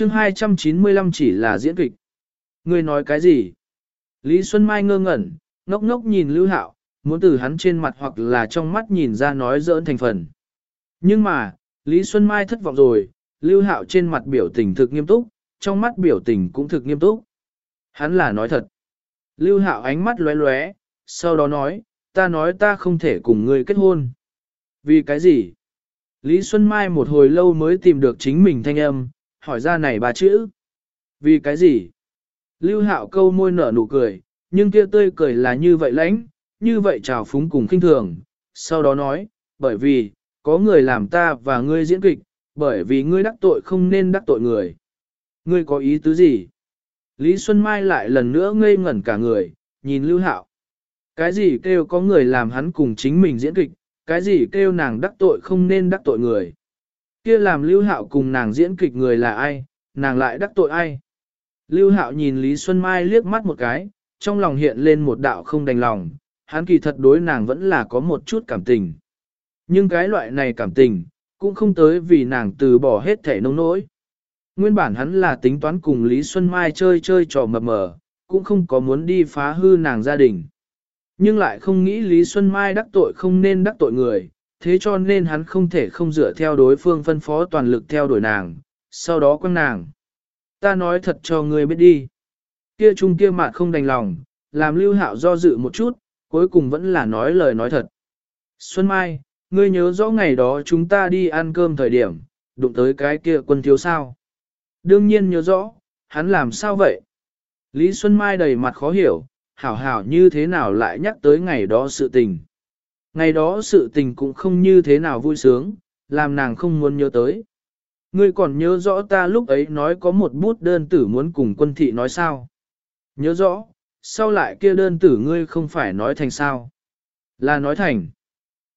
chương 295 chỉ là diễn kịch. Ngươi nói cái gì? Lý Xuân Mai ngơ ngẩn, ngốc ngốc nhìn Lưu Hạo, muốn từ hắn trên mặt hoặc là trong mắt nhìn ra nói dỡn thành phần. Nhưng mà, Lý Xuân Mai thất vọng rồi, Lưu Hạo trên mặt biểu tình thực nghiêm túc, trong mắt biểu tình cũng thực nghiêm túc. Hắn là nói thật. Lưu Hạo ánh mắt lóe lóe, sau đó nói, ta nói ta không thể cùng ngươi kết hôn. Vì cái gì? Lý Xuân Mai một hồi lâu mới tìm được chính mình thanh âm, hỏi ra này ba chữ. Vì cái gì? Lưu Hạo câu môi nở nụ cười, nhưng kia tươi cười là như vậy lãnh, như vậy trào phúng cùng kinh thường. Sau đó nói, bởi vì, có người làm ta và ngươi diễn kịch, bởi vì ngươi đắc tội không nên đắc tội người. Ngươi có ý tứ gì? Lý Xuân Mai lại lần nữa ngây ngẩn cả người, nhìn Lưu Hạo. Cái gì kêu có người làm hắn cùng chính mình diễn kịch, cái gì kêu nàng đắc tội không nên đắc tội người. Kia làm Lưu Hạo cùng nàng diễn kịch người là ai, nàng lại đắc tội ai. Lưu Hạo nhìn Lý Xuân Mai liếc mắt một cái, trong lòng hiện lên một đạo không đành lòng, hắn kỳ thật đối nàng vẫn là có một chút cảm tình. Nhưng cái loại này cảm tình, cũng không tới vì nàng từ bỏ hết thể nông nỗi. Nguyên bản hắn là tính toán cùng Lý Xuân Mai chơi chơi trò mập mờ, cũng không có muốn đi phá hư nàng gia đình. Nhưng lại không nghĩ Lý Xuân Mai đắc tội không nên đắc tội người, thế cho nên hắn không thể không dựa theo đối phương phân phó toàn lực theo đuổi nàng, sau đó quăng nàng. Ta nói thật cho ngươi biết đi. Kia trung kia mạn không đành lòng, làm lưu hạo do dự một chút, cuối cùng vẫn là nói lời nói thật. Xuân Mai, ngươi nhớ rõ ngày đó chúng ta đi ăn cơm thời điểm, đụng tới cái kia quân thiếu sao. Đương nhiên nhớ rõ, hắn làm sao vậy? Lý Xuân Mai đầy mặt khó hiểu, hảo hảo như thế nào lại nhắc tới ngày đó sự tình. Ngày đó sự tình cũng không như thế nào vui sướng, làm nàng không muốn nhớ tới. Ngươi còn nhớ rõ ta lúc ấy nói có một bút đơn tử muốn cùng quân thị nói sao? Nhớ rõ, sau lại kia đơn tử ngươi không phải nói thành sao? Là nói thành.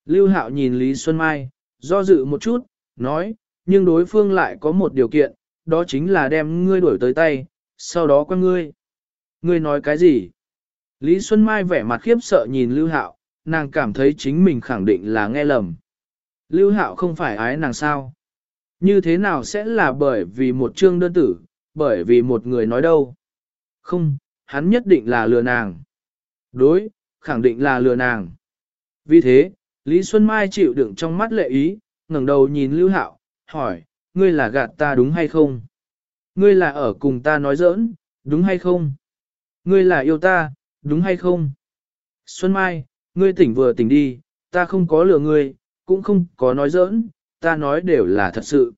Lưu Hạo nhìn Lý Xuân Mai, do dự một chút, nói, nhưng đối phương lại có một điều kiện, đó chính là đem ngươi đuổi tới tay, sau đó qua ngươi. Ngươi nói cái gì? Lý Xuân Mai vẻ mặt khiếp sợ nhìn Lưu Hạo, nàng cảm thấy chính mình khẳng định là nghe lầm. Lưu Hạo không phải ái nàng sao? Như thế nào sẽ là bởi vì một chương đơn tử, bởi vì một người nói đâu? Không, hắn nhất định là lừa nàng. Đối, khẳng định là lừa nàng. Vì thế, Lý Xuân Mai chịu đựng trong mắt lệ ý, ngẩng đầu nhìn Lưu Hạo, hỏi, ngươi là gạt ta đúng hay không? Ngươi là ở cùng ta nói giỡn, đúng hay không? Ngươi là yêu ta, đúng hay không? Xuân Mai, ngươi tỉnh vừa tỉnh đi, ta không có lừa ngươi, cũng không có nói giỡn, ta nói đều là thật sự.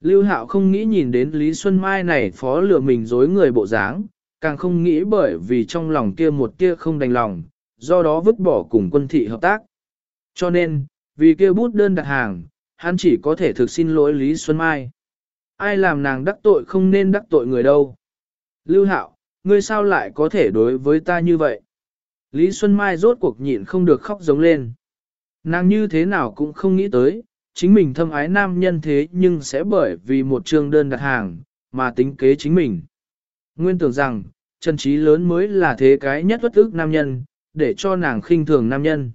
Lưu Hạo không nghĩ nhìn đến Lý Xuân Mai này phó lừa mình dối người bộ dáng, càng không nghĩ bởi vì trong lòng kia một kia không đành lòng, do đó vứt bỏ cùng quân thị hợp tác. Cho nên, vì kia bút đơn đặt hàng, hắn chỉ có thể thực xin lỗi Lý Xuân Mai. Ai làm nàng đắc tội không nên đắc tội người đâu. Lưu Hạo, ngươi sao lại có thể đối với ta như vậy? Lý Xuân Mai rốt cuộc nhịn không được khóc giống lên. Nàng như thế nào cũng không nghĩ tới, chính mình thâm ái nam nhân thế nhưng sẽ bởi vì một trường đơn đặt hàng, mà tính kế chính mình. Nguyên tưởng rằng, chân trí lớn mới là thế cái nhất bất ức nam nhân, để cho nàng khinh thường nam nhân.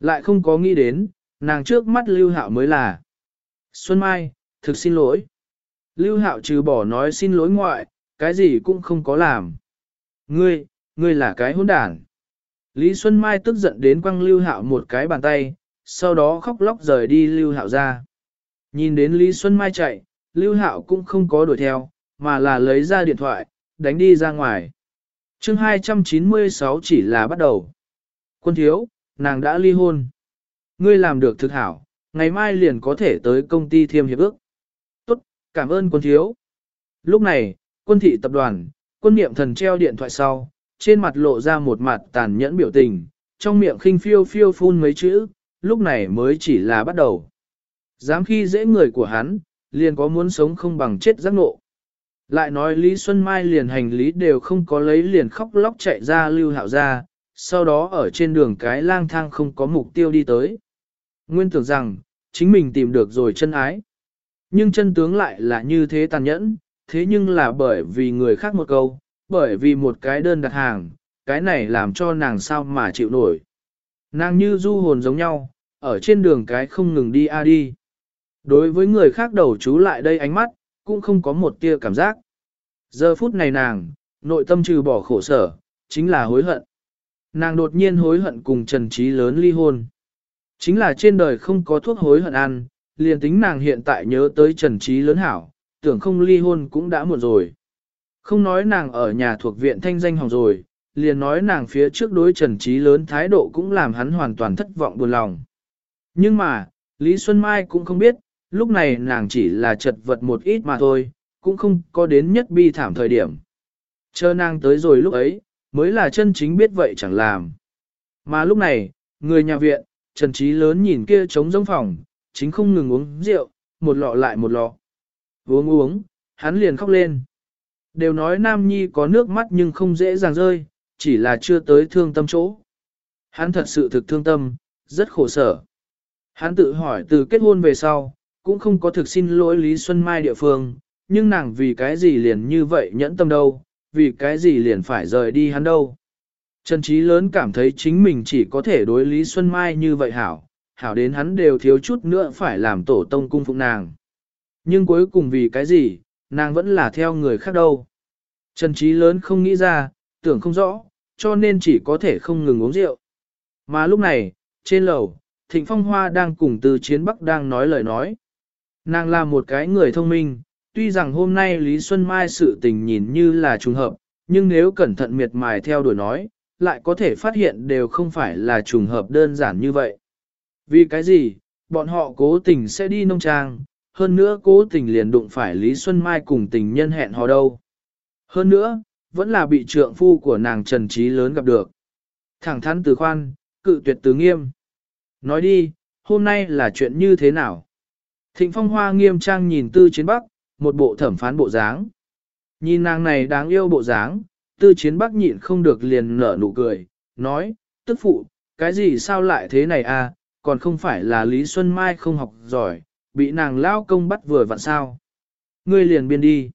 Lại không có nghĩ đến, nàng trước mắt Lưu Hạo mới là. Xuân Mai, thực xin lỗi. Lưu Hạo trừ bỏ nói xin lỗi ngoại, cái gì cũng không có làm. Ngươi, ngươi là cái hỗn đản. Lý Xuân Mai tức giận đến quăng Lưu Hạo một cái bàn tay, sau đó khóc lóc rời đi Lưu Hạo ra. Nhìn đến Lý Xuân Mai chạy, Lưu Hạo cũng không có đuổi theo, mà là lấy ra điện thoại, đánh đi ra ngoài. chương 296 chỉ là bắt đầu. Quân thiếu, nàng đã ly hôn. Ngươi làm được thực hảo, ngày mai liền có thể tới công ty thiêm hiệp ước. Tốt, cảm ơn quân thiếu. Lúc này, quân thị tập đoàn, quân niệm thần treo điện thoại sau, trên mặt lộ ra một mặt tàn nhẫn biểu tình, trong miệng khinh phiêu phiêu phun mấy chữ, lúc này mới chỉ là bắt đầu. Dám khi dễ người của hắn, liền có muốn sống không bằng chết giác ngộ. Lại nói Lý Xuân Mai liền hành lý đều không có lấy liền khóc lóc chạy ra lưu hạo ra, sau đó ở trên đường cái lang thang không có mục tiêu đi tới. Nguyên tưởng rằng, chính mình tìm được rồi chân ái. Nhưng chân tướng lại là như thế tàn nhẫn, thế nhưng là bởi vì người khác một câu, bởi vì một cái đơn đặt hàng, cái này làm cho nàng sao mà chịu nổi. Nàng như du hồn giống nhau, ở trên đường cái không ngừng đi a đi. Đối với người khác đầu chú lại đây ánh mắt, cũng không có một tia cảm giác. Giờ phút này nàng, nội tâm trừ bỏ khổ sở, chính là hối hận. Nàng đột nhiên hối hận cùng Trần Trí lớn ly hôn. Chính là trên đời không có thuốc hối hận ăn, liền tính nàng hiện tại nhớ tới Trần Trí lớn hảo, tưởng không ly hôn cũng đã muộn rồi. Không nói nàng ở nhà thuộc viện thanh danh hỏng rồi, liền nói nàng phía trước đối Trần Trí lớn thái độ cũng làm hắn hoàn toàn thất vọng buồn lòng. Nhưng mà, Lý Xuân Mai cũng không biết, lúc này nàng chỉ là chật vật một ít mà thôi, cũng không có đến nhất bi thảm thời điểm. Chờ nàng tới rồi lúc ấy, mới là chân chính biết vậy chẳng làm. Mà lúc này, người nhà viện, Trần Trí lớn nhìn kia trống giống phòng, chính không ngừng uống rượu, một lọ lại một lọ. Uống uống, hắn liền khóc lên. Đều nói Nam Nhi có nước mắt nhưng không dễ dàng rơi, chỉ là chưa tới thương tâm chỗ. Hắn thật sự thực thương tâm, rất khổ sở. Hắn tự hỏi từ kết hôn về sau, cũng không có thực xin lỗi Lý Xuân Mai địa phương, nhưng nàng vì cái gì liền như vậy nhẫn tâm đâu, vì cái gì liền phải rời đi hắn đâu. Trần Trí lớn cảm thấy chính mình chỉ có thể đối Lý Xuân Mai như vậy hảo, hảo đến hắn đều thiếu chút nữa phải làm tổ tông cung phụng nàng. Nhưng cuối cùng vì cái gì, nàng vẫn là theo người khác đâu. Trần Trí lớn không nghĩ ra, tưởng không rõ, cho nên chỉ có thể không ngừng uống rượu. Mà lúc này, trên lầu, Thịnh Phong Hoa đang cùng từ chiến Bắc đang nói lời nói. Nàng là một cái người thông minh, tuy rằng hôm nay Lý Xuân Mai sự tình nhìn như là trùng hợp, nhưng nếu cẩn thận miệt mài theo đuổi nói, lại có thể phát hiện đều không phải là trùng hợp đơn giản như vậy. Vì cái gì, bọn họ cố tình sẽ đi nông trang, hơn nữa cố tình liền đụng phải Lý Xuân Mai cùng tình nhân hẹn hò đâu. Hơn nữa, vẫn là bị trượng phu của nàng Trần Trí lớn gặp được. Thẳng thắn từ khoan, cự tuyệt từ nghiêm. Nói đi, hôm nay là chuyện như thế nào? Thịnh phong hoa nghiêm trang nhìn tư chiến bắc, một bộ thẩm phán bộ dáng. Nhìn nàng này đáng yêu bộ dáng, tư chiến bắc nhịn không được liền nở nụ cười, nói, tức phụ, cái gì sao lại thế này à, còn không phải là Lý Xuân Mai không học giỏi, bị nàng lao công bắt vừa vặn sao. Ngươi liền biên đi.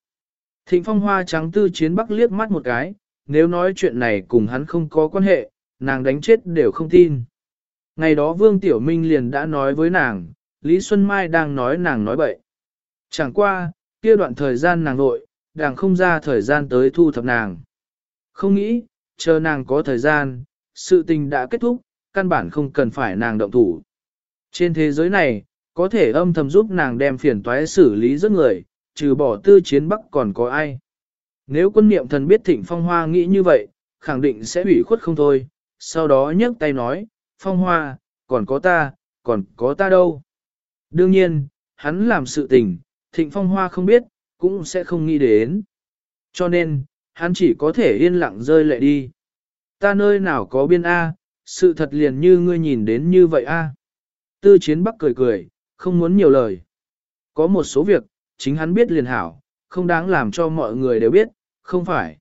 Thịnh phong hoa trắng tư chiến bắc liếc mắt một cái, nếu nói chuyện này cùng hắn không có quan hệ, nàng đánh chết đều không tin. Ngày đó Vương Tiểu Minh liền đã nói với nàng, Lý Xuân Mai đang nói nàng nói bậy. Chẳng qua, kia đoạn thời gian nàng nội, nàng không ra thời gian tới thu thập nàng. Không nghĩ, chờ nàng có thời gian, sự tình đã kết thúc, căn bản không cần phải nàng động thủ. Trên thế giới này, có thể âm thầm giúp nàng đem phiền toái xử lý rất người, trừ bỏ tư chiến bắc còn có ai. Nếu quân niệm thần biết thịnh phong hoa nghĩ như vậy, khẳng định sẽ hủy khuất không thôi, sau đó nhấc tay nói, phong hoa, còn có ta, còn có ta đâu. Đương nhiên, hắn làm sự tình, thịnh phong hoa không biết, cũng sẽ không nghĩ đến. Cho nên, hắn chỉ có thể yên lặng rơi lệ đi. Ta nơi nào có biên A, sự thật liền như ngươi nhìn đến như vậy A. Tư chiến bắc cười cười, không muốn nhiều lời. Có một số việc, chính hắn biết liền hảo, không đáng làm cho mọi người đều biết, không phải.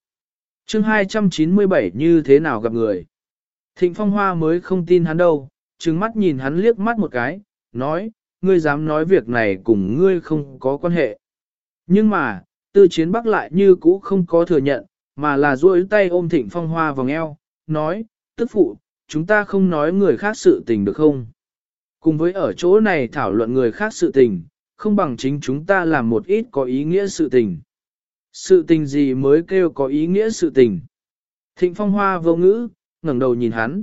chương 297 như thế nào gặp người. Thịnh Phong Hoa mới không tin hắn đâu, trừng mắt nhìn hắn liếc mắt một cái, nói, ngươi dám nói việc này cùng ngươi không có quan hệ. Nhưng mà, tư chiến bắc lại như cũ không có thừa nhận, mà là duỗi tay ôm Thịnh Phong Hoa vòng eo, nói, tức phụ, chúng ta không nói người khác sự tình được không? Cùng với ở chỗ này thảo luận người khác sự tình, không bằng chính chúng ta làm một ít có ý nghĩa sự tình. Sự tình gì mới kêu có ý nghĩa sự tình? Thịnh Phong Hoa vô ngữ, ngẩng đầu nhìn hắn.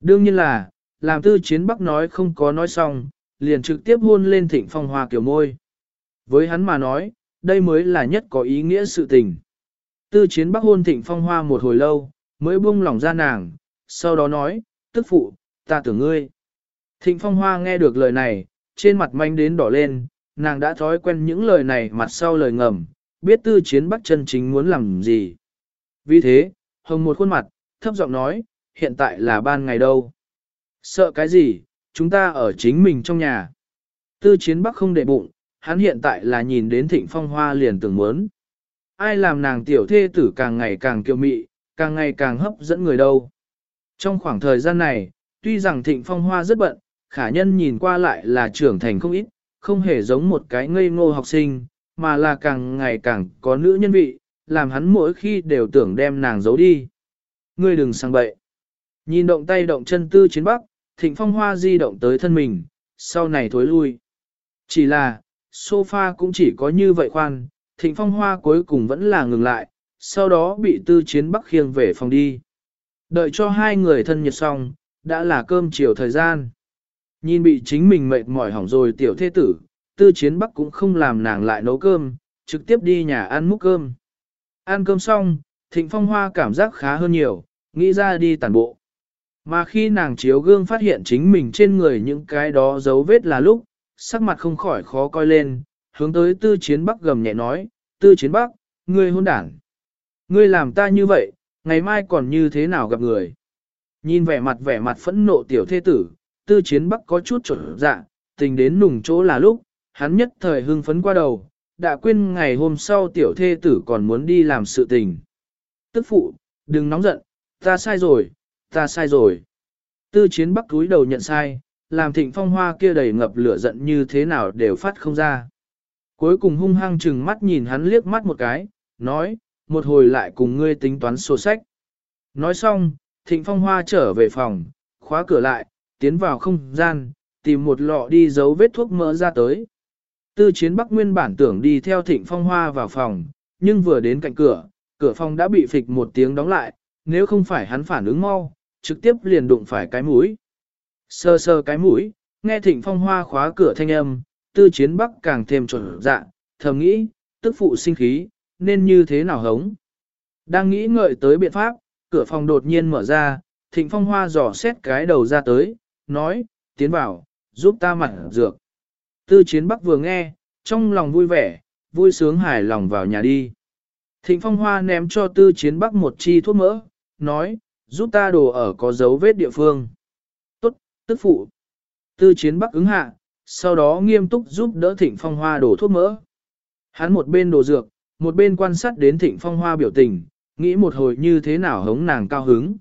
Đương nhiên là, làm tư chiến bắc nói không có nói xong, liền trực tiếp hôn lên thịnh phong hoa kiểu môi. Với hắn mà nói, đây mới là nhất có ý nghĩa sự tình. Tư chiến bắc hôn thịnh phong hoa một hồi lâu, mới buông lỏng ra nàng, sau đó nói, tức phụ, ta tưởng ngươi. Thịnh phong hoa nghe được lời này, trên mặt manh đến đỏ lên, nàng đã thói quen những lời này mặt sau lời ngầm, biết tư chiến bắc chân chính muốn làm gì. Vì thế, hồng một khuôn mặt, thấp giọng nói, hiện tại là ban ngày đâu. Sợ cái gì, chúng ta ở chính mình trong nhà. Tư chiến bắc không để bụng, hắn hiện tại là nhìn đến thịnh phong hoa liền tưởng muốn. Ai làm nàng tiểu thê tử càng ngày càng kiêu mị, càng ngày càng hấp dẫn người đâu. Trong khoảng thời gian này, tuy rằng thịnh phong hoa rất bận, khả nhân nhìn qua lại là trưởng thành không ít, không hề giống một cái ngây ngô học sinh, mà là càng ngày càng có nữ nhân vị, làm hắn mỗi khi đều tưởng đem nàng giấu đi. Ngươi đừng sang bậy. Nhìn động tay động chân tư chiến bắc, thịnh phong hoa di động tới thân mình, sau này thối lui. Chỉ là, sofa cũng chỉ có như vậy khoan, thịnh phong hoa cuối cùng vẫn là ngừng lại, sau đó bị tư chiến bắc khiêng về phòng đi. Đợi cho hai người thân nhiệt xong, đã là cơm chiều thời gian. Nhìn bị chính mình mệt mỏi hỏng rồi tiểu thế tử, tư chiến bắc cũng không làm nàng lại nấu cơm, trực tiếp đi nhà ăn múc cơm. Ăn cơm xong, thịnh phong hoa cảm giác khá hơn nhiều, nghĩ ra đi tản bộ. Mà khi nàng chiếu gương phát hiện chính mình trên người những cái đó dấu vết là lúc, sắc mặt không khỏi khó coi lên, hướng tới tư chiến bắc gầm nhẹ nói, tư chiến bắc, ngươi hôn đảng. Ngươi làm ta như vậy, ngày mai còn như thế nào gặp người. Nhìn vẻ mặt vẻ mặt phẫn nộ tiểu thế tử, tư chiến bắc có chút trở dạ, tình đến nùng chỗ là lúc, hắn nhất thời hưng phấn qua đầu, đã quên ngày hôm sau tiểu thê tử còn muốn đi làm sự tình. Tức phụ, đừng nóng giận, ta sai rồi, ta sai rồi. Tư chiến bắc túi đầu nhận sai, làm thịnh phong hoa kia đầy ngập lửa giận như thế nào đều phát không ra. Cuối cùng hung hăng chừng mắt nhìn hắn liếc mắt một cái, nói, một hồi lại cùng ngươi tính toán sổ sách. Nói xong, thịnh phong hoa trở về phòng, khóa cửa lại, tiến vào không gian, tìm một lọ đi giấu vết thuốc mỡ ra tới. Tư chiến bắc nguyên bản tưởng đi theo thịnh phong hoa vào phòng, nhưng vừa đến cạnh cửa, cửa phòng đã bị phịch một tiếng đóng lại, nếu không phải hắn phản ứng mau, trực tiếp liền đụng phải cái mũi. Sơ sơ cái mũi, nghe thịnh phong hoa khóa cửa thanh âm, tư chiến bắc càng thêm trộn dạ, thầm nghĩ, tức phụ sinh khí, nên như thế nào hống. Đang nghĩ ngợi tới biện pháp, cửa phòng đột nhiên mở ra, thịnh phong hoa dò xét cái đầu ra tới, nói, tiến vào, giúp ta mặt dược. Tư chiến bắc vừa nghe, trong lòng vui vẻ, vui sướng hài lòng vào nhà đi. Thịnh phong hoa ném cho tư chiến bắc một chi thuốc mỡ, nói, giúp ta đồ ở có dấu vết địa phương. Tốt, tức phụ. Tư chiến bắc ứng hạ, sau đó nghiêm túc giúp đỡ thịnh phong hoa đổ thuốc mỡ. Hắn một bên đổ dược, một bên quan sát đến thịnh phong hoa biểu tình, nghĩ một hồi như thế nào hống nàng cao hứng.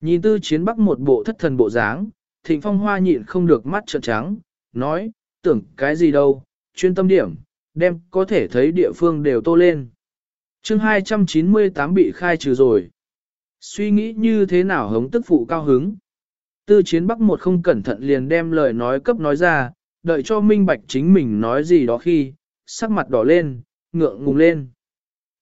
Nhìn tư chiến bắc một bộ thất thần bộ dáng, thịnh phong hoa nhịn không được mắt trợn trắng, nói, tưởng cái gì đâu, chuyên tâm điểm, đem có thể thấy địa phương đều tô lên. chương 298 bị khai trừ rồi. Suy nghĩ như thế nào hống tức phụ cao hứng. Tư chiến bắc một không cẩn thận liền đem lời nói cấp nói ra, đợi cho minh bạch chính mình nói gì đó khi, sắc mặt đỏ lên, ngượng ngùng lên.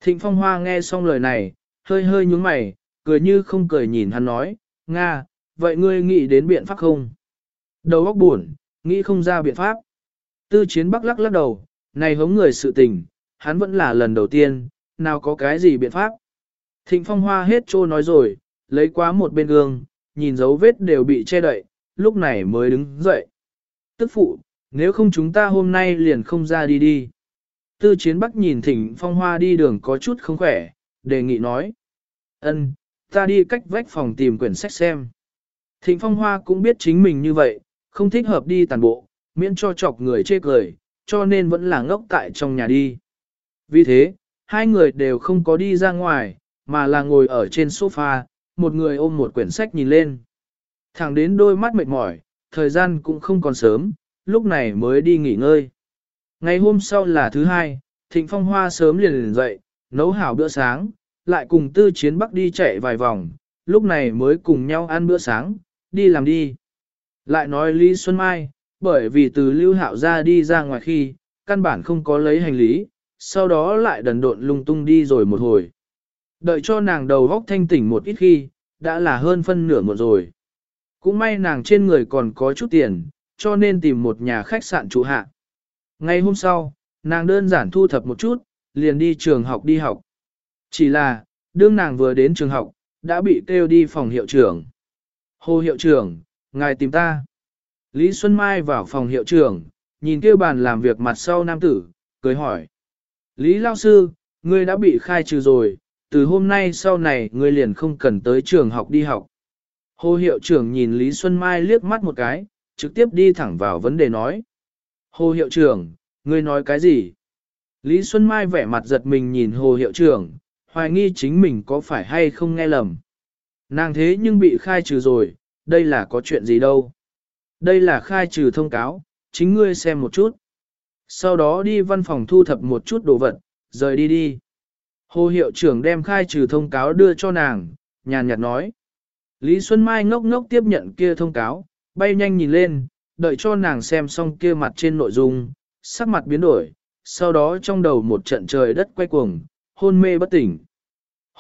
Thịnh phong hoa nghe xong lời này, hơi hơi nhúng mày, cười như không cười nhìn hắn nói, Nga, vậy ngươi nghĩ đến biện pháp không? Đầu óc buồn, nghĩ không ra biện pháp. Tư chiến bắc lắc lắc đầu, này hống người sự tình, hắn vẫn là lần đầu tiên, nào có cái gì biện pháp. Thịnh phong hoa hết trô nói rồi, lấy quá một bên gương, nhìn dấu vết đều bị che đậy, lúc này mới đứng dậy. Tức phụ, nếu không chúng ta hôm nay liền không ra đi đi. Tư chiến bắc nhìn thịnh phong hoa đi đường có chút không khỏe, đề nghị nói. ân, ta đi cách vách phòng tìm quyển sách xem. Thịnh phong hoa cũng biết chính mình như vậy, không thích hợp đi tàn bộ, miễn cho chọc người chê cười, cho nên vẫn là ngốc tại trong nhà đi. Vì thế, hai người đều không có đi ra ngoài, mà là ngồi ở trên sofa, một người ôm một quyển sách nhìn lên. Thẳng đến đôi mắt mệt mỏi, thời gian cũng không còn sớm, lúc này mới đi nghỉ ngơi. Ngày hôm sau là thứ hai, Thịnh Phong Hoa sớm liền liền dậy, nấu hảo bữa sáng, lại cùng Tư Chiến Bắc đi chạy vài vòng, lúc này mới cùng nhau ăn bữa sáng, đi làm đi. Lại nói Lý Xuân Mai, bởi vì từ lưu hạo ra đi ra ngoài khi, căn bản không có lấy hành lý, sau đó lại đần độn lung tung đi rồi một hồi. Đợi cho nàng đầu góc thanh tỉnh một ít khi, đã là hơn phân nửa một rồi. Cũng may nàng trên người còn có chút tiền, cho nên tìm một nhà khách sạn trụ hạ. Ngay hôm sau, nàng đơn giản thu thập một chút, liền đi trường học đi học. Chỉ là, đương nàng vừa đến trường học, đã bị kêu đi phòng hiệu trưởng. Hồ hiệu trưởng, ngài tìm ta. Lý Xuân Mai vào phòng hiệu trưởng, nhìn kêu bàn làm việc mặt sau nam tử, cười hỏi. Lý Lao Sư, ngươi đã bị khai trừ rồi, từ hôm nay sau này ngươi liền không cần tới trường học đi học. Hồ hiệu trưởng nhìn Lý Xuân Mai liếc mắt một cái, trực tiếp đi thẳng vào vấn đề nói. Hồ hiệu trưởng, ngươi nói cái gì? Lý Xuân Mai vẻ mặt giật mình nhìn hồ hiệu trưởng, hoài nghi chính mình có phải hay không nghe lầm. Nàng thế nhưng bị khai trừ rồi, đây là có chuyện gì đâu. Đây là khai trừ thông cáo, chính ngươi xem một chút. Sau đó đi văn phòng thu thập một chút đồ vật, rời đi đi. Hồ hiệu trưởng đem khai trừ thông cáo đưa cho nàng, nhàn nhạt nói. Lý Xuân Mai ngốc ngốc tiếp nhận kia thông cáo, bay nhanh nhìn lên, đợi cho nàng xem xong kia mặt trên nội dung, sắc mặt biến đổi, sau đó trong đầu một trận trời đất quay cuồng, hôn mê bất tỉnh.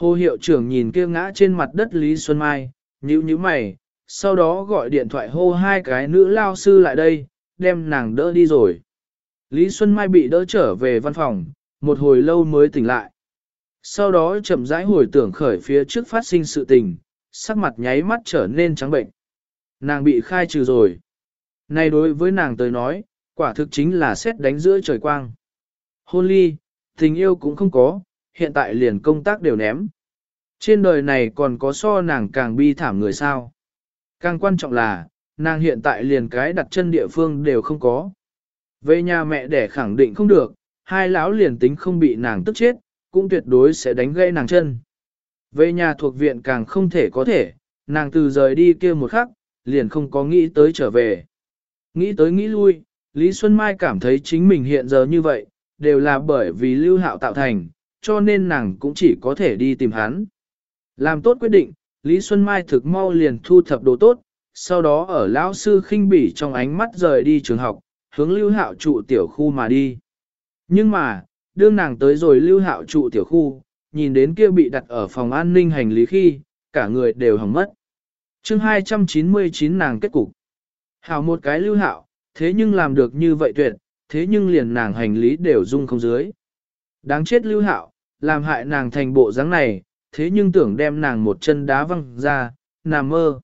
Hồ hiệu trưởng nhìn kia ngã trên mặt đất Lý Xuân Mai, nhíu nhíu mày, sau đó gọi điện thoại hô hai cái nữ lao sư lại đây, đem nàng đỡ đi rồi. Lý Xuân Mai bị đỡ trở về văn phòng, một hồi lâu mới tỉnh lại. Sau đó chậm rãi hồi tưởng khởi phía trước phát sinh sự tình, sắc mặt nháy mắt trở nên trắng bệnh. Nàng bị khai trừ rồi. Này đối với nàng tới nói, quả thực chính là xét đánh giữa trời quang. Hôn ly, tình yêu cũng không có, hiện tại liền công tác đều ném. Trên đời này còn có so nàng càng bi thảm người sao. Càng quan trọng là, nàng hiện tại liền cái đặt chân địa phương đều không có. Về nhà mẹ để khẳng định không được, hai lão liền tính không bị nàng tức chết, cũng tuyệt đối sẽ đánh gãy nàng chân. Về nhà thuộc viện càng không thể có thể, nàng từ rời đi kia một khắc, liền không có nghĩ tới trở về. Nghĩ tới nghĩ lui, Lý Xuân Mai cảm thấy chính mình hiện giờ như vậy, đều là bởi vì lưu hạo tạo thành, cho nên nàng cũng chỉ có thể đi tìm hắn. Làm tốt quyết định, Lý Xuân Mai thực mau liền thu thập đồ tốt, sau đó ở lão sư khinh bỉ trong ánh mắt rời đi trường học, hướng lưu hạo trụ tiểu khu mà đi. Nhưng mà, đương nàng tới rồi lưu hạo trụ tiểu khu, nhìn đến kia bị đặt ở phòng an ninh hành lý khi, cả người đều hỏng mất. chương 299 nàng kết cục. Hảo một cái lưu hạo, thế nhưng làm được như vậy tuyệt, thế nhưng liền nàng hành lý đều dung không dưới. Đáng chết lưu hạo, làm hại nàng thành bộ dáng này, thế nhưng tưởng đem nàng một chân đá văng ra, nằm mơ.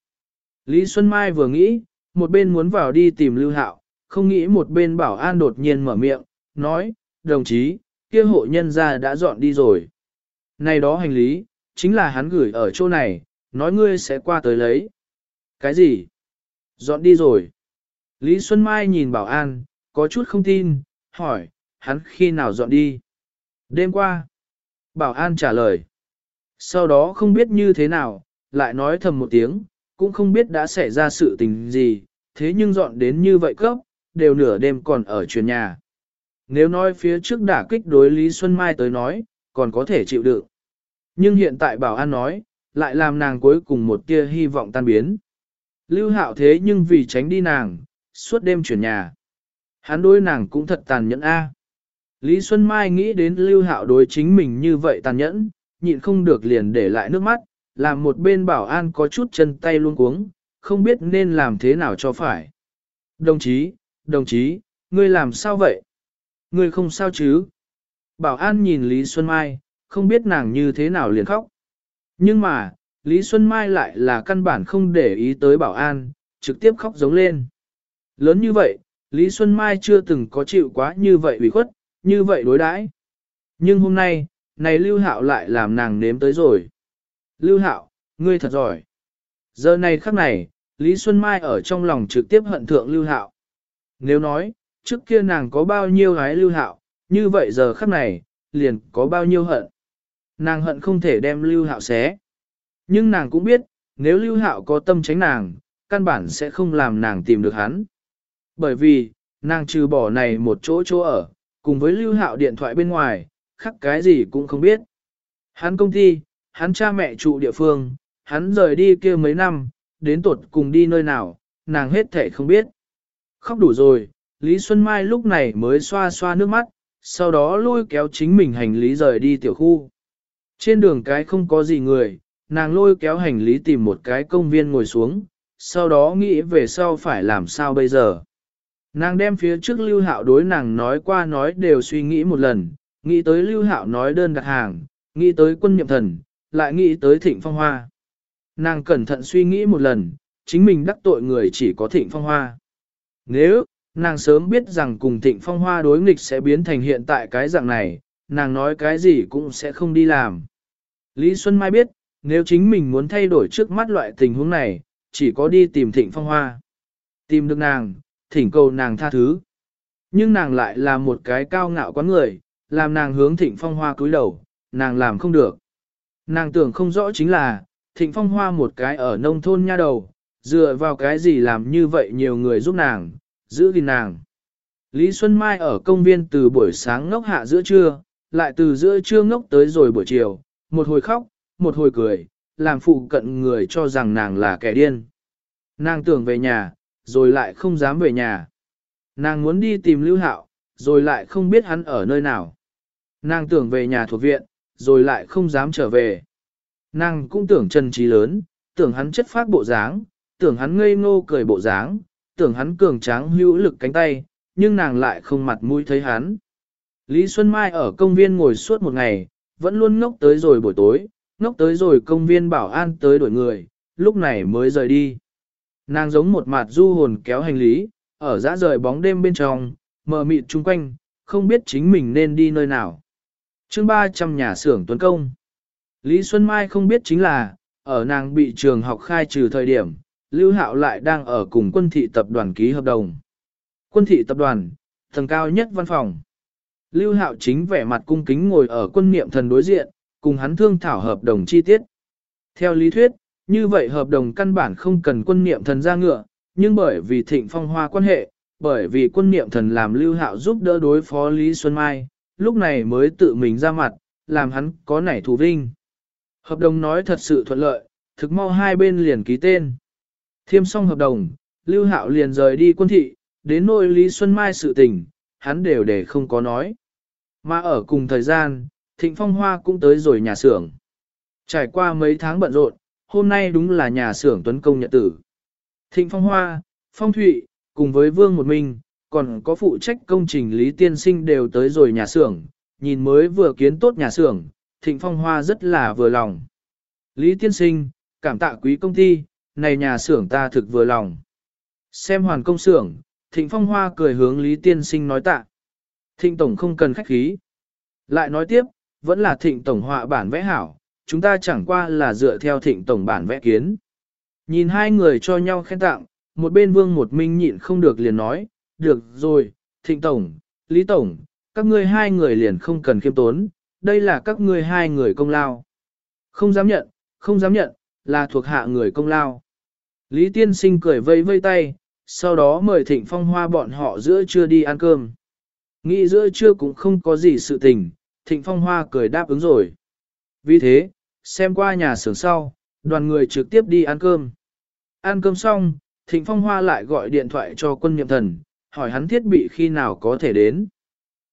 Lý Xuân Mai vừa nghĩ, một bên muốn vào đi tìm lưu hạo, không nghĩ một bên bảo an đột nhiên mở miệng, nói, đồng chí, kia hộ nhân gia đã dọn đi rồi. Này đó hành lý, chính là hắn gửi ở chỗ này, nói ngươi sẽ qua tới lấy. Cái gì? Dọn đi rồi. Lý Xuân Mai nhìn bảo an, có chút không tin, hỏi, hắn khi nào dọn đi? Đêm qua. Bảo an trả lời. Sau đó không biết như thế nào, lại nói thầm một tiếng, cũng không biết đã xảy ra sự tình gì, thế nhưng dọn đến như vậy cấp, đều nửa đêm còn ở truyền nhà. Nếu nói phía trước đả kích đối Lý Xuân Mai tới nói, còn có thể chịu đựng. Nhưng hiện tại bảo an nói, lại làm nàng cuối cùng một tia hy vọng tan biến. Lưu hạo thế nhưng vì tránh đi nàng, suốt đêm chuyển nhà. Hắn đối nàng cũng thật tàn nhẫn a. Lý Xuân Mai nghĩ đến lưu hạo đối chính mình như vậy tàn nhẫn, nhịn không được liền để lại nước mắt, làm một bên bảo an có chút chân tay luôn cuống, không biết nên làm thế nào cho phải. Đồng chí, đồng chí, ngươi làm sao vậy? Ngươi không sao chứ? Bảo an nhìn Lý Xuân Mai, không biết nàng như thế nào liền khóc. Nhưng mà, Lý Xuân Mai lại là căn bản không để ý tới bảo an, trực tiếp khóc giống lên. Lớn như vậy, Lý Xuân Mai chưa từng có chịu quá như vậy ủy khuất, như vậy đối đãi. Nhưng hôm nay, này Lưu Hạo lại làm nàng nếm tới rồi. Lưu Hạo, ngươi thật giỏi. Giờ này khắc này, Lý Xuân Mai ở trong lòng trực tiếp hận thượng Lưu Hạo. Nếu nói, trước kia nàng có bao nhiêu gái Lưu Hạo, như vậy giờ khắc này, liền có bao nhiêu hận. Nàng hận không thể đem Lưu Hạo xé. Nhưng nàng cũng biết, nếu Lưu Hạo có tâm tránh nàng, căn bản sẽ không làm nàng tìm được hắn. Bởi vì, nàng trừ bỏ này một chỗ chỗ ở, cùng với Lưu Hạo điện thoại bên ngoài, khắc cái gì cũng không biết. Hắn công ty, hắn cha mẹ trụ địa phương, hắn rời đi kia mấy năm, đến tuột cùng đi nơi nào, nàng hết thể không biết. Khóc đủ rồi, Lý Xuân Mai lúc này mới xoa xoa nước mắt, sau đó lôi kéo chính mình hành lý rời đi tiểu khu. Trên đường cái không có gì người, nàng lôi kéo hành lý tìm một cái công viên ngồi xuống, sau đó nghĩ về sau phải làm sao bây giờ. Nàng đem phía trước lưu hạo đối nàng nói qua nói đều suy nghĩ một lần, nghĩ tới lưu hạo nói đơn đặt hàng, nghĩ tới quân nhậm thần, lại nghĩ tới thịnh phong hoa. Nàng cẩn thận suy nghĩ một lần, chính mình đắc tội người chỉ có thịnh phong hoa. Nếu, nàng sớm biết rằng cùng thịnh phong hoa đối nghịch sẽ biến thành hiện tại cái dạng này, nàng nói cái gì cũng sẽ không đi làm. Lý Xuân Mai biết, nếu chính mình muốn thay đổi trước mắt loại tình huống này, chỉ có đi tìm thịnh phong hoa. Tìm được nàng, thỉnh cầu nàng tha thứ. Nhưng nàng lại là một cái cao ngạo quán người, làm nàng hướng thịnh phong hoa cúi đầu, nàng làm không được. Nàng tưởng không rõ chính là, thịnh phong hoa một cái ở nông thôn nha đầu, dựa vào cái gì làm như vậy nhiều người giúp nàng, giữ gìn nàng. Lý Xuân Mai ở công viên từ buổi sáng ngốc hạ giữa trưa, lại từ giữa trưa ngốc tới rồi buổi chiều, một hồi khóc, một hồi cười, làm phụ cận người cho rằng nàng là kẻ điên. Nàng tưởng về nhà, rồi lại không dám về nhà. Nàng muốn đi tìm Lưu Hạo, rồi lại không biết hắn ở nơi nào. Nàng tưởng về nhà thuộc viện, rồi lại không dám trở về. Nàng cũng tưởng chân trí lớn, tưởng hắn chất phác bộ dáng, tưởng hắn ngây ngô cười bộ dáng, tưởng hắn cường tráng hữu lực cánh tay, nhưng nàng lại không mặt mũi thấy hắn. Lý Xuân Mai ở công viên ngồi suốt một ngày, vẫn luôn ngốc tới rồi buổi tối, ngốc tới rồi công viên bảo an tới đổi người, lúc này mới rời đi. Nàng giống một mặt du hồn kéo hành lý, ở dã rời bóng đêm bên trong, mờ mịt chung quanh, không biết chính mình nên đi nơi nào. chương 300 nhà xưởng tuấn công. Lý Xuân Mai không biết chính là, ở nàng bị trường học khai trừ thời điểm, Lưu Hạo lại đang ở cùng quân thị tập đoàn ký hợp đồng. Quân thị tập đoàn, tầng cao nhất văn phòng. Lưu Hạo chính vẻ mặt cung kính ngồi ở quân niệm thần đối diện, cùng hắn thương thảo hợp đồng chi tiết. Theo lý thuyết, như vậy hợp đồng căn bản không cần quân niệm thần ra ngựa, nhưng bởi vì thịnh phong hoa quan hệ, bởi vì quân niệm thần làm Lưu Hạo giúp đỡ đối phó Lý Xuân Mai, lúc này mới tự mình ra mặt, làm hắn có nảy thù vinh. Hợp đồng nói thật sự thuận lợi, thực mau hai bên liền ký tên. Thiêm xong hợp đồng, Lưu Hạo liền rời đi quân thị, đến nỗi Lý Xuân Mai sự tình, hắn đều để không có nói. Mà ở cùng thời gian, Thịnh Phong Hoa cũng tới rồi nhà xưởng. Trải qua mấy tháng bận rộn, hôm nay đúng là nhà xưởng tuấn công nhật tử. Thịnh Phong Hoa, Phong Thụy, cùng với Vương Một Minh, còn có phụ trách công trình Lý Tiên Sinh đều tới rồi nhà xưởng, nhìn mới vừa kiến tốt nhà xưởng, Thịnh Phong Hoa rất là vừa lòng. Lý Tiên Sinh, cảm tạ quý công ty, này nhà xưởng ta thực vừa lòng. Xem hoàn công xưởng, Thịnh Phong Hoa cười hướng Lý Tiên Sinh nói tạ. Thịnh Tổng không cần khách khí. Lại nói tiếp, vẫn là Thịnh Tổng họa bản vẽ hảo, chúng ta chẳng qua là dựa theo Thịnh Tổng bản vẽ kiến. Nhìn hai người cho nhau khen tặng, một bên vương một minh nhịn không được liền nói, được rồi, Thịnh Tổng, Lý Tổng, các ngươi hai người liền không cần khiêm tốn, đây là các ngươi hai người công lao. Không dám nhận, không dám nhận, là thuộc hạ người công lao. Lý Tiên Sinh cười vây vây tay, sau đó mời Thịnh Phong Hoa bọn họ giữa trưa đi ăn cơm. Nghĩ giữa trưa cũng không có gì sự tình, Thịnh Phong Hoa cười đáp ứng rồi. Vì thế, xem qua nhà xưởng sau, đoàn người trực tiếp đi ăn cơm. Ăn cơm xong, Thịnh Phong Hoa lại gọi điện thoại cho quân niệm thần, hỏi hắn thiết bị khi nào có thể đến.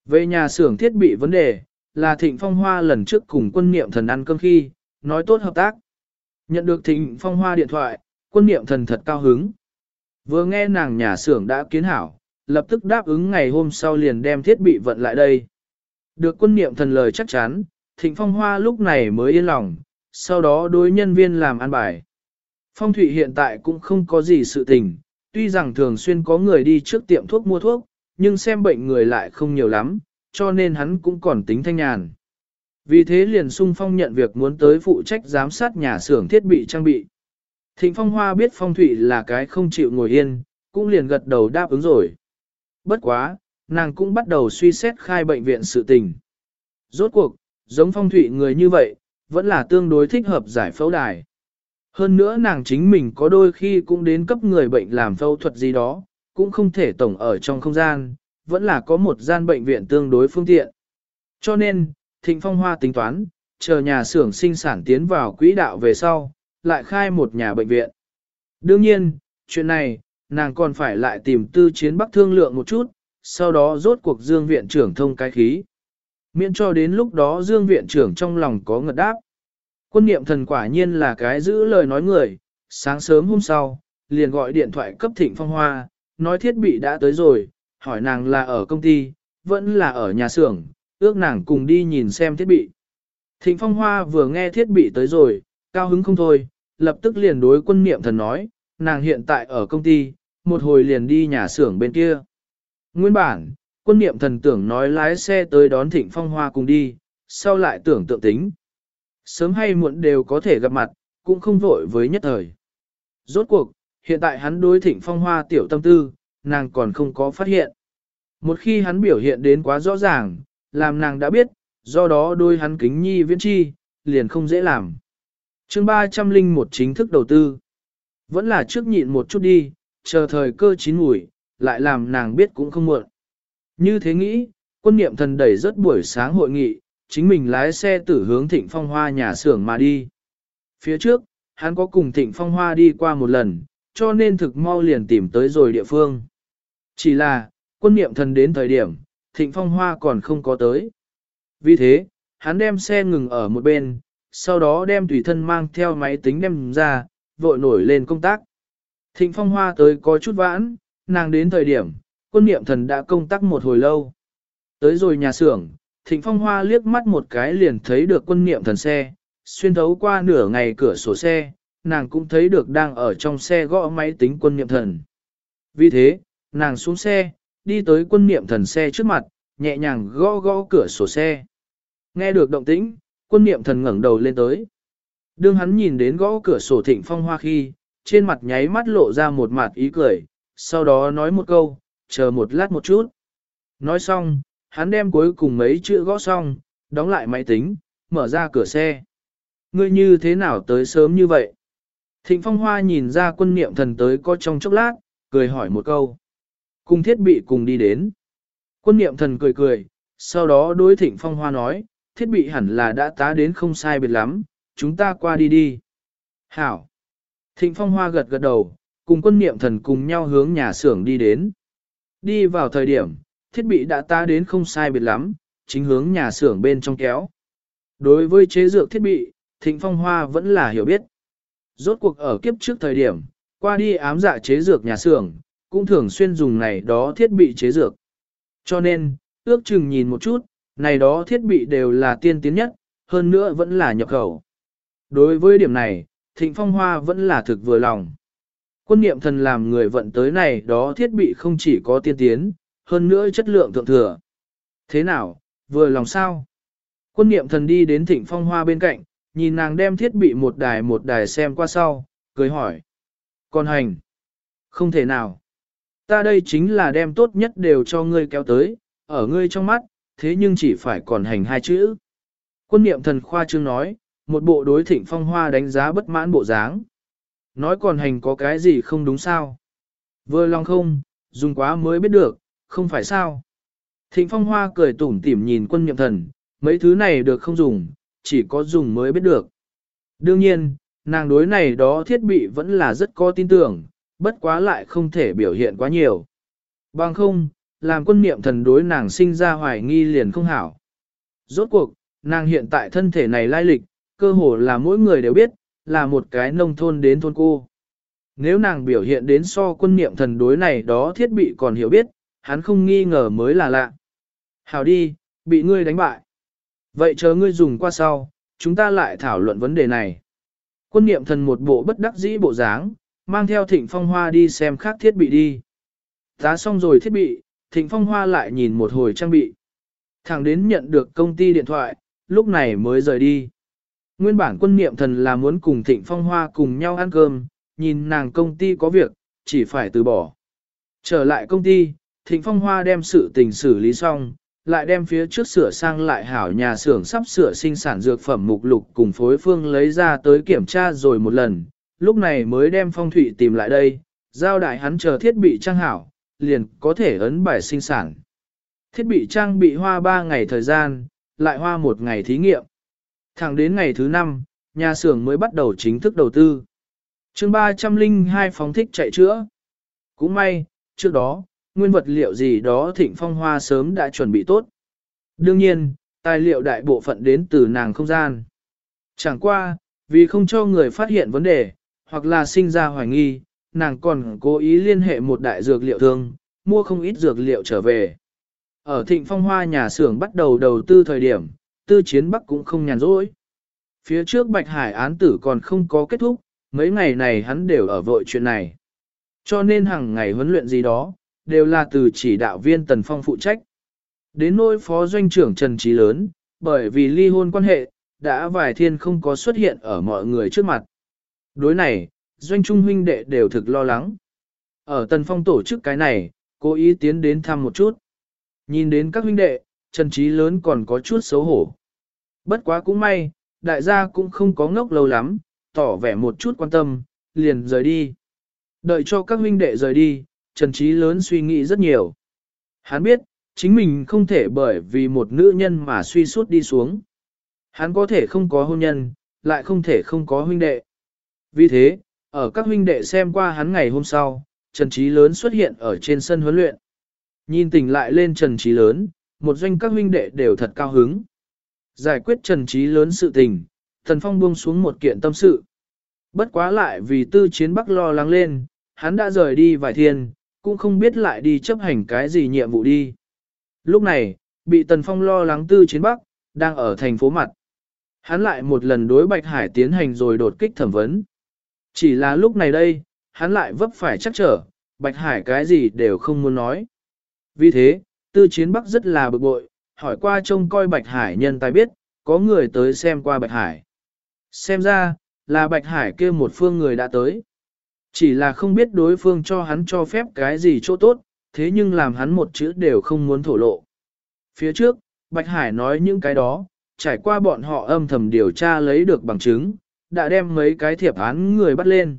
Về nhà xưởng thiết bị vấn đề, là Thịnh Phong Hoa lần trước cùng quân niệm thần ăn cơm khi, nói tốt hợp tác. Nhận được Thịnh Phong Hoa điện thoại, quân niệm thần thật cao hứng. Vừa nghe nàng nhà xưởng đã kiến hảo, lập tức đáp ứng ngày hôm sau liền đem thiết bị vận lại đây. Được quân niệm thần lời chắc chắn, Thịnh Phong Hoa lúc này mới yên lòng, sau đó đối nhân viên làm ăn bài. Phong Thụy hiện tại cũng không có gì sự tình, tuy rằng thường xuyên có người đi trước tiệm thuốc mua thuốc, nhưng xem bệnh người lại không nhiều lắm, cho nên hắn cũng còn tính thanh nhàn. Vì thế liền sung phong nhận việc muốn tới phụ trách giám sát nhà xưởng thiết bị trang bị. Thịnh Phong Hoa biết Phong Thụy là cái không chịu ngồi yên, cũng liền gật đầu đáp ứng rồi. Bất quá, nàng cũng bắt đầu suy xét khai bệnh viện sự tình. Rốt cuộc, giống Phong thủy người như vậy, vẫn là tương đối thích hợp giải phẫu đài. Hơn nữa nàng chính mình có đôi khi cũng đến cấp người bệnh làm phẫu thuật gì đó, cũng không thể tổng ở trong không gian, vẫn là có một gian bệnh viện tương đối phương tiện. Cho nên, Thịnh Phong Hoa tính toán, chờ nhà xưởng sinh sản tiến vào quỹ đạo về sau, lại khai một nhà bệnh viện. Đương nhiên, chuyện này, nàng còn phải lại tìm tư chiến bắc thương lượng một chút, sau đó rốt cuộc dương viện trưởng thông cái khí. Miễn cho đến lúc đó dương viện trưởng trong lòng có ngật đáp. Quân niệm thần quả nhiên là cái giữ lời nói người, sáng sớm hôm sau, liền gọi điện thoại cấp thịnh phong hoa, nói thiết bị đã tới rồi, hỏi nàng là ở công ty, vẫn là ở nhà xưởng, ước nàng cùng đi nhìn xem thiết bị. Thịnh phong hoa vừa nghe thiết bị tới rồi, cao hứng không thôi, lập tức liền đối quân niệm thần nói, nàng hiện tại ở công ty, một hồi liền đi nhà xưởng bên kia. Nguyên bản, quân niệm thần tưởng nói lái xe tới đón thịnh phong hoa cùng đi, sau lại tưởng tượng tính. Sớm hay muộn đều có thể gặp mặt, cũng không vội với nhất thời. Rốt cuộc, hiện tại hắn đối thịnh phong hoa tiểu tâm tư, nàng còn không có phát hiện. Một khi hắn biểu hiện đến quá rõ ràng, làm nàng đã biết, do đó đôi hắn kính nhi viễn chi, liền không dễ làm. chương 301 chính thức đầu tư. Vẫn là trước nhịn một chút đi, chờ thời cơ chín mùi, lại làm nàng biết cũng không muộn. Như thế nghĩ, quân niệm thần đẩy rất buổi sáng hội nghị, chính mình lái xe tử hướng thịnh phong hoa nhà xưởng mà đi. Phía trước, hắn có cùng thịnh phong hoa đi qua một lần, cho nên thực mau liền tìm tới rồi địa phương. Chỉ là, quân niệm thần đến thời điểm, thịnh phong hoa còn không có tới. Vì thế, hắn đem xe ngừng ở một bên, sau đó đem tùy thân mang theo máy tính đem ra, vội nổi lên công tác. Thịnh phong hoa tới có chút vãn, nàng đến thời điểm, quân niệm thần đã công tác một hồi lâu. Tới rồi nhà xưởng, thịnh phong hoa liếc mắt một cái liền thấy được quân niệm thần xe, xuyên thấu qua nửa ngày cửa sổ xe, nàng cũng thấy được đang ở trong xe gõ máy tính quân niệm thần. Vì thế, nàng xuống xe, đi tới quân niệm thần xe trước mặt, nhẹ nhàng gõ gõ cửa sổ xe. Nghe được động tĩnh, quân niệm thần ngẩng đầu lên tới. Đương hắn nhìn đến gõ cửa sổ thịnh phong hoa khi, trên mặt nháy mắt lộ ra một mặt ý cười, sau đó nói một câu, chờ một lát một chút. Nói xong, hắn đem cuối cùng mấy chữ gõ xong, đóng lại máy tính, mở ra cửa xe. Ngươi như thế nào tới sớm như vậy? Thịnh Phong Hoa nhìn ra quân niệm thần tới có trong chốc lát, cười hỏi một câu. Cùng thiết bị cùng đi đến. Quân niệm thần cười cười, sau đó đối Thịnh Phong Hoa nói, thiết bị hẳn là đã tá đến không sai biệt lắm, chúng ta qua đi đi. Hảo. Thịnh Phong Hoa gật gật đầu, cùng quân niệm thần cùng nhau hướng nhà xưởng đi đến. Đi vào thời điểm, thiết bị đã ta đến không sai biệt lắm, chính hướng nhà xưởng bên trong kéo. Đối với chế dược thiết bị, Thịnh Phong Hoa vẫn là hiểu biết. Rốt cuộc ở kiếp trước thời điểm, qua đi ám dạ chế dược nhà xưởng, cũng thường xuyên dùng này đó thiết bị chế dược. Cho nên, ước chừng nhìn một chút, này đó thiết bị đều là tiên tiến nhất, hơn nữa vẫn là nhập khẩu. Đối với điểm này, Thịnh Phong Hoa vẫn là thực vừa lòng. Quân niệm thần làm người vận tới này đó thiết bị không chỉ có tiên tiến, hơn nữa chất lượng thượng thừa. Thế nào, vừa lòng sao? Quân niệm thần đi đến Thịnh Phong Hoa bên cạnh, nhìn nàng đem thiết bị một đài một đài xem qua sau, cười hỏi. Còn hành? Không thể nào. Ta đây chính là đem tốt nhất đều cho ngươi kéo tới, ở ngươi trong mắt, thế nhưng chỉ phải còn hành hai chữ. Quân niệm thần khoa trương nói, một bộ đối thịnh phong hoa đánh giá bất mãn bộ dáng. Nói còn hành có cái gì không đúng sao? Vừa lòng không, dùng quá mới biết được, không phải sao? Thịnh phong hoa cười tủm tỉm nhìn quân niệm thần, mấy thứ này được không dùng, chỉ có dùng mới biết được. Đương nhiên, nàng đối này đó thiết bị vẫn là rất có tin tưởng, bất quá lại không thể biểu hiện quá nhiều. Bằng không, làm quân niệm thần đối nàng sinh ra hoài nghi liền không hảo. Rốt cuộc, nàng hiện tại thân thể này lai lịch, cơ hồ là mỗi người đều biết, là một cái nông thôn đến thôn cô. Nếu nàng biểu hiện đến so quân niệm thần đối này đó thiết bị còn hiểu biết, hắn không nghi ngờ mới là lạ. Hảo đi, bị ngươi đánh bại. Vậy chờ ngươi dùng qua sau, chúng ta lại thảo luận vấn đề này. Quân niệm thần một bộ bất đắc dĩ bộ dáng, mang theo thịnh phong hoa đi xem khác thiết bị đi. Giá xong rồi thiết bị, thịnh phong hoa lại nhìn một hồi trang bị. Thẳng đến nhận được công ty điện thoại, lúc này mới rời đi. Nguyên bản quân niệm thần là muốn cùng thịnh phong hoa cùng nhau ăn cơm, nhìn nàng công ty có việc, chỉ phải từ bỏ. Trở lại công ty, thịnh phong hoa đem sự tình xử lý xong, lại đem phía trước sửa sang lại hảo nhà xưởng sắp sửa sinh sản dược phẩm mục lục cùng phối phương lấy ra tới kiểm tra rồi một lần, lúc này mới đem phong thủy tìm lại đây, giao đại hắn chờ thiết bị trang hảo, liền có thể ấn bài sinh sản. Thiết bị trang bị hoa 3 ngày thời gian, lại hoa một ngày thí nghiệm. Thẳng đến ngày thứ 5, nhà xưởng mới bắt đầu chính thức đầu tư. chương 302 phóng thích chạy chữa. Cũng may, trước đó, nguyên vật liệu gì đó thịnh phong hoa sớm đã chuẩn bị tốt. Đương nhiên, tài liệu đại bộ phận đến từ nàng không gian. Chẳng qua, vì không cho người phát hiện vấn đề, hoặc là sinh ra hoài nghi, nàng còn cố ý liên hệ một đại dược liệu thương, mua không ít dược liệu trở về. Ở thịnh phong hoa nhà xưởng bắt đầu đầu tư thời điểm, tư chiến bắc cũng không nhàn rỗi. Phía trước Bạch Hải án tử còn không có kết thúc, mấy ngày này hắn đều ở vội chuyện này. Cho nên hàng ngày huấn luyện gì đó, đều là từ chỉ đạo viên Tần Phong phụ trách. Đến nỗi phó doanh trưởng Trần Trí Lớn, bởi vì ly hôn quan hệ, đã vài thiên không có xuất hiện ở mọi người trước mặt. Đối này, doanh trung huynh đệ đều thực lo lắng. Ở Tần Phong tổ chức cái này, cố ý tiến đến thăm một chút. Nhìn đến các huynh đệ, Trần Trí Lớn còn có chút xấu hổ. Bất quá cũng may, đại gia cũng không có ngốc lâu lắm, tỏ vẻ một chút quan tâm, liền rời đi. Đợi cho các huynh đệ rời đi, Trần Trí lớn suy nghĩ rất nhiều. Hắn biết, chính mình không thể bởi vì một nữ nhân mà suy suốt đi xuống. Hắn có thể không có hôn nhân, lại không thể không có huynh đệ. Vì thế, ở các huynh đệ xem qua hắn ngày hôm sau, Trần Trí lớn xuất hiện ở trên sân huấn luyện. Nhìn tỉnh lại lên Trần Trí lớn, một doanh các huynh đệ đều thật cao hứng. Giải quyết trần trí lớn sự tình, Tần Phong buông xuống một kiện tâm sự. Bất quá lại vì tư chiến bắc lo lắng lên, hắn đã rời đi vài thiên, cũng không biết lại đi chấp hành cái gì nhiệm vụ đi. Lúc này, bị Tần Phong lo lắng tư chiến bắc, đang ở thành phố mặt. Hắn lại một lần đối Bạch Hải tiến hành rồi đột kích thẩm vấn. Chỉ là lúc này đây, hắn lại vấp phải chắc trở, Bạch Hải cái gì đều không muốn nói. Vì thế, tư chiến bắc rất là bực bội, hỏi qua trông coi Bạch Hải nhân tài biết, có người tới xem qua Bạch Hải. Xem ra, là Bạch Hải kia một phương người đã tới. Chỉ là không biết đối phương cho hắn cho phép cái gì chỗ tốt, thế nhưng làm hắn một chữ đều không muốn thổ lộ. Phía trước, Bạch Hải nói những cái đó, trải qua bọn họ âm thầm điều tra lấy được bằng chứng, đã đem mấy cái thiệp án người bắt lên.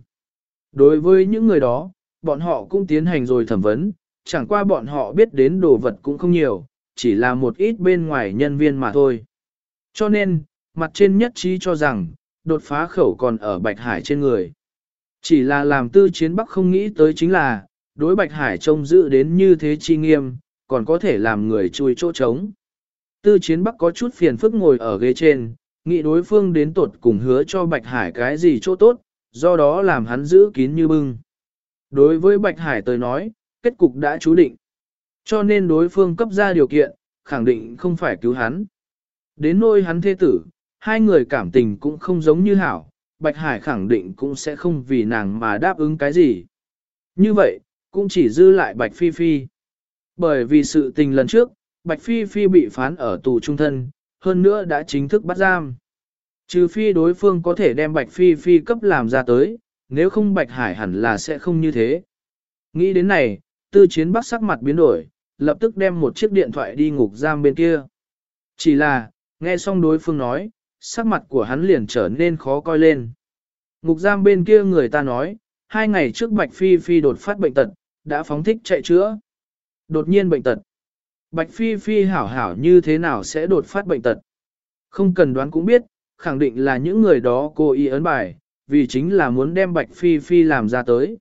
Đối với những người đó, bọn họ cũng tiến hành rồi thẩm vấn, chẳng qua bọn họ biết đến đồ vật cũng không nhiều, chỉ là một ít bên ngoài nhân viên mà thôi. Cho nên, mặt trên nhất trí cho rằng, đột phá khẩu còn ở Bạch Hải trên người. Chỉ là làm tư chiến Bắc không nghĩ tới chính là, đối Bạch Hải trông giữ đến như thế chi nghiêm, còn có thể làm người chui chỗ trống. Tư chiến Bắc có chút phiền phức ngồi ở ghế trên, nghĩ đối phương đến tột cùng hứa cho Bạch Hải cái gì chỗ tốt, do đó làm hắn giữ kín như bưng. Đối với Bạch Hải tới nói, kết cục đã chú định. Cho nên đối phương cấp ra điều kiện, khẳng định không phải cứu hắn. Đến nôi hắn thê tử, hai người cảm tình cũng không giống như hảo, Bạch Hải khẳng định cũng sẽ không vì nàng mà đáp ứng cái gì. Như vậy, cũng chỉ dư lại Bạch Phi Phi. Bởi vì sự tình lần trước, Bạch Phi Phi bị phán ở tù trung thân, hơn nữa đã chính thức bắt giam. Trừ phi đối phương có thể đem Bạch Phi Phi cấp làm ra tới, nếu không Bạch Hải hẳn là sẽ không như thế. Nghĩ đến này, tư chiến bắc sắc mặt biến đổi, lập tức đem một chiếc điện thoại đi ngục giam bên kia. Chỉ là, nghe xong đối phương nói, sắc mặt của hắn liền trở nên khó coi lên. Ngục giam bên kia người ta nói, hai ngày trước Bạch Phi Phi đột phát bệnh tật, đã phóng thích chạy chữa. Đột nhiên bệnh tật. Bạch Phi Phi hảo hảo như thế nào sẽ đột phát bệnh tật? Không cần đoán cũng biết, khẳng định là những người đó cố ý ấn bài, vì chính là muốn đem Bạch Phi Phi làm ra tới.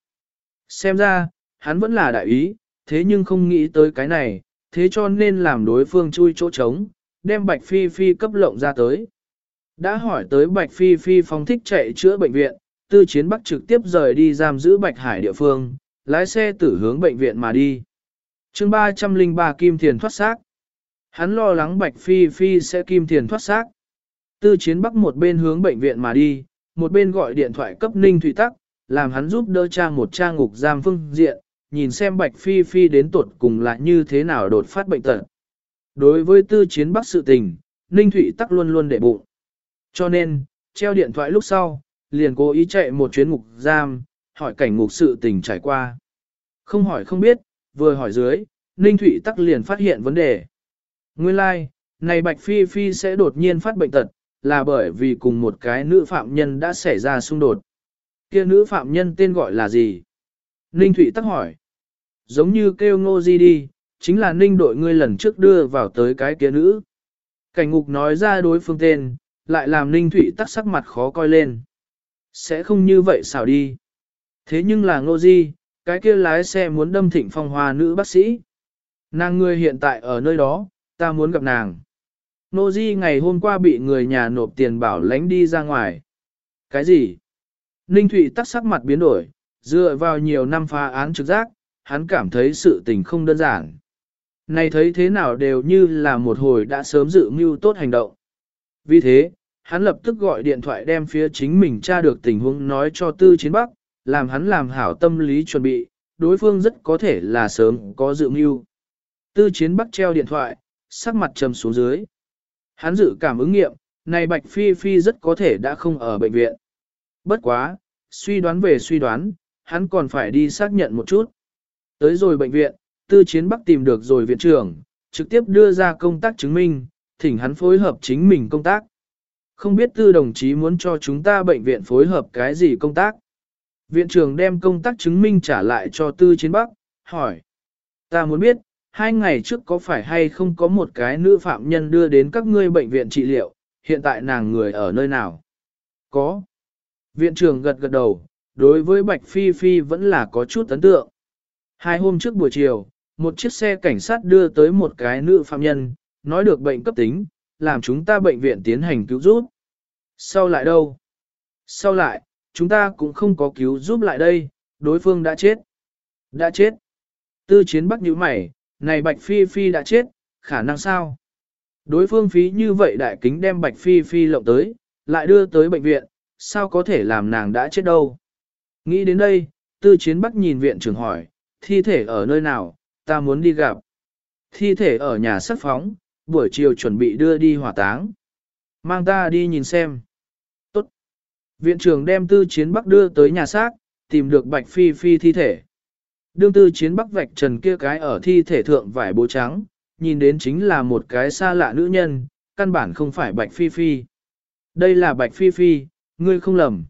Xem ra, hắn vẫn là đại ý, thế nhưng không nghĩ tới cái này, thế cho nên làm đối phương chui chỗ trống, đem Bạch Phi Phi cấp lộng ra tới. Đã hỏi tới Bạch Phi Phi phong thích chạy chữa bệnh viện, tư chiến bắc trực tiếp rời đi giam giữ Bạch Hải địa phương, lái xe tử hướng bệnh viện mà đi. chương 303 Kim Thiền thoát xác. Hắn lo lắng Bạch Phi Phi sẽ Kim Thiền thoát xác. Tư chiến bắc một bên hướng bệnh viện mà đi, một bên gọi điện thoại cấp Ninh Thủy Tắc, làm hắn giúp đỡ trang một trang ngục giam phương diện, nhìn xem Bạch Phi Phi đến tuột cùng là như thế nào đột phát bệnh tật. Đối với tư chiến bắc sự tình, Ninh Thụy Tắc luôn luôn để bụng. Cho nên, treo điện thoại lúc sau, liền cố ý chạy một chuyến ngục giam, hỏi cảnh ngục sự tình trải qua. Không hỏi không biết, vừa hỏi dưới, Ninh Thụy Tắc liền phát hiện vấn đề. Nguyên lai, like, này Bạch Phi Phi sẽ đột nhiên phát bệnh tật, là bởi vì cùng một cái nữ phạm nhân đã xảy ra xung đột. Kia nữ phạm nhân tên gọi là gì? Ninh Thụy Tắc hỏi. Giống như kêu ngô di đi, chính là ninh đội ngươi lần trước đưa vào tới cái kia nữ. Cảnh ngục nói ra đối phương tên, lại làm ninh Thụy tắc sắc mặt khó coi lên. Sẽ không như vậy sao đi. Thế nhưng là ngô di, cái kia lái xe muốn đâm thịnh phong hoa nữ bác sĩ. Nàng ngươi hiện tại ở nơi đó, ta muốn gặp nàng. Ngô di ngày hôm qua bị người nhà nộp tiền bảo lánh đi ra ngoài. Cái gì? Ninh Thụy tắc sắc mặt biến đổi, dựa vào nhiều năm phá án trực giác, hắn cảm thấy sự tình không đơn giản. Này thấy thế nào đều như là một hồi đã sớm dự mưu tốt hành động. Vì thế, hắn lập tức gọi điện thoại đem phía chính mình tra được tình huống nói cho Tư Chiến Bắc, làm hắn làm hảo tâm lý chuẩn bị, đối phương rất có thể là sớm có dự mưu. Tư Chiến Bắc treo điện thoại, sắc mặt trầm xuống dưới. Hắn dự cảm ứng nghiệm, này Bạch Phi Phi rất có thể đã không ở bệnh viện. Bất quá, suy đoán về suy đoán, hắn còn phải đi xác nhận một chút. Tới rồi bệnh viện, tư chiến bắc tìm được rồi viện trưởng, trực tiếp đưa ra công tác chứng minh, thỉnh hắn phối hợp chính mình công tác. Không biết tư đồng chí muốn cho chúng ta bệnh viện phối hợp cái gì công tác. Viện trưởng đem công tác chứng minh trả lại cho tư chiến bắc, hỏi. Ta muốn biết, hai ngày trước có phải hay không có một cái nữ phạm nhân đưa đến các ngươi bệnh viện trị liệu, hiện tại nàng người ở nơi nào? Có. Viện trưởng gật gật đầu, đối với Bạch Phi Phi vẫn là có chút ấn tượng. Hai hôm trước buổi chiều, một chiếc xe cảnh sát đưa tới một cái nữ phạm nhân, nói được bệnh cấp tính, làm chúng ta bệnh viện tiến hành cứu giúp. Sau lại đâu? Sau lại, chúng ta cũng không có cứu giúp lại đây, đối phương đã chết. Đã chết. Tư chiến bắc nhíu mày, này Bạch Phi Phi đã chết, khả năng sao? Đối phương phí như vậy đại kính đem Bạch Phi Phi lộng tới, lại đưa tới bệnh viện, sao có thể làm nàng đã chết đâu? Nghĩ đến đây, tư chiến bắc nhìn viện trưởng hỏi, thi thể ở nơi nào, ta muốn đi gặp. Thi thể ở nhà sắp phóng, buổi chiều chuẩn bị đưa đi hỏa táng. Mang ta đi nhìn xem. Tốt. Viện trưởng đem tư chiến bắc đưa tới nhà xác, tìm được bạch phi phi thi thể. Đương tư chiến bắc vạch trần kia cái ở thi thể thượng vải bố trắng, nhìn đến chính là một cái xa lạ nữ nhân, căn bản không phải bạch phi phi. Đây là bạch phi phi, ngươi không lầm.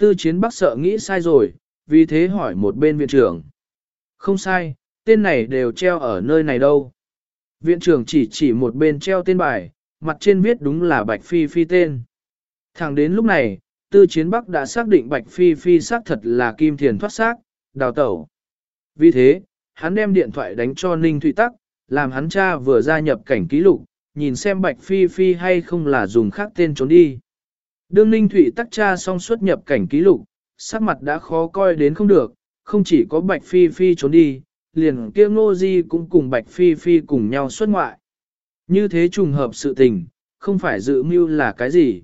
Tư chiến bắc sợ nghĩ sai rồi, vì thế hỏi một bên viện trưởng. Không sai, tên này đều treo ở nơi này đâu. Viện trưởng chỉ chỉ một bên treo tên bài, mặt trên viết đúng là Bạch Phi Phi tên. Thẳng đến lúc này, Tư Chiến Bắc đã xác định Bạch Phi Phi xác thật là Kim Thiền thoát xác, đào tẩu. Vì thế, hắn đem điện thoại đánh cho Ninh Thụy Tắc, làm hắn cha vừa gia nhập cảnh ký lục, nhìn xem Bạch Phi Phi hay không là dùng khác tên trốn đi. Đương Ninh Thụy Tắc cha xong xuất nhập cảnh ký lục, sắc mặt đã khó coi đến không được, không chỉ có Bạch Phi Phi trốn đi, liền kia ngô di cũng cùng Bạch Phi Phi cùng nhau xuất ngoại. Như thế trùng hợp sự tình, không phải dự mưu là cái gì.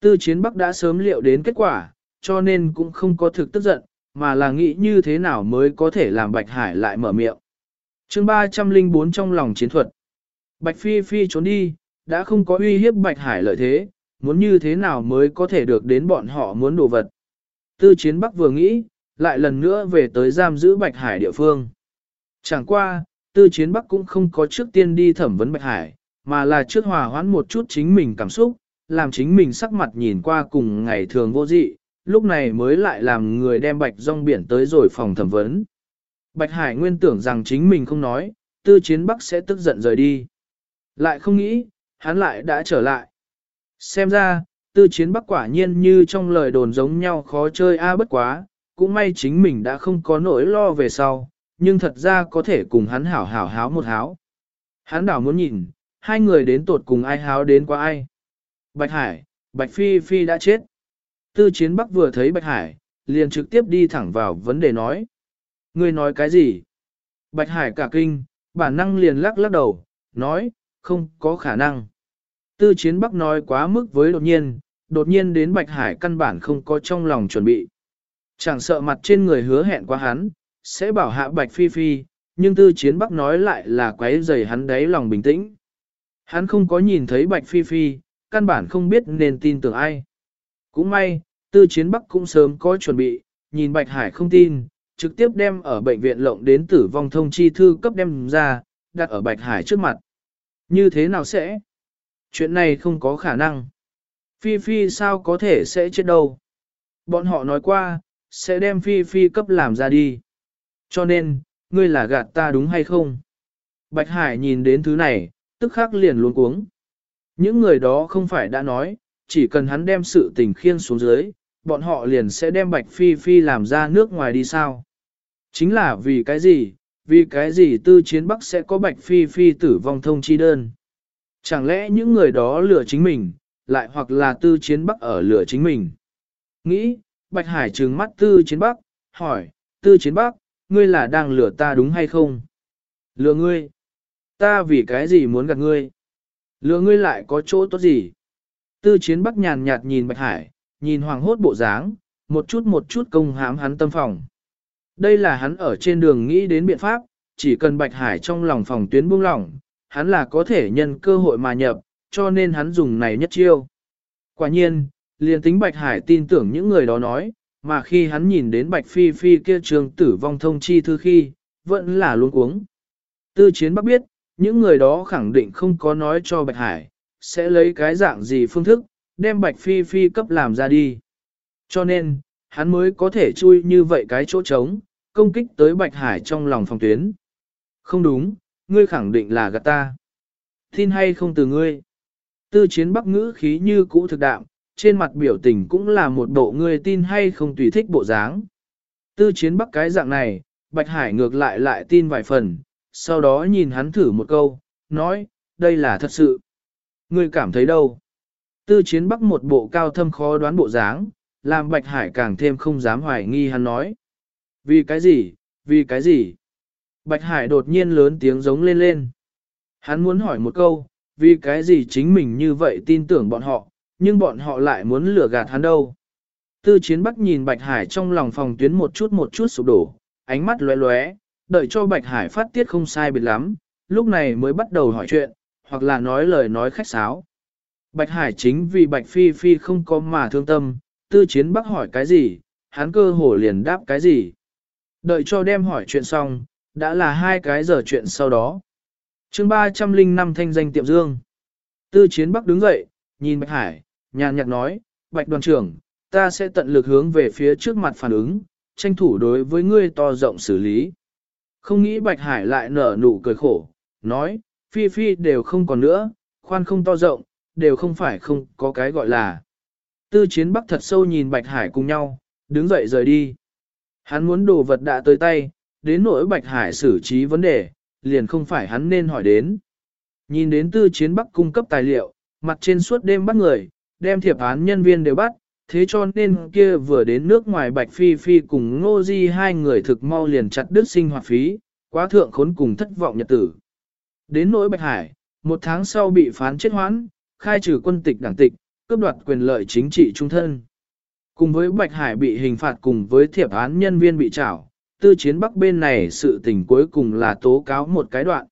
Tư chiến Bắc đã sớm liệu đến kết quả, cho nên cũng không có thực tức giận, mà là nghĩ như thế nào mới có thể làm Bạch Hải lại mở miệng. chương 304 trong lòng chiến thuật. Bạch Phi Phi trốn đi, đã không có uy hiếp Bạch Hải lợi thế, muốn như thế nào mới có thể được đến bọn họ muốn đồ vật. Tư chiến Bắc vừa nghĩ, lại lần nữa về tới giam giữ Bạch Hải địa phương. Chẳng qua, tư chiến Bắc cũng không có trước tiên đi thẩm vấn Bạch Hải, mà là trước hòa hoãn một chút chính mình cảm xúc, làm chính mình sắc mặt nhìn qua cùng ngày thường vô dị, lúc này mới lại làm người đem Bạch rong biển tới rồi phòng thẩm vấn. Bạch Hải nguyên tưởng rằng chính mình không nói, tư chiến Bắc sẽ tức giận rời đi. Lại không nghĩ, hắn lại đã trở lại. Xem ra, tư chiến Bắc quả nhiên như trong lời đồn giống nhau khó chơi a bất quá, cũng may chính mình đã không có nỗi lo về sau, nhưng thật ra có thể cùng hắn hảo hảo háo một háo. Hắn đảo muốn nhìn, hai người đến tột cùng ai háo đến qua ai. Bạch Hải, Bạch Phi Phi đã chết. Tư chiến Bắc vừa thấy Bạch Hải, liền trực tiếp đi thẳng vào vấn đề nói. Ngươi nói cái gì? Bạch Hải cả kinh, bản năng liền lắc lắc đầu, nói, không có khả năng. Tư chiến Bắc nói quá mức với đột nhiên, đột nhiên đến Bạch Hải căn bản không có trong lòng chuẩn bị. Chẳng sợ mặt trên người hứa hẹn quá hắn, sẽ bảo hạ Bạch Phi Phi, nhưng tư chiến Bắc nói lại là quấy rầy hắn đáy lòng bình tĩnh. Hắn không có nhìn thấy Bạch Phi Phi, căn bản không biết nên tin tưởng ai. Cũng may, tư chiến Bắc cũng sớm có chuẩn bị, nhìn Bạch Hải không tin, trực tiếp đem ở bệnh viện lộng đến tử vong thông chi thư cấp đem ra, đặt ở Bạch Hải trước mặt. Như thế nào sẽ? Chuyện này không có khả năng. Phi Phi sao có thể sẽ chết đâu? Bọn họ nói qua, sẽ đem Phi Phi cấp làm ra đi. Cho nên, ngươi là gạt ta đúng hay không? Bạch Hải nhìn đến thứ này, tức khắc liền luống cuống. Những người đó không phải đã nói, chỉ cần hắn đem sự tình khiên xuống dưới, bọn họ liền sẽ đem Bạch Phi Phi làm ra nước ngoài đi sao? Chính là vì cái gì? Vì cái gì tư chiến Bắc sẽ có Bạch Phi Phi tử vong thông chi đơn? Chẳng lẽ những người đó lừa chính mình, lại hoặc là tư chiến Bắc ở lừa chính mình? Nghĩ, Bạch Hải trừng mắt tư chiến Bắc, hỏi, tư chiến Bắc, ngươi là đang lừa ta đúng hay không? Lừa ngươi? Ta vì cái gì muốn gạt ngươi? Lừa ngươi lại có chỗ tốt gì? Tư chiến bắc nhàn nhạt nhìn Bạch Hải, nhìn hoàng hốt bộ dáng, một chút một chút công hám hắn tâm phòng. Đây là hắn ở trên đường nghĩ đến biện pháp, chỉ cần Bạch Hải trong lòng phòng tuyến buông lỏng, hắn là có thể nhân cơ hội mà nhập, cho nên hắn dùng này nhất chiêu. Quả nhiên, liền tính Bạch Hải tin tưởng những người đó nói, mà khi hắn nhìn đến Bạch Phi Phi kia trường tử vong thông chi thư khi, vẫn là luôn cuống. Tư chiến bắc biết, những người đó khẳng định không có nói cho Bạch Hải, sẽ lấy cái dạng gì phương thức, đem Bạch Phi Phi cấp làm ra đi. Cho nên, hắn mới có thể chui như vậy cái chỗ trống, công kích tới Bạch Hải trong lòng phòng tuyến. Không đúng, ngươi khẳng định là gạt ta. Tin hay không từ ngươi. Tư chiến bắc ngữ khí như cũ thực đạm, trên mặt biểu tình cũng là một bộ ngươi tin hay không tùy thích bộ dáng. Tư chiến bắc cái dạng này, Bạch Hải ngược lại lại tin vài phần, sau đó nhìn hắn thử một câu, nói, đây là thật sự. Ngươi cảm thấy đâu? Tư chiến bắc một bộ cao thâm khó đoán bộ dáng, làm Bạch Hải càng thêm không dám hoài nghi hắn nói. Vì cái gì, vì cái gì? Bạch Hải đột nhiên lớn tiếng giống lên lên. Hắn muốn hỏi một câu, vì cái gì chính mình như vậy tin tưởng bọn họ, nhưng bọn họ lại muốn lừa gạt hắn đâu. Tư chiến bắc nhìn Bạch Hải trong lòng phòng tuyến một chút một chút sụp đổ, ánh mắt lóe lóe, đợi cho Bạch Hải phát tiết không sai biệt lắm, lúc này mới bắt đầu hỏi chuyện, hoặc là nói lời nói khách sáo. Bạch Hải chính vì Bạch Phi Phi không có mà thương tâm, tư chiến bắc hỏi cái gì, hắn cơ hồ liền đáp cái gì. Đợi cho đem hỏi chuyện xong, đã là hai cái giờ chuyện sau đó. chương 305 thanh danh tiệm dương. Tư chiến bắc đứng dậy, nhìn Bạch Hải, nhàn nhạt nói, Bạch đoàn trưởng, ta sẽ tận lực hướng về phía trước mặt phản ứng, tranh thủ đối với ngươi to rộng xử lý. Không nghĩ Bạch Hải lại nở nụ cười khổ, nói, Phi Phi đều không còn nữa, khoan không to rộng, đều không phải không có cái gọi là. Tư chiến bắc thật sâu nhìn Bạch Hải cùng nhau, đứng dậy rời đi. Hắn muốn đồ vật đã tới tay, đến nỗi Bạch Hải xử trí vấn đề, liền không phải hắn nên hỏi đến. Nhìn đến tư chiến bắc cung cấp tài liệu, mặt trên suốt đêm bắt người, đem thiệp án nhân viên đều bắt, thế cho nên kia vừa đến nước ngoài Bạch Phi Phi cùng Ngô Di hai người thực mau liền chặt đứt sinh hoạt phí, quá thượng khốn cùng thất vọng nhật tử. Đến nỗi Bạch Hải, một tháng sau bị phán chết hoãn, khai trừ quân tịch đảng tịch, cướp đoạt quyền lợi chính trị trung thân. Cùng với Bạch Hải bị hình phạt cùng với thiệp án nhân viên bị trảo, tư chiến bắc bên này sự tình cuối cùng là tố cáo một cái đoạn.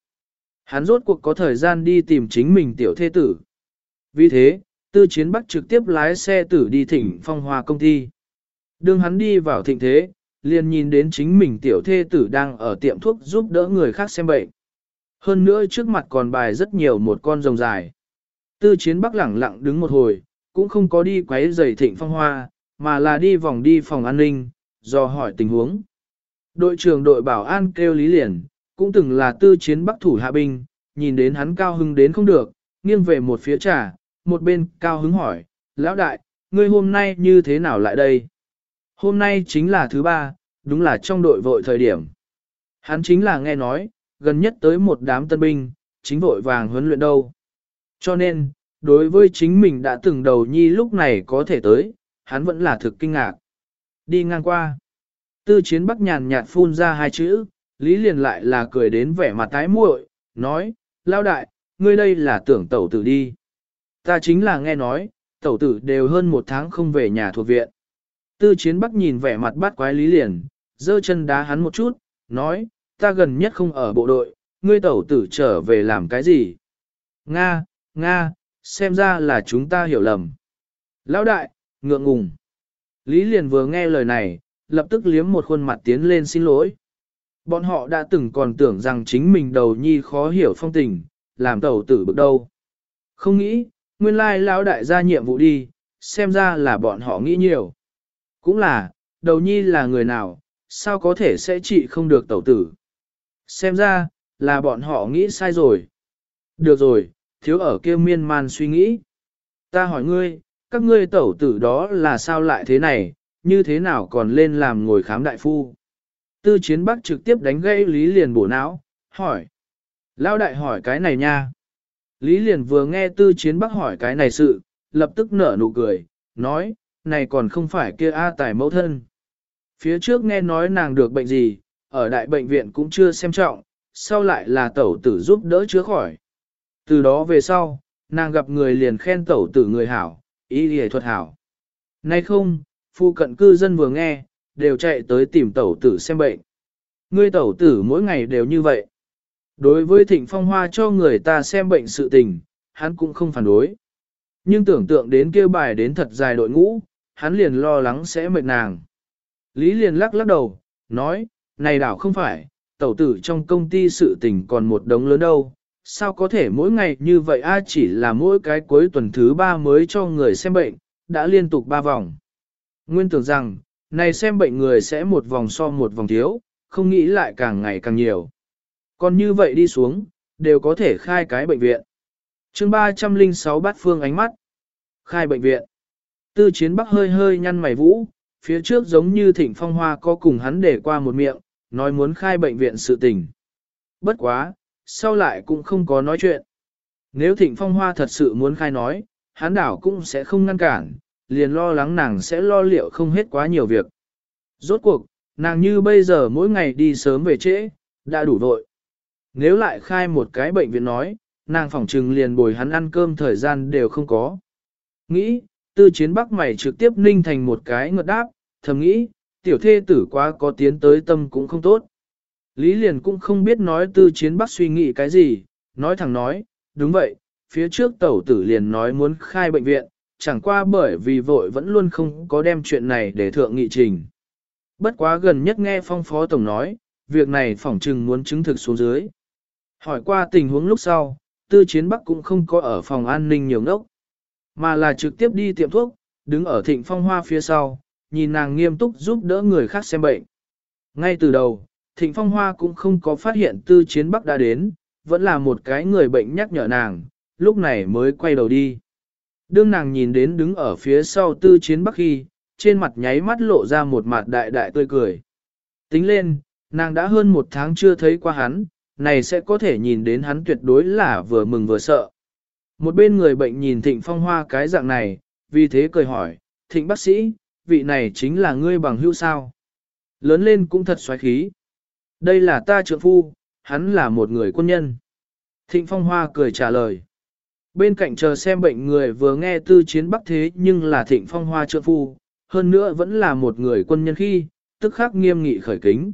Hắn rốt cuộc có thời gian đi tìm chính mình tiểu thê tử. Vì thế, tư chiến bắc trực tiếp lái xe tử đi thỉnh phong hoa công ty. Đường hắn đi vào thịnh thế, liền nhìn đến chính mình tiểu thê tử đang ở tiệm thuốc giúp đỡ người khác xem bệnh. Hơn nữa trước mặt còn bài rất nhiều một con rồng dài. Tư chiến bắc lẳng lặng đứng một hồi, cũng không có đi quấy giày thịnh phong hoa, mà là đi vòng đi phòng an ninh, do hỏi tình huống. Đội trưởng đội bảo an kêu Lý Liền, cũng từng là tư chiến bắc thủ hạ binh, nhìn đến hắn cao hứng đến không được, nghiêng về một phía trà, một bên cao hứng hỏi, lão đại, ngươi hôm nay như thế nào lại đây? Hôm nay chính là thứ ba, đúng là trong đội vội thời điểm. Hắn chính là nghe nói, gần nhất tới một đám tân binh, chính vội vàng huấn luyện đâu. Cho nên, đối với chính mình đã từng đầu nhi lúc này có thể tới, hắn vẫn là thực kinh ngạc. Đi ngang qua. Tư chiến bắc nhàn nhạt phun ra hai chữ, Lý liền lại là cười đến vẻ mặt tái muội, nói, lao đại, ngươi đây là tưởng tẩu tử đi. Ta chính là nghe nói, tẩu tử đều hơn một tháng không về nhà thuộc viện. Tư chiến bắc nhìn vẻ mặt bắt quái Lý liền, giơ chân đá hắn một chút, nói, ta gần nhất không ở bộ đội, ngươi tẩu tử trở về làm cái gì? Nga, Nga, xem ra là chúng ta hiểu lầm. Lão đại, ngượng ngùng. Lý liền vừa nghe lời này, lập tức liếm một khuôn mặt tiến lên xin lỗi. Bọn họ đã từng còn tưởng rằng chính mình đầu nhi khó hiểu phong tình, làm tẩu tử bực đâu. Không nghĩ, nguyên lai lão đại ra nhiệm vụ đi, xem ra là bọn họ nghĩ nhiều. Cũng là, đầu nhi là người nào, sao có thể sẽ trị không được tẩu tử. Xem ra, là bọn họ nghĩ sai rồi. Được rồi, thiếu ở kia miên man suy nghĩ. Ta hỏi ngươi, các ngươi tẩu tử đó là sao lại thế này, như thế nào còn lên làm ngồi khám đại phu. Tư chiến bắc trực tiếp đánh gây Lý Liền bổ não, hỏi. Lao đại hỏi cái này nha. Lý Liền vừa nghe tư chiến bắc hỏi cái này sự, lập tức nở nụ cười, nói, này còn không phải kia A tài mẫu thân. Phía trước nghe nói nàng được bệnh gì, ở đại bệnh viện cũng chưa xem trọng, sau lại là tẩu tử giúp đỡ chữa khỏi. Từ đó về sau, nàng gặp người liền khen tẩu tử người hảo, ý lìa thuật hảo. Nay không, phu cận cư dân vừa nghe, đều chạy tới tìm tẩu tử xem bệnh. Ngươi tẩu tử mỗi ngày đều như vậy. Đối với thịnh phong hoa cho người ta xem bệnh sự tình, hắn cũng không phản đối. Nhưng tưởng tượng đến kêu bài đến thật dài đội ngũ, hắn liền lo lắng sẽ mệt nàng. Lý liền lắc lắc đầu, nói, này đảo không phải, tẩu tử trong công ty sự tình còn một đống lớn đâu, sao có thể mỗi ngày như vậy a chỉ là mỗi cái cuối tuần thứ ba mới cho người xem bệnh, đã liên tục ba vòng. Nguyên tưởng rằng, này xem bệnh người sẽ một vòng so một vòng thiếu, không nghĩ lại càng ngày càng nhiều. Còn như vậy đi xuống, đều có thể khai cái bệnh viện. chương 306 bát phương ánh mắt. Khai bệnh viện. Tư chiến bắc hơi hơi nhăn mày vũ, phía trước giống như thịnh phong hoa có cùng hắn để qua một miệng, nói muốn khai bệnh viện sự tình. bất quá, sau lại cũng không có nói chuyện. Nếu thịnh phong hoa thật sự muốn khai nói, hắn đảo cũng sẽ không ngăn cản, liền lo lắng nàng sẽ lo liệu không hết quá nhiều việc. Rốt cuộc, nàng như bây giờ mỗi ngày đi sớm về trễ, đã đủ vội. Nếu lại khai một cái bệnh viện nói, nàng phỏng trừng liền bồi hắn ăn cơm thời gian đều không có. Nghĩ, tư chiến bắc mày trực tiếp ninh thành một cái ngợt đáp, thầm nghĩ, tiểu thê tử quá có tiến tới tâm cũng không tốt. Lý liền cũng không biết nói tư chiến bắc suy nghĩ cái gì, nói thẳng nói, đúng vậy, phía trước tẩu tử liền nói muốn khai bệnh viện, chẳng qua bởi vì vội vẫn luôn không có đem chuyện này để thượng nghị trình. Bất quá gần nhất nghe phong phó tổng nói, việc này phỏng trừng muốn chứng thực xuống dưới. Hỏi qua tình huống lúc sau, tư chiến bắc cũng không có ở phòng an ninh nhiều ngốc, mà là trực tiếp đi tiệm thuốc, đứng ở thịnh phong hoa phía sau, nhìn nàng nghiêm túc giúp đỡ người khác xem bệnh. Ngay từ đầu, thịnh phong hoa cũng không có phát hiện tư chiến bắc đã đến, vẫn là một cái người bệnh nhắc nhở nàng, lúc này mới quay đầu đi. Đương nàng nhìn đến đứng ở phía sau tư chiến bắc khi, trên mặt nháy mắt lộ ra một mặt đại đại tươi cười. Tính lên, nàng đã hơn một tháng chưa thấy qua hắn, này sẽ có thể nhìn đến hắn tuyệt đối là vừa mừng vừa sợ. Một bên người bệnh nhìn thịnh phong hoa cái dạng này, vì thế cười hỏi, thịnh bác sĩ, vị này chính là ngươi bằng hữu sao. Lớn lên cũng thật xoáy khí. Đây là ta trượng phu, hắn là một người quân nhân. Thịnh phong hoa cười trả lời. Bên cạnh chờ xem bệnh người vừa nghe tư chiến bắc thế nhưng là thịnh phong hoa trượng phu, hơn nữa vẫn là một người quân nhân khi, tức khắc nghiêm nghị khởi kính.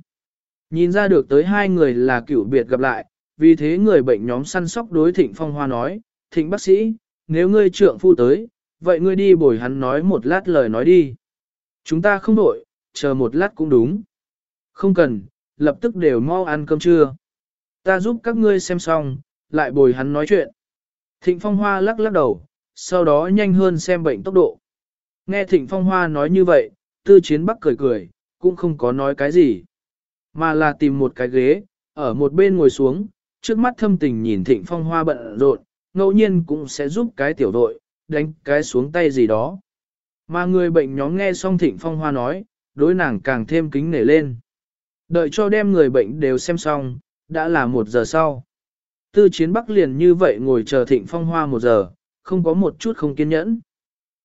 Nhìn ra được tới hai người là cựu biệt gặp lại, vì thế người bệnh nhóm săn sóc đối thịnh phong hoa nói, thịnh bác sĩ, nếu ngươi trượng phu tới, vậy ngươi đi bồi hắn nói một lát lời nói đi. Chúng ta không đổi, chờ một lát cũng đúng. Không cần, lập tức đều mau ăn cơm trưa. Ta giúp các ngươi xem xong, lại bồi hắn nói chuyện. Thịnh Phong Hoa lắc lắc đầu, sau đó nhanh hơn xem bệnh tốc độ. Nghe Thịnh Phong Hoa nói như vậy, tư chiến bắc cười cười, cũng không có nói cái gì. Mà là tìm một cái ghế, ở một bên ngồi xuống, trước mắt thâm tình nhìn Thịnh Phong Hoa bận rộn, ngẫu nhiên cũng sẽ giúp cái tiểu đội, đánh cái xuống tay gì đó. Mà người bệnh nhóm nghe xong Thịnh Phong Hoa nói, đối nàng càng thêm kính nể lên. Đợi cho đem người bệnh đều xem xong, đã là một giờ sau. Tư chiến bắc liền như vậy ngồi chờ Thịnh Phong Hoa một giờ, không có một chút không kiên nhẫn.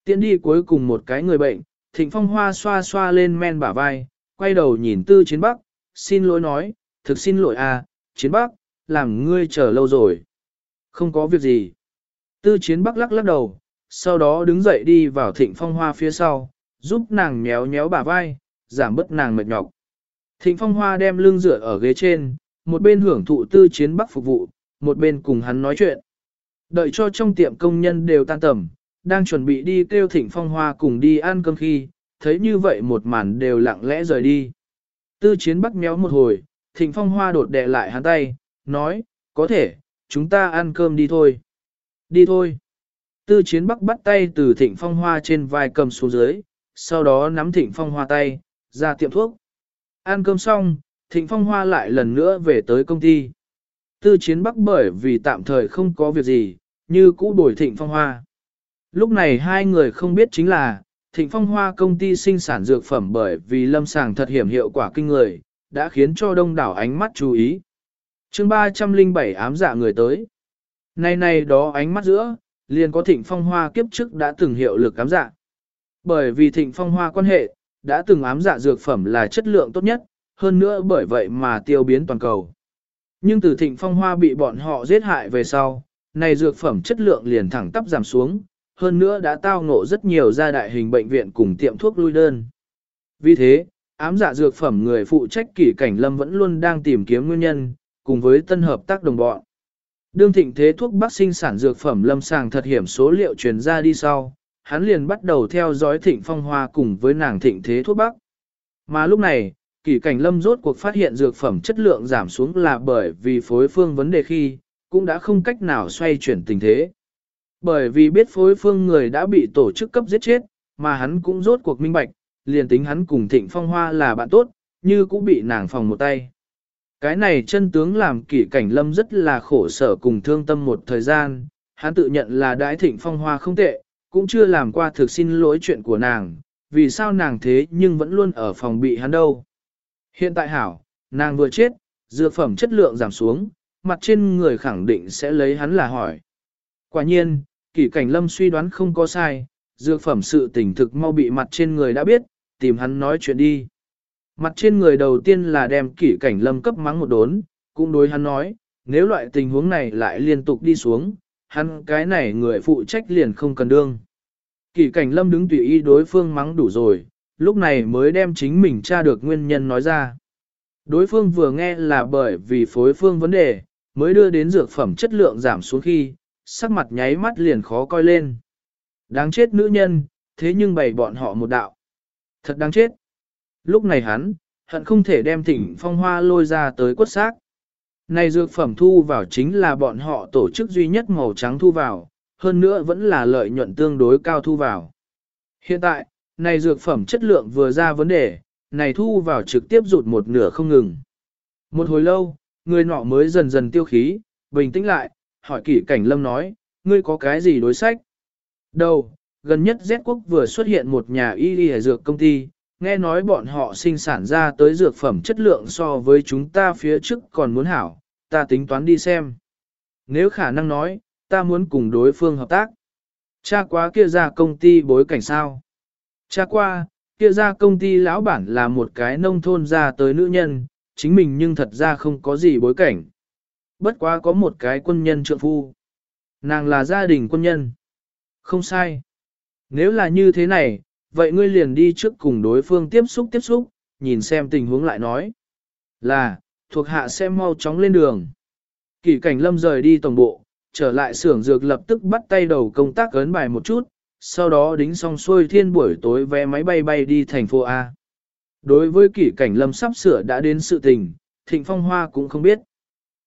Tiến đi cuối cùng một cái người bệnh, Thịnh Phong Hoa xoa xoa lên men bả vai, quay đầu nhìn Tư Chiến Bắc, xin lỗi nói, thực xin lỗi à, Chiến Bắc, làm ngươi chờ lâu rồi. Không có việc gì. Tư Chiến Bắc lắc lắc đầu, sau đó đứng dậy đi vào Thịnh Phong Hoa phía sau, giúp nàng nhéo nhéo bả vai, giảm bớt nàng mệt nhọc. Thịnh Phong Hoa đem lưng dựa ở ghế trên, một bên hưởng thụ Tư Chiến Bắc phục vụ, một bên cùng hắn nói chuyện. Đợi cho trong tiệm công nhân đều tan tầm, đang chuẩn bị đi kêu thịnh phong hoa cùng đi ăn cơm khi, thấy như vậy một màn đều lặng lẽ rời đi. Tư chiến bắc méo một hồi, thịnh phong hoa đột đè lại hắn tay, nói, có thể, chúng ta ăn cơm đi thôi. Đi thôi. Tư chiến bắc bắt tay từ thịnh phong hoa trên vai cầm xuống dưới, sau đó nắm thịnh phong hoa tay, ra tiệm thuốc. Ăn cơm xong, thịnh phong hoa lại lần nữa về tới công ty. Tư chiến bắc bởi vì tạm thời không có việc gì, như cũ đổi thịnh phong hoa. Lúc này hai người không biết chính là, thịnh phong hoa công ty sinh sản dược phẩm bởi vì lâm sàng thật hiểm hiệu quả kinh người, đã khiến cho đông đảo ánh mắt chú ý. chương 307 ám dạ người tới. Này này đó ánh mắt giữa, liền có thịnh phong hoa kiếp trước đã từng hiệu lực ám dạ. Bởi vì thịnh phong hoa quan hệ, đã từng ám dạ dược phẩm là chất lượng tốt nhất, hơn nữa bởi vậy mà tiêu biến toàn cầu. Nhưng từ thịnh phong hoa bị bọn họ giết hại về sau, này dược phẩm chất lượng liền thẳng tắp giảm xuống, hơn nữa đã tao ngộ rất nhiều gia đại hình bệnh viện cùng tiệm thuốc lui đơn. Vì thế, ám dạ dược phẩm người phụ trách kỷ cảnh lâm vẫn luôn đang tìm kiếm nguyên nhân, cùng với tân hợp tác đồng bọn. Đương thịnh thế thuốc bắc sinh sản dược phẩm lâm sàng thật hiểm số liệu truyền ra đi sau, hắn liền bắt đầu theo dõi thịnh phong hoa cùng với nàng thịnh thế thuốc bắc. Mà lúc này, kỷ cảnh lâm rốt cuộc phát hiện dược phẩm chất lượng giảm xuống là bởi vì phối phương vấn đề khi, cũng đã không cách nào xoay chuyển tình thế. Bởi vì biết phối phương người đã bị tổ chức cấp giết chết, mà hắn cũng rốt cuộc minh bạch, liền tính hắn cùng thịnh phong hoa là bạn tốt, như cũng bị nàng phòng một tay. Cái này chân tướng làm kỷ cảnh lâm rất là khổ sở cùng thương tâm một thời gian, hắn tự nhận là đãi thịnh phong hoa không tệ, cũng chưa làm qua thực xin lỗi chuyện của nàng, vì sao nàng thế nhưng vẫn luôn ở phòng bị hắn đâu. Hiện tại hảo, nàng vừa chết, dược phẩm chất lượng giảm xuống, mặt trên người khẳng định sẽ lấy hắn là hỏi. Quả nhiên, kỷ cảnh lâm suy đoán không có sai, dược phẩm sự tình thực mau bị mặt trên người đã biết, tìm hắn nói chuyện đi. Mặt trên người đầu tiên là đem kỷ cảnh lâm cấp mắng một đốn, cũng đối hắn nói, nếu loại tình huống này lại liên tục đi xuống, hắn cái này người phụ trách liền không cần đương. Kỷ cảnh lâm đứng tùy ý đối phương mắng đủ rồi, lúc này mới đem chính mình tra được nguyên nhân nói ra. Đối phương vừa nghe là bởi vì phối phương vấn đề, mới đưa đến dược phẩm chất lượng giảm xuống khi, sắc mặt nháy mắt liền khó coi lên. Đáng chết nữ nhân, thế nhưng bày bọn họ một đạo. Thật đáng chết. Lúc này hắn, hận không thể đem thỉnh phong hoa lôi ra tới quất xác. Này dược phẩm thu vào chính là bọn họ tổ chức duy nhất màu trắng thu vào, hơn nữa vẫn là lợi nhuận tương đối cao thu vào. Hiện tại, này dược phẩm chất lượng vừa ra vấn đề, này thu vào trực tiếp rụt một nửa không ngừng. Một hồi lâu, người nọ mới dần dần tiêu khí, bình tĩnh lại, hỏi kỷ cảnh lâm nói, ngươi có cái gì đối sách? Đầu, gần nhất Z quốc vừa xuất hiện một nhà y y dược công ty, nghe nói bọn họ sinh sản ra tới dược phẩm chất lượng so với chúng ta phía trước còn muốn hảo, ta tính toán đi xem. Nếu khả năng nói, ta muốn cùng đối phương hợp tác. Cha quá kia ra công ty bối cảnh sao? Cha qua, kia ra công ty lão bản là một cái nông thôn ra tới nữ nhân, chính mình nhưng thật ra không có gì bối cảnh. Bất quá có một cái quân nhân trượng phu. Nàng là gia đình quân nhân. Không sai. Nếu là như thế này, vậy ngươi liền đi trước cùng đối phương tiếp xúc tiếp xúc, nhìn xem tình huống lại nói. Là, thuộc hạ xem mau chóng lên đường. Kỷ cảnh lâm rời đi tổng bộ, trở lại xưởng dược lập tức bắt tay đầu công tác ấn bài một chút, sau đó đính xong xuôi thiên buổi tối vé máy bay bay đi thành phố A. Đối với kỷ cảnh lâm sắp sửa đã đến sự tình, thịnh phong hoa cũng không biết.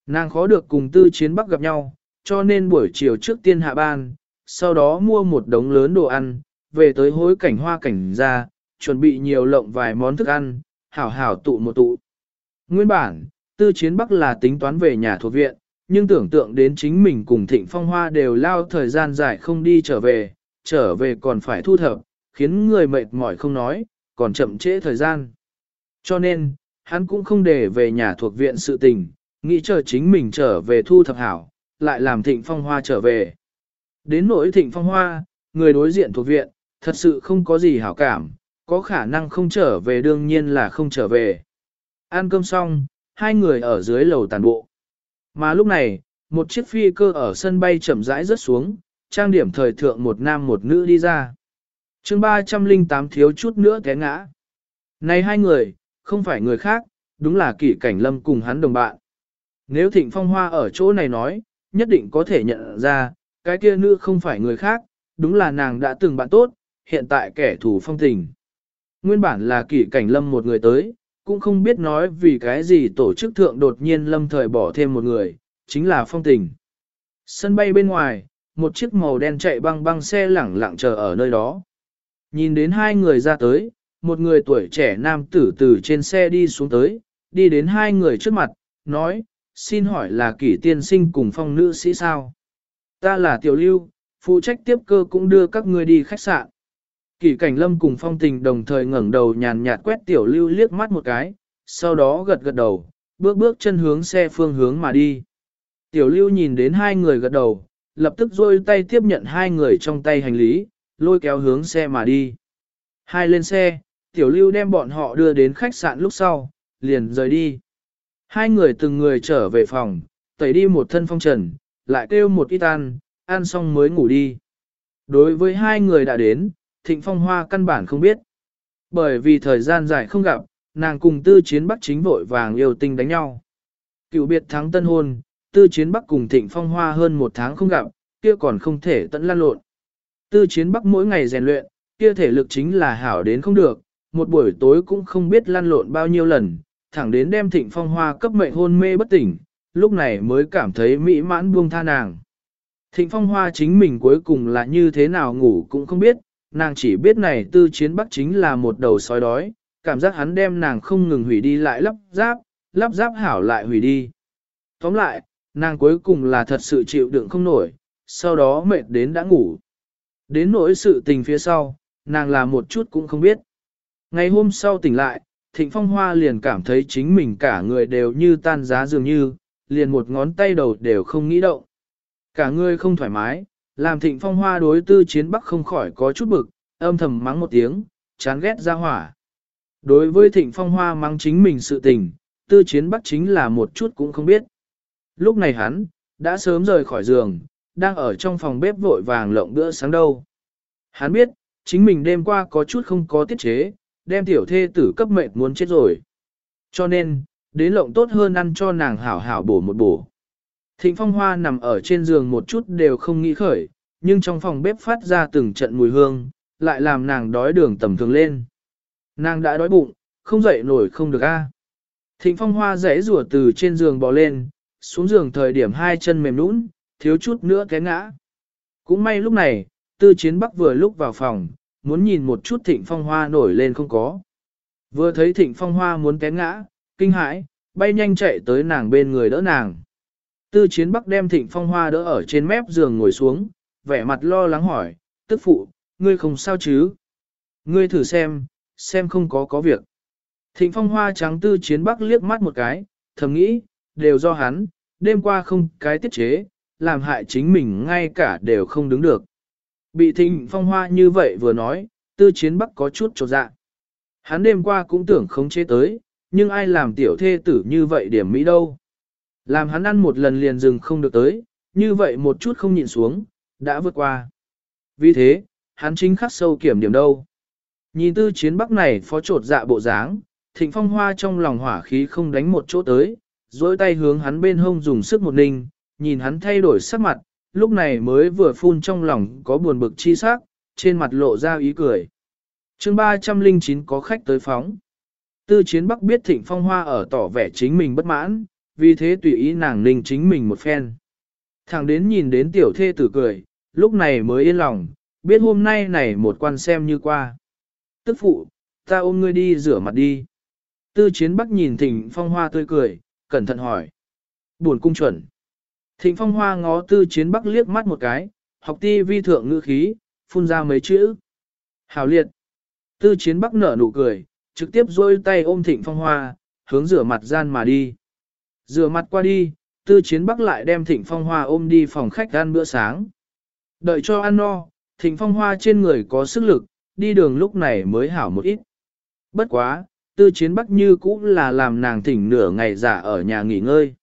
Nàng khó được cùng tư chiến bắc gặp nhau, cho nên buổi chiều trước tiên hạ ban, sau đó mua một đống lớn đồ ăn, về tới hối cảnh hoa cảnh ra, chuẩn bị nhiều lộng vài món thức ăn, hảo hảo tụ một tụ. Nguyên bản, tư chiến bắc là tính toán về nhà thuộc viện, nhưng tưởng tượng đến chính mình cùng thịnh phong hoa đều lao thời gian dài không đi trở về, trở về còn phải thu thập, khiến người mệt mỏi không nói, còn chậm trễ thời gian. Cho nên, hắn cũng không để về nhà thuộc viện sự tình, nghĩ chờ chính mình trở về thu thập hảo, lại làm thịnh phong hoa trở về. Đến nỗi thịnh phong hoa, người đối diện thuộc viện, thật sự không có gì hảo cảm, có khả năng không trở về đương nhiên là không trở về. Ăn cơm xong, hai người ở dưới lầu tàn bộ. Mà lúc này, một chiếc phi cơ ở sân bay chậm rãi rớt xuống, trang điểm thời thượng một nam một nữ đi ra. chương 308 thiếu chút nữa té ngã. Này hai người, không phải người khác, đúng là kỷ cảnh lâm cùng hắn đồng bạn. Nếu thịnh phong hoa ở chỗ này nói, nhất định có thể nhận ra, cái kia nữ không phải người khác, đúng là nàng đã từng bạn tốt, hiện tại kẻ thù phong tình. Nguyên bản là kỷ cảnh lâm một người tới, cũng không biết nói vì cái gì tổ chức thượng đột nhiên lâm thời bỏ thêm một người, chính là phong tình. Sân bay bên ngoài, một chiếc màu đen chạy băng băng xe lẳng lặng chờ ở nơi đó. Nhìn đến hai người ra tới, một người tuổi trẻ nam tử từ trên xe đi xuống tới, đi đến hai người trước mặt, nói, xin hỏi là kỷ tiên sinh cùng phong nữ sĩ sao? Ta là tiểu lưu, phụ trách tiếp cơ cũng đưa các ngươi đi khách sạn. Kỷ cảnh lâm cùng phong tình đồng thời ngẩng đầu nhàn nhạt quét tiểu lưu liếc mắt một cái, sau đó gật gật đầu, bước bước chân hướng xe phương hướng mà đi. Tiểu lưu nhìn đến hai người gật đầu, lập tức rôi tay tiếp nhận hai người trong tay hành lý, lôi kéo hướng xe mà đi. Hai lên xe, tiểu lưu đem bọn họ đưa đến khách sạn lúc sau, liền rời đi. Hai người từng người trở về phòng, tẩy đi một thân phong trần, lại kêu một ít ăn, ăn xong mới ngủ đi. Đối với hai người đã đến, thịnh phong hoa căn bản không biết. Bởi vì thời gian dài không gặp, nàng cùng tư chiến bắc chính vội vàng yêu tinh đánh nhau. Cựu biệt thắng tân hôn, tư chiến bắc cùng thịnh phong hoa hơn một tháng không gặp, kia còn không thể tận lan lộn. Tư chiến bắc mỗi ngày rèn luyện, kia thể lực chính là hảo đến không được, một buổi tối cũng không biết lăn lộn bao nhiêu lần, thẳng đến đem thịnh phong hoa cấp mệnh hôn mê bất tỉnh, lúc này mới cảm thấy mỹ mãn buông tha nàng. Thịnh phong hoa chính mình cuối cùng là như thế nào ngủ cũng không biết, nàng chỉ biết này tư chiến bắc chính là một đầu sói đói, cảm giác hắn đem nàng không ngừng hủy đi lại lắp ráp, lắp ráp hảo lại hủy đi. Tóm lại, nàng cuối cùng là thật sự chịu đựng không nổi, sau đó mệt đến đã ngủ. Đến nỗi sự tình phía sau, nàng là một chút cũng không biết. Ngày hôm sau tỉnh lại, Thịnh Phong Hoa liền cảm thấy chính mình cả người đều như tan giá dường như, liền một ngón tay đầu đều không nghĩ động. Cả người không thoải mái, làm Thịnh Phong Hoa đối tư chiến bắc không khỏi có chút bực, âm thầm mắng một tiếng, chán ghét ra hỏa. Đối với Thịnh Phong Hoa mắng chính mình sự tình, tư chiến bắc chính là một chút cũng không biết. Lúc này hắn, đã sớm rời khỏi giường, đang ở trong phòng bếp vội vàng lộng bữa sáng đâu. Hắn biết, chính mình đêm qua có chút không có tiết chế, đem tiểu thê tử cấp mệnh muốn chết rồi. Cho nên, đến lộng tốt hơn ăn cho nàng hảo hảo bổ một bổ. Thịnh phong hoa nằm ở trên giường một chút đều không nghĩ khởi, nhưng trong phòng bếp phát ra từng trận mùi hương, lại làm nàng đói đường tầm thường lên. Nàng đã đói bụng, không dậy nổi không được a. Thịnh phong hoa rẽ rùa từ trên giường bò lên, xuống giường thời điểm hai chân mềm nũng, thiếu chút nữa té ngã. Cũng may lúc này, tư chiến bắc vừa lúc vào phòng, muốn nhìn một chút thịnh phong hoa nổi lên không có. Vừa thấy thịnh phong hoa muốn té ngã, kinh hãi, bay nhanh chạy tới nàng bên người đỡ nàng. Tư chiến bắc đem thịnh phong hoa đỡ ở trên mép giường ngồi xuống, vẻ mặt lo lắng hỏi, tức phụ, ngươi không sao chứ? Ngươi thử xem, xem không có có việc. Thịnh phong hoa trắng tư chiến bắc liếc mắt một cái, thầm nghĩ, đều do hắn, đêm qua không cái tiết chế, làm hại chính mình ngay cả đều không đứng được. Bị thịnh phong hoa như vậy vừa nói, tư chiến bắc có chút trột dạ. Hắn đêm qua cũng tưởng không chế tới, nhưng ai làm tiểu thê tử như vậy điểm mỹ đâu. Làm hắn ăn một lần liền dừng không được tới, như vậy một chút không nhìn xuống, đã vượt qua. Vì thế, hắn chính khắc sâu kiểm điểm đâu. Nhìn tư chiến bắc này phó trột dạ bộ dáng, thịnh phong hoa trong lòng hỏa khí không đánh một chỗ tới, dối tay hướng hắn bên hông dùng sức một ninh, nhìn hắn thay đổi sắc mặt, lúc này mới vừa phun trong lòng có buồn bực chi sắc, trên mặt lộ ra ý cười. chương 309 có khách tới phóng. Tư chiến bắc biết thịnh phong hoa ở tỏ vẻ chính mình bất mãn, vì thế tùy ý nàng ninh chính mình một phen. thằng đến nhìn đến tiểu thê tử cười, lúc này mới yên lòng, biết hôm nay này một quan xem như qua. Tức phụ, ta ôm ngươi đi rửa mặt đi. Tư chiến bắc nhìn thịnh phong hoa tươi cười, cẩn thận hỏi. Buồn cung chuẩn. Thịnh phong hoa ngó tư chiến bắc liếc mắt một cái, học ti vi thượng ngữ khí, phun ra mấy chữ. Hảo liệt. Tư chiến bắc nở nụ cười, trực tiếp dôi tay ôm thịnh phong hoa, hướng rửa mặt gian mà đi. Rửa mặt qua đi, tư chiến bắc lại đem thịnh phong hoa ôm đi phòng khách ăn bữa sáng. Đợi cho ăn no, thịnh phong hoa trên người có sức lực, đi đường lúc này mới hảo một ít. Bất quá, tư chiến bắc như cũ là làm nàng thỉnh nửa ngày giả ở nhà nghỉ ngơi.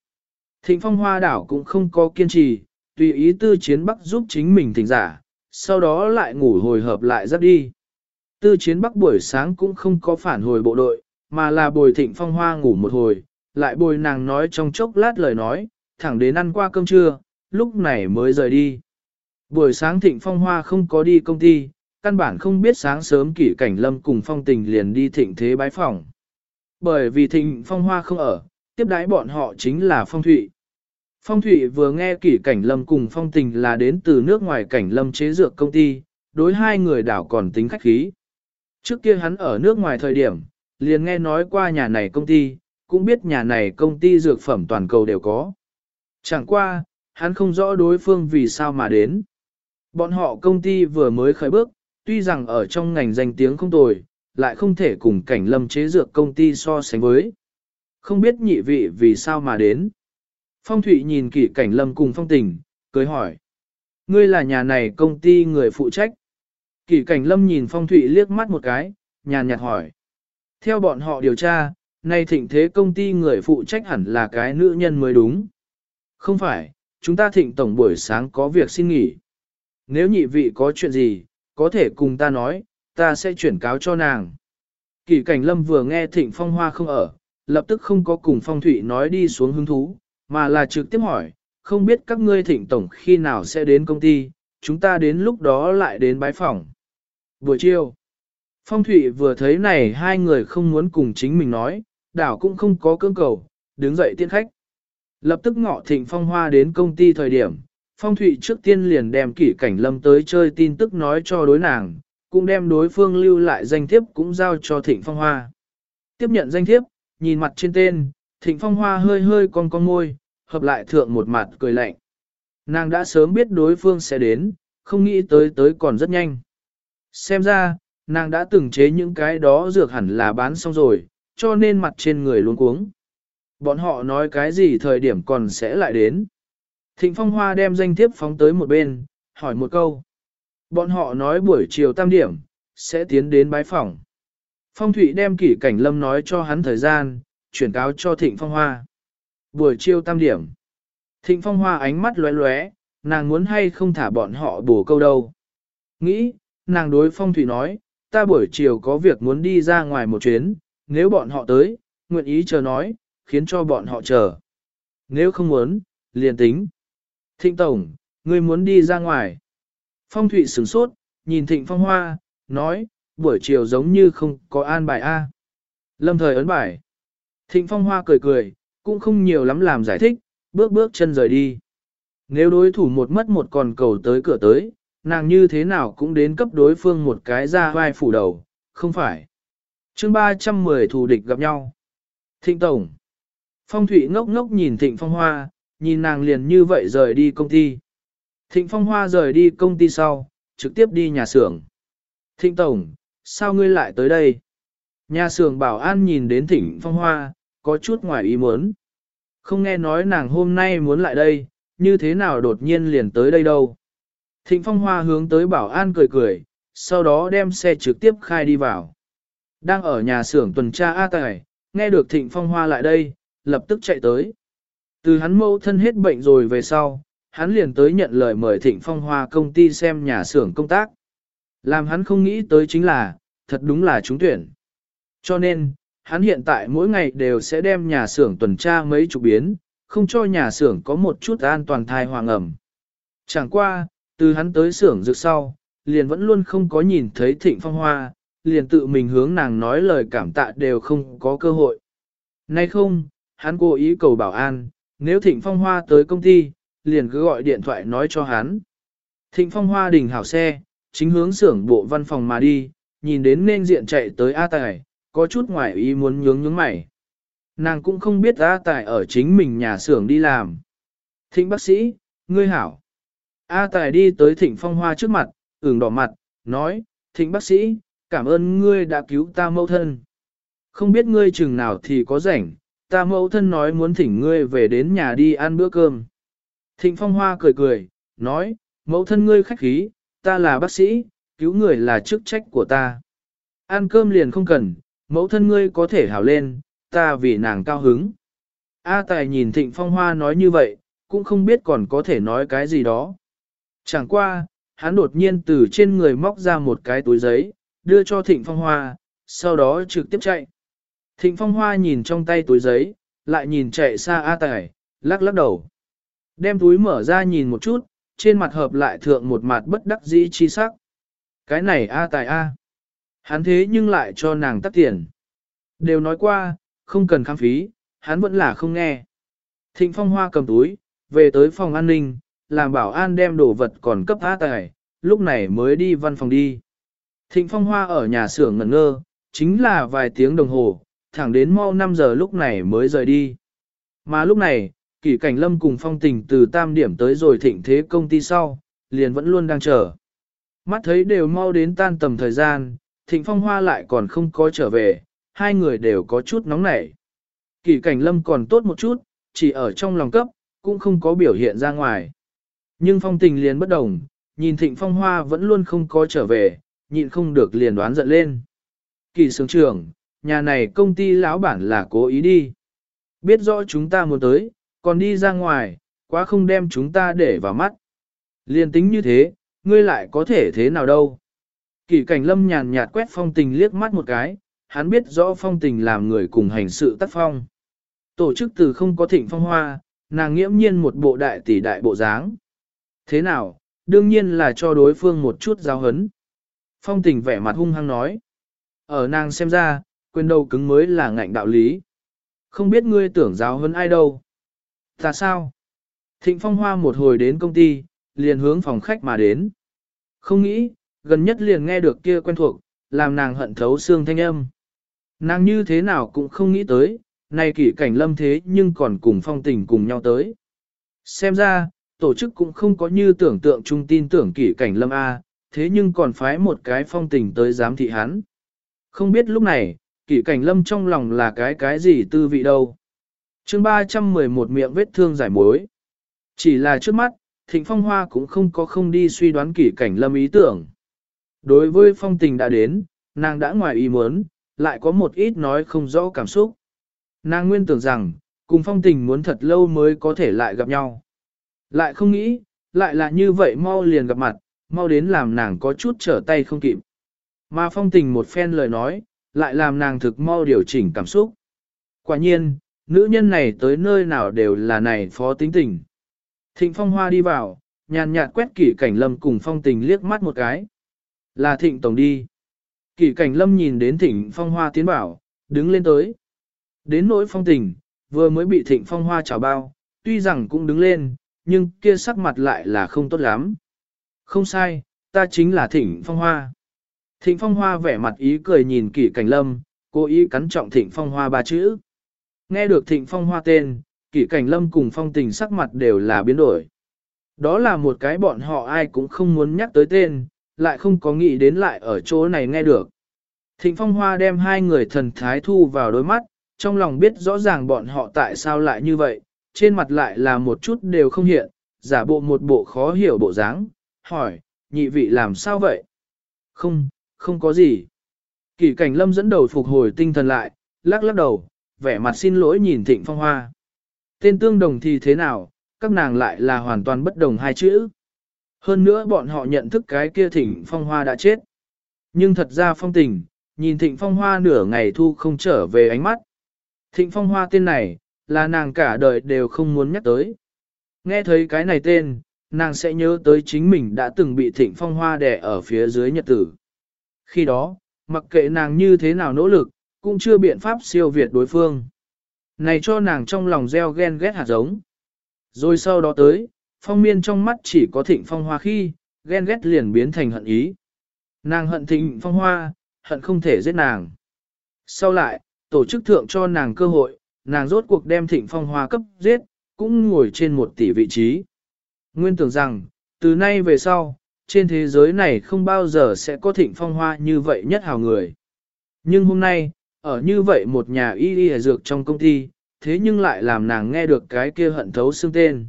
Thịnh phong hoa đảo cũng không có kiên trì, tùy ý tư chiến bắc giúp chính mình thỉnh giả, sau đó lại ngủ hồi hợp lại dắt đi. Tư chiến bắc buổi sáng cũng không có phản hồi bộ đội, mà là bồi thịnh phong hoa ngủ một hồi, lại bồi nàng nói trong chốc lát lời nói, thẳng đến ăn qua cơm trưa, lúc này mới rời đi. Buổi sáng thịnh phong hoa không có đi công ty, căn bản không biết sáng sớm kỷ cảnh lâm cùng phong tình liền đi thịnh thế bái phòng. Bởi vì thịnh phong hoa không ở, tiếp đái bọn họ chính là phong thụy. Phong thụy vừa nghe kỷ cảnh lâm cùng phong tình là đến từ nước ngoài cảnh lâm chế dược công ty, đối hai người đảo còn tính khách khí. Trước kia hắn ở nước ngoài thời điểm, liền nghe nói qua nhà này công ty, cũng biết nhà này công ty dược phẩm toàn cầu đều có. Chẳng qua, hắn không rõ đối phương vì sao mà đến. Bọn họ công ty vừa mới khởi bước, tuy rằng ở trong ngành danh tiếng không tồi, lại không thể cùng cảnh lâm chế dược công ty so sánh với. Không biết nhị vị vì sao mà đến. Phong Thụy nhìn kỹ cảnh lâm cùng phong tình, cười hỏi. Ngươi là nhà này công ty người phụ trách. Kỷ cảnh lâm nhìn phong Thụy liếc mắt một cái, nhàn nhạt hỏi. Theo bọn họ điều tra, nay thịnh thế công ty người phụ trách hẳn là cái nữ nhân mới đúng. Không phải, chúng ta thịnh tổng buổi sáng có việc xin nghỉ. Nếu nhị vị có chuyện gì, có thể cùng ta nói, ta sẽ chuyển cáo cho nàng. Kỷ cảnh lâm vừa nghe thịnh phong hoa không ở, lập tức không có cùng phong thủy nói đi xuống hứng thú, mà là trực tiếp hỏi, không biết các ngươi thịnh tổng khi nào sẽ đến công ty, chúng ta đến lúc đó lại đến bái phòng. Buổi chiều, phong thủy vừa thấy này hai người không muốn cùng chính mình nói, đảo cũng không có cưỡng cầu, đứng dậy tiễn khách. Lập tức ngọ thịnh phong hoa đến công ty thời điểm, phong thụy trước tiên liền đem kỷ cảnh lâm tới chơi tin tức nói cho đối nàng, cũng đem đối phương lưu lại danh thiếp cũng giao cho thịnh phong hoa. Tiếp nhận danh thiếp, nhìn mặt trên tên, thịnh phong hoa hơi hơi con con môi, hợp lại thượng một mặt cười lạnh. Nàng đã sớm biết đối phương sẽ đến, không nghĩ tới tới còn rất nhanh. Xem ra, nàng đã từng chế những cái đó dược hẳn là bán xong rồi, cho nên mặt trên người luôn cuống. Bọn họ nói cái gì thời điểm còn sẽ lại đến. Thịnh Phong Hoa đem danh thiếp phóng tới một bên, hỏi một câu. Bọn họ nói buổi chiều tam điểm, sẽ tiến đến bái phòng. Phong Thụy đem kỷ cảnh lâm nói cho hắn thời gian, chuyển cáo cho Thịnh Phong Hoa. Buổi chiều tam điểm. Thịnh Phong Hoa ánh mắt lóe lóe, nàng muốn hay không thả bọn họ bổ câu đâu. Nghĩ, nàng đối Phong Thụy nói, ta buổi chiều có việc muốn đi ra ngoài một chuyến, nếu bọn họ tới, nguyện ý chờ nói, khiến cho bọn họ chờ. Nếu không muốn, liền tính. Thịnh Tổng, ngươi muốn đi ra ngoài. Phong Thụy sửng sốt, nhìn Thịnh Phong Hoa, nói, buổi chiều giống như không có an bài A. Lâm thời ấn bài. Thịnh Phong Hoa cười cười, cũng không nhiều lắm làm giải thích, bước bước chân rời đi. Nếu đối thủ một mất một còn cầu tới cửa tới, nàng như thế nào cũng đến cấp đối phương một cái ra vai phủ đầu, không phải. chương 310 thù địch gặp nhau. Thịnh Tổng. Phong Thụy ngốc ngốc nhìn Thịnh Phong Hoa, nhìn nàng liền như vậy rời đi công ty. Thịnh Phong Hoa rời đi công ty sau, trực tiếp đi nhà xưởng. Thịnh Tổng, sao ngươi lại tới đây? Nhà xưởng bảo an nhìn đến Thịnh Phong Hoa, có chút ngoài ý muốn. Không nghe nói nàng hôm nay muốn lại đây, như thế nào đột nhiên liền tới đây đâu. Thịnh Phong Hoa hướng tới bảo an cười cười, sau đó đem xe trực tiếp khai đi vào. Đang ở nhà xưởng tuần tra A Tài, nghe được Thịnh Phong Hoa lại đây, lập tức chạy tới. Từ hắn mâu thân hết bệnh rồi về sau, hắn liền tới nhận lời mời Thịnh Phong Hoa công ty xem nhà xưởng công tác. Làm hắn không nghĩ tới chính là, thật đúng là trúng tuyển. Cho nên, hắn hiện tại mỗi ngày đều sẽ đem nhà xưởng tuần tra mấy chục biến, không cho nhà xưởng có một chút an toàn thai hoàng ẩm. Chẳng qua, từ hắn tới xưởng rực sau, liền vẫn luôn không có nhìn thấy Thịnh Phong Hoa, liền tự mình hướng nàng nói lời cảm tạ đều không có cơ hội. Nay không, hắn cố ý cầu bảo an, nếu Thịnh Phong Hoa tới công ty, liền cứ gọi điện thoại nói cho hắn. Thịnh Phong Hoa đình hảo xe, chính hướng xưởng bộ văn phòng mà đi, nhìn đến nên diện chạy tới A Tài, có chút ngoài ý muốn nhướng nhướng mày. Nàng cũng không biết A Tài ở chính mình nhà xưởng đi làm. Thịnh bác sĩ, ngươi hảo. A Tài đi tới Thịnh Phong Hoa trước mặt, ửng đỏ mặt, nói, Thịnh bác sĩ, cảm ơn ngươi đã cứu ta mẫu thân. Không biết ngươi chừng nào thì có rảnh, ta mẫu thân nói muốn thỉnh ngươi về đến nhà đi ăn bữa cơm. Thịnh Phong Hoa cười cười, nói, mẫu thân ngươi khách khí, ta là bác sĩ, cứu người là chức trách của ta. Ăn cơm liền không cần, mẫu thân ngươi có thể hảo lên, ta vì nàng cao hứng. A Tài nhìn Thịnh Phong Hoa nói như vậy, cũng không biết còn có thể nói cái gì đó. Chẳng qua, hắn đột nhiên từ trên người móc ra một cái túi giấy, đưa cho Thịnh Phong Hoa, sau đó trực tiếp chạy. Thịnh Phong Hoa nhìn trong tay túi giấy, lại nhìn chạy xa A Tài, lắc lắc đầu. Đem túi mở ra nhìn một chút, trên mặt hợp lại thượng một mặt bất đắc dĩ chi sắc. Cái này A Tài A. Hắn thế nhưng lại cho nàng tắt tiền. Đều nói qua, không cần khám phí, hắn vẫn là không nghe. Thịnh Phong Hoa cầm túi, về tới phòng an ninh, làm bảo an đem đồ vật còn cấp A Tài, lúc này mới đi văn phòng đi. Thịnh Phong Hoa ở nhà xưởng ngẩn ngơ, chính là vài tiếng đồng hồ, thẳng đến mau 5 giờ lúc này mới rời đi. Mà lúc này, kỷ cảnh lâm cùng phong tình từ tam điểm tới rồi thịnh thế công ty sau, liền vẫn luôn đang chờ. Mắt thấy đều mau đến tan tầm thời gian, thịnh phong hoa lại còn không có trở về, hai người đều có chút nóng nảy. Kỷ cảnh lâm còn tốt một chút, chỉ ở trong lòng cấp, cũng không có biểu hiện ra ngoài. Nhưng phong tình liền bất đồng, nhìn thịnh phong hoa vẫn luôn không có trở về, nhịn không được liền đoán giận lên. Kỳ sướng trưởng, nhà này công ty lão bản là cố ý đi. Biết rõ chúng ta muốn tới, còn đi ra ngoài, quá không đem chúng ta để vào mắt. Liên tính như thế, ngươi lại có thể thế nào đâu. Kỷ cảnh lâm nhàn nhạt quét phong tình liếc mắt một cái, hắn biết rõ phong tình làm người cùng hành sự tác phong. Tổ chức từ không có thịnh phong hoa, nàng nghiễm nhiên một bộ đại tỷ đại bộ dáng. Thế nào, đương nhiên là cho đối phương một chút giáo hấn. Phong tình vẻ mặt hung hăng nói. Ở nàng xem ra, quyền đầu cứng mới là ngạnh đạo lý. Không biết ngươi tưởng giáo hơn ai đâu. Ta sao? Thịnh Phong Hoa một hồi đến công ty, liền hướng phòng khách mà đến. Không nghĩ, gần nhất liền nghe được kia quen thuộc, làm nàng hận thấu xương thanh âm. Nàng như thế nào cũng không nghĩ tới, này kỷ cảnh lâm thế nhưng còn cùng phong tình cùng nhau tới. Xem ra, tổ chức cũng không có như tưởng tượng trung tin tưởng kỷ cảnh lâm A, thế nhưng còn phái một cái phong tình tới giám thị hắn. Không biết lúc này, kỷ cảnh lâm trong lòng là cái cái gì tư vị đâu. chương 311 miệng vết thương giải mối. Chỉ là trước mắt, thịnh phong hoa cũng không có không đi suy đoán kỷ cảnh lâm ý tưởng. Đối với phong tình đã đến, nàng đã ngoài ý muốn, lại có một ít nói không rõ cảm xúc. Nàng nguyên tưởng rằng, cùng phong tình muốn thật lâu mới có thể lại gặp nhau. Lại không nghĩ, lại là như vậy mau liền gặp mặt, mau đến làm nàng có chút trở tay không kịp. Mà phong tình một phen lời nói, lại làm nàng thực mau điều chỉnh cảm xúc. Quả nhiên, nữ nhân này tới nơi nào đều là này phó tính tình. Thịnh phong hoa đi vào, nhàn nhạt quét kỷ cảnh lâm cùng phong tình liếc mắt một cái. Là thịnh tổng đi. Kỷ cảnh lâm nhìn đến thịnh phong hoa tiến bảo, đứng lên tới. Đến nỗi phong tình, vừa mới bị thịnh phong hoa chào bao, tuy rằng cũng đứng lên, nhưng kia sắc mặt lại là không tốt lắm. Không sai, ta chính là thịnh phong hoa. Thịnh phong hoa vẻ mặt ý cười nhìn kỷ cảnh lâm, cố ý cắn trọng thịnh phong hoa ba chữ. Nghe được thịnh phong hoa tên, kỷ cảnh lâm cùng phong tình sắc mặt đều là biến đổi. Đó là một cái bọn họ ai cũng không muốn nhắc tới tên, lại không có nghĩ đến lại ở chỗ này nghe được. Thịnh phong hoa đem hai người thần thái thu vào đôi mắt, trong lòng biết rõ ràng bọn họ tại sao lại như vậy, trên mặt lại là một chút đều không hiện, giả bộ một bộ khó hiểu bộ dáng, hỏi, nhị vị làm sao vậy? Không, không có gì. Kỷ cảnh lâm dẫn đầu phục hồi tinh thần lại, lắc lắc đầu, vẻ mặt xin lỗi nhìn thịnh phong hoa. Tên tương đồng thì thế nào, các nàng lại là hoàn toàn bất đồng hai chữ. Hơn nữa bọn họ nhận thức cái kia thịnh phong hoa đã chết. Nhưng thật ra phong tình, nhìn thịnh phong hoa nửa ngày thu không trở về ánh mắt. Thịnh phong hoa tên này, là nàng cả đời đều không muốn nhắc tới. Nghe thấy cái này tên, nàng sẽ nhớ tới chính mình đã từng bị thịnh phong hoa đè ở phía dưới nhật tử. Khi đó, mặc kệ nàng như thế nào nỗ lực, cũng chưa biện pháp siêu việt đối phương. Này cho nàng trong lòng gieo ghen ghét hạt giống. Rồi sau đó tới, phong miên trong mắt chỉ có thịnh phong hoa khi, ghen ghét liền biến thành hận ý. Nàng hận thịnh phong hoa, hận không thể giết nàng. Sau lại, tổ chức thượng cho nàng cơ hội, nàng rốt cuộc đem thịnh phong hoa cấp giết, cũng ngồi trên một tỷ vị trí. Nguyên tưởng rằng, từ nay về sau, trên thế giới này không bao giờ sẽ có thịnh phong hoa như vậy nhất hào người. Nhưng hôm nay, ở như vậy một nhà y y dược trong công ty, thế nhưng lại làm nàng nghe được cái kia hận thấu xương tên.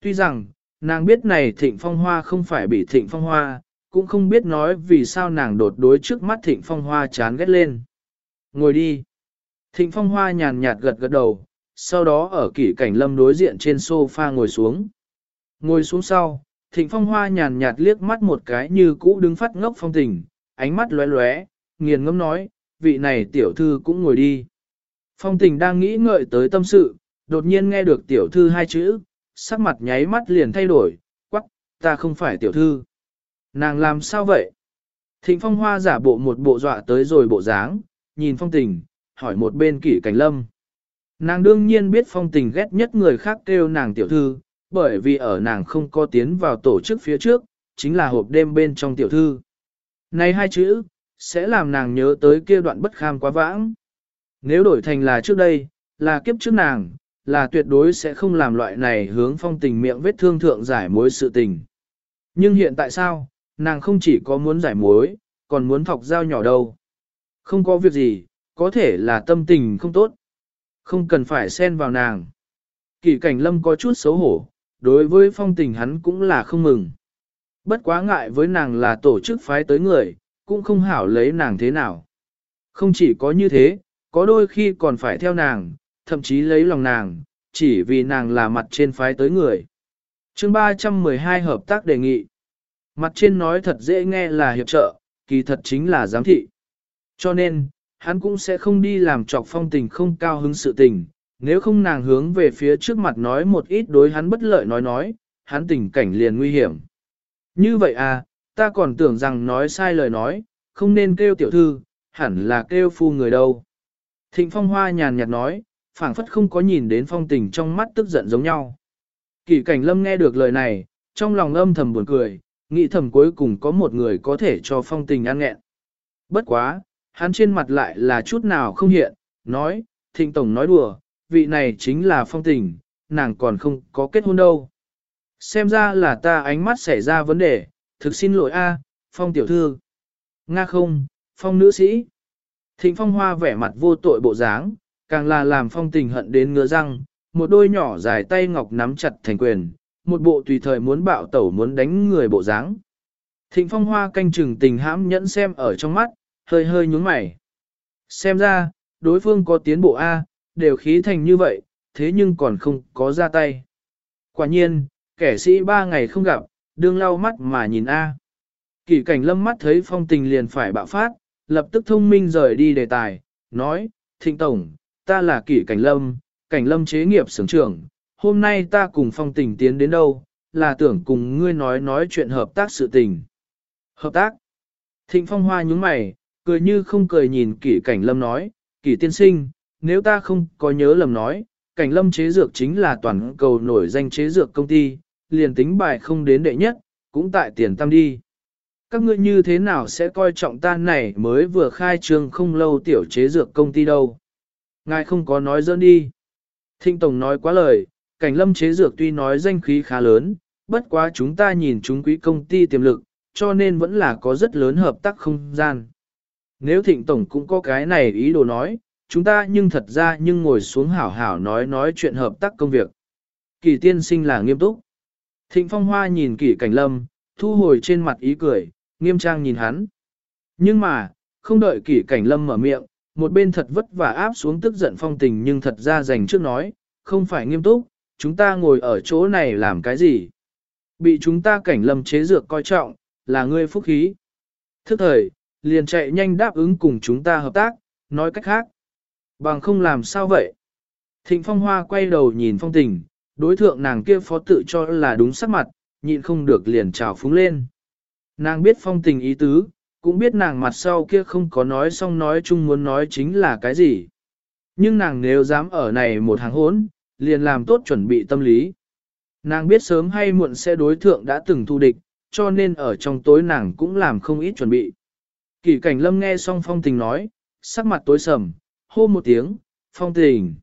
Tuy rằng, nàng biết này thịnh phong hoa không phải bị thịnh phong hoa, cũng không biết nói vì sao nàng đột đối trước mắt thịnh phong hoa chán ghét lên. Ngồi đi. Thịnh phong hoa nhàn nhạt gật gật đầu, sau đó ở kỷ cảnh lâm đối diện trên sofa ngồi xuống. Ngồi xuống sau, thịnh phong hoa nhàn nhạt liếc mắt một cái như cũ đứng phát ngốc phong tình, ánh mắt lóe lóe, nghiền ngẫm nói, vị này tiểu thư cũng ngồi đi. Phong tình đang nghĩ ngợi tới tâm sự, đột nhiên nghe được tiểu thư hai chữ, sắc mặt nháy mắt liền thay đổi, quắc, ta không phải tiểu thư. Nàng làm sao vậy? Thịnh phong hoa giả bộ một bộ dọa tới rồi bộ dáng, nhìn phong tình, hỏi một bên kỷ cảnh lâm. Nàng đương nhiên biết phong tình ghét nhất người khác kêu nàng tiểu thư, bởi vì ở nàng không có tiến vào tổ chức phía trước, chính là hộp đêm bên trong tiểu thư. Này hai chữ, sẽ làm nàng nhớ tới kia đoạn bất kham quá vãng. Nếu đổi thành là trước đây, là kiếp trước nàng, là tuyệt đối sẽ không làm loại này hướng phong tình miệng vết thương thượng giải mối sự tình. Nhưng hiện tại sao, nàng không chỉ có muốn giải mối, còn muốn thọc dao nhỏ đâu. Không có việc gì, có thể là tâm tình không tốt. Không cần phải xen vào nàng. Kỳ cảnh lâm có chút xấu hổ, đối với phong tình hắn cũng là không mừng. Bất quá ngại với nàng là tổ chức phái tới người, cũng không hảo lấy nàng thế nào. Không chỉ có như thế, có đôi khi còn phải theo nàng, thậm chí lấy lòng nàng, chỉ vì nàng là mặt trên phái tới người. chương 312 hợp tác đề nghị. Mặt trên nói thật dễ nghe là hiệp trợ, kỳ thật chính là giám thị. Cho nên, hắn cũng sẽ không đi làm trọc phong tình không cao hứng sự tình, nếu không nàng hướng về phía trước mặt nói một ít đối hắn bất lợi nói nói, hắn tình cảnh liền nguy hiểm. Như vậy à, ta còn tưởng rằng nói sai lời nói, không nên kêu tiểu thư, hẳn là kêu phu người đâu. Thịnh phong hoa nhàn nhạt nói, phảng phất không có nhìn đến phong tình trong mắt tức giận giống nhau. Kỳ cảnh lâm nghe được lời này, trong lòng âm thầm buồn cười, nghĩ thầm cuối cùng có một người có thể cho phong tình ăn nghẹn. Bất quá, hắn trên mặt lại là chút nào không hiện, nói, thịnh tổng nói đùa, vị này chính là phong tình, nàng còn không có kết hôn đâu. Xem ra là ta ánh mắt xảy ra vấn đề, thực xin lỗi a, phong tiểu thư. Nga không, phong nữ sĩ. Thịnh phong hoa vẻ mặt vô tội bộ dáng, càng là làm phong tình hận đến ngứa răng, một đôi nhỏ dài tay ngọc nắm chặt thành quyền, một bộ tùy thời muốn bạo tẩu muốn đánh người bộ dáng. Thịnh phong hoa canh chừng tình hãm nhẫn xem ở trong mắt, hơi hơi nhúng mày. Xem ra, đối phương có tiến bộ A, đều khí thành như vậy, thế nhưng còn không có ra tay. Quả nhiên, kẻ sĩ ba ngày không gặp, đương lau mắt mà nhìn A. Kỷ cảnh lâm mắt thấy phong tình liền phải bạo phát, lập tức thông minh rời đi đề tài, nói, thịnh tổng, ta là kỷ cảnh lâm, cảnh lâm chế nghiệp sướng trưởng, hôm nay ta cùng phong tình tiến đến đâu, là tưởng cùng ngươi nói nói chuyện hợp tác sự tình. Hợp tác. Thịnh phong hoa nhúng mày, cười như không cười nhìn kỷ cảnh lâm nói, kỷ tiên sinh, nếu ta không có nhớ lầm nói, cảnh lâm chế dược chính là toàn cầu nổi danh chế dược công ty, liền tính bài không đến đệ nhất, cũng tại tiền tam đi. Các ngươi như thế nào sẽ coi trọng ta này mới vừa khai trương không lâu tiểu chế dược công ty đâu? Ngài không có nói dỡn đi. Thịnh Tổng nói quá lời, cảnh lâm chế dược tuy nói danh khí khá lớn, bất quá chúng ta nhìn chúng quý công ty tiềm lực, cho nên vẫn là có rất lớn hợp tác không gian. Nếu Thịnh Tổng cũng có cái này ý đồ nói, chúng ta nhưng thật ra nhưng ngồi xuống hảo hảo nói nói chuyện hợp tác công việc. Kỳ tiên sinh là nghiêm túc. Thịnh Phong Hoa nhìn Kỳ Cảnh Lâm, thu hồi trên mặt ý cười, nghiêm trang nhìn hắn. Nhưng mà, không đợi Kỳ Cảnh Lâm mở miệng, một bên thật vất vả áp xuống tức giận phong tình nhưng thật ra dành trước nói, không phải nghiêm túc, chúng ta ngồi ở chỗ này làm cái gì? Bị chúng ta Cảnh Lâm chế dược coi trọng, là ngươi phúc khí. Thức thời, liền chạy nhanh đáp ứng cùng chúng ta hợp tác, nói cách khác. Bằng không làm sao vậy? Thịnh Phong Hoa quay đầu nhìn phong tình, đối thượng nàng kia phó tự cho là đúng sắc mặt, nhịn không được liền trào phúng lên. Nàng biết phong tình ý tứ, cũng biết nàng mặt sau kia không có nói xong nói chung muốn nói chính là cái gì. Nhưng nàng nếu dám ở này một hàng hốn, liền làm tốt chuẩn bị tâm lý. Nàng biết sớm hay muộn sẽ đối thượng đã từng thu địch, cho nên ở trong tối nàng cũng làm không ít chuẩn bị. Kỳ cảnh lâm nghe xong phong tình nói, sắc mặt tối sầm, hô một tiếng, phong tình.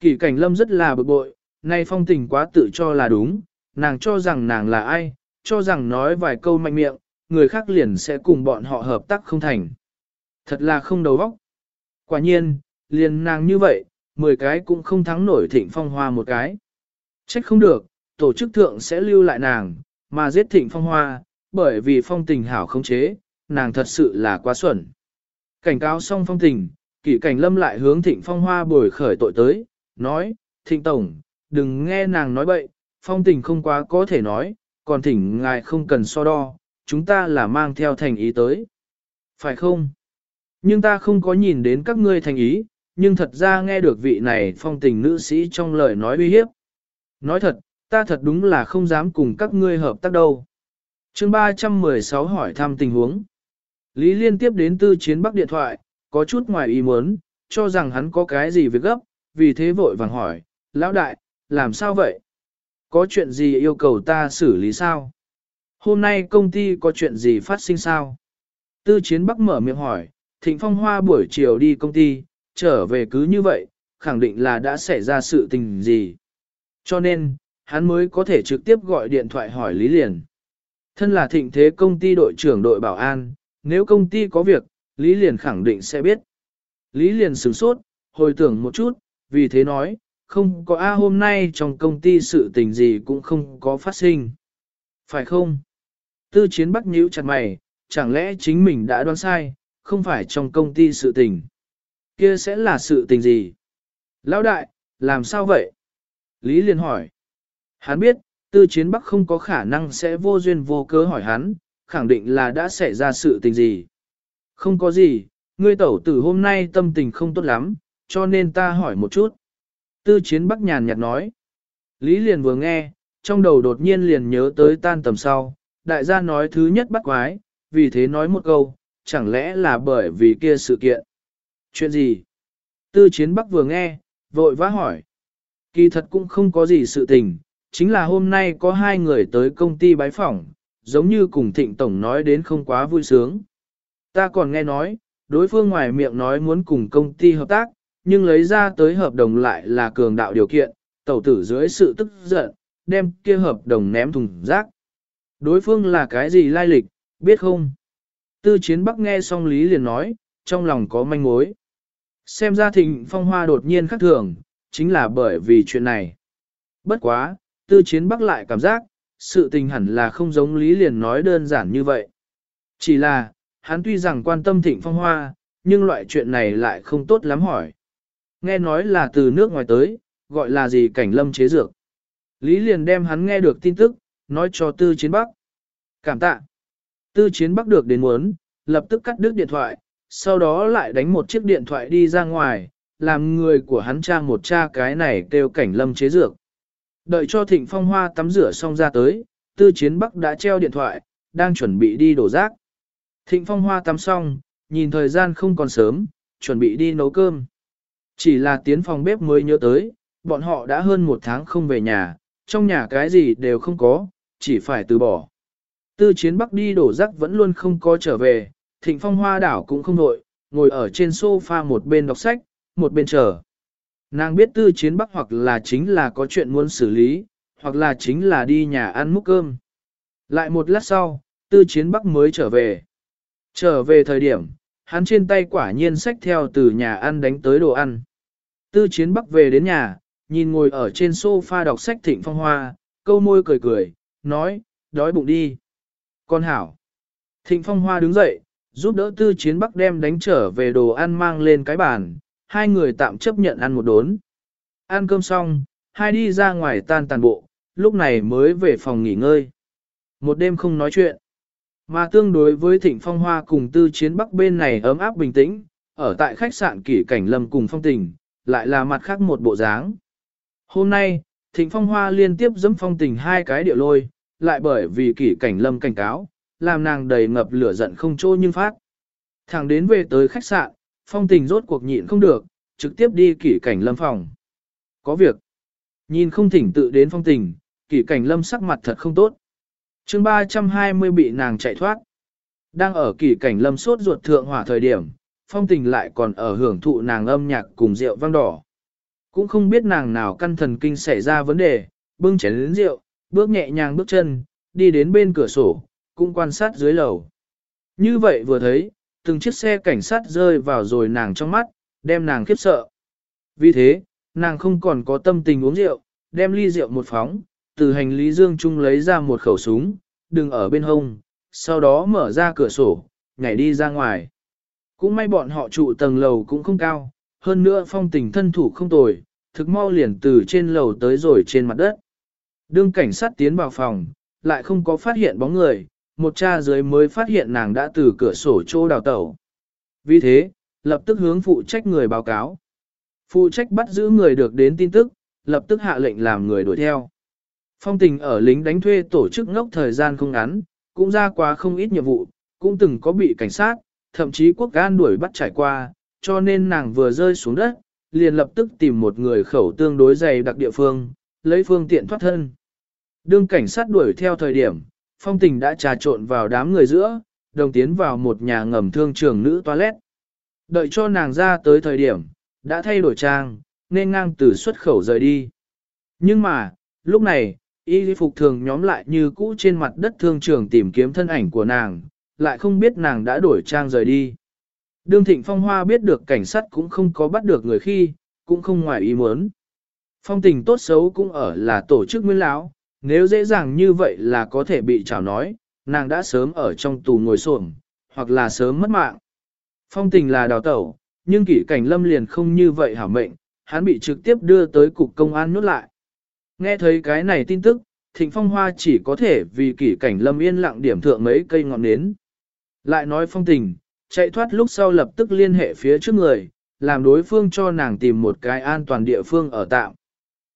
Kỷ cảnh lâm rất là bực bội, nay phong tình quá tự cho là đúng, nàng cho rằng nàng là ai, cho rằng nói vài câu mạnh miệng, người khác liền sẽ cùng bọn họ hợp tác không thành. Thật là không đầu óc. Quả nhiên, liền nàng như vậy, 10 cái cũng không thắng nổi thịnh phong hoa một cái. Trách không được, tổ chức thượng sẽ lưu lại nàng, mà giết thịnh phong hoa, bởi vì phong tình hảo không chế, nàng thật sự là quá xuẩn. Cảnh cáo xong phong tình, kỷ cảnh lâm lại hướng thịnh phong hoa bồi khởi tội tới, nói, thịnh tổng, đừng nghe nàng nói bậy, phong tình không quá có thể nói, còn thỉnh ngài không cần so đo, chúng ta là mang theo thành ý tới. Phải không? Nhưng ta không có nhìn đến các ngươi thành ý, nhưng thật ra nghe được vị này phong tình nữ sĩ trong lời nói uy hiếp. Nói thật, ta thật đúng là không dám cùng các ngươi hợp tác đâu. chương 316 hỏi thăm tình huống. Lý liên tiếp đến tư chiến bắc điện thoại, có chút ngoài ý muốn, cho rằng hắn có cái gì việc gấp, vì thế vội vàng hỏi, lão đại, làm sao vậy? Có chuyện gì yêu cầu ta xử lý sao? Hôm nay công ty có chuyện gì phát sinh sao? Tư chiến bắc mở miệng hỏi, thịnh phong hoa buổi chiều đi công ty, trở về cứ như vậy, khẳng định là đã xảy ra sự tình gì. Cho nên, hắn mới có thể trực tiếp gọi điện thoại hỏi Lý Liền. Thân là thịnh thế công ty đội trưởng đội bảo an, nếu công ty có việc, Lý Liền khẳng định sẽ biết. Lý Liền sửng sốt, hồi tưởng một chút, vì thế nói, không có A hôm nay trong công ty sự tình gì cũng không có phát sinh. Phải không? Tư chiến bắc nhíu chặt mày, chẳng lẽ chính mình đã đoán sai, không phải trong công ty sự tình. Kia sẽ là sự tình gì? Lão đại, làm sao vậy? Lý liền hỏi. Hắn biết, tư chiến bắc không có khả năng sẽ vô duyên vô cớ hỏi hắn, khẳng định là đã xảy ra sự tình gì. Không có gì, ngươi tẩu tử hôm nay tâm tình không tốt lắm, cho nên ta hỏi một chút. Tư chiến bắc nhàn nhạt nói. Lý liền vừa nghe, trong đầu đột nhiên liền nhớ tới tan tầm sau, đại gia nói thứ nhất bắt quái, vì thế nói một câu, chẳng lẽ là bởi vì kia sự kiện. Chuyện gì? Tư chiến bắc vừa nghe, vội vã hỏi. Kỳ thật cũng không có gì sự tình, chính là hôm nay có hai người tới công ty bái phỏng, giống như cùng thịnh tổng nói đến không quá vui sướng. Ta còn nghe nói, đối phương ngoài miệng nói muốn cùng công ty hợp tác, nhưng lấy ra tới hợp đồng lại là cường đạo điều kiện, tẩu tử dưới sự tức giận, đem kia hợp đồng ném thùng rác. Đối phương là cái gì lai lịch, biết không? Tư chiến bắc nghe xong lý liền nói, trong lòng có manh mối. Xem ra thịnh phong hoa đột nhiên khác thường, chính là bởi vì chuyện này. Bất quá, tư chiến bắc lại cảm giác, sự tình hẳn là không giống Lý liền nói đơn giản như vậy. Chỉ là, hắn tuy rằng quan tâm thịnh phong hoa, nhưng loại chuyện này lại không tốt lắm hỏi. Nghe nói là từ nước ngoài tới, gọi là gì cảnh lâm chế dược. Lý liền đem hắn nghe được tin tức, nói cho tư chiến bắc. Cảm tạ. Tư chiến bắc được đến muốn, lập tức cắt đứt điện thoại, sau đó lại đánh một chiếc điện thoại đi ra ngoài, làm người của hắn cha một cha cái này kêu cảnh lâm chế dược. Đợi cho thịnh phong hoa tắm rửa xong ra tới, tư chiến bắc đã treo điện thoại, đang chuẩn bị đi đổ rác. Thịnh phong hoa tắm xong, nhìn thời gian không còn sớm, chuẩn bị đi nấu cơm. Chỉ là tiến phòng bếp mới nhớ tới, bọn họ đã hơn một tháng không về nhà, trong nhà cái gì đều không có, chỉ phải từ bỏ. Tư chiến bắc đi đổ rác vẫn luôn không có trở về, thịnh phong hoa đảo cũng không nội, ngồi ở trên sofa một bên đọc sách, một bên chờ. Nàng biết tư chiến bắc hoặc là chính là có chuyện muốn xử lý, hoặc là chính là đi nhà ăn múc cơm. Lại một lát sau, tư chiến bắc mới trở về. Trở về thời điểm, hắn trên tay quả nhiên xách theo từ nhà ăn đánh tới đồ ăn. Tư chiến bắc về đến nhà, nhìn ngồi ở trên sofa đọc sách thịnh phong hoa, câu môi cười cười, nói, đói bụng đi. Con hảo. Thịnh phong hoa đứng dậy, giúp đỡ tư chiến bắc đem đánh trở về đồ ăn mang lên cái bàn, hai người tạm chấp nhận ăn một đốn. Ăn cơm xong, hai đi ra ngoài tan tàn bộ, lúc này mới về phòng nghỉ ngơi. Một đêm không nói chuyện. Mà tương đối với thịnh phong hoa cùng tư chiến bắc bên này ấm áp bình tĩnh, ở tại khách sạn kỷ cảnh lâm cùng phong tình, lại là mặt khác một bộ dáng. Hôm nay, thịnh phong hoa liên tiếp dẫm phong tình hai cái điệu lôi, lại bởi vì kỷ cảnh lâm cảnh cáo, làm nàng đầy ngập lửa giận không trôi nhưng phát. Thẳng đến về tới khách sạn, phong tình rốt cuộc nhịn không được, trực tiếp đi kỷ cảnh lâm phòng. Có việc. Nhìn không thỉnh tự đến phong tình, kỷ cảnh lâm sắc mặt thật không tốt chương 320 bị nàng chạy thoát. Đang ở kỳ cảnh lâm suốt ruột thượng hỏa thời điểm, phong tình lại còn ở hưởng thụ nàng âm nhạc cùng rượu vang đỏ. Cũng không biết nàng nào căn thần kinh xảy ra vấn đề, bưng chén đến rượu, bước nhẹ nhàng bước chân, đi đến bên cửa sổ, cũng quan sát dưới lầu. Như vậy vừa thấy, từng chiếc xe cảnh sát rơi vào rồi nàng trong mắt, đem nàng khiếp sợ. Vì thế, nàng không còn có tâm tình uống rượu, đem ly rượu một phóng, từ hành lý dương trung lấy ra một khẩu súng, đừng ở bên hông, sau đó mở ra cửa sổ, nhảy đi ra ngoài. Cũng may bọn họ trụ tầng lầu cũng không cao, hơn nữa phong tình thân thủ không tồi, thực mau liền từ trên lầu tới rồi trên mặt đất. Đương cảnh sát tiến vào phòng, lại không có phát hiện bóng người, một cha dưới mới phát hiện nàng đã từ cửa sổ chỗ đào tẩu. Vì thế, lập tức hướng phụ trách người báo cáo. Phụ trách bắt giữ người được đến tin tức, lập tức hạ lệnh làm người đuổi theo. Phong tình ở lính đánh thuê tổ chức ngốc thời gian không ngắn, cũng ra quá không ít nhiệm vụ, cũng từng có bị cảnh sát, thậm chí quốc gan đuổi bắt trải qua, cho nên nàng vừa rơi xuống đất, liền lập tức tìm một người khẩu tương đối dày đặc địa phương, lấy phương tiện thoát thân. Đương cảnh sát đuổi theo thời điểm, phong tình đã trà trộn vào đám người giữa, đồng tiến vào một nhà ngầm thương trường nữ toilet. Đợi cho nàng ra tới thời điểm, đã thay đổi trang, nên ngang từ xuất khẩu rời đi. Nhưng mà, lúc này, y phục thường nhóm lại như cũ trên mặt đất thương trường tìm kiếm thân ảnh của nàng, lại không biết nàng đã đổi trang rời đi. Đương thịnh phong hoa biết được cảnh sát cũng không có bắt được người khi, cũng không ngoài ý muốn. Phong tình tốt xấu cũng ở là tổ chức nguyên lão, nếu dễ dàng như vậy là có thể bị chảo nói, nàng đã sớm ở trong tù ngồi xổm hoặc là sớm mất mạng. Phong tình là đào tẩu, nhưng kỷ cảnh lâm liền không như vậy hảo mệnh, hắn bị trực tiếp đưa tới cục công an nút lại. Nghe thấy cái này tin tức, thịnh phong hoa chỉ có thể vì kỷ cảnh lâm yên lặng điểm thượng mấy cây ngọn nến. Lại nói phong tình, chạy thoát lúc sau lập tức liên hệ phía trước người, làm đối phương cho nàng tìm một cái an toàn địa phương ở tạm.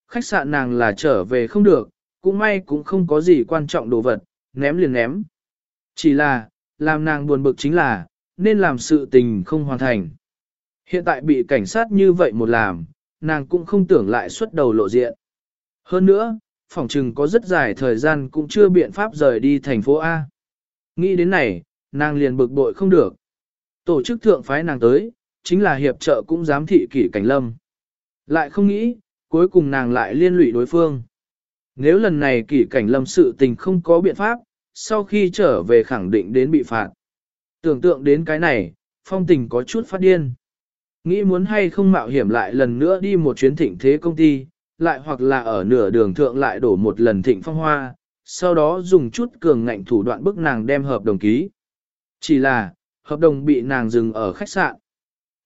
Khách sạn nàng là trở về không được, cũng may cũng không có gì quan trọng đồ vật, ném liền ném. Chỉ là, làm nàng buồn bực chính là, nên làm sự tình không hoàn thành. Hiện tại bị cảnh sát như vậy một làm, nàng cũng không tưởng lại xuất đầu lộ diện. Hơn nữa, phòng trừng có rất dài thời gian cũng chưa biện pháp rời đi thành phố A. Nghĩ đến này, nàng liền bực bội không được. Tổ chức thượng phái nàng tới, chính là hiệp trợ cũng giám thị kỷ cảnh lâm. Lại không nghĩ, cuối cùng nàng lại liên lụy đối phương. Nếu lần này kỷ cảnh lâm sự tình không có biện pháp, sau khi trở về khẳng định đến bị phạt. Tưởng tượng đến cái này, phong tình có chút phát điên. Nghĩ muốn hay không mạo hiểm lại lần nữa đi một chuyến thịnh thế công ty, lại hoặc là ở nửa đường thượng lại đổ một lần thịnh phong hoa, sau đó dùng chút cường ngạnh thủ đoạn bức nàng đem hợp đồng ký. Chỉ là, hợp đồng bị nàng dừng ở khách sạn.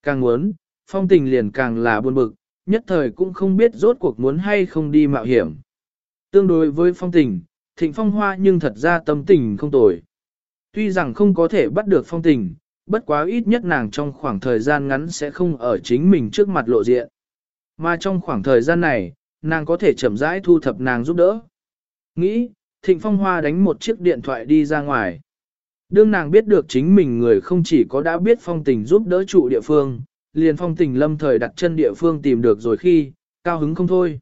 Càng muốn, phong tình liền càng là buồn bực, nhất thời cũng không biết rốt cuộc muốn hay không đi mạo hiểm. Tương đối với phong tình, thịnh phong hoa nhưng thật ra tâm tình không tồi. Tuy rằng không có thể bắt được phong tình, bất quá ít nhất nàng trong khoảng thời gian ngắn sẽ không ở chính mình trước mặt lộ diện. Mà trong khoảng thời gian này, nàng có thể chậm rãi thu thập nàng giúp đỡ. Nghĩ, Thịnh Phong Hoa đánh một chiếc điện thoại đi ra ngoài. Đương nàng biết được chính mình người không chỉ có đã biết phong tình giúp đỡ trụ địa phương, liền phong tình lâm thời đặt chân địa phương tìm được rồi khi, cao hứng không thôi.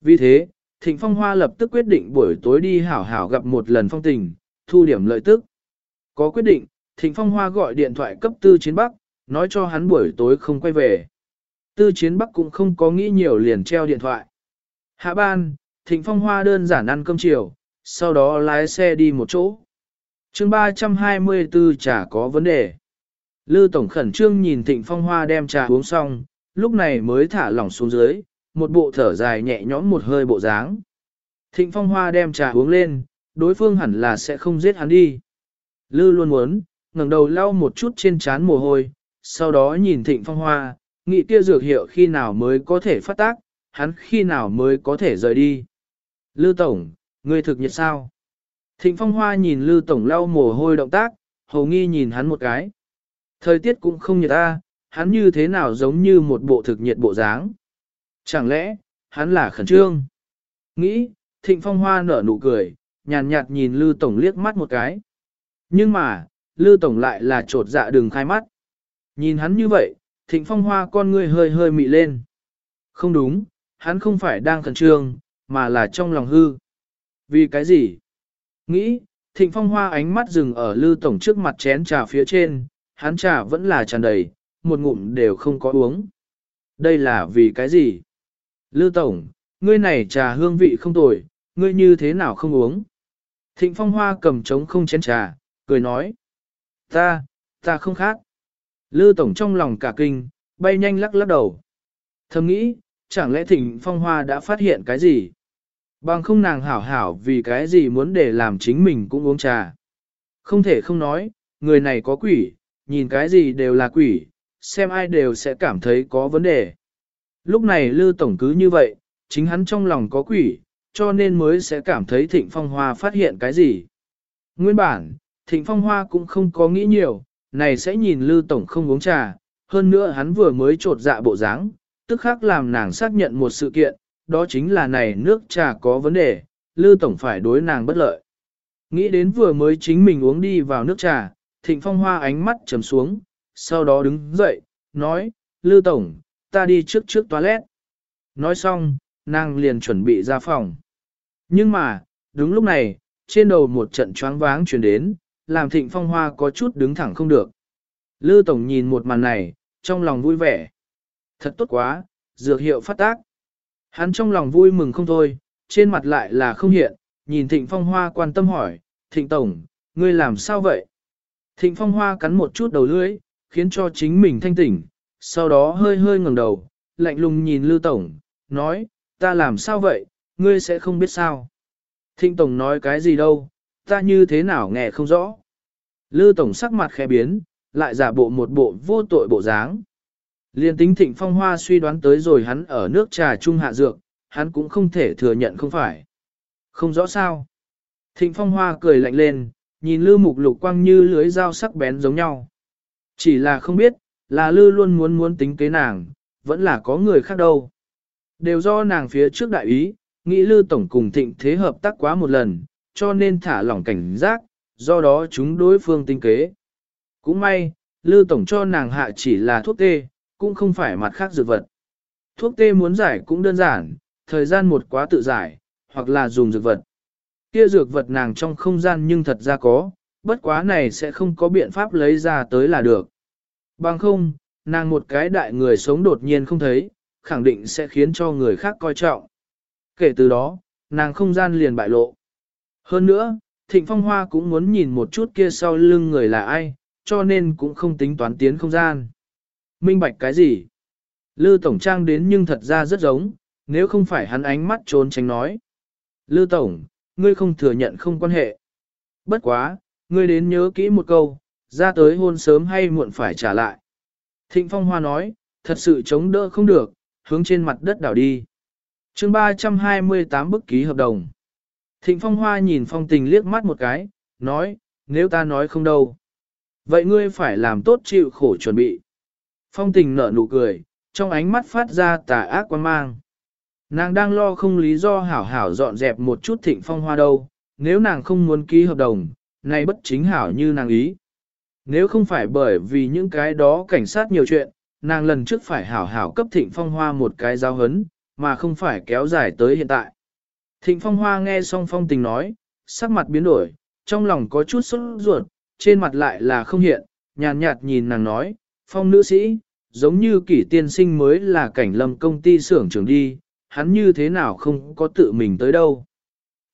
Vì thế, Thịnh Phong Hoa lập tức quyết định buổi tối đi hảo hảo gặp một lần phong tình, thu điểm lợi tức. Có quyết định, Thịnh Phong Hoa gọi điện thoại cấp tư chiến Bắc, nói cho hắn buổi tối không quay về. Tư chiến Bắc cũng không có nghĩ nhiều liền treo điện thoại. Hạ ban, Thịnh Phong Hoa đơn giản ăn cơm chiều, sau đó lái xe đi một chỗ. chương 324 chả có vấn đề. Lư Tổng khẩn trương nhìn Thịnh Phong Hoa đem trà uống xong, lúc này mới thả lỏng xuống dưới, một bộ thở dài nhẹ nhõm một hơi bộ dáng. Thịnh Phong Hoa đem trà uống lên, đối phương hẳn là sẽ không giết hắn đi. Lư luôn muốn, ngẩng đầu lau một chút trên trán mồ hôi, sau đó nhìn Thịnh Phong Hoa, nghĩ kia dược hiệu khi nào mới có thể phát tác, hắn khi nào mới có thể rời đi. Lư Tổng, ngươi thực nhiệt sao? Thịnh Phong Hoa nhìn Lư Tổng lau mồ hôi động tác, hầu nghi nhìn hắn một cái. Thời tiết cũng không nhiệt ta, hắn như thế nào giống như một bộ thực nhiệt bộ dáng. Chẳng lẽ, hắn là khẩn trương? Nghĩ, Thịnh Phong Hoa nở nụ cười, nhàn nhạt nhìn Lư Tổng liếc mắt một cái. Nhưng mà, Lư Tổng lại là trột dạ đừng khai mắt. Nhìn hắn như vậy, Thịnh Phong Hoa con ngươi hơi hơi mị lên. Không đúng, hắn không phải đang khẩn trương, mà là trong lòng hư. Vì cái gì? Nghĩ, Thịnh Phong Hoa ánh mắt dừng ở Lư Tổng trước mặt chén trà phía trên, hắn trà vẫn là tràn đầy, một ngụm đều không có uống. Đây là vì cái gì? Lư Tổng, ngươi này trà hương vị không tồi, ngươi như thế nào không uống? Thịnh Phong Hoa cầm trống không chén trà, cười nói. Ta, ta không khác. Lư Tổng trong lòng cả kinh, bay nhanh lắc lắc đầu. Thầm nghĩ, chẳng lẽ Thịnh Phong Hoa đã phát hiện cái gì? Bằng không nàng hảo hảo vì cái gì muốn để làm chính mình cũng uống trà. Không thể không nói, người này có quỷ, nhìn cái gì đều là quỷ, xem ai đều sẽ cảm thấy có vấn đề. Lúc này Lư Tổng cứ như vậy, chính hắn trong lòng có quỷ, cho nên mới sẽ cảm thấy Thịnh Phong Hoa phát hiện cái gì. Nguyên bản, Thịnh Phong Hoa cũng không có nghĩ nhiều, này sẽ nhìn Lư Tổng không uống trà, hơn nữa hắn vừa mới trột dạ bộ dáng, tức khắc làm nàng xác nhận một sự kiện, đó chính là này nước trà có vấn đề, Lư Tổng phải đối nàng bất lợi. Nghĩ đến vừa mới chính mình uống đi vào nước trà, Thịnh Phong Hoa ánh mắt trầm xuống, sau đó đứng dậy, nói, Lư Tổng, ta đi trước trước toilet. Nói xong, nàng liền chuẩn bị ra phòng. Nhưng mà, đúng lúc này, trên đầu một trận choáng váng truyền đến, làm Thịnh Phong Hoa có chút đứng thẳng không được. Lư Tổng nhìn một màn này, trong lòng vui vẻ. Thật tốt quá, dược hiệu phát tác. Hắn trong lòng vui mừng không thôi, trên mặt lại là không hiện, nhìn Thịnh Phong Hoa quan tâm hỏi, Thịnh Tổng, ngươi làm sao vậy? Thịnh Phong Hoa cắn một chút đầu lưỡi, khiến cho chính mình thanh tỉnh, sau đó hơi hơi ngẩng đầu, lạnh lùng nhìn Lư Tổng, nói, ta làm sao vậy, ngươi sẽ không biết sao. Thịnh Tổng nói cái gì đâu, ta như thế nào nghe không rõ. Lư Tổng sắc mặt khẽ biến, lại giả bộ một bộ vô tội bộ dáng. Liên tính thịnh phong hoa suy đoán tới rồi hắn ở nước trà trung hạ dược, hắn cũng không thể thừa nhận không phải. Không rõ sao. Thịnh phong hoa cười lạnh lên, nhìn lư mục lục quang như lưới dao sắc bén giống nhau. Chỉ là không biết, là lư luôn muốn muốn tính kế nàng, vẫn là có người khác đâu. Đều do nàng phía trước đại ý, nghĩ lư tổng cùng thịnh thế hợp tác quá một lần, cho nên thả lỏng cảnh giác, do đó chúng đối phương tính kế. Cũng may, lư tổng cho nàng hạ chỉ là thuốc tê, cũng không phải mặt khác dược vật. Thuốc tê muốn giải cũng đơn giản, thời gian một quá tự giải, hoặc là dùng dược vật. Kia dược vật nàng trong không gian nhưng thật ra có, bất quá này sẽ không có biện pháp lấy ra tới là được. Bằng không, nàng một cái đại người sống đột nhiên không thấy, khẳng định sẽ khiến cho người khác coi trọng. Kể từ đó, nàng không gian liền bại lộ. Hơn nữa, Thịnh Phong Hoa cũng muốn nhìn một chút kia sau lưng người là ai, cho nên cũng không tính toán tiến không gian. Minh bạch cái gì? Lư Tổng Trang đến nhưng thật ra rất giống, nếu không phải hắn ánh mắt trốn tránh nói. Lư Tổng, ngươi không thừa nhận không quan hệ. Bất quá, ngươi đến nhớ kỹ một câu, ra tới hôn sớm hay muộn phải trả lại. Thịnh Phong Hoa nói, thật sự chống đỡ không được, hướng trên mặt đất đảo đi. chương 328 bức ký hợp đồng. Thịnh Phong Hoa nhìn Phong Tình liếc mắt một cái, nói, nếu ta nói không đâu. Vậy ngươi phải làm tốt chịu khổ chuẩn bị. Phong Tình nở nụ cười, trong ánh mắt phát ra tà ác quan mang. Nàng đang lo không lý do hảo hảo dọn dẹp một chút thịnh phong hoa đâu, nếu nàng không muốn ký hợp đồng, nay bất chính hảo như nàng ý. Nếu không phải bởi vì những cái đó cảnh sát nhiều chuyện, nàng lần trước phải hảo hảo cấp thịnh phong hoa một cái giao hấn, mà không phải kéo dài tới hiện tại. Thịnh phong hoa nghe xong phong tình nói, sắc mặt biến đổi, trong lòng có chút sốt ruột, trên mặt lại là không hiện, nhàn nhạt, nhạt nhìn nàng nói, phong nữ sĩ, giống như kỷ tiên sinh mới là cảnh lâm công ty xưởng trưởng đi, hắn như thế nào không có tự mình tới đâu.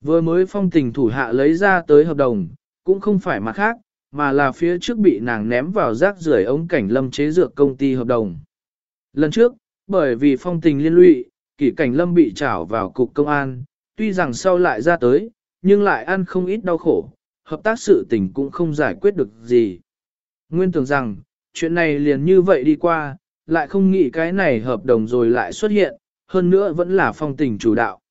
Vừa mới phong tình thủ hạ lấy ra tới hợp đồng, cũng không phải mặt khác, mà là phía trước bị nàng ném vào rác rưởi ống cảnh lâm chế dược công ty hợp đồng. Lần trước, bởi vì phong tình liên lụy, kỷ cảnh lâm bị trảo vào cục công an, tuy rằng sau lại ra tới, nhưng lại ăn không ít đau khổ, hợp tác sự tình cũng không giải quyết được gì. Nguyên tưởng rằng, chuyện này liền như vậy đi qua, lại không nghĩ cái này hợp đồng rồi lại xuất hiện, hơn nữa vẫn là phong tình chủ đạo.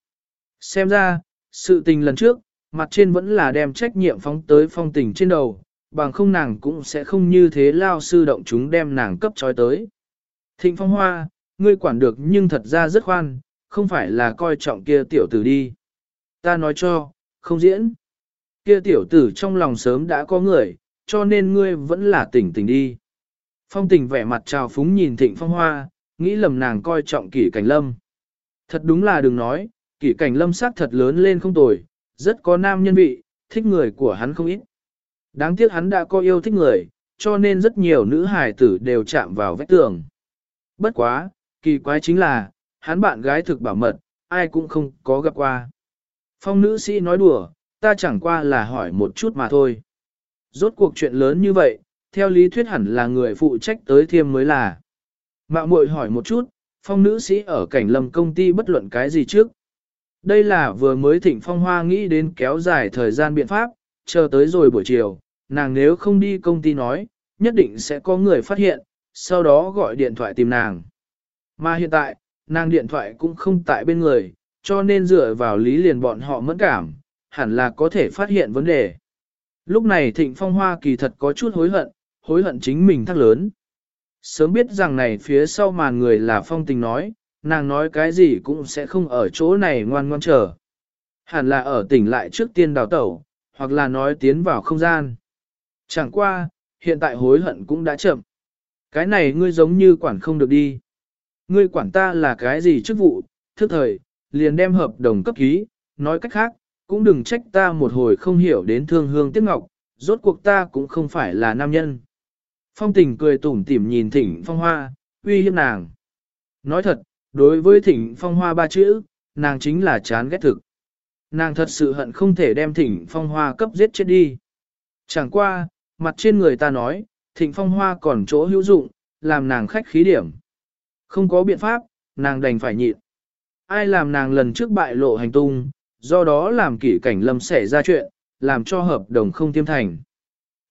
Xem ra, sự tình lần trước, mặt trên vẫn là đem trách nhiệm phóng tới phong tình trên đầu, bằng không nàng cũng sẽ không như thế lao sư động chúng đem nàng cấp trói tới. Thịnh phong hoa, ngươi quản được nhưng thật ra rất khoan, không phải là coi trọng kia tiểu tử đi. Ta nói cho, không diễn. Kia tiểu tử trong lòng sớm đã có người, cho nên ngươi vẫn là tỉnh tỉnh đi. Phong tình vẻ mặt trào phúng nhìn thịnh phong hoa, nghĩ lầm nàng coi trọng kỷ cảnh lâm. Thật đúng là đừng nói, kỷ cảnh lâm sắc thật lớn lên không tồi, rất có nam nhân vị, thích người của hắn không ít. Đáng tiếc hắn đã có yêu thích người, cho nên rất nhiều nữ hài tử đều chạm vào vách tường. Bất quá, kỳ quái chính là, hắn bạn gái thực bảo mật, ai cũng không có gặp qua. Phong nữ sĩ nói đùa, ta chẳng qua là hỏi một chút mà thôi. Rốt cuộc chuyện lớn như vậy, theo lý thuyết hẳn là người phụ trách tới thiêm mới là. Mạo muội hỏi một chút, phong nữ sĩ ở cảnh lâm công ty bất luận cái gì trước. Đây là vừa mới thịnh phong hoa nghĩ đến kéo dài thời gian biện pháp, chờ tới rồi buổi chiều, nàng nếu không đi công ty nói, nhất định sẽ có người phát hiện, sau đó gọi điện thoại tìm nàng. Mà hiện tại, nàng điện thoại cũng không tại bên người, cho nên dựa vào lý liền bọn họ mẫn cảm, hẳn là có thể phát hiện vấn đề. Lúc này thịnh phong hoa kỳ thật có chút hối hận, hối hận chính mình thắc lớn. Sớm biết rằng này phía sau màn người là phong tình nói, nàng nói cái gì cũng sẽ không ở chỗ này ngoan ngoan chờ. Hẳn là ở tỉnh lại trước tiên đào tẩu, hoặc là nói tiến vào không gian. Chẳng qua, hiện tại hối hận cũng đã chậm. Cái này ngươi giống như quản không được đi. Ngươi quản ta là cái gì chức vụ, thức thời, liền đem hợp đồng cấp ký, nói cách khác, cũng đừng trách ta một hồi không hiểu đến thương hương tiếc ngọc, rốt cuộc ta cũng không phải là nam nhân. Phong tình cười tủm tỉm nhìn thỉnh phong hoa, uy hiếp nàng. Nói thật, đối với thỉnh phong hoa ba chữ, nàng chính là chán ghét thực. Nàng thật sự hận không thể đem thỉnh phong hoa cấp giết chết đi. Chẳng qua, mặt trên người ta nói, thịnh phong hoa còn chỗ hữu dụng, làm nàng khách khí điểm. Không có biện pháp, nàng đành phải nhịn. Ai làm nàng lần trước bại lộ hành tung, do đó làm kỷ cảnh lâm xảy ra chuyện, làm cho hợp đồng không tiêm thành.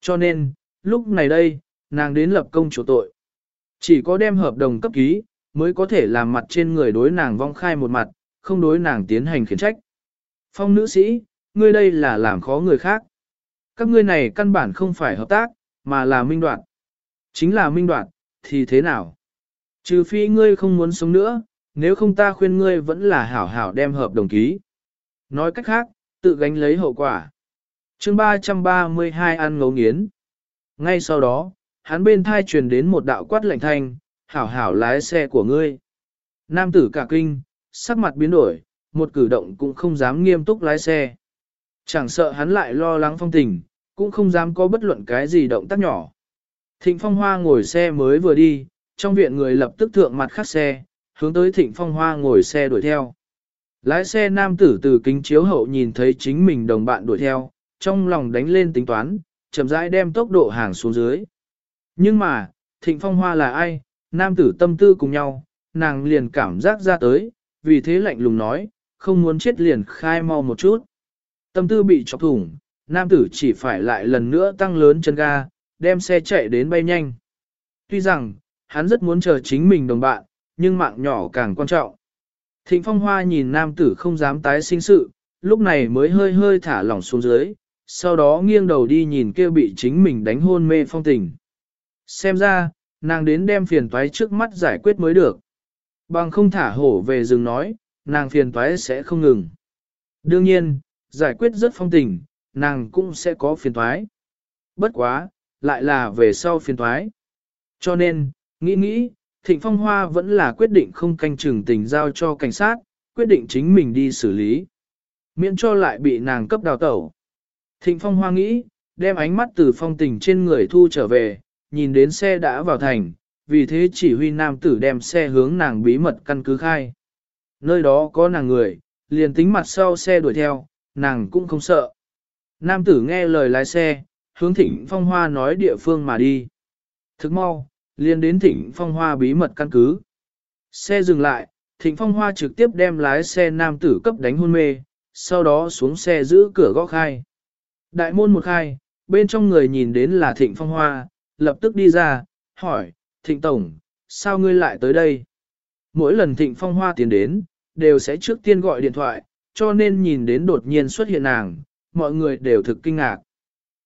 Cho nên, lúc này đây, nàng đến lập công chủ tội. Chỉ có đem hợp đồng cấp ký, mới có thể làm mặt trên người đối nàng vong khai một mặt, không đối nàng tiến hành khiển trách. Phong nữ sĩ, ngươi đây là làm khó người khác. Các ngươi này căn bản không phải hợp tác, mà là minh đoạn. Chính là minh đoạn, thì thế nào? Trừ phi ngươi không muốn sống nữa, nếu không ta khuyên ngươi vẫn là hảo hảo đem hợp đồng ký. Nói cách khác, tự gánh lấy hậu quả. chương 332 ăn ngấu nghiến. Ngay sau đó, hắn bên thai truyền đến một đạo quát lạnh thanh, hảo hảo lái xe của ngươi. Nam tử cả kinh, sắc mặt biến đổi, một cử động cũng không dám nghiêm túc lái xe. Chẳng sợ hắn lại lo lắng phong tình, cũng không dám có bất luận cái gì động tác nhỏ. Thịnh Phong Hoa ngồi xe mới vừa đi, trong viện người lập tức thượng mặt khắc xe, hướng tới Thịnh Phong Hoa ngồi xe đuổi theo. Lái xe nam tử từ kính chiếu hậu nhìn thấy chính mình đồng bạn đuổi theo, trong lòng đánh lên tính toán, chậm rãi đem tốc độ hàng xuống dưới. Nhưng mà, thịnh phong hoa là ai, nam tử tâm tư cùng nhau, nàng liền cảm giác ra tới, vì thế lạnh lùng nói, không muốn chết liền khai mau một chút. Tâm tư bị chọc thủng, nam tử chỉ phải lại lần nữa tăng lớn chân ga, đem xe chạy đến bay nhanh. Tuy rằng, hắn rất muốn chờ chính mình đồng bạn, nhưng mạng nhỏ càng quan trọng. Thịnh phong hoa nhìn nam tử không dám tái sinh sự, lúc này mới hơi hơi thả lỏng xuống dưới, sau đó nghiêng đầu đi nhìn kia bị chính mình đánh hôn mê phong tình. Xem ra, nàng đến đem phiền toái trước mắt giải quyết mới được. Bằng không thả hổ về rừng nói, nàng phiền toái sẽ không ngừng. Đương nhiên, giải quyết rất phong tình, nàng cũng sẽ có phiền toái. Bất quá, lại là về sau phiền toái. Cho nên, nghĩ nghĩ, Thịnh Phong Hoa vẫn là quyết định không canh chừng tình giao cho cảnh sát, quyết định chính mình đi xử lý. Miễn cho lại bị nàng cấp đào tẩu. Thịnh Phong Hoa nghĩ, đem ánh mắt từ phong tình trên người thu trở về, nhìn đến xe đã vào thành, vì thế chỉ huy nam tử đem xe hướng nàng bí mật căn cứ khai. Nơi đó có nàng người, liền tính mặt sau xe đuổi theo, nàng cũng không sợ. Nam tử nghe lời lái xe, hướng thịnh phong hoa nói địa phương mà đi. Thức mau, liền đến thịnh phong hoa bí mật căn cứ. Xe dừng lại, thịnh phong hoa trực tiếp đem lái xe nam tử cấp đánh hôn mê, sau đó xuống xe giữ cửa gõ khai. Đại môn một khai, bên trong người nhìn đến là thịnh phong hoa, lập tức đi ra, hỏi, thịnh tổng, sao ngươi lại tới đây? Mỗi lần thịnh phong hoa tiến đến, đều sẽ trước tiên gọi điện thoại, cho nên nhìn đến đột nhiên xuất hiện nàng, mọi người đều thực kinh ngạc.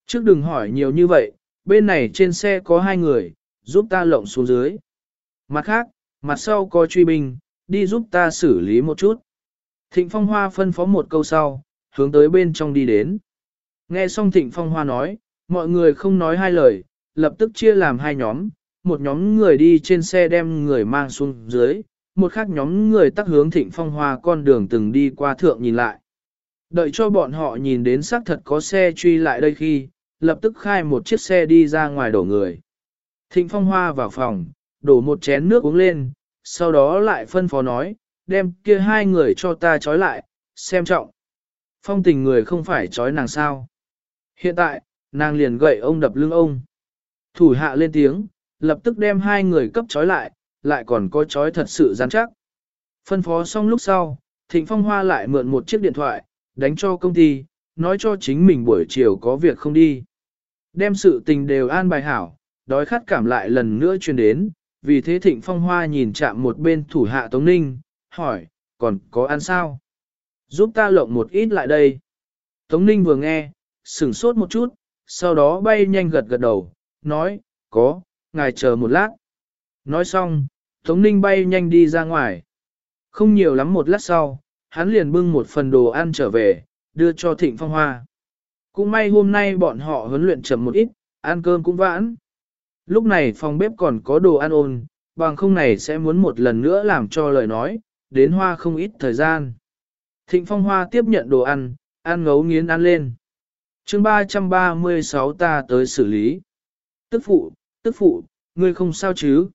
Trước đừng hỏi nhiều như vậy, bên này trên xe có hai người, giúp ta lộng xuống dưới. Mặt khác, mặt sau có truy binh, đi giúp ta xử lý một chút. Thịnh Phong Hoa phân phó một câu sau, hướng tới bên trong đi đến. Nghe xong Thịnh Phong Hoa nói, mọi người không nói hai lời, lập tức chia làm hai nhóm, một nhóm người đi trên xe đem người mang xuống dưới, một khác nhóm người tắc hướng Thịnh Phong Hoa con đường từng đi qua thượng nhìn lại. Đợi cho bọn họ nhìn đến xác thật có xe truy lại đây khi, lập tức khai một chiếc xe đi ra ngoài đổ người. Thịnh Phong Hoa vào phòng, đổ một chén nước uống lên, sau đó lại phân phó nói, đem kia hai người cho ta trói lại, xem trọng. Phong tình người không phải trói nàng sao. Hiện tại, nàng liền gậy ông đập lưng ông. Thủ hạ lên tiếng, lập tức đem hai người cấp trói lại, lại còn có trói thật sự rắn chắc. Phân phó xong lúc sau, Thịnh Phong Hoa lại mượn một chiếc điện thoại, đánh cho công ty, nói cho chính mình buổi chiều có việc không đi. Đem sự tình đều an bài hảo, đói khát cảm lại lần nữa truyền đến, vì thế Thịnh Phong Hoa nhìn chạm một bên thủ hạ Tống Ninh, hỏi, còn có ăn sao? Giúp ta lộng một ít lại đây. Tống Ninh vừa nghe, sửng sốt một chút, sau đó bay nhanh gật gật đầu, nói, có, ngài chờ một lát. Nói xong, Tống Ninh bay nhanh đi ra ngoài. Không nhiều lắm một lát sau, hắn liền bưng một phần đồ ăn trở về, đưa cho Thịnh Phong Hoa. Cũng may hôm nay bọn họ huấn luyện chậm một ít, ăn cơm cũng vãn. Lúc này phòng bếp còn có đồ ăn ôn, bằng không này sẽ muốn một lần nữa làm cho lời nói, đến hoa không ít thời gian. Thịnh Phong Hoa tiếp nhận đồ ăn, ăn ngấu nghiến ăn lên. chương 336 ta tới xử lý. Tức phụ, tức phụ, ngươi không sao chứ?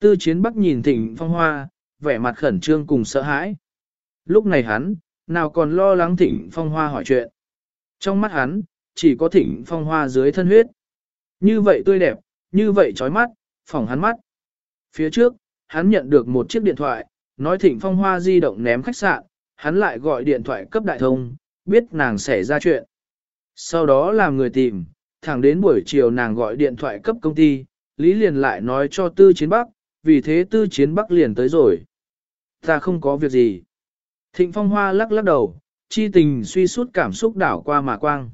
Tư chiến bắc nhìn Thịnh Phong Hoa, vẻ mặt khẩn trương cùng sợ hãi. Lúc này hắn, nào còn lo lắng Thịnh Phong Hoa hỏi chuyện. Trong mắt hắn, chỉ có Thịnh Phong Hoa dưới thân huyết. Như vậy tươi đẹp, như vậy chói mắt, phỏng hắn mắt. Phía trước, hắn nhận được một chiếc điện thoại, nói Thịnh Phong Hoa di động ném khách sạn, hắn lại gọi điện thoại cấp đại thông, biết nàng xảy ra chuyện. Sau đó làm người tìm, thẳng đến buổi chiều nàng gọi điện thoại cấp công ty, Lý liền lại nói cho Tư Chiến Bắc, vì thế Tư Chiến Bắc liền tới rồi. Ta không có việc gì. Thịnh Phong Hoa lắc lắc đầu, chi tình suy suốt cảm xúc đảo qua mà quang.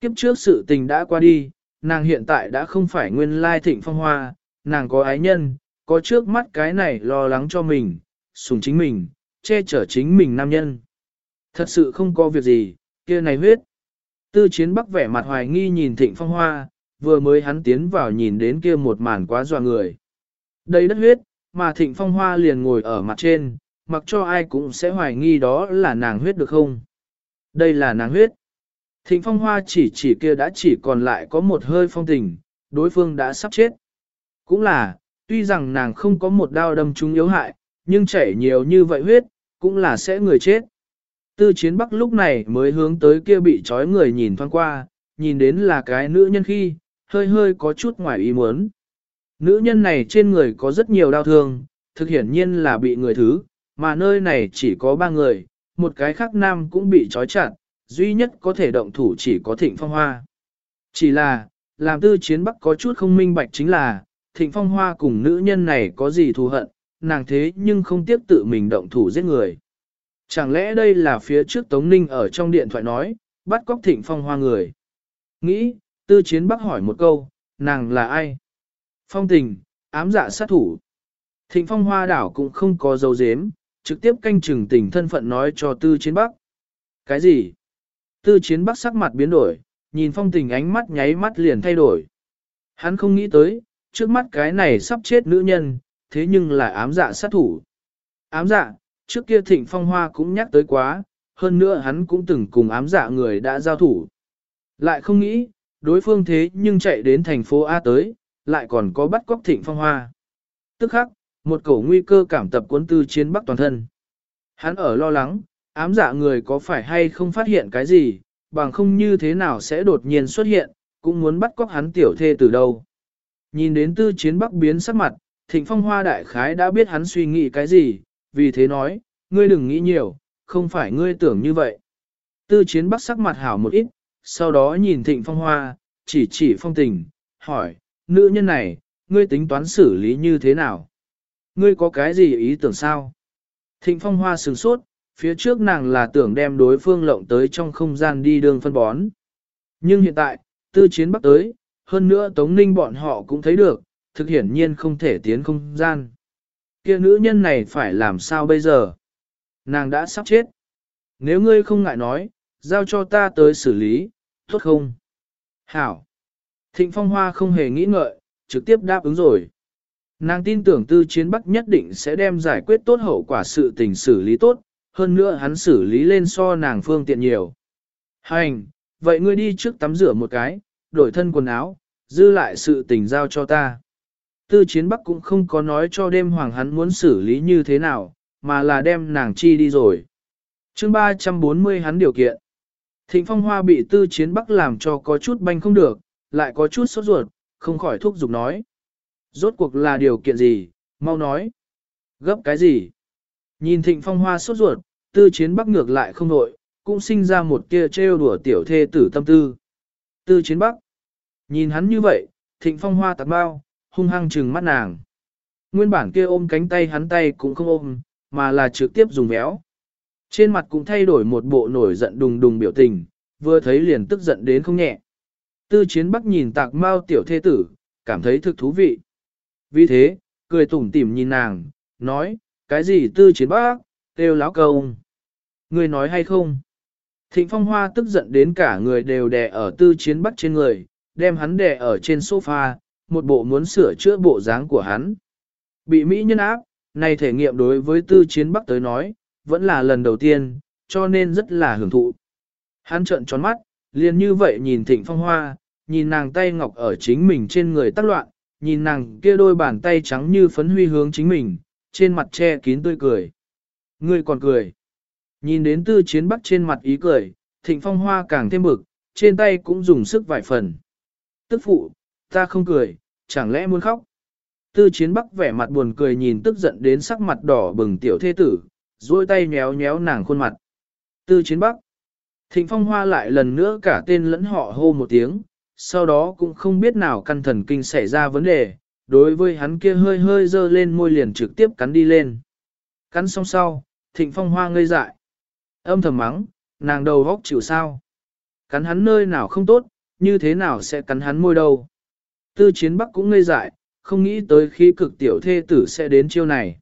Kiếp trước sự tình đã qua đi, nàng hiện tại đã không phải nguyên lai Thịnh Phong Hoa, nàng có ái nhân, có trước mắt cái này lo lắng cho mình, sùng chính mình, che chở chính mình nam nhân. Thật sự không có việc gì, kia này huyết. Tư chiến bắc vẻ mặt hoài nghi nhìn thịnh phong hoa, vừa mới hắn tiến vào nhìn đến kia một màn quá dọa người. Đây đất huyết, mà thịnh phong hoa liền ngồi ở mặt trên, mặc cho ai cũng sẽ hoài nghi đó là nàng huyết được không. Đây là nàng huyết. Thịnh phong hoa chỉ chỉ kia đã chỉ còn lại có một hơi phong tình, đối phương đã sắp chết. Cũng là, tuy rằng nàng không có một đao đâm trúng yếu hại, nhưng chảy nhiều như vậy huyết, cũng là sẽ người chết. Tư chiến bắc lúc này mới hướng tới kia bị trói người nhìn thoáng qua, nhìn đến là cái nữ nhân khi, hơi hơi có chút ngoài ý muốn. Nữ nhân này trên người có rất nhiều đau thương, thực hiển nhiên là bị người thứ, mà nơi này chỉ có ba người, một cái khác nam cũng bị trói chặt, duy nhất có thể động thủ chỉ có thịnh phong hoa. Chỉ là, làm tư chiến bắc có chút không minh bạch chính là, thịnh phong hoa cùng nữ nhân này có gì thù hận, nàng thế nhưng không tiếp tự mình động thủ giết người. Chẳng lẽ đây là phía trước Tống Ninh ở trong điện thoại nói, bắt cóc thịnh phong hoa người. Nghĩ, tư chiến bắc hỏi một câu, nàng là ai? Phong tình, ám dạ sát thủ. Thịnh phong hoa đảo cũng không có dấu dếm, trực tiếp canh chừng tình thân phận nói cho tư chiến bắc. Cái gì? Tư chiến bắc sắc mặt biến đổi, nhìn phong tình ánh mắt nháy mắt liền thay đổi. Hắn không nghĩ tới, trước mắt cái này sắp chết nữ nhân, thế nhưng là ám dạ sát thủ. Ám dạ, trước kia thịnh phong hoa cũng nhắc tới quá, hơn nữa hắn cũng từng cùng ám dạ người đã giao thủ. Lại không nghĩ, đối phương thế nhưng chạy đến thành phố A tới, lại còn có bắt cóc thịnh phong hoa. Tức khắc, một cổ nguy cơ cảm tập quân tư chiến bắc toàn thân. Hắn ở lo lắng, ám dạ người có phải hay không phát hiện cái gì, bằng không như thế nào sẽ đột nhiên xuất hiện, cũng muốn bắt cóc hắn tiểu thê từ đâu. Nhìn đến tư chiến bắc biến sắc mặt, thịnh phong hoa đại khái đã biết hắn suy nghĩ cái gì, vì thế nói, ngươi đừng nghĩ nhiều, không phải ngươi tưởng như vậy. Tư chiến bắc sắc mặt hảo một ít, sau đó nhìn thịnh phong hoa, chỉ chỉ phong tình, hỏi, nữ nhân này, ngươi tính toán xử lý như thế nào? Ngươi có cái gì ý tưởng sao? Thịnh phong hoa sừng sốt, phía trước nàng là tưởng đem đối phương lộng tới trong không gian đi đường phân bón. Nhưng hiện tại, tư chiến bắc tới, hơn nữa Tống Ninh bọn họ cũng thấy được, thực hiển nhiên không thể tiến không gian. Kia nữ nhân này phải làm sao bây giờ? Nàng đã sắp chết. Nếu ngươi không ngại nói, giao cho ta tới xử lý, tốt không? Hảo. Thịnh Phong Hoa không hề nghĩ ngợi, trực tiếp đáp ứng rồi. Nàng tin tưởng tư chiến bắc nhất định sẽ đem giải quyết tốt hậu quả sự tình xử lý tốt, hơn nữa hắn xử lý lên so nàng phương tiện nhiều. Hành, vậy ngươi đi trước tắm rửa một cái, đổi thân quần áo, dư lại sự tình giao cho ta. Tư chiến bắc cũng không có nói cho đêm hoàng hắn muốn xử lý như thế nào, mà là đem nàng chi đi rồi. chương 340 hắn điều kiện. Thịnh phong hoa bị tư chiến bắc làm cho có chút banh không được, lại có chút sốt ruột, không khỏi thúc giục nói. Rốt cuộc là điều kiện gì, mau nói. Gấp cái gì? Nhìn thịnh phong hoa sốt ruột, tư chiến bắc ngược lại không nội, cũng sinh ra một kia trêu đùa tiểu thê tử tâm tư. Tư chiến bắc. Nhìn hắn như vậy, thịnh phong hoa tạc bao, hung hăng trừng mắt nàng. Nguyên bản kia ôm cánh tay hắn tay cũng không ôm, mà là trực tiếp dùng véo. Trên mặt cũng thay đổi một bộ nổi giận đùng đùng biểu tình, vừa thấy liền tức giận đến không nhẹ. Tư chiến bắc nhìn tạc mau tiểu thê tử, cảm thấy thực thú vị. Vì thế, cười tủm tỉm nhìn nàng, nói, cái gì tư chiến bắc, kêu láo câu. Người nói hay không? Thịnh phong hoa tức giận đến cả người đều đè ở tư chiến bắc trên người, đem hắn đè ở trên sofa, một bộ muốn sửa chữa bộ dáng của hắn. Bị Mỹ nhân áp, này thể nghiệm đối với tư chiến bắc tới nói, vẫn là lần đầu tiên, cho nên rất là hưởng thụ. Hắn trợn tròn mắt, liền như vậy nhìn thịnh phong hoa, nhìn nàng tay ngọc ở chính mình trên người tác loạn, nhìn nàng kia đôi bàn tay trắng như phấn huy hướng chính mình, trên mặt che kín tươi cười. Ngươi còn cười. Nhìn đến tư chiến bắc trên mặt ý cười, thịnh phong hoa càng thêm bực, trên tay cũng dùng sức vài phần. Tức phụ, ta không cười, chẳng lẽ muốn khóc? Tư chiến bắc vẻ mặt buồn cười nhìn tức giận đến sắc mặt đỏ bừng tiểu thế tử, duỗi tay nhéo nhéo nàng khuôn mặt. Tư chiến bắc. Thịnh phong hoa lại lần nữa cả tên lẫn họ hô một tiếng, sau đó cũng không biết nào căn thần kinh xảy ra vấn đề, đối với hắn kia hơi hơi dơ lên môi liền trực tiếp cắn đi lên. Cắn xong sau, thịnh phong hoa ngây dại. Âm thầm mắng, nàng đầu góc chịu sao. Cắn hắn nơi nào không tốt, như thế nào sẽ cắn hắn môi đâu. Tư chiến bắc cũng ngây dại, không nghĩ tới khi cực tiểu thê tử sẽ đến chiêu này.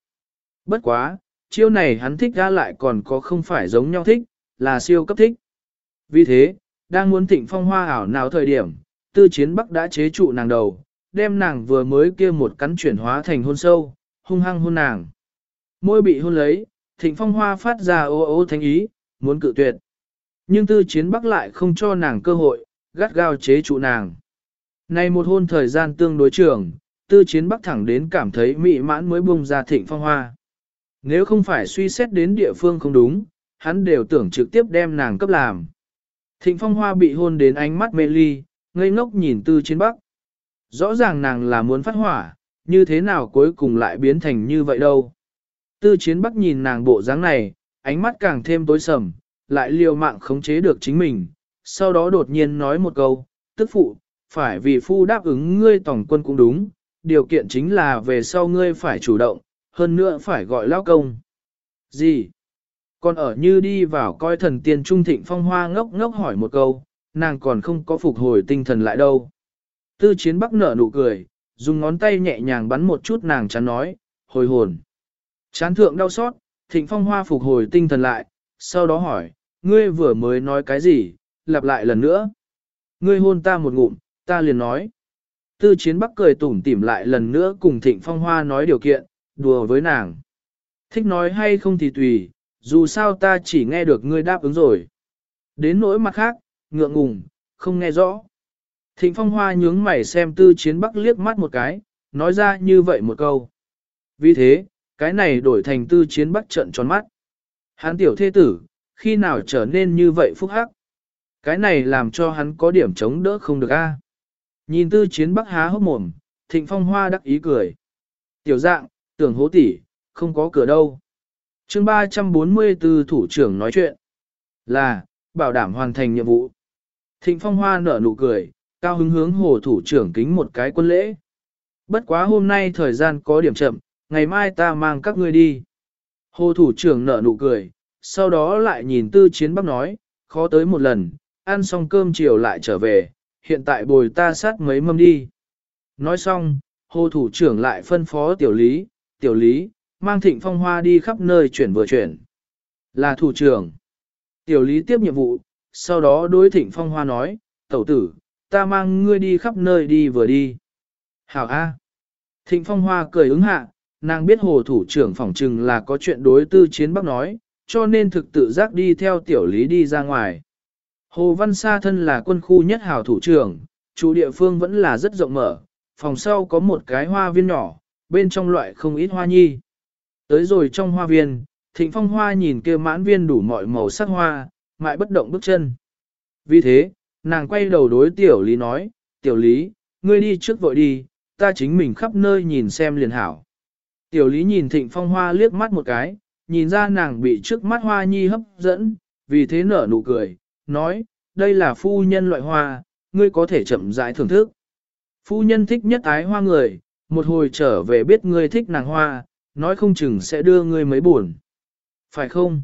Bất quá, chiêu này hắn thích ra lại còn có không phải giống nhau thích, là siêu cấp thích. Vì thế, đang muốn thịnh phong hoa ảo nào thời điểm, tư chiến bắc đã chế trụ nàng đầu, đem nàng vừa mới kia một cắn chuyển hóa thành hôn sâu, hung hăng hôn nàng. Môi bị hôn lấy, thịnh phong hoa phát ra ô ô thanh ý, muốn cự tuyệt. Nhưng tư chiến bắc lại không cho nàng cơ hội, gắt gao chế trụ nàng. Này một hôn thời gian tương đối trường, tư chiến bắc thẳng đến cảm thấy mị mãn mới bung ra thịnh phong hoa. Nếu không phải suy xét đến địa phương không đúng, hắn đều tưởng trực tiếp đem nàng cấp làm. Thịnh phong hoa bị hôn đến ánh mắt mê ly, ngây ngốc nhìn tư chiến bắc. Rõ ràng nàng là muốn phát hỏa, như thế nào cuối cùng lại biến thành như vậy đâu. Tư chiến bắc nhìn nàng bộ dáng này, ánh mắt càng thêm tối sầm, lại liều mạng khống chế được chính mình, sau đó đột nhiên nói một câu, tức phụ, phải vì phu đáp ứng ngươi tổng quân cũng đúng, điều kiện chính là về sau ngươi phải chủ động, hơn nữa phải gọi lao công. Gì? Còn ở như đi vào coi thần tiên trung thịnh phong hoa ngốc ngốc hỏi một câu, nàng còn không có phục hồi tinh thần lại đâu. Tư chiến bắc nở nụ cười, dùng ngón tay nhẹ nhàng bắn một chút nàng chán nói, hồi hồn. Chán thượng đau xót, thịnh phong hoa phục hồi tinh thần lại, sau đó hỏi, ngươi vừa mới nói cái gì, lặp lại lần nữa. Ngươi hôn ta một ngụm, ta liền nói. Tư chiến bắc cười tủm tỉm lại lần nữa cùng thịnh phong hoa nói điều kiện, đùa với nàng. Thích nói hay không thì tùy, dù sao ta chỉ nghe được ngươi đáp ứng rồi. Đến nỗi mặt khác, ngượng ngùng, không nghe rõ. Thịnh phong hoa nhướng mày xem tư chiến bắc liếc mắt một cái, nói ra như vậy một câu. Vì thế, cái này đổi thành tư chiến bắc trận tròn mắt. Hán tiểu thế tử, khi nào trở nên như vậy phúc hắc. Cái này làm cho hắn có điểm chống đỡ không được a. Nhìn tư chiến bắc há hốc mồm, thịnh phong hoa đắc ý cười. Tiểu dạng, tưởng hố tỷ, không có cửa đâu. chương 344 thủ trưởng nói chuyện là, bảo đảm hoàn thành nhiệm vụ. Thịnh phong hoa nở nụ cười, cao hứng hướng hồ thủ trưởng kính một cái quân lễ. Bất quá hôm nay thời gian có điểm chậm, ngày mai ta mang các ngươi đi. Hồ thủ trưởng nở nụ cười, sau đó lại nhìn tư chiến bắc nói, khó tới một lần, ăn xong cơm chiều lại trở về, hiện tại bồi ta sát mấy mâm đi. Nói xong, hồ thủ trưởng lại phân phó tiểu lý, tiểu lý, mang thịnh phong hoa đi khắp nơi chuyển vừa chuyển. Là thủ trưởng. Tiểu lý tiếp nhiệm vụ, sau đó đối thịnh phong hoa nói, tẩu tử, ta mang ngươi đi khắp nơi đi vừa đi. Hảo A. Thịnh phong hoa cười ứng hạ, nàng biết hồ thủ trưởng phỏng trừng là có chuyện đối tư chiến bắc nói, cho nên thực tự giác đi theo tiểu lý đi ra ngoài. Hồ Văn Sa thân là quân khu nhất hảo thủ trưởng, chủ địa phương vẫn là rất rộng mở, phòng sau có một cái hoa viên nhỏ, bên trong loại không ít hoa nhi. Tới rồi trong hoa viên, thịnh phong hoa nhìn kia mãn viên đủ mọi màu sắc hoa, mãi bất động bước chân. Vì thế, nàng quay đầu đối tiểu lý nói, tiểu lý, ngươi đi trước vội đi, ta chính mình khắp nơi nhìn xem liền hảo. Tiểu lý nhìn thịnh phong hoa liếc mắt một cái, nhìn ra nàng bị trước mắt hoa nhi hấp dẫn, vì thế nở nụ cười, nói, đây là phu nhân loại hoa, ngươi có thể chậm rãi thưởng thức. Phu nhân thích nhất ái hoa người, một hồi trở về biết ngươi thích nàng hoa, nói không chừng sẽ đưa ngươi mấy buồn. Phải không?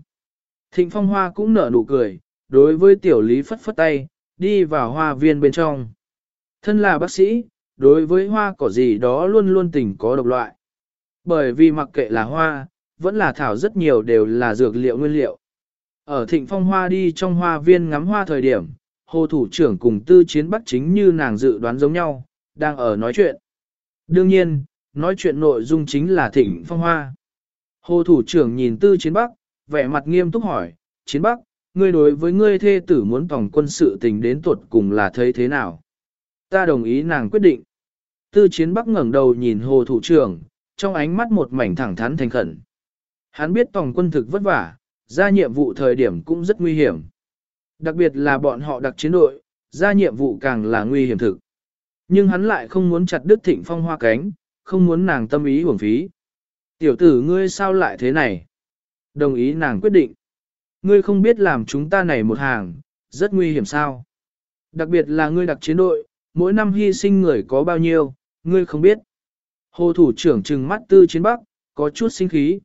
Thịnh phong hoa cũng nở nụ cười, đối với tiểu lý phất phất tay, đi vào hoa viên bên trong. Thân là bác sĩ, đối với hoa cỏ gì đó luôn luôn tình có độc loại. Bởi vì mặc kệ là hoa, vẫn là thảo rất nhiều đều là dược liệu nguyên liệu. Ở thịnh phong hoa đi trong hoa viên ngắm hoa thời điểm, hồ thủ trưởng cùng tư chiến bắc chính như nàng dự đoán giống nhau, đang ở nói chuyện. Đương nhiên, nói chuyện nội dung chính là thịnh phong hoa. Hồ thủ trưởng nhìn tư chiến bắc, vẻ mặt nghiêm túc hỏi, chiến bắc, ngươi đối với ngươi thê tử muốn tổng quân sự tình đến tuột cùng là thấy thế nào? Ta đồng ý nàng quyết định. Tư chiến bắc ngẩng đầu nhìn hồ thủ trưởng, trong ánh mắt một mảnh thẳng thắn thành khẩn. Hắn biết tổng quân thực vất vả, ra nhiệm vụ thời điểm cũng rất nguy hiểm. Đặc biệt là bọn họ đặc chiến đội, ra nhiệm vụ càng là nguy hiểm thực. Nhưng hắn lại không muốn chặt đứt thịnh phong hoa cánh, không muốn nàng tâm ý hưởng phí. Tiểu tử ngươi sao lại thế này? Đồng ý nàng quyết định. Ngươi không biết làm chúng ta này một hàng, rất nguy hiểm sao? Đặc biệt là ngươi đặc chiến đội, mỗi năm hy sinh người có bao nhiêu, ngươi không biết. Hồ thủ trưởng trừng mắt tư chiến bắc, có chút sinh khí.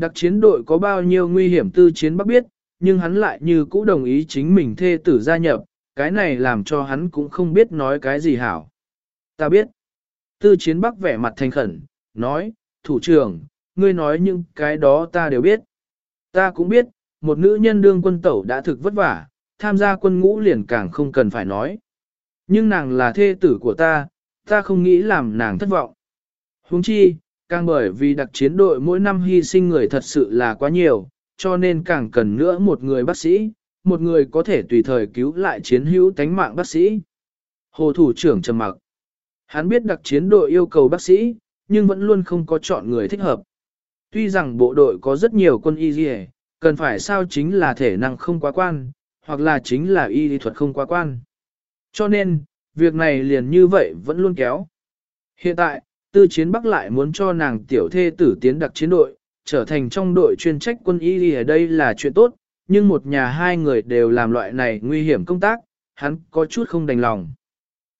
Đặc chiến đội có bao nhiêu nguy hiểm tư chiến bắc biết, nhưng hắn lại như cũ đồng ý chính mình thê tử gia nhập, cái này làm cho hắn cũng không biết nói cái gì hảo. Ta biết. Tư chiến bắc vẻ mặt thành khẩn, nói, thủ trưởng, ngươi nói những cái đó ta đều biết. Ta cũng biết, một nữ nhân đương quân tẩu đã thực vất vả, tham gia quân ngũ liền càng không cần phải nói. Nhưng nàng là thê tử của ta, ta không nghĩ làm nàng thất vọng. Huống chi, càng bởi vì đặc chiến đội mỗi năm hy sinh người thật sự là quá nhiều, cho nên càng cần nữa một người bác sĩ, một người có thể tùy thời cứu lại chiến hữu tánh mạng bác sĩ. Hồ thủ trưởng trầm mặc. Hắn biết đặc chiến đội yêu cầu bác sĩ, nhưng vẫn luôn không có chọn người thích hợp. Tuy rằng bộ đội có rất nhiều quân y dì cần phải sao chính là thể năng không quá quan, hoặc là chính là y lý thuật không quá quan. Cho nên, việc này liền như vậy vẫn luôn kéo. Hiện tại, tư chiến bắc lại muốn cho nàng tiểu thê tử tiến đặc chiến đội, trở thành trong đội chuyên trách quân y ở đây là chuyện tốt, nhưng một nhà hai người đều làm loại này nguy hiểm công tác, hắn có chút không đành lòng.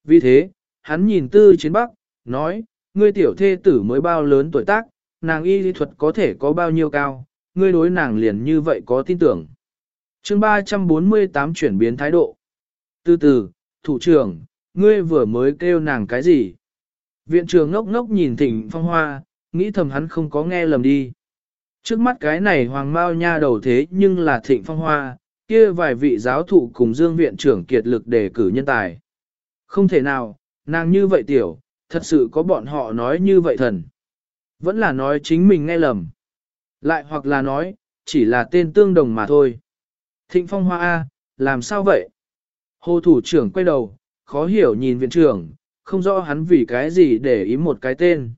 Vì thế, hắn nhìn tư chiến bắc, nói, ngươi tiểu thê tử mới bao lớn tuổi tác, nàng y lý thuật có thể có bao nhiêu cao, ngươi đối nàng liền như vậy có tin tưởng. chương 348 chuyển biến thái độ. Từ từ, thủ trưởng, ngươi vừa mới kêu nàng cái gì? Viện trưởng ngốc ngốc nhìn thỉnh phong hoa, nghĩ thầm hắn không có nghe lầm đi. Trước mắt cái này hoàng mao nha đầu thế nhưng là thịnh phong hoa, kia vài vị giáo thụ cùng dương viện trưởng kiệt lực đề cử nhân tài. Không thể nào, nàng như vậy tiểu, thật sự có bọn họ nói như vậy thần. Vẫn là nói chính mình nghe lầm. Lại hoặc là nói, chỉ là tên tương đồng mà thôi. Thịnh phong hoa A, làm sao vậy? Hồ thủ trưởng quay đầu, khó hiểu nhìn viện trưởng, không rõ hắn vì cái gì để ý một cái tên.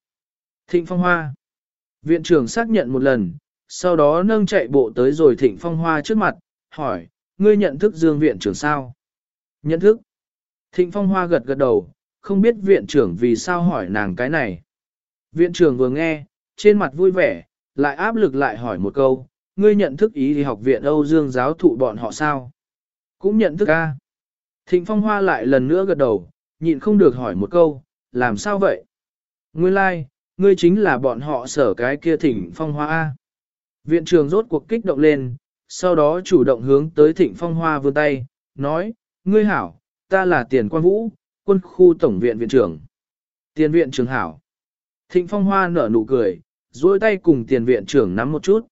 Thịnh phong hoa. Viện trưởng xác nhận một lần, sau đó nâng chạy bộ tới rồi thịnh phong hoa trước mặt, hỏi, ngươi nhận thức dương viện trưởng sao? Nhận thức. Thịnh phong hoa gật gật đầu, không biết viện trưởng vì sao hỏi nàng cái này. Viện trưởng vừa nghe, trên mặt vui vẻ, lại áp lực lại hỏi một câu, ngươi nhận thức ý thì học viện Âu Dương giáo thụ bọn họ sao? Cũng nhận thức a. Thịnh phong hoa lại lần nữa gật đầu, nhịn không được hỏi một câu, làm sao vậy? Nguyên lai, like, ngươi chính là bọn họ sở cái kia thịnh phong hoa A. Viện trường rốt cuộc kích động lên, sau đó chủ động hướng tới thịnh phong hoa vươn tay, nói, ngươi hảo, ta là tiền quan vũ, quân khu tổng viện viện trưởng. Tiền viện trưởng hảo. Thịnh phong hoa nở nụ cười, duỗi tay cùng tiền viện trưởng nắm một chút.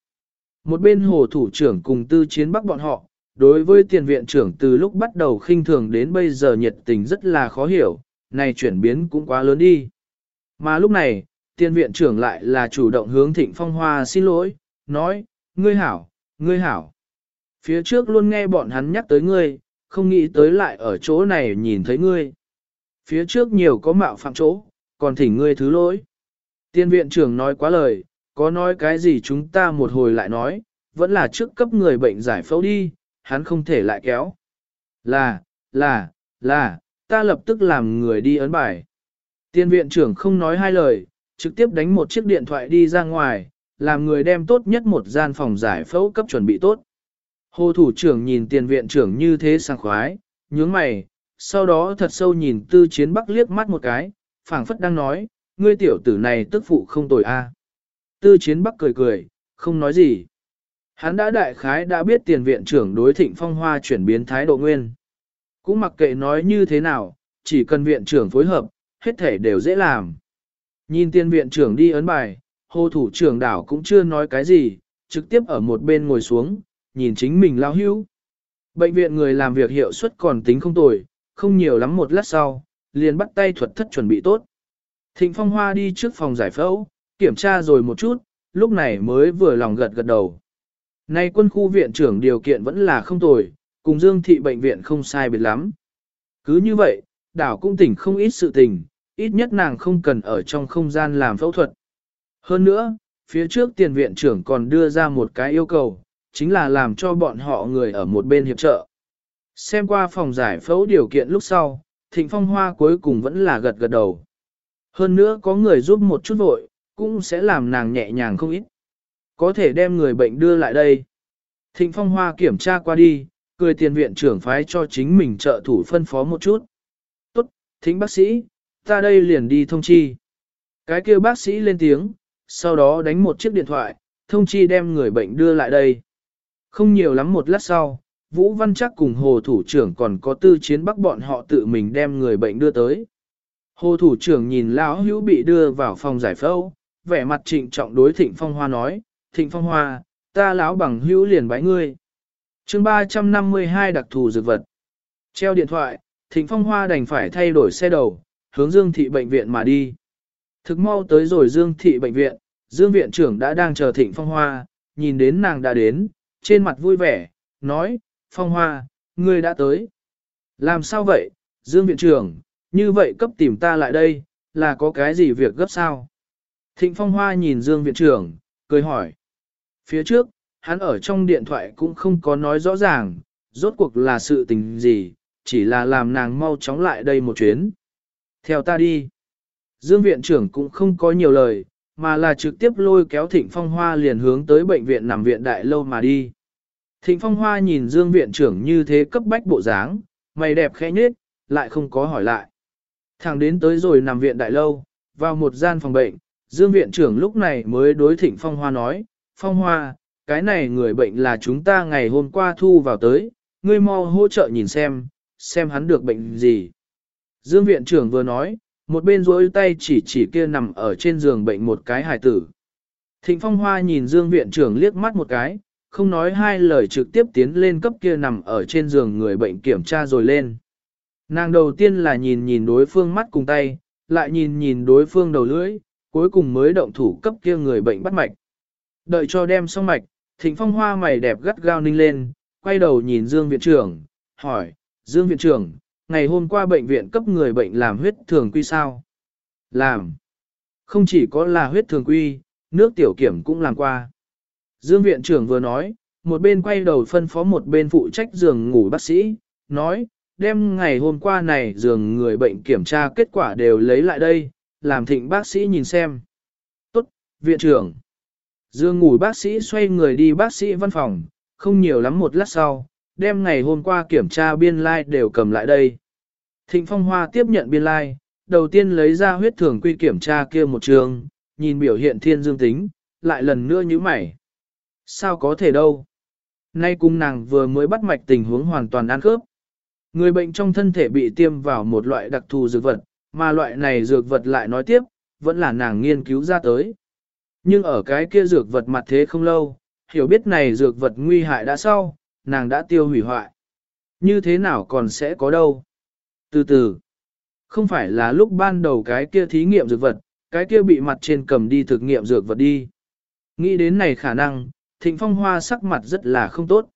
Một bên hồ thủ trưởng cùng tư chiến bắc bọn họ, đối với tiền viện trưởng từ lúc bắt đầu khinh thường đến bây giờ nhiệt tình rất là khó hiểu, này chuyển biến cũng quá lớn đi. Mà lúc này, tiền viện trưởng lại là chủ động hướng thịnh phong hoa xin lỗi, nói, ngươi hảo, ngươi hảo. Phía trước luôn nghe bọn hắn nhắc tới ngươi, không nghĩ tới lại ở chỗ này nhìn thấy ngươi. Phía trước nhiều có mạo phạm chỗ, còn thỉnh ngươi thứ lỗi. Tiên viện trưởng nói quá lời, có nói cái gì chúng ta một hồi lại nói, vẫn là trước cấp người bệnh giải phẫu đi, hắn không thể lại kéo. Là, là, là, ta lập tức làm người đi ấn bài. Tiên viện trưởng không nói hai lời, trực tiếp đánh một chiếc điện thoại đi ra ngoài, làm người đem tốt nhất một gian phòng giải phẫu cấp chuẩn bị tốt. Hồ thủ trưởng nhìn tiền viện trưởng như thế sang khoái, nhướng mày, sau đó thật sâu nhìn tư chiến bắc liếc mắt một cái, phảng phất đang nói, ngươi tiểu tử này tức phụ không tồi a. Tư chiến bắc cười cười, không nói gì. Hắn đã đại khái đã biết tiền viện trưởng đối thịnh phong hoa chuyển biến thái độ nguyên. Cũng mặc kệ nói như thế nào, chỉ cần viện trưởng phối hợp, hết thể đều dễ làm. Nhìn tiền viện trưởng đi ấn bài, hồ thủ trưởng đảo cũng chưa nói cái gì, trực tiếp ở một bên ngồi xuống, nhìn chính mình lao hưu. Bệnh viện người làm việc hiệu suất còn tính không tồi, không nhiều lắm một lát sau, liền bắt tay thuật thất chuẩn bị tốt. Thịnh Phong Hoa đi trước phòng giải phẫu, kiểm tra rồi một chút, lúc này mới vừa lòng gật gật đầu. Nay quân khu viện trưởng điều kiện vẫn là không tồi, cùng Dương Thị bệnh viện không sai biệt lắm. Cứ như vậy, đảo cũng tỉnh không ít sự tình, ít nhất nàng không cần ở trong không gian làm phẫu thuật. Hơn nữa, phía trước tiền viện trưởng còn đưa ra một cái yêu cầu, chính là làm cho bọn họ người ở một bên hiệp trợ. Xem qua phòng giải phẫu điều kiện lúc sau, Thịnh Phong Hoa cuối cùng vẫn là gật gật đầu. Hơn nữa có người giúp một chút vội, cũng sẽ làm nàng nhẹ nhàng không ít. Có thể đem người bệnh đưa lại đây. Thịnh Phong Hoa kiểm tra qua đi, cười tiền viện trưởng phái cho chính mình trợ thủ phân phó một chút. Tốt, thính bác sĩ, ta đây liền đi thông chi. Cái kia bác sĩ lên tiếng, sau đó đánh một chiếc điện thoại, thông chi đem người bệnh đưa lại đây. Không nhiều lắm một lát sau, Vũ Văn Chắc cùng Hồ Thủ trưởng còn có tư chiến bắc bọn họ tự mình đem người bệnh đưa tới. Hồ Thủ trưởng nhìn Lão Hữu bị đưa vào phòng giải phẫu, vẻ mặt trịnh trọng đối Thịnh Phong Hoa nói, Thịnh Phong Hoa, ta lão bằng hữu liền bái ngươi. chương 352 đặc thù dược vật. Treo điện thoại, Thịnh Phong Hoa đành phải thay đổi xe đầu, hướng Dương Thị Bệnh viện mà đi. Thực mau tới rồi Dương Thị Bệnh viện, Dương Viện trưởng đã đang chờ Thịnh Phong Hoa, nhìn đến nàng đã đến, trên mặt vui vẻ, nói, Phong Hoa, ngươi đã tới. Làm sao vậy, Dương Viện trưởng, như vậy cấp tìm ta lại đây, là có cái gì việc gấp sao? Thịnh Phong Hoa nhìn Dương Viện trưởng, cười hỏi. Phía trước, hắn ở trong điện thoại cũng không có nói rõ ràng, rốt cuộc là sự tình gì, chỉ là làm nàng mau chóng lại đây một chuyến. Theo ta đi. Dương viện trưởng cũng không có nhiều lời, mà là trực tiếp lôi kéo Thịnh Phong Hoa liền hướng tới bệnh viện nằm viện đại lâu mà đi. Thịnh Phong Hoa nhìn Dương viện trưởng như thế cấp bách bộ dáng, mày đẹp khẽ nhết, lại không có hỏi lại. Thẳng đến tới rồi nằm viện đại lâu, vào một gian phòng bệnh, Dương viện trưởng lúc này mới đối Thịnh Phong Hoa nói, Phong Hoa, cái này người bệnh là chúng ta ngày hôm qua thu vào tới, ngươi mau hỗ trợ nhìn xem, xem hắn được bệnh gì. Dương viện trưởng vừa nói, một bên rối tay chỉ chỉ kia nằm ở trên giường bệnh một cái hài tử. Thịnh Phong Hoa nhìn Dương viện trưởng liếc mắt một cái, không nói hai lời trực tiếp tiến lên cấp kia nằm ở trên giường người bệnh kiểm tra rồi lên. Nàng đầu tiên là nhìn nhìn đối phương mắt cùng tay, lại nhìn nhìn đối phương đầu lưỡi, cuối cùng mới động thủ cấp kia người bệnh bắt mạch. Đợi cho đem xong mạch, Thịnh Phong Hoa mày đẹp gắt gao ninh lên, quay đầu nhìn Dương viện trưởng, hỏi, Dương viện trưởng, ngày hôm qua bệnh viện cấp người bệnh làm huyết thường quy sao? Làm. Không chỉ có là huyết thường quy, nước tiểu kiểm cũng làm qua. Dương viện trưởng vừa nói, một bên quay đầu phân phó một bên phụ trách giường ngủ bác sĩ, nói, đem ngày hôm qua này giường người bệnh kiểm tra kết quả đều lấy lại đây, làm thịnh bác sĩ nhìn xem. Tốt, viện trưởng. Dương ngủ bác sĩ xoay người đi bác sĩ văn phòng, không nhiều lắm một lát sau, đem ngày hôm qua kiểm tra biên lai like đều cầm lại đây. Thịnh Phong Hoa tiếp nhận biên lai, like, đầu tiên lấy ra huyết thường quy kiểm tra kia một trường, nhìn biểu hiện thiên dương tính, lại lần nữa như mày. Sao có thể đâu? Nay cung nàng vừa mới bắt mạch tình huống hoàn toàn ăn khớp. Người bệnh trong thân thể bị tiêm vào một loại đặc thù dược vật, mà loại này dược vật lại nói tiếp, vẫn là nàng nghiên cứu ra tới. Nhưng ở cái kia dược vật mặt thế không lâu, hiểu biết này dược vật nguy hại đã sau, nàng đã tiêu hủy hoại. Như thế nào còn sẽ có đâu? Từ từ, không phải là lúc ban đầu cái kia thí nghiệm dược vật, cái kia bị mặt trên cầm đi thực nghiệm dược vật đi. Nghĩ đến này khả năng, thịnh phong hoa sắc mặt rất là không tốt.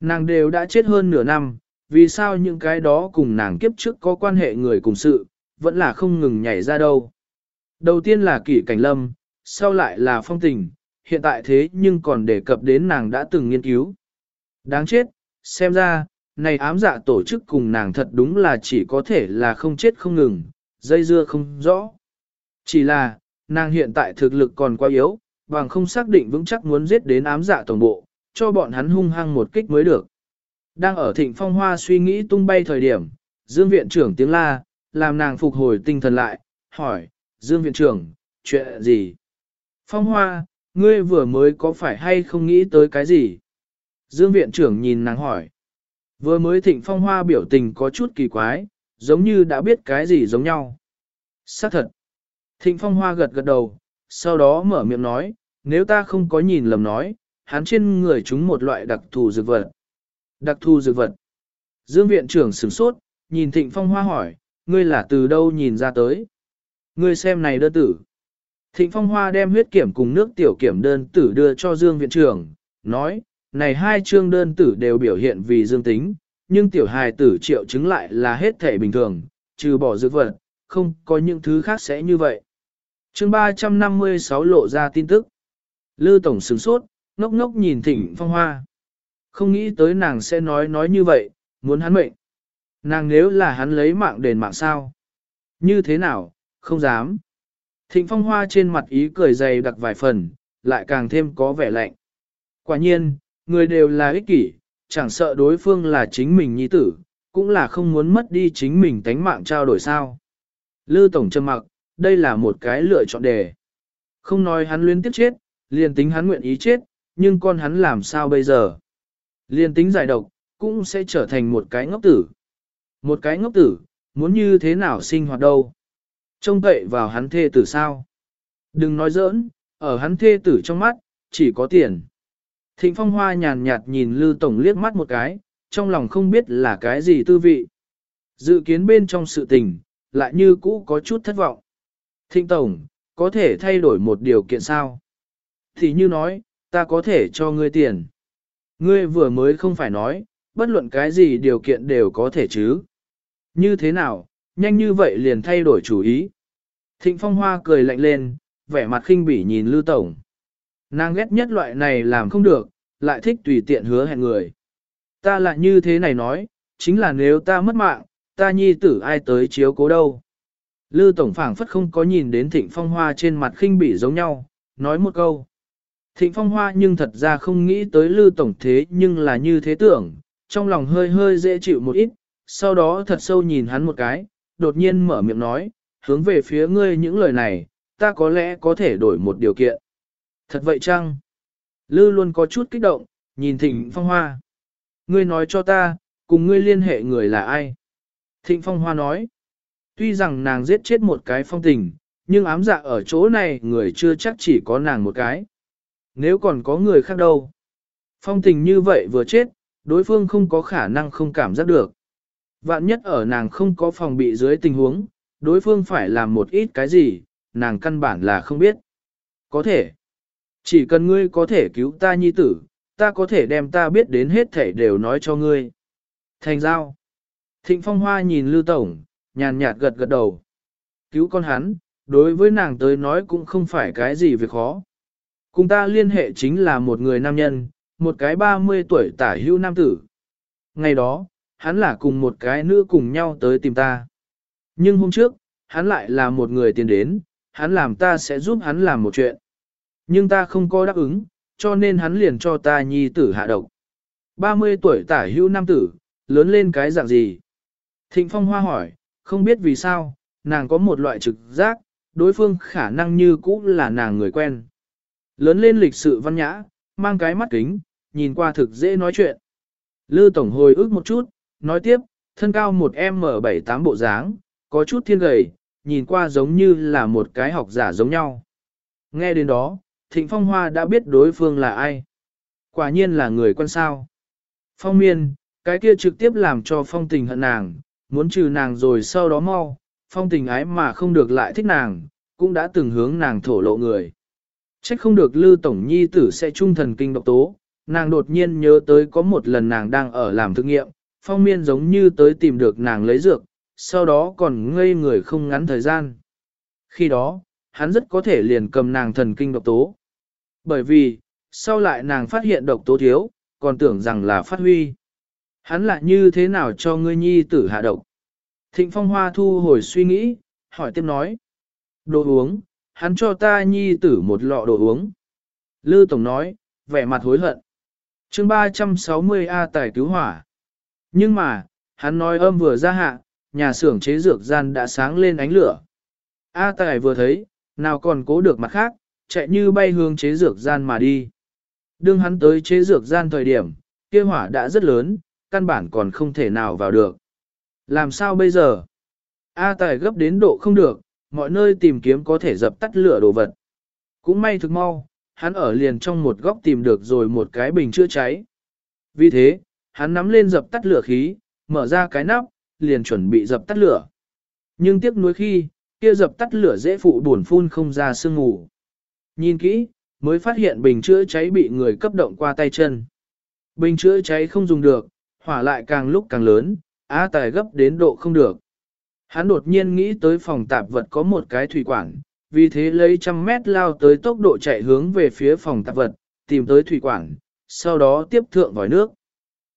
Nàng đều đã chết hơn nửa năm, vì sao những cái đó cùng nàng kiếp trước có quan hệ người cùng sự, vẫn là không ngừng nhảy ra đâu. Đầu tiên là kỷ cảnh lâm, sau lại là phong tình, hiện tại thế nhưng còn đề cập đến nàng đã từng nghiên cứu. Đáng chết, xem ra, này ám dạ tổ chức cùng nàng thật đúng là chỉ có thể là không chết không ngừng, dây dưa không rõ. Chỉ là, nàng hiện tại thực lực còn quá yếu, bằng không xác định vững chắc muốn giết đến ám dạ tổng bộ, cho bọn hắn hung hăng một kích mới được. Đang ở thịnh phong hoa suy nghĩ tung bay thời điểm, Dương viện trưởng tiếng la, làm nàng phục hồi tinh thần lại, hỏi, Dương viện trưởng, chuyện gì? Phong hoa, ngươi vừa mới có phải hay không nghĩ tới cái gì? Dương viện trưởng nhìn nàng hỏi. Vừa mới thịnh phong hoa biểu tình có chút kỳ quái, giống như đã biết cái gì giống nhau. Xác thật. Thịnh phong hoa gật gật đầu, sau đó mở miệng nói, nếu ta không có nhìn lầm nói, hắn trên người chúng một loại đặc thù dược vật. Đặc thù dược vật. Dương viện trưởng sửng sốt, nhìn thịnh phong hoa hỏi, ngươi là từ đâu nhìn ra tới? Ngươi xem này đơn tử. Thịnh phong hoa đem huyết kiểm cùng nước tiểu kiểm đơn tử đưa cho Dương viện trưởng, nói, này hai chương đơn tử đều biểu hiện vì dương tính, nhưng tiểu hài tử triệu chứng lại là hết thể bình thường, trừ bỏ dược vật, không có những thứ khác sẽ như vậy. Chương 356 lộ ra tin tức. Lư Tổng sửng sốt, ngốc ngốc nhìn Thịnh Phong Hoa. Không nghĩ tới nàng sẽ nói nói như vậy, muốn hắn mệnh. Nàng nếu là hắn lấy mạng đền mạng sao? Như thế nào? Không dám. Thịnh Phong Hoa trên mặt ý cười dày đặc vài phần, lại càng thêm có vẻ lạnh. Quả nhiên, người đều là ích kỷ, chẳng sợ đối phương là chính mình nhi tử, cũng là không muốn mất đi chính mình tánh mạng trao đổi sao. Lư Tổng trầm mặc, đây là một cái lựa chọn đề. Không nói hắn luyến tiếp chết, liền tính hắn nguyện ý chết, nhưng con hắn làm sao bây giờ? Liền tính giải độc, cũng sẽ trở thành một cái ngốc tử. Một cái ngốc tử, muốn như thế nào sinh hoạt đâu? Trông cậy vào hắn thê tử sao? Đừng nói giỡn, ở hắn thê tử trong mắt, chỉ có tiền. Thịnh Phong Hoa nhàn nhạt nhìn Lư Tổng liếc mắt một cái, trong lòng không biết là cái gì tư vị. Dự kiến bên trong sự tình, lại như cũ có chút thất vọng. Thịnh Tổng, có thể thay đổi một điều kiện sao? Thì như nói, ta có thể cho ngươi tiền. Ngươi vừa mới không phải nói, bất luận cái gì điều kiện đều có thể chứ. Như thế nào, nhanh như vậy liền thay đổi chủ ý. Thịnh Phong Hoa cười lạnh lên, vẻ mặt khinh bỉ nhìn Lưu Tổng. Nàng ghét nhất loại này làm không được, lại thích tùy tiện hứa hẹn người. Ta lại như thế này nói, chính là nếu ta mất mạng, ta nhi tử ai tới chiếu cố đâu. Lư Tổng phảng phất không có nhìn đến Thịnh Phong Hoa trên mặt khinh bỉ giống nhau, nói một câu. Thịnh Phong Hoa nhưng thật ra không nghĩ tới Lư Tổng thế nhưng là như thế tưởng, trong lòng hơi hơi dễ chịu một ít, sau đó thật sâu nhìn hắn một cái, đột nhiên mở miệng nói, hướng về phía ngươi những lời này, ta có lẽ có thể đổi một điều kiện. Thật vậy chăng? Lư luôn có chút kích động, nhìn Thịnh Phong Hoa. Ngươi nói cho ta, cùng ngươi liên hệ người là ai? Thịnh Phong Hoa nói. Tuy rằng nàng giết chết một cái phong tình, nhưng ám dạ ở chỗ này người chưa chắc chỉ có nàng một cái. Nếu còn có người khác đâu. Phong tình như vậy vừa chết, đối phương không có khả năng không cảm giác được. Vạn nhất ở nàng không có phòng bị dưới tình huống, đối phương phải làm một ít cái gì, nàng căn bản là không biết. Có thể. Chỉ cần ngươi có thể cứu ta nhi tử, ta có thể đem ta biết đến hết thể đều nói cho ngươi. Thành giao. Thịnh Phong Hoa nhìn Lưu Tổng, nhàn nhạt gật gật đầu. Cứu con hắn, đối với nàng tới nói cũng không phải cái gì việc khó. Cùng ta liên hệ chính là một người nam nhân, một cái 30 tuổi tả hữu nam tử. Ngày đó, hắn là cùng một cái nữ cùng nhau tới tìm ta. Nhưng hôm trước, hắn lại là một người tiền đến, hắn làm ta sẽ giúp hắn làm một chuyện. Nhưng ta không có đáp ứng, cho nên hắn liền cho ta nhi tử hạ độc. 30 tuổi tả hữu nam tử, lớn lên cái dạng gì? Thịnh Phong Hoa hỏi, không biết vì sao, nàng có một loại trực giác, đối phương khả năng như cũ là nàng người quen. Lớn lên lịch sự văn nhã, mang cái mắt kính, nhìn qua thực dễ nói chuyện. Lư Tổng hồi ức một chút, nói tiếp, thân cao một M78 bộ dáng, có chút thiên gầy, nhìn qua giống như là một cái học giả giống nhau. Nghe đến đó, Thịnh Phong Hoa đã biết đối phương là ai. Quả nhiên là người quân sao. Phong miên, cái kia trực tiếp làm cho phong tình hận nàng, muốn trừ nàng rồi sau đó mau, phong tình ái mà không được lại thích nàng, cũng đã từng hướng nàng thổ lộ người. Trách không được Lư Tổng Nhi tử sẽ trung thần kinh độc tố, nàng đột nhiên nhớ tới có một lần nàng đang ở làm thực nghiệm, phong miên giống như tới tìm được nàng lấy dược, sau đó còn ngây người không ngắn thời gian. Khi đó, hắn rất có thể liền cầm nàng thần kinh độc tố. Bởi vì, sau lại nàng phát hiện độc tố thiếu, còn tưởng rằng là phát huy. Hắn lại như thế nào cho ngươi nhi tử hạ độc? Thịnh Phong Hoa thu hồi suy nghĩ, hỏi tiếp nói. Đồ uống, hắn cho ta nhi tử một lọ đồ uống. Lư Tổng nói, vẻ mặt hối hận. chương 360A tài cứu hỏa. Nhưng mà, hắn nói âm vừa ra hạ, nhà xưởng chế dược gian đã sáng lên ánh lửa. A tài vừa thấy, nào còn cố được mặt khác, chạy như bay hướng chế dược gian mà đi. Đương hắn tới chế dược gian thời điểm, kia hỏa đã rất lớn, căn bản còn không thể nào vào được. Làm sao bây giờ? A tài gấp đến độ không được, mọi nơi tìm kiếm có thể dập tắt lửa đồ vật. Cũng may thực mau, hắn ở liền trong một góc tìm được rồi một cái bình chữa cháy. Vì thế, hắn nắm lên dập tắt lửa khí, mở ra cái nắp, liền chuẩn bị dập tắt lửa. Nhưng tiếc nuối khi, kia dập tắt lửa dễ phụ buồn phun không ra sương ngủ. Nhìn kỹ, mới phát hiện bình chữa cháy bị người cấp động qua tay chân. Bình chữa cháy không dùng được, hỏa lại càng lúc càng lớn, á tài gấp đến độ không được. Hắn đột nhiên nghĩ tới phòng tạp vật có một cái thủy quản, vì thế lấy trăm mét lao tới tốc độ chạy hướng về phía phòng tạp vật, tìm tới thủy quản, sau đó tiếp thượng vòi nước.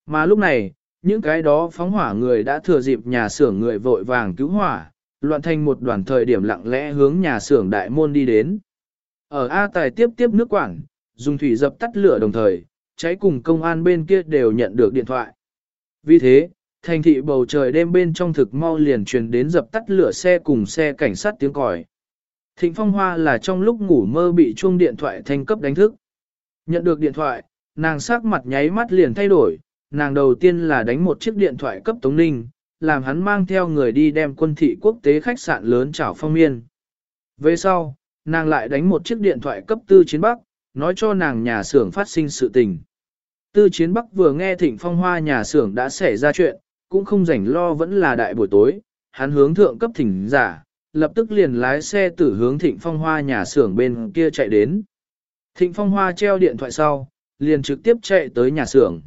Mà lúc này, những cái đó phóng hỏa người đã thừa dịp nhà xưởng người vội vàng cứu hỏa, loạn thành một đoàn thời điểm lặng lẽ hướng nhà xưởng đại môn đi đến. Ở A Tài tiếp tiếp nước quản, dùng thủy dập tắt lửa đồng thời, cháy cùng công an bên kia đều nhận được điện thoại. Vì thế, thành thị bầu trời đêm bên trong thực mau liền truyền đến dập tắt lửa xe cùng xe cảnh sát tiếng còi. Thịnh Phong Hoa là trong lúc ngủ mơ bị chuông điện thoại thanh cấp đánh thức. Nhận được điện thoại, nàng sắc mặt nháy mắt liền thay đổi, nàng đầu tiên là đánh một chiếc điện thoại cấp Tống Ninh, làm hắn mang theo người đi đem quân thị quốc tế khách sạn lớn chảo phong miên. Về sau, nàng lại đánh một chiếc điện thoại cấp tư chiến Bắc, nói cho nàng nhà xưởng phát sinh sự tình. Tư chiến Bắc vừa nghe thịnh phong hoa nhà xưởng đã xảy ra chuyện, cũng không rảnh lo vẫn là đại buổi tối, hắn hướng thượng cấp thỉnh giả, lập tức liền lái xe tử hướng thịnh phong hoa nhà xưởng bên kia chạy đến. Thịnh phong hoa treo điện thoại sau, liền trực tiếp chạy tới nhà xưởng.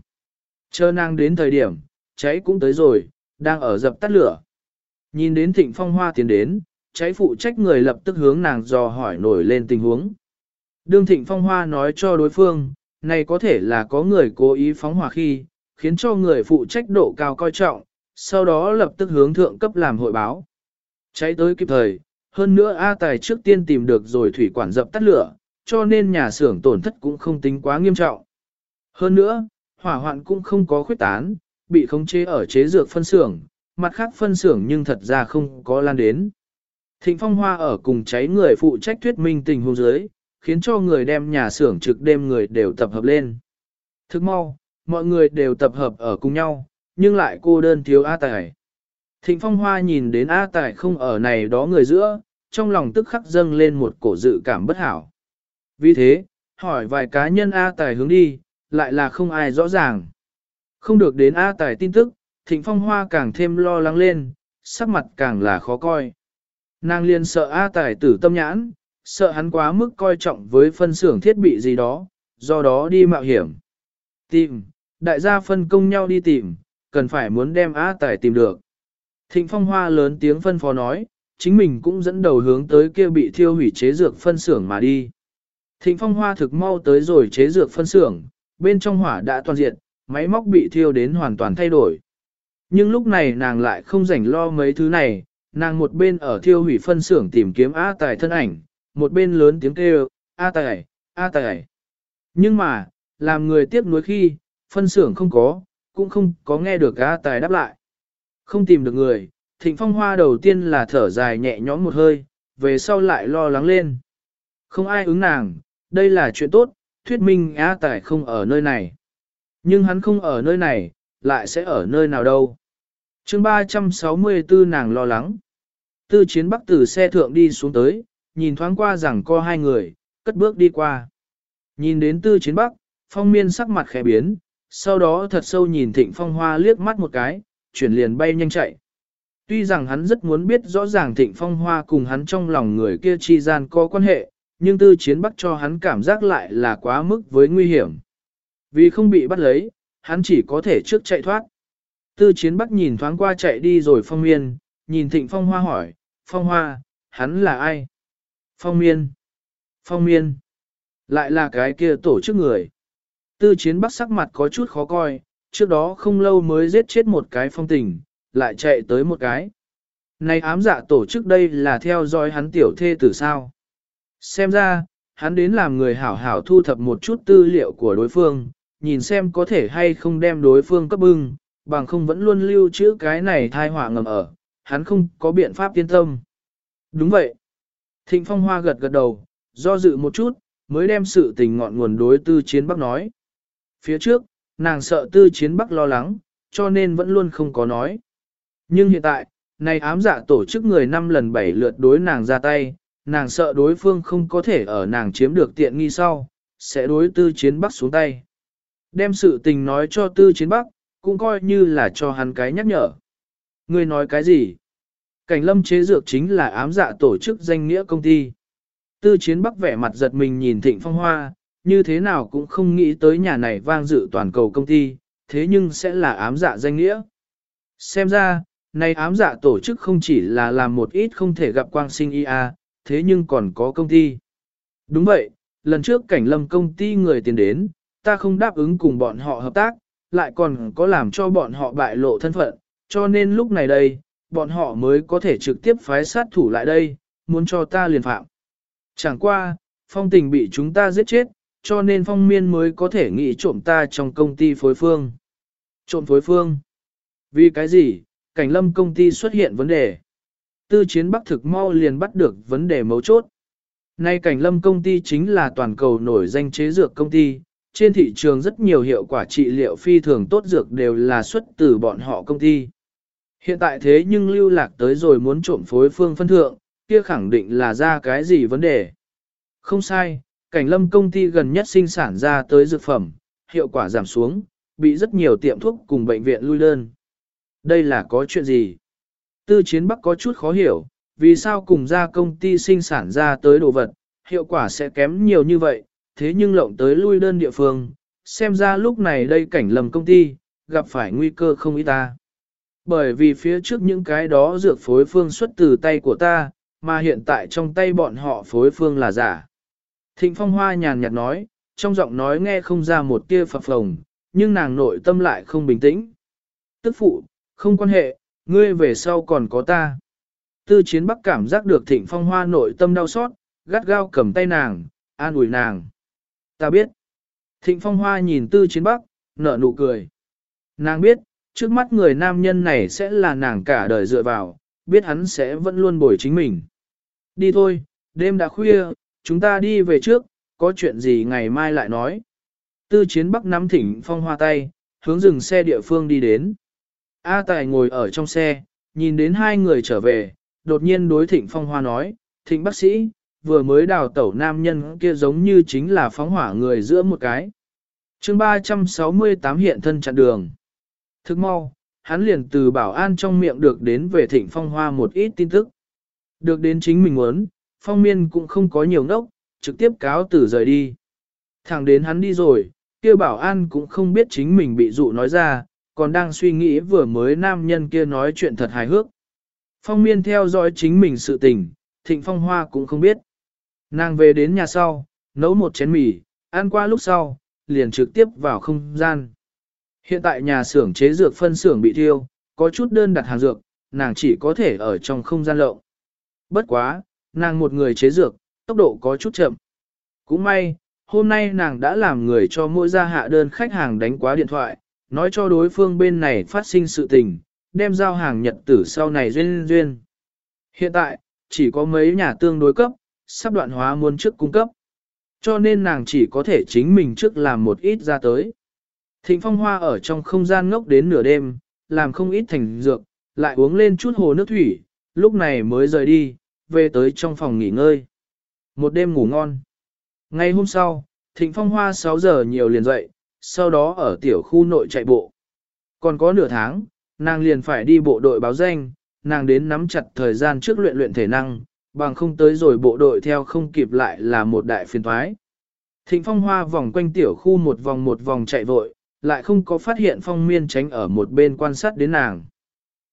Chờ nàng đến thời điểm, cháy cũng tới rồi, đang ở dập tắt lửa. Nhìn đến thịnh phong hoa tiến đến, cháy phụ trách người lập tức hướng nàng dò hỏi nổi lên tình huống. Đương thịnh phong hoa nói cho đối phương, này có thể là có người cố ý phóng hỏa khi, khiến cho người phụ trách độ cao coi trọng, sau đó lập tức hướng thượng cấp làm hội báo. Cháy tới kịp thời, hơn nữa A Tài trước tiên tìm được rồi thủy quản dập tắt lửa, cho nên nhà xưởng tổn thất cũng không tính quá nghiêm trọng. Hơn nữa, hỏa hoạn cũng không có khuyết tán, bị khống chế ở chế dược phân xưởng, mặt khác phân xưởng nhưng thật ra không có lan đến. Thịnh phong hoa ở cùng cháy người phụ trách thuyết minh tình huống dưới, khiến cho người đem nhà xưởng trực đêm người đều tập hợp lên. Thức mau, mọi người đều tập hợp ở cùng nhau, nhưng lại cô đơn thiếu A Tài. Thịnh phong hoa nhìn đến A Tài không ở này đó người giữa, trong lòng tức khắc dâng lên một cổ dự cảm bất hảo. Vì thế, hỏi vài cá nhân A Tài hướng đi, lại là không ai rõ ràng. Không được đến A Tài tin tức, Thịnh Phong Hoa càng thêm lo lắng lên, sắc mặt càng là khó coi. Nàng liền sợ A Tài tử tâm nhãn, sợ hắn quá mức coi trọng với phân xưởng thiết bị gì đó, do đó đi mạo hiểm. Tìm, đại gia phân công nhau đi tìm, cần phải muốn đem A Tài tìm được. Thịnh Phong Hoa lớn tiếng phân phó nói, chính mình cũng dẫn đầu hướng tới kia bị thiêu hủy chế dược phân xưởng mà đi. Thịnh Phong Hoa thực mau tới rồi chế dược phân xưởng, bên trong hỏa đã toàn diện, máy móc bị thiêu đến hoàn toàn thay đổi. Nhưng lúc này nàng lại không rảnh lo mấy thứ này, nàng một bên ở thiêu hủy phân xưởng tìm kiếm A Tài thân ảnh, một bên lớn tiếng kêu, A Tài, A Tài. Nhưng mà, làm người tiếp nối khi, phân xưởng không có, cũng không có nghe được A Tài đáp lại. Không tìm được người, Thịnh Phong Hoa đầu tiên là thở dài nhẹ nhõm một hơi, về sau lại lo lắng lên. Không ai ứng nàng, đây là chuyện tốt, thuyết minh A Tài không ở nơi này. Nhưng hắn không ở nơi này, lại sẽ ở nơi nào đâu. chương 364 nàng lo lắng. Tư chiến bắc từ xe thượng đi xuống tới, nhìn thoáng qua rằng có hai người, cất bước đi qua. Nhìn đến tư chiến bắc, phong miên sắc mặt khẽ biến, sau đó thật sâu nhìn thịnh phong hoa liếc mắt một cái, chuyển liền bay nhanh chạy. Tuy rằng hắn rất muốn biết rõ ràng thịnh phong hoa cùng hắn trong lòng người kia chi gian có quan hệ, nhưng tư chiến bắc cho hắn cảm giác lại là quá mức với nguy hiểm. Vì không bị bắt lấy, hắn chỉ có thể trước chạy thoát. Tư chiến bắc nhìn thoáng qua chạy đi rồi phong miên, nhìn thịnh phong hoa hỏi, phong hoa, hắn là ai? Phong miên. Phong miên. Lại là cái kia tổ chức người. Tư chiến bắc sắc mặt có chút khó coi, trước đó không lâu mới giết chết một cái phong tình, lại chạy tới một cái. Này ám dạ tổ chức đây là theo dõi hắn tiểu thê tử sao. Xem ra, hắn đến làm người hảo hảo thu thập một chút tư liệu của đối phương, nhìn xem có thể hay không đem đối phương cấp bưng, bằng không vẫn luôn lưu trữ cái này thai họa ngầm ở, hắn không có biện pháp yên tâm. Đúng vậy. Thịnh Phong Hoa gật gật đầu, do dự một chút, mới đem sự tình ngọn nguồn đối tư chiến bắc nói. Phía trước, nàng sợ tư chiến bắc lo lắng, cho nên vẫn luôn không có nói. Nhưng hiện tại, này ám dạ tổ chức người năm lần bảy lượt đối nàng ra tay, nàng sợ đối phương không có thể ở nàng chiếm được tiện nghi sau, sẽ đối tư chiến bắc xuống tay. Đem sự tình nói cho tư chiến bắc, cũng coi như là cho hắn cái nhắc nhở. Ngươi nói cái gì? Cảnh lâm chế dược chính là ám dạ tổ chức danh nghĩa công ty. Tư chiến bắc vẻ mặt giật mình nhìn thịnh phong hoa, như thế nào cũng không nghĩ tới nhà này vang dự toàn cầu công ty, thế nhưng sẽ là ám dạ danh nghĩa. Xem ra, này ám dạ tổ chức không chỉ là làm một ít không thể gặp quang sinh IA, thế nhưng còn có công ty. Đúng vậy, lần trước cảnh lâm công ty người tiền đến, ta không đáp ứng cùng bọn họ hợp tác, lại còn có làm cho bọn họ bại lộ thân phận, cho nên lúc này đây, bọn họ mới có thể trực tiếp phái sát thủ lại đây, muốn cho ta liền phạm. Chẳng qua, phong tình bị chúng ta giết chết, cho nên phong miên mới có thể nghĩ trộm ta trong công ty phối phương. Trộm phối phương? Vì cái gì, cảnh lâm công ty xuất hiện vấn đề? Tư chiến bắc thực mau liền bắt được vấn đề mấu chốt. Nay cảnh lâm công ty chính là toàn cầu nổi danh chế dược công ty, trên thị trường rất nhiều hiệu quả trị liệu phi thường tốt dược đều là xuất từ bọn họ công ty. Hiện tại thế nhưng lưu lạc tới rồi muốn trộm phối phương phân thượng, kia khẳng định là ra cái gì vấn đề. Không sai, cảnh lâm công ty gần nhất sinh sản ra tới dược phẩm, hiệu quả giảm xuống, bị rất nhiều tiệm thuốc cùng bệnh viện lui đơn. Đây là có chuyện gì? Tư chiến bắc có chút khó hiểu, vì sao cùng ra công ty sinh sản ra tới đồ vật, hiệu quả sẽ kém nhiều như vậy, thế nhưng lộng tới lui đơn địa phương, xem ra lúc này đây cảnh lầm công ty, gặp phải nguy cơ không ít ta. Bởi vì phía trước những cái đó dược phối phương xuất từ tay của ta, mà hiện tại trong tay bọn họ phối phương là giả. Thịnh Phong Hoa nhàn nhạt nói, trong giọng nói nghe không ra một tia phập phồng, nhưng nàng nội tâm lại không bình tĩnh. Tức phụ, không quan hệ, ngươi về sau còn có ta. Tư chiến bắc cảm giác được thịnh phong hoa nội tâm đau xót, gắt gao cầm tay nàng, an ủi nàng. Ta biết. Thịnh phong hoa nhìn tư chiến bắc, nở nụ cười. Nàng biết, trước mắt người nam nhân này sẽ là nàng cả đời dựa vào, biết hắn sẽ vẫn luôn bồi chính mình. Đi thôi, đêm đã khuya, chúng ta đi về trước, có chuyện gì ngày mai lại nói. Tư chiến bắc nắm thỉnh phong hoa tay, hướng dừng xe địa phương đi đến. A Tài ngồi ở trong xe, nhìn đến hai người trở về, đột nhiên đối thịnh phong hoa nói, thịnh bác sĩ, vừa mới đào tẩu nam nhân kia giống như chính là phóng hỏa người giữa một cái. chương 368 hiện thân chặn đường. Thức mau, hắn liền từ bảo an trong miệng được đến về thịnh phong hoa một ít tin tức. Được đến chính mình muốn, phong miên cũng không có nhiều ngốc, trực tiếp cáo tử rời đi. Thẳng đến hắn đi rồi, kia bảo an cũng không biết chính mình bị dụ nói ra, còn đang suy nghĩ vừa mới nam nhân kia nói chuyện thật hài hước. Phong miên theo dõi chính mình sự tình, thịnh phong hoa cũng không biết. Nàng về đến nhà sau, nấu một chén mì, ăn qua lúc sau, liền trực tiếp vào không gian. Hiện tại nhà xưởng chế dược phân xưởng bị thiêu, có chút đơn đặt hàng dược, nàng chỉ có thể ở trong không gian lộng. Bất quá, nàng một người chế dược, tốc độ có chút chậm. Cũng may, hôm nay nàng đã làm người cho mỗi gia hạ đơn khách hàng đánh quá điện thoại, nói cho đối phương bên này phát sinh sự tình, đem giao hàng nhật tử sau này duyên duyên. Hiện tại, chỉ có mấy nhà tương đối cấp, sắp đoạn hóa muốn trước cung cấp. Cho nên nàng chỉ có thể chính mình trước làm một ít ra tới. Thịnh phong hoa ở trong không gian ngốc đến nửa đêm, làm không ít thành dược, lại uống lên chút hồ nước thủy, lúc này mới rời đi, về tới trong phòng nghỉ ngơi. Một đêm ngủ ngon. Ngay hôm sau, Thịnh Phong Hoa 6 giờ nhiều liền dậy, sau đó ở tiểu khu nội chạy bộ. Còn có nửa tháng, nàng liền phải đi bộ đội báo danh, nàng đến nắm chặt thời gian trước luyện luyện thể năng, bằng không tới rồi bộ đội theo không kịp lại là một đại phiền thoái. Thịnh Phong Hoa vòng quanh tiểu khu một vòng một vòng chạy vội, lại không có phát hiện Phong Miên tránh ở một bên quan sát đến nàng.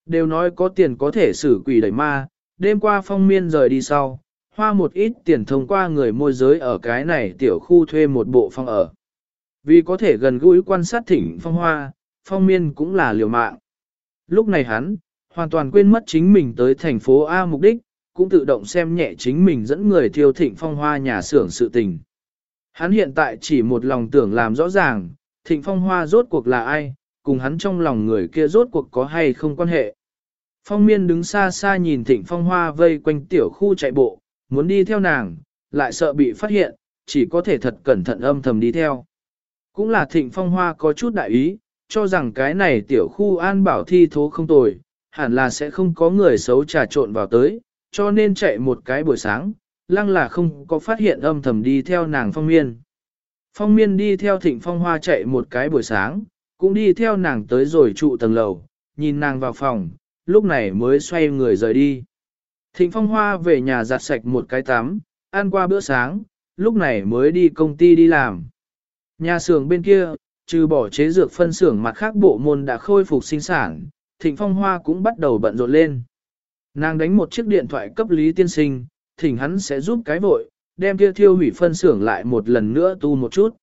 Đều nói có tiền có thể xử quỷ đẩy ma, đêm qua Phong Miên rời đi sau, hoa một ít tiền thông qua người môi giới ở cái này tiểu khu thuê một bộ phòng ở. Vì có thể gần gũi quan sát thỉnh phong hoa, phong miên cũng là liều mạng. Lúc này hắn, hoàn toàn quên mất chính mình tới thành phố A mục đích, cũng tự động xem nhẹ chính mình dẫn người thiêu thịnh phong hoa nhà xưởng sự tình. Hắn hiện tại chỉ một lòng tưởng làm rõ ràng, thịnh phong hoa rốt cuộc là ai, cùng hắn trong lòng người kia rốt cuộc có hay không quan hệ. Phong miên đứng xa xa nhìn thịnh phong hoa vây quanh tiểu khu chạy bộ, muốn đi theo nàng, lại sợ bị phát hiện, chỉ có thể thật cẩn thận âm thầm đi theo. Cũng là thịnh phong hoa có chút đại ý, cho rằng cái này tiểu khu an bảo thi thố không tồi, hẳn là sẽ không có người xấu trà trộn vào tới, cho nên chạy một cái buổi sáng, lăng là không có phát hiện âm thầm đi theo nàng phong miên. Phong miên đi theo thịnh phong hoa chạy một cái buổi sáng, cũng đi theo nàng tới rồi trụ tầng lầu, nhìn nàng vào phòng, lúc này mới xoay người rời đi. Thịnh Phong Hoa về nhà giặt sạch một cái tắm, ăn qua bữa sáng, lúc này mới đi công ty đi làm. Nhà xưởng bên kia, trừ bỏ chế dược phân xưởng mặt khác bộ môn đã khôi phục sinh sản, Thịnh Phong Hoa cũng bắt đầu bận rộn lên. Nàng đánh một chiếc điện thoại cấp Lý Tiên Sinh, thỉnh hắn sẽ giúp cái vội, đem kia thiêu hủy phân xưởng lại một lần nữa tu một chút.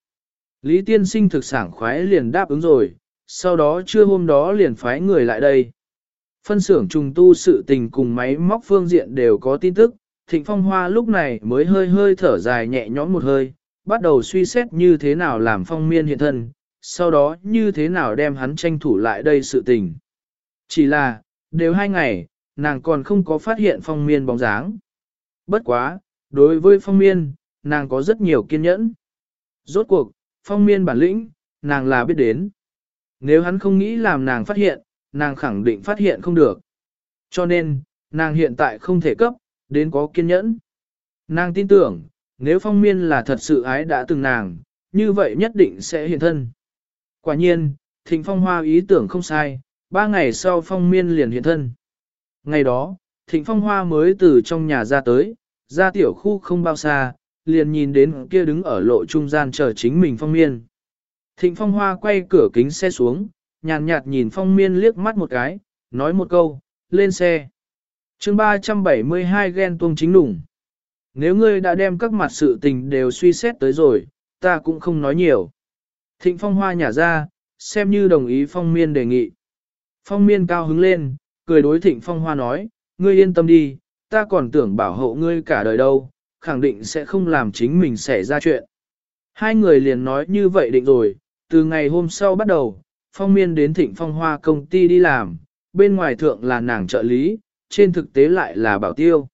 Lý Tiên Sinh thực sản khoái liền đáp ứng rồi, sau đó trưa hôm đó liền phái người lại đây. Phân xưởng trùng tu sự tình cùng máy móc phương diện đều có tin tức, Thịnh Phong Hoa lúc này mới hơi hơi thở dài nhẹ nhõm một hơi, bắt đầu suy xét như thế nào làm phong miên hiện thân, sau đó như thế nào đem hắn tranh thủ lại đây sự tình. Chỉ là, đều hai ngày, nàng còn không có phát hiện phong miên bóng dáng. Bất quá, đối với phong miên, nàng có rất nhiều kiên nhẫn. Rốt cuộc, phong miên bản lĩnh, nàng là biết đến. Nếu hắn không nghĩ làm nàng phát hiện, nàng khẳng định phát hiện không được. Cho nên, nàng hiện tại không thể cấp, đến có kiên nhẫn. Nàng tin tưởng, nếu phong miên là thật sự ái đã từng nàng, như vậy nhất định sẽ hiện thân. Quả nhiên, thịnh phong hoa ý tưởng không sai, ba ngày sau phong miên liền hiện thân. Ngày đó, thịnh phong hoa mới từ trong nhà ra tới, ra tiểu khu không bao xa, liền nhìn đến kia đứng ở lộ trung gian chờ chính mình phong miên. Thịnh phong hoa quay cửa kính xe xuống, nhàn nhạt nhìn phong miên liếc mắt một cái, nói một câu, lên xe. chương 372 ghen tuông chính lủng. Nếu ngươi đã đem các mặt sự tình đều suy xét tới rồi, ta cũng không nói nhiều. Thịnh phong hoa nhả ra, xem như đồng ý phong miên đề nghị. Phong miên cao hứng lên, cười đối thịnh phong hoa nói, ngươi yên tâm đi, ta còn tưởng bảo hộ ngươi cả đời đâu, khẳng định sẽ không làm chính mình xảy ra chuyện. Hai người liền nói như vậy định rồi, từ ngày hôm sau bắt đầu, phong miên đến thịnh phong hoa công ty đi làm, bên ngoài thượng là nàng trợ lý, trên thực tế lại là bảo tiêu.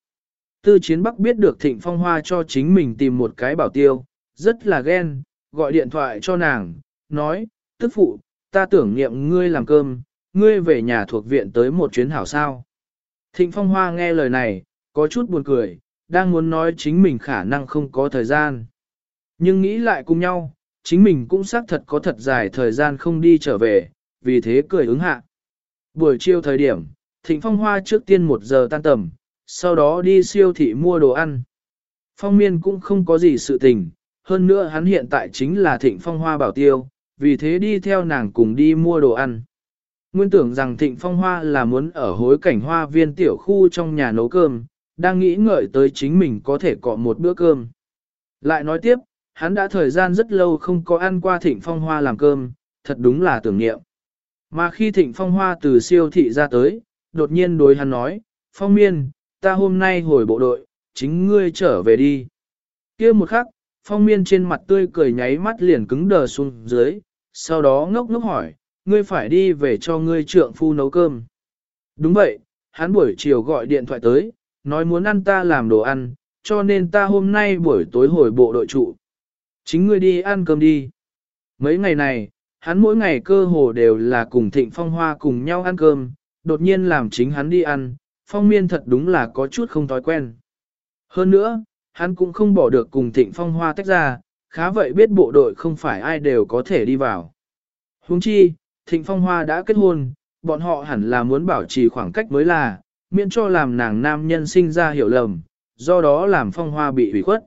Tư chiến bắc biết được thịnh phong hoa cho chính mình tìm một cái bảo tiêu, rất là ghen, gọi điện thoại cho nàng, nói, tức phụ, ta tưởng niệm ngươi làm cơm, ngươi về nhà thuộc viện tới một chuyến hảo sao. Thịnh phong hoa nghe lời này, có chút buồn cười, đang muốn nói chính mình khả năng không có thời gian. Nhưng nghĩ lại cùng nhau, chính mình cũng xác thật có thật dài thời gian không đi trở về, vì thế cười ứng hạ. Buổi chiều thời điểm, Thịnh Phong Hoa trước tiên một giờ tan tầm, sau đó đi siêu thị mua đồ ăn. Phong miên cũng không có gì sự tình, hơn nữa hắn hiện tại chính là Thịnh Phong Hoa bảo tiêu, vì thế đi theo nàng cùng đi mua đồ ăn. Nguyên tưởng rằng Thịnh Phong Hoa là muốn ở hối cảnh hoa viên tiểu khu trong nhà nấu cơm, đang nghĩ ngợi tới chính mình có thể cọ một bữa cơm. Lại nói tiếp, hắn đã thời gian rất lâu không có ăn qua Thịnh Phong Hoa làm cơm, thật đúng là tưởng niệm. Mà khi Thịnh Phong Hoa từ siêu thị ra tới, đột nhiên đối hắn nói, Phong Miên, ta hôm nay hồi bộ đội, chính ngươi trở về đi. kia một khắc, Phong Miên trên mặt tươi cười nháy mắt liền cứng đờ xuống dưới, sau đó ngốc ngốc hỏi, ngươi phải đi về cho ngươi trượng phu nấu cơm. Đúng vậy, hắn buổi chiều gọi điện thoại tới, nói muốn ăn ta làm đồ ăn, cho nên ta hôm nay buổi tối hồi bộ đội trụ. Chính ngươi đi ăn cơm đi. Mấy ngày này, hắn mỗi ngày cơ hồ đều là cùng thịnh phong hoa cùng nhau ăn cơm, đột nhiên làm chính hắn đi ăn, phong miên thật đúng là có chút không thói quen. Hơn nữa, hắn cũng không bỏ được cùng thịnh phong hoa tách ra, khá vậy biết bộ đội không phải ai đều có thể đi vào. Huống chi, thịnh phong hoa đã kết hôn, bọn họ hẳn là muốn bảo trì khoảng cách mới là, miễn cho làm nàng nam nhân sinh ra hiểu lầm, do đó làm phong hoa bị hủy khuất.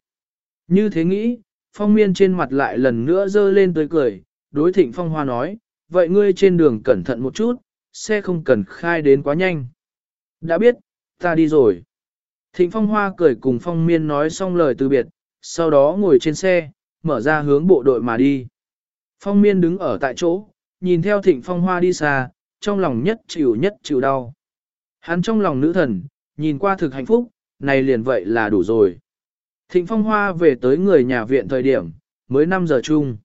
Như thế nghĩ, phong miên trên mặt lại lần nữa dơ lên tới cười, đối thịnh phong hoa nói, vậy ngươi trên đường cẩn thận một chút, xe không cần khai đến quá nhanh. Đã biết, ta đi rồi. Thịnh phong hoa cười cùng phong miên nói xong lời từ biệt, sau đó ngồi trên xe, mở ra hướng bộ đội mà đi. Phong miên đứng ở tại chỗ, nhìn theo thịnh phong hoa đi xa, trong lòng nhất chịu nhất chịu đau. Hắn trong lòng nữ thần, nhìn qua thực hạnh phúc, này liền vậy là đủ rồi. Thịnh phong hoa về tới người nhà viện thời điểm, mới 5 giờ chung.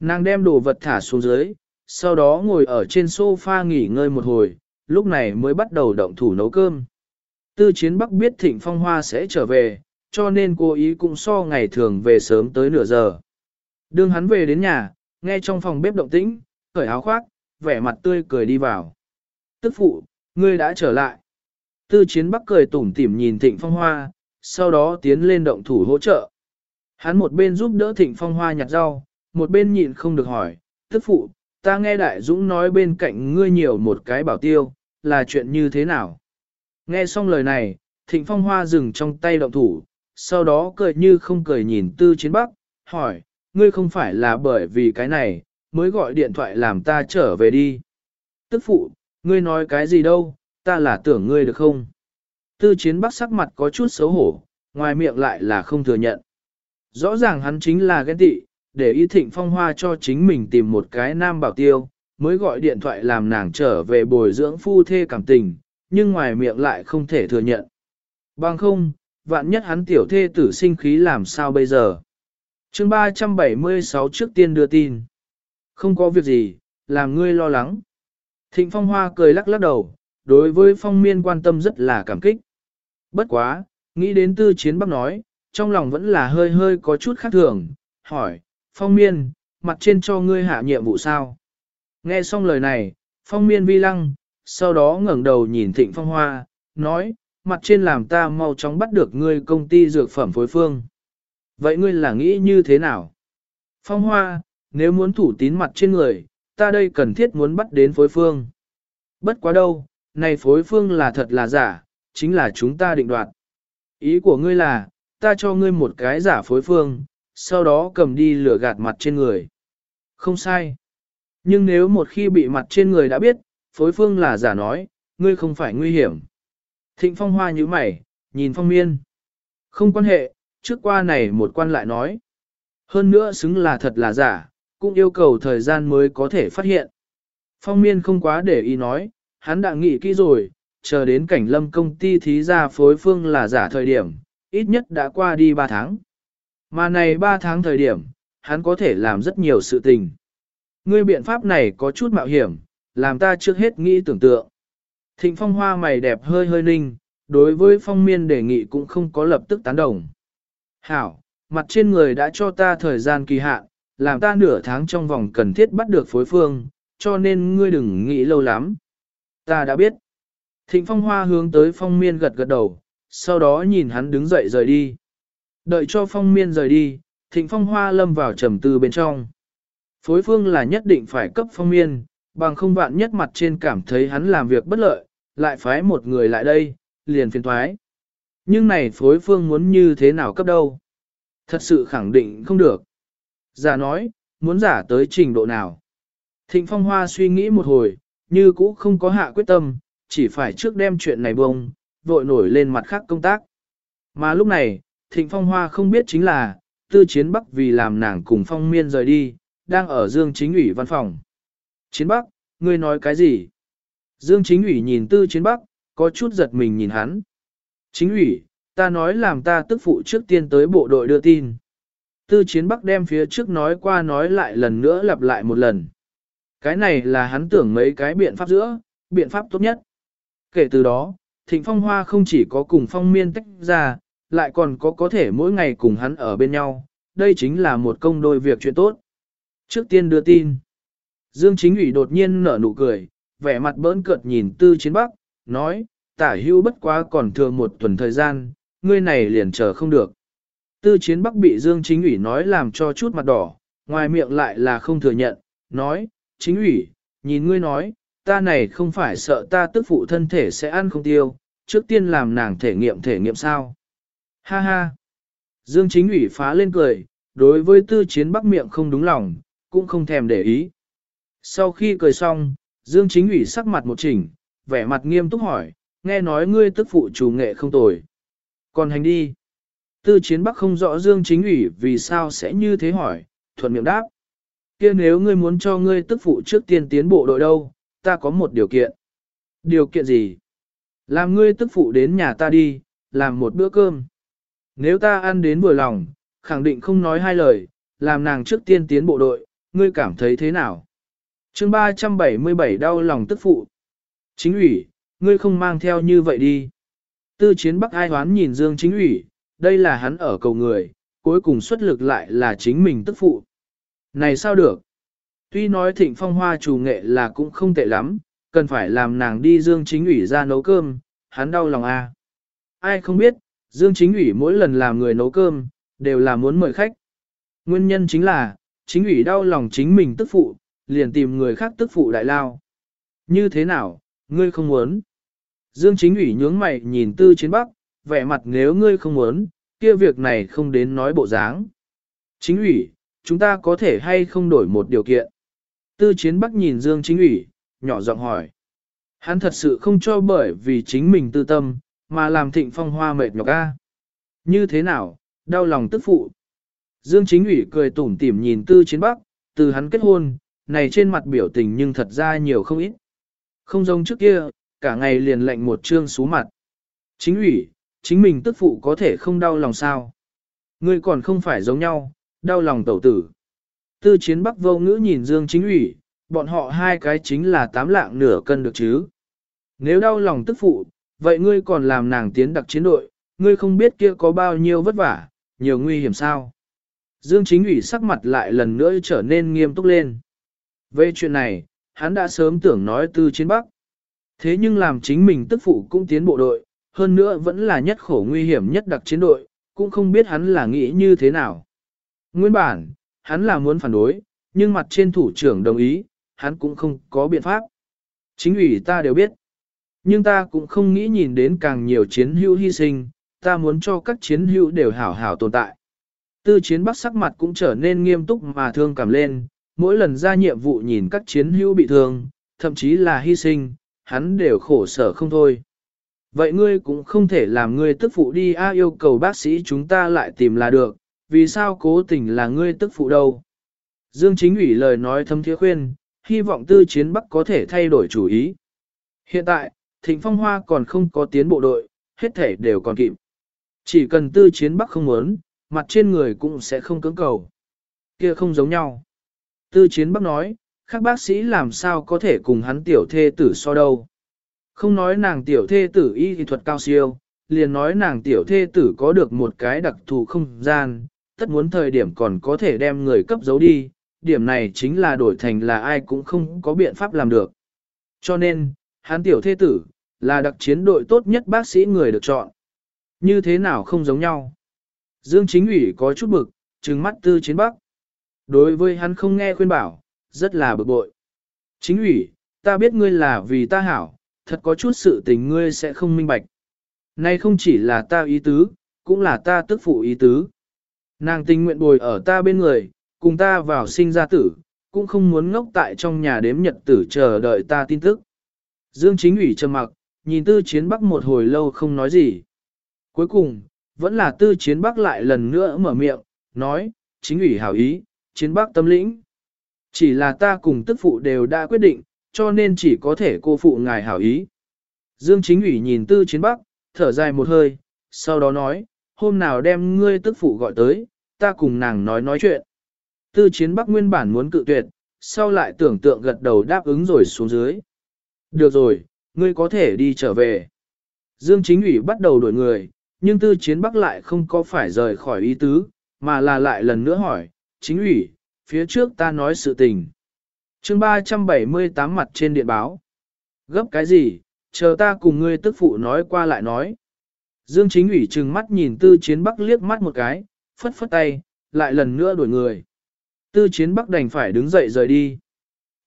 Nàng đem đồ vật thả xuống dưới, sau đó ngồi ở trên sofa nghỉ ngơi một hồi, lúc này mới bắt đầu động thủ nấu cơm. Tư chiến bắc biết thịnh phong hoa sẽ trở về, cho nên cô ý cũng so ngày thường về sớm tới nửa giờ. Đương hắn về đến nhà, nghe trong phòng bếp động tĩnh, cởi áo khoác, vẻ mặt tươi cười đi vào. Tức phụ, ngươi đã trở lại. Tư chiến bắc cười tủm tỉm nhìn thịnh phong hoa, sau đó tiến lên động thủ hỗ trợ. Hắn một bên giúp đỡ thịnh phong hoa nhặt rau, một bên nhịn không được hỏi, tức phụ, ta nghe đại dũng nói bên cạnh ngươi nhiều một cái bảo tiêu, là chuyện như thế nào? Nghe xong lời này, thịnh phong hoa dừng trong tay động thủ, sau đó cười như không cười nhìn tư chiến bắc, hỏi, ngươi không phải là bởi vì cái này, mới gọi điện thoại làm ta trở về đi. Tức phụ, ngươi nói cái gì đâu, ta là tưởng ngươi được không? Tư chiến bắc sắc mặt có chút xấu hổ, ngoài miệng lại là không thừa nhận. Rõ ràng hắn chính là ghen tị, để ý thịnh phong hoa cho chính mình tìm một cái nam bảo tiêu, mới gọi điện thoại làm nàng trở về bồi dưỡng phu thê cảm tình, nhưng ngoài miệng lại không thể thừa nhận. Bằng không, vạn nhất hắn tiểu thê tử sinh khí làm sao bây giờ? chương 376 trước tiên đưa tin. Không có việc gì, làm ngươi lo lắng. Thịnh phong hoa cười lắc lắc đầu, đối với phong miên quan tâm rất là cảm kích. Bất quá, nghĩ đến tư chiến bắc nói, trong lòng vẫn là hơi hơi có chút khác thường, hỏi, phong miên, mặt trên cho ngươi hạ nhiệm vụ sao? Nghe xong lời này, phong miên vi lăng, sau đó ngẩng đầu nhìn thịnh phong hoa, nói, mặt trên làm ta mau chóng bắt được ngươi công ty dược phẩm phối phương. Vậy ngươi là nghĩ như thế nào? Phong hoa, nếu muốn thủ tín mặt trên người, ta đây cần thiết muốn bắt đến phối phương. Bất quá đâu, này phối phương là thật là giả, chính là chúng ta định đoạt. Ý của ngươi là, ta cho ngươi một cái giả phối phương, sau đó cầm đi lửa gạt mặt trên người. Không sai. Nhưng nếu một khi bị mặt trên người đã biết, phối phương là giả nói, ngươi không phải nguy hiểm. Thịnh phong hoa như mày, nhìn phong miên. Không quan hệ, trước qua này một quan lại nói. Hơn nữa xứng là thật là giả, cũng yêu cầu thời gian mới có thể phát hiện. Phong miên không quá để ý nói, hắn đã nghĩ kỹ rồi, chờ đến cảnh lâm công ty thí ra phối phương là giả thời điểm, ít nhất đã qua đi 3 tháng. Mà này 3 tháng thời điểm, hắn có thể làm rất nhiều sự tình. Ngươi biện pháp này có chút mạo hiểm, làm ta trước hết nghĩ tưởng tượng. Thịnh phong hoa mày đẹp hơi hơi ninh, đối với phong miên đề nghị cũng không có lập tức tán đồng. Hảo, mặt trên người đã cho ta thời gian kỳ hạn, làm ta nửa tháng trong vòng cần thiết bắt được phối phương, cho nên ngươi đừng nghĩ lâu lắm. Ta đã biết. Thịnh phong hoa hướng tới phong miên gật gật đầu, sau đó nhìn hắn đứng dậy rời đi. Đợi cho phong miên rời đi, thịnh phong hoa lâm vào trầm tư bên trong. Phối phương là nhất định phải cấp phong miên, bằng không vạn nhất mặt trên cảm thấy hắn làm việc bất lợi, lại phái một người lại đây, liền phiền thoái. Nhưng này phối phương muốn như thế nào cấp đâu? Thật sự khẳng định không được. Giả nói, muốn giả tới trình độ nào? Thịnh Phong Hoa suy nghĩ một hồi, như cũ không có hạ quyết tâm, chỉ phải trước đem chuyện này bông, vội nổi lên mặt khác công tác. Mà lúc này, Thịnh Phong Hoa không biết chính là, tư chiến bắc vì làm nàng cùng Phong Miên rời đi, đang ở Dương Chính ủy văn phòng. Chiến Bắc, ngươi nói cái gì? Dương Chính ủy nhìn tư chiến Bắc, có chút giật mình nhìn hắn. Chính ủy, ta nói làm ta tức phụ trước tiên tới bộ đội đưa tin. Tư chiến Bắc đem phía trước nói qua nói lại lần nữa lặp lại một lần. Cái này là hắn tưởng mấy cái biện pháp giữa, biện pháp tốt nhất. Kể từ đó, Thịnh Phong Hoa không chỉ có cùng Phong Miên tách ra, lại còn có có thể mỗi ngày cùng hắn ở bên nhau, đây chính là một công đôi việc chuyện tốt. Trước tiên đưa tin, Dương Chính ủy đột nhiên nở nụ cười, vẻ mặt bỡn cợt nhìn Tư Chiến Bắc, nói, tả hưu bất quá còn thừa một tuần thời gian, ngươi này liền chờ không được. Tư Chiến Bắc bị Dương Chính ủy nói làm cho chút mặt đỏ, ngoài miệng lại là không thừa nhận, nói, Chính ủy, nhìn ngươi nói, ta này không phải sợ ta tức phụ thân thể sẽ ăn không tiêu, trước tiên làm nàng thể nghiệm thể nghiệm sao. Ha ha. Dương chính ủy phá lên cười, đối với tư chiến bắc miệng không đúng lòng, cũng không thèm để ý. Sau khi cười xong, Dương chính ủy sắc mặt một chỉnh, vẻ mặt nghiêm túc hỏi, nghe nói ngươi tức phụ chủ nghệ không tồi. Còn hành đi. Tư chiến bắc không rõ Dương chính ủy vì sao sẽ như thế hỏi, thuận miệng đáp. kia nếu ngươi muốn cho ngươi tức phụ trước tiên tiến bộ đội đâu, ta có một điều kiện. Điều kiện gì? Làm ngươi tức phụ đến nhà ta đi, làm một bữa cơm. Nếu ta ăn đến vừa lòng, khẳng định không nói hai lời, làm nàng trước tiên tiến bộ đội, ngươi cảm thấy thế nào? chương 377 đau lòng tức phụ. Chính ủy, ngươi không mang theo như vậy đi. Tư chiến bắc ai hoán nhìn Dương chính ủy, đây là hắn ở cầu người, cuối cùng xuất lực lại là chính mình tức phụ. Này sao được? Tuy nói thịnh phong hoa chủ nghệ là cũng không tệ lắm, cần phải làm nàng đi Dương chính ủy ra nấu cơm, hắn đau lòng a. À. Ai không biết, Dương chính ủy mỗi lần làm người nấu cơm, đều là muốn mời khách. Nguyên nhân chính là, chính ủy đau lòng chính mình tức phụ, liền tìm người khác tức phụ đại lao. Như thế nào, ngươi không muốn? Dương chính ủy nhướng mày nhìn tư chiến bắc, vẻ mặt nếu ngươi không muốn, kia việc này không đến nói bộ dáng. Chính ủy, chúng ta có thể hay không đổi một điều kiện? Tư chiến bắc nhìn Dương chính ủy, nhỏ giọng hỏi. Hắn thật sự không cho bởi vì chính mình tư tâm, mà làm thịnh phong hoa mệt nhọc a. Như thế nào, đau lòng tức phụ. Dương chính ủy cười tủm tỉm nhìn tư chiến bắc, từ hắn kết hôn, này trên mặt biểu tình nhưng thật ra nhiều không ít. Không giống trước kia, cả ngày liền lệnh một trương xú mặt. Chính ủy, chính mình tức phụ có thể không đau lòng sao. Ngươi còn không phải giống nhau, đau lòng tẩu tử. Tư chiến bắc vô ngữ nhìn Dương chính ủy, bọn họ hai cái chính là tám lạng nửa cân được chứ. Nếu đau lòng tức phụ, vậy ngươi còn làm nàng tiến đặc chiến đội, ngươi không biết kia có bao nhiêu vất vả, nhiều nguy hiểm sao. Dương chính ủy sắc mặt lại lần nữa trở nên nghiêm túc lên. Về chuyện này, hắn đã sớm tưởng nói từ chiến bắc. Thế nhưng làm chính mình tức phụ cũng tiến bộ đội, hơn nữa vẫn là nhất khổ nguy hiểm nhất đặc chiến đội, cũng không biết hắn là nghĩ như thế nào. Nguyên bản, hắn là muốn phản đối, nhưng mặt trên thủ trưởng đồng ý, hắn cũng không có biện pháp. Chính ủy ta đều biết. Nhưng ta cũng không nghĩ nhìn đến càng nhiều chiến hữu hy sinh, ta muốn cho các chiến hữu đều hảo hảo tồn tại. Tư chiến bắc sắc mặt cũng trở nên nghiêm túc mà thương cảm lên, mỗi lần ra nhiệm vụ nhìn các chiến hữu bị thương, thậm chí là hy sinh, hắn đều khổ sở không thôi. Vậy ngươi cũng không thể làm ngươi tức phụ đi a yêu cầu bác sĩ chúng ta lại tìm là được, vì sao cố tình là ngươi tức phụ đâu. Dương chính ủy lời nói thâm thiế khuyên, hy vọng tư chiến bắc có thể thay đổi chủ ý. Hiện tại, Thịnh Phong Hoa còn không có tiến bộ đội, hết thể đều còn kịp. Chỉ cần tư chiến bắc không muốn, mặt trên người cũng sẽ không cưỡng cầu. Kia không giống nhau. Tư chiến bác nói, các bác sĩ làm sao có thể cùng hắn tiểu thê tử so đâu. Không nói nàng tiểu thê tử y kỹ thuật cao siêu, liền nói nàng tiểu thê tử có được một cái đặc thù không gian, tất muốn thời điểm còn có thể đem người cấp giấu đi, điểm này chính là đổi thành là ai cũng không có biện pháp làm được. Cho nên, hắn tiểu thê tử, là đặc chiến đội tốt nhất bác sĩ người được chọn. Như thế nào không giống nhau? Dương chính ủy có chút bực, trừng mắt tư chiến bắc. Đối với hắn không nghe khuyên bảo, rất là bực bội. Chính ủy, ta biết ngươi là vì ta hảo, thật có chút sự tình ngươi sẽ không minh bạch. Nay không chỉ là ta ý tứ, cũng là ta tức phụ ý tứ. Nàng tình nguyện bồi ở ta bên người, cùng ta vào sinh ra tử, cũng không muốn ngốc tại trong nhà đếm nhật tử chờ đợi ta tin tức. Dương chính ủy trầm mặc, nhìn tư chiến bắc một hồi lâu không nói gì. Cuối cùng, vẫn là tư chiến bắc lại lần nữa mở miệng, nói, chính ủy hảo ý, chiến bắc tâm lĩnh. Chỉ là ta cùng tức phụ đều đã quyết định, cho nên chỉ có thể cô phụ ngài hảo ý. Dương chính ủy nhìn tư chiến bắc, thở dài một hơi, sau đó nói, hôm nào đem ngươi tức phụ gọi tới, ta cùng nàng nói nói chuyện. Tư chiến bắc nguyên bản muốn cự tuyệt, sau lại tưởng tượng gật đầu đáp ứng rồi xuống dưới. Được rồi, ngươi có thể đi trở về. Dương chính ủy bắt đầu đuổi người, nhưng tư chiến bắc lại không có phải rời khỏi ý tứ, mà là lại lần nữa hỏi, chính ủy, phía trước ta nói sự tình. chương 378 mặt trên điện báo. Gấp cái gì, chờ ta cùng ngươi tức phụ nói qua lại nói. Dương chính ủy trừng mắt nhìn tư chiến bắc liếc mắt một cái, phất phất tay, lại lần nữa đuổi người. Tư chiến bắc đành phải đứng dậy rời đi.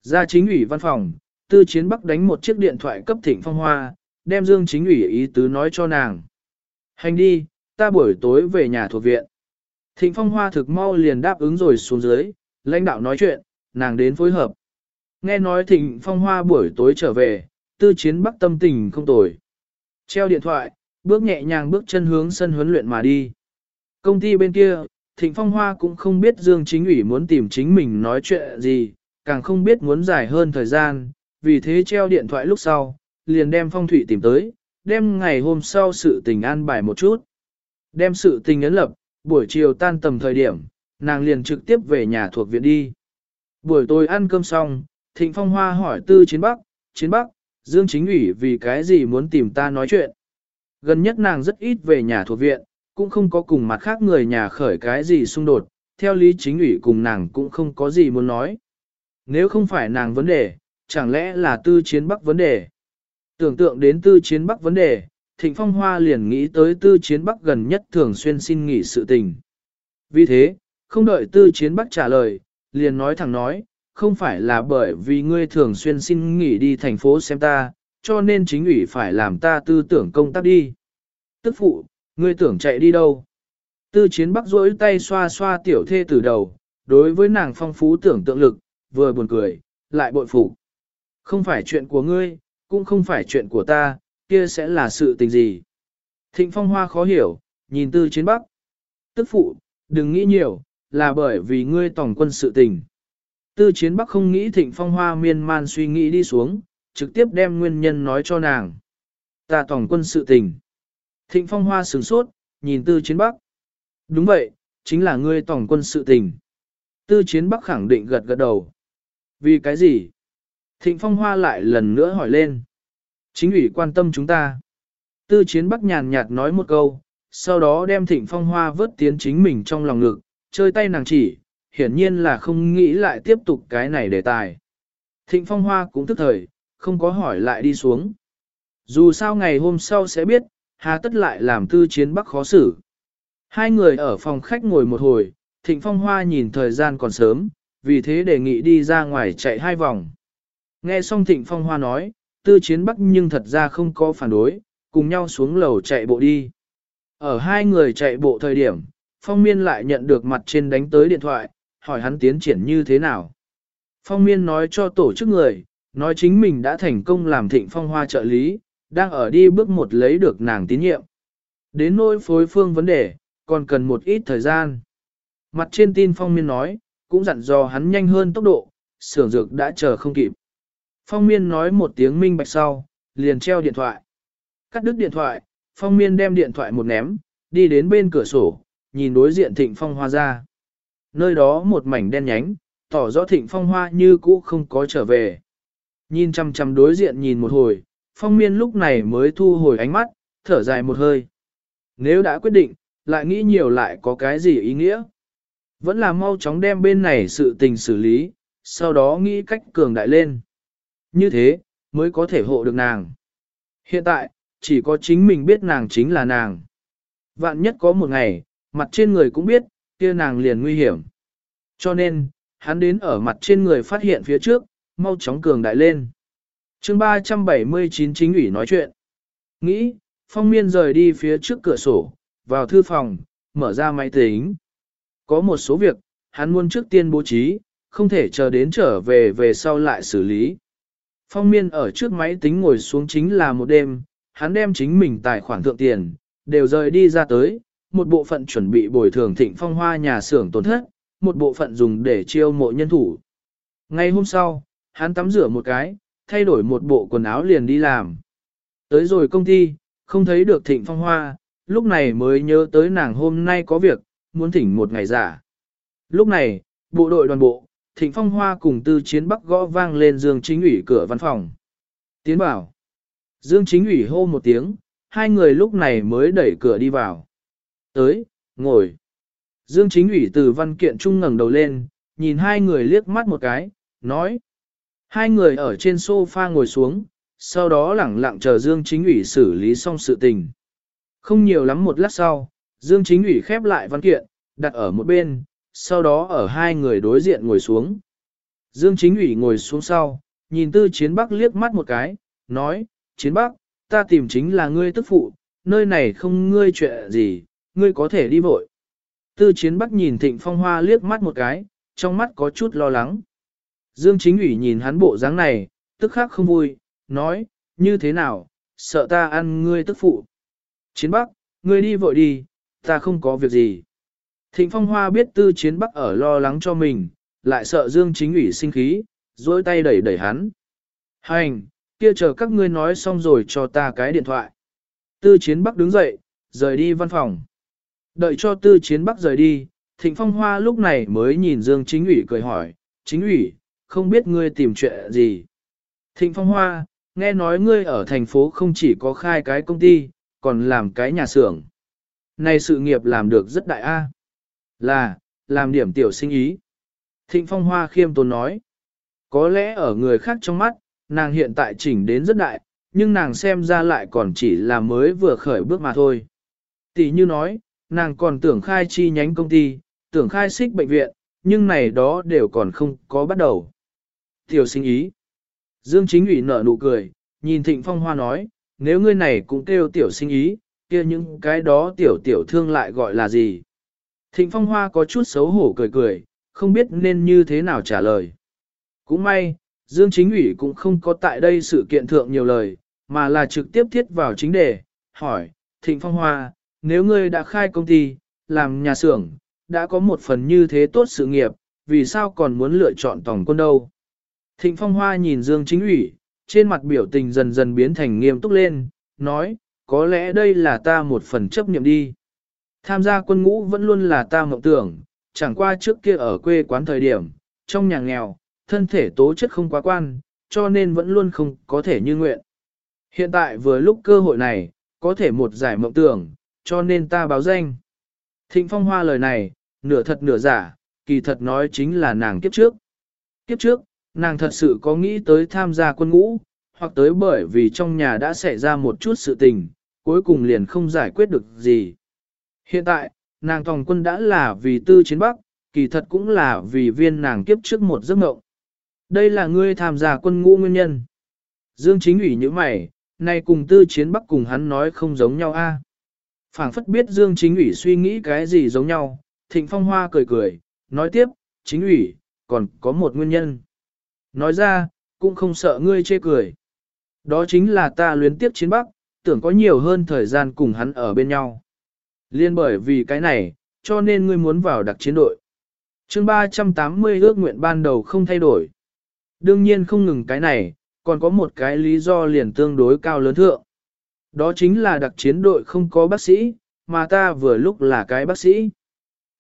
Ra chính ủy văn phòng, tư chiến bắc đánh một chiếc điện thoại cấp thịnh phong hoa, đem dương chính ủy ý tứ nói cho nàng. Hành đi, ta buổi tối về nhà thuộc viện. Thịnh phong hoa thực mau liền đáp ứng rồi xuống dưới, lãnh đạo nói chuyện, nàng đến phối hợp. Nghe nói thịnh phong hoa buổi tối trở về, tư chiến bắc tâm tình không tồi. Treo điện thoại, bước nhẹ nhàng bước chân hướng sân huấn luyện mà đi. Công ty bên kia, Thịnh Phong Hoa cũng không biết Dương Chính ủy muốn tìm chính mình nói chuyện gì, càng không biết muốn dài hơn thời gian, vì thế treo điện thoại lúc sau, liền đem Phong Thụy tìm tới, đem ngày hôm sau sự tình an bài một chút. Đem sự tình ấn lập, buổi chiều tan tầm thời điểm, nàng liền trực tiếp về nhà thuộc viện đi. Buổi tối ăn cơm xong, Thịnh Phong Hoa hỏi Tư Chiến Bắc, Chiến Bắc, Dương Chính ủy vì cái gì muốn tìm ta nói chuyện. Gần nhất nàng rất ít về nhà thuộc viện, cũng không có cùng mặt khác người nhà khởi cái gì xung đột, theo lý chính ủy cùng nàng cũng không có gì muốn nói. Nếu không phải nàng vấn đề, chẳng lẽ là tư chiến bắc vấn đề? Tưởng tượng đến tư chiến bắc vấn đề, Thịnh Phong Hoa liền nghĩ tới tư chiến bắc gần nhất thường xuyên xin nghỉ sự tình. Vì thế, không đợi tư chiến bắc trả lời, liền nói thẳng nói, không phải là bởi vì ngươi thường xuyên xin nghỉ đi thành phố xem ta, cho nên chính ủy phải làm ta tư tưởng công tác đi. Tức phụ, ngươi tưởng chạy đi đâu? Tư chiến bắc rỗi tay xoa xoa tiểu thê từ đầu, đối với nàng phong phú tưởng tượng lực, vừa buồn cười, lại bội phụ. Không phải chuyện của ngươi, cũng không phải chuyện của ta, kia sẽ là sự tình gì? Thịnh phong hoa khó hiểu, nhìn tư chiến bắc. Tức phụ, đừng nghĩ nhiều, là bởi vì ngươi tổng quân sự tình. Tư chiến bắc không nghĩ thịnh phong hoa miên man suy nghĩ đi xuống, trực tiếp đem nguyên nhân nói cho nàng. Ta tổng quân sự tình. Thịnh phong hoa sửng sốt, nhìn tư chiến bắc. Đúng vậy, chính là ngươi tổng quân sự tình. Tư chiến bắc khẳng định gật gật đầu. Vì cái gì? Thịnh phong hoa lại lần nữa hỏi lên. Chính ủy quan tâm chúng ta. Tư chiến bắc nhàn nhạt nói một câu, sau đó đem thịnh phong hoa vớt tiến chính mình trong lòng ngực, chơi tay nàng chỉ, hiển nhiên là không nghĩ lại tiếp tục cái này đề tài. Thịnh phong hoa cũng tức thời, không có hỏi lại đi xuống. Dù sao ngày hôm sau sẽ biết, hà tất lại làm tư chiến bắc khó xử. Hai người ở phòng khách ngồi một hồi, thịnh phong hoa nhìn thời gian còn sớm, vì thế đề nghị đi ra ngoài chạy hai vòng. Nghe xong thịnh phong hoa nói, tư chiến bắc nhưng thật ra không có phản đối, cùng nhau xuống lầu chạy bộ đi. Ở hai người chạy bộ thời điểm, phong miên lại nhận được mặt trên đánh tới điện thoại, hỏi hắn tiến triển như thế nào. Phong miên nói cho tổ chức người, nói chính mình đã thành công làm thịnh phong hoa trợ lý, đang ở đi bước một lấy được nàng tín nhiệm. Đến nỗi phối phương vấn đề, còn cần một ít thời gian. Mặt trên tin phong miên nói, cũng dặn dò hắn nhanh hơn tốc độ, xưởng dược đã chờ không kịp. Phong miên nói một tiếng minh bạch sau, liền treo điện thoại. Cắt đứt điện thoại, phong miên đem điện thoại một ném, đi đến bên cửa sổ, nhìn đối diện thịnh phong hoa ra. Nơi đó một mảnh đen nhánh, tỏ rõ thịnh phong hoa như cũ không có trở về. Nhìn chăm chăm đối diện nhìn một hồi, phong miên lúc này mới thu hồi ánh mắt, thở dài một hơi. Nếu đã quyết định, lại nghĩ nhiều lại có cái gì ý nghĩa? Vẫn là mau chóng đem bên này sự tình xử lý, sau đó nghĩ cách cường đại lên. Như thế, mới có thể hộ được nàng. Hiện tại, chỉ có chính mình biết nàng chính là nàng. Vạn nhất có một ngày, mặt trên người cũng biết, kia nàng liền nguy hiểm. Cho nên, hắn đến ở mặt trên người phát hiện phía trước, mau chóng cường đại lên. chương 379 chính ủy nói chuyện. Nghĩ, phong miên rời đi phía trước cửa sổ, vào thư phòng, mở ra máy tính. Có một số việc, hắn muốn trước tiên bố trí, không thể chờ đến trở về về sau lại xử lý. Phong miên ở trước máy tính ngồi xuống chính là một đêm, hắn đem chính mình tài khoản thượng tiền, đều rời đi ra tới, một bộ phận chuẩn bị bồi thường thịnh phong hoa nhà xưởng tổn thất, một bộ phận dùng để chiêu mộ nhân thủ. Ngay hôm sau, hắn tắm rửa một cái, thay đổi một bộ quần áo liền đi làm. Tới rồi công ty, không thấy được thịnh phong hoa, lúc này mới nhớ tới nàng hôm nay có việc, muốn thỉnh một ngày giả. Lúc này, bộ đội đoàn bộ, thịnh phong hoa cùng tư chiến bắc gõ vang lên dương chính ủy cửa văn phòng. Tiến bảo. Dương chính ủy hô một tiếng, hai người lúc này mới đẩy cửa đi vào. Tới, ngồi. Dương chính ủy từ văn kiện trung ngẩng đầu lên, nhìn hai người liếc mắt một cái, nói. Hai người ở trên sofa ngồi xuống, sau đó lẳng lặng chờ Dương chính ủy xử lý xong sự tình. Không nhiều lắm một lát sau, Dương chính ủy khép lại văn kiện, đặt ở một bên, sau đó ở hai người đối diện ngồi xuống. Dương chính ủy ngồi xuống sau, nhìn tư chiến bắc liếc mắt một cái, nói, chiến bắc, ta tìm chính là ngươi tức phụ, nơi này không ngươi chuyện gì, ngươi có thể đi vội. Tư chiến bắc nhìn thịnh phong hoa liếc mắt một cái, trong mắt có chút lo lắng. Dương chính ủy nhìn hắn bộ dáng này, tức khắc không vui, nói, như thế nào, sợ ta ăn ngươi tức phụ. Chiến bắc, ngươi đi vội đi, ta không có việc gì. Thịnh phong hoa biết tư chiến bắc ở lo lắng cho mình, lại sợ Dương chính ủy sinh khí, dối tay đẩy đẩy hắn. Hành, kia chờ các ngươi nói xong rồi cho ta cái điện thoại. Tư chiến bắc đứng dậy, rời đi văn phòng. Đợi cho tư chiến bắc rời đi, thịnh phong hoa lúc này mới nhìn Dương chính ủy cười hỏi, chính ủy, không biết ngươi tìm chuyện gì. Thịnh phong hoa, nghe nói ngươi ở thành phố không chỉ có khai cái công ty, còn làm cái nhà xưởng. Này sự nghiệp làm được rất đại a. Là, làm điểm tiểu sinh ý. Thịnh phong hoa khiêm tốn nói. Có lẽ ở người khác trong mắt, nàng hiện tại chỉnh đến rất đại, nhưng nàng xem ra lại còn chỉ là mới vừa khởi bước mà thôi. Tỷ như nói, nàng còn tưởng khai chi nhánh công ty, tưởng khai xích bệnh viện, nhưng này đó đều còn không có bắt đầu. Tiểu sinh ý. Dương chính ủy nở nụ cười, nhìn thịnh phong hoa nói, nếu ngươi này cũng kêu tiểu sinh ý, kia những cái đó tiểu tiểu thương lại gọi là gì. Thịnh phong hoa có chút xấu hổ cười cười, không biết nên như thế nào trả lời. Cũng may, Dương chính ủy cũng không có tại đây sự kiện thượng nhiều lời, mà là trực tiếp thiết vào chính đề, hỏi, Thịnh Phong Hoa, nếu ngươi đã khai công ty, làm nhà xưởng, đã có một phần như thế tốt sự nghiệp, vì sao còn muốn lựa chọn tổng quân đâu? Thịnh Phong Hoa nhìn Dương chính ủy, trên mặt biểu tình dần dần biến thành nghiêm túc lên, nói, có lẽ đây là ta một phần chấp niệm đi. Tham gia quân ngũ vẫn luôn là ta mộng tưởng, chẳng qua trước kia ở quê quán thời điểm, trong nhà nghèo, thân thể tố chất không quá quan, cho nên vẫn luôn không có thể như nguyện. Hiện tại vừa lúc cơ hội này, có thể một giải mộng tưởng, cho nên ta báo danh. Thịnh Phong Hoa lời này, nửa thật nửa giả, kỳ thật nói chính là nàng kiếp trước. Kiếp trước, nàng thật sự có nghĩ tới tham gia quân ngũ, hoặc tới bởi vì trong nhà đã xảy ra một chút sự tình, cuối cùng liền không giải quyết được gì. Hiện tại, nàng tòng quân đã là vì tư chiến bắc, kỳ thật cũng là vì viên nàng kiếp trước một giấc mộng. Đây là ngươi tham gia quân ngũ nguyên nhân. Dương chính ủy như mày, nay cùng tư chiến bắc cùng hắn nói không giống nhau a. À? phảng phất biết Dương chính ủy suy nghĩ cái gì giống nhau, thịnh phong hoa cười cười, nói tiếp, chính ủy, còn có một nguyên nhân. Nói ra, cũng không sợ ngươi chê cười. Đó chính là ta luyến tiếp chiến bắc, tưởng có nhiều hơn thời gian cùng hắn ở bên nhau. Liên bởi vì cái này, cho nên ngươi muốn vào đặc chiến đội. chương 380 ước nguyện ban đầu không thay đổi. Đương nhiên không ngừng cái này, còn có một cái lý do liền tương đối cao lớn thượng. Đó chính là đặc chiến đội không có bác sĩ, mà ta vừa lúc là cái bác sĩ.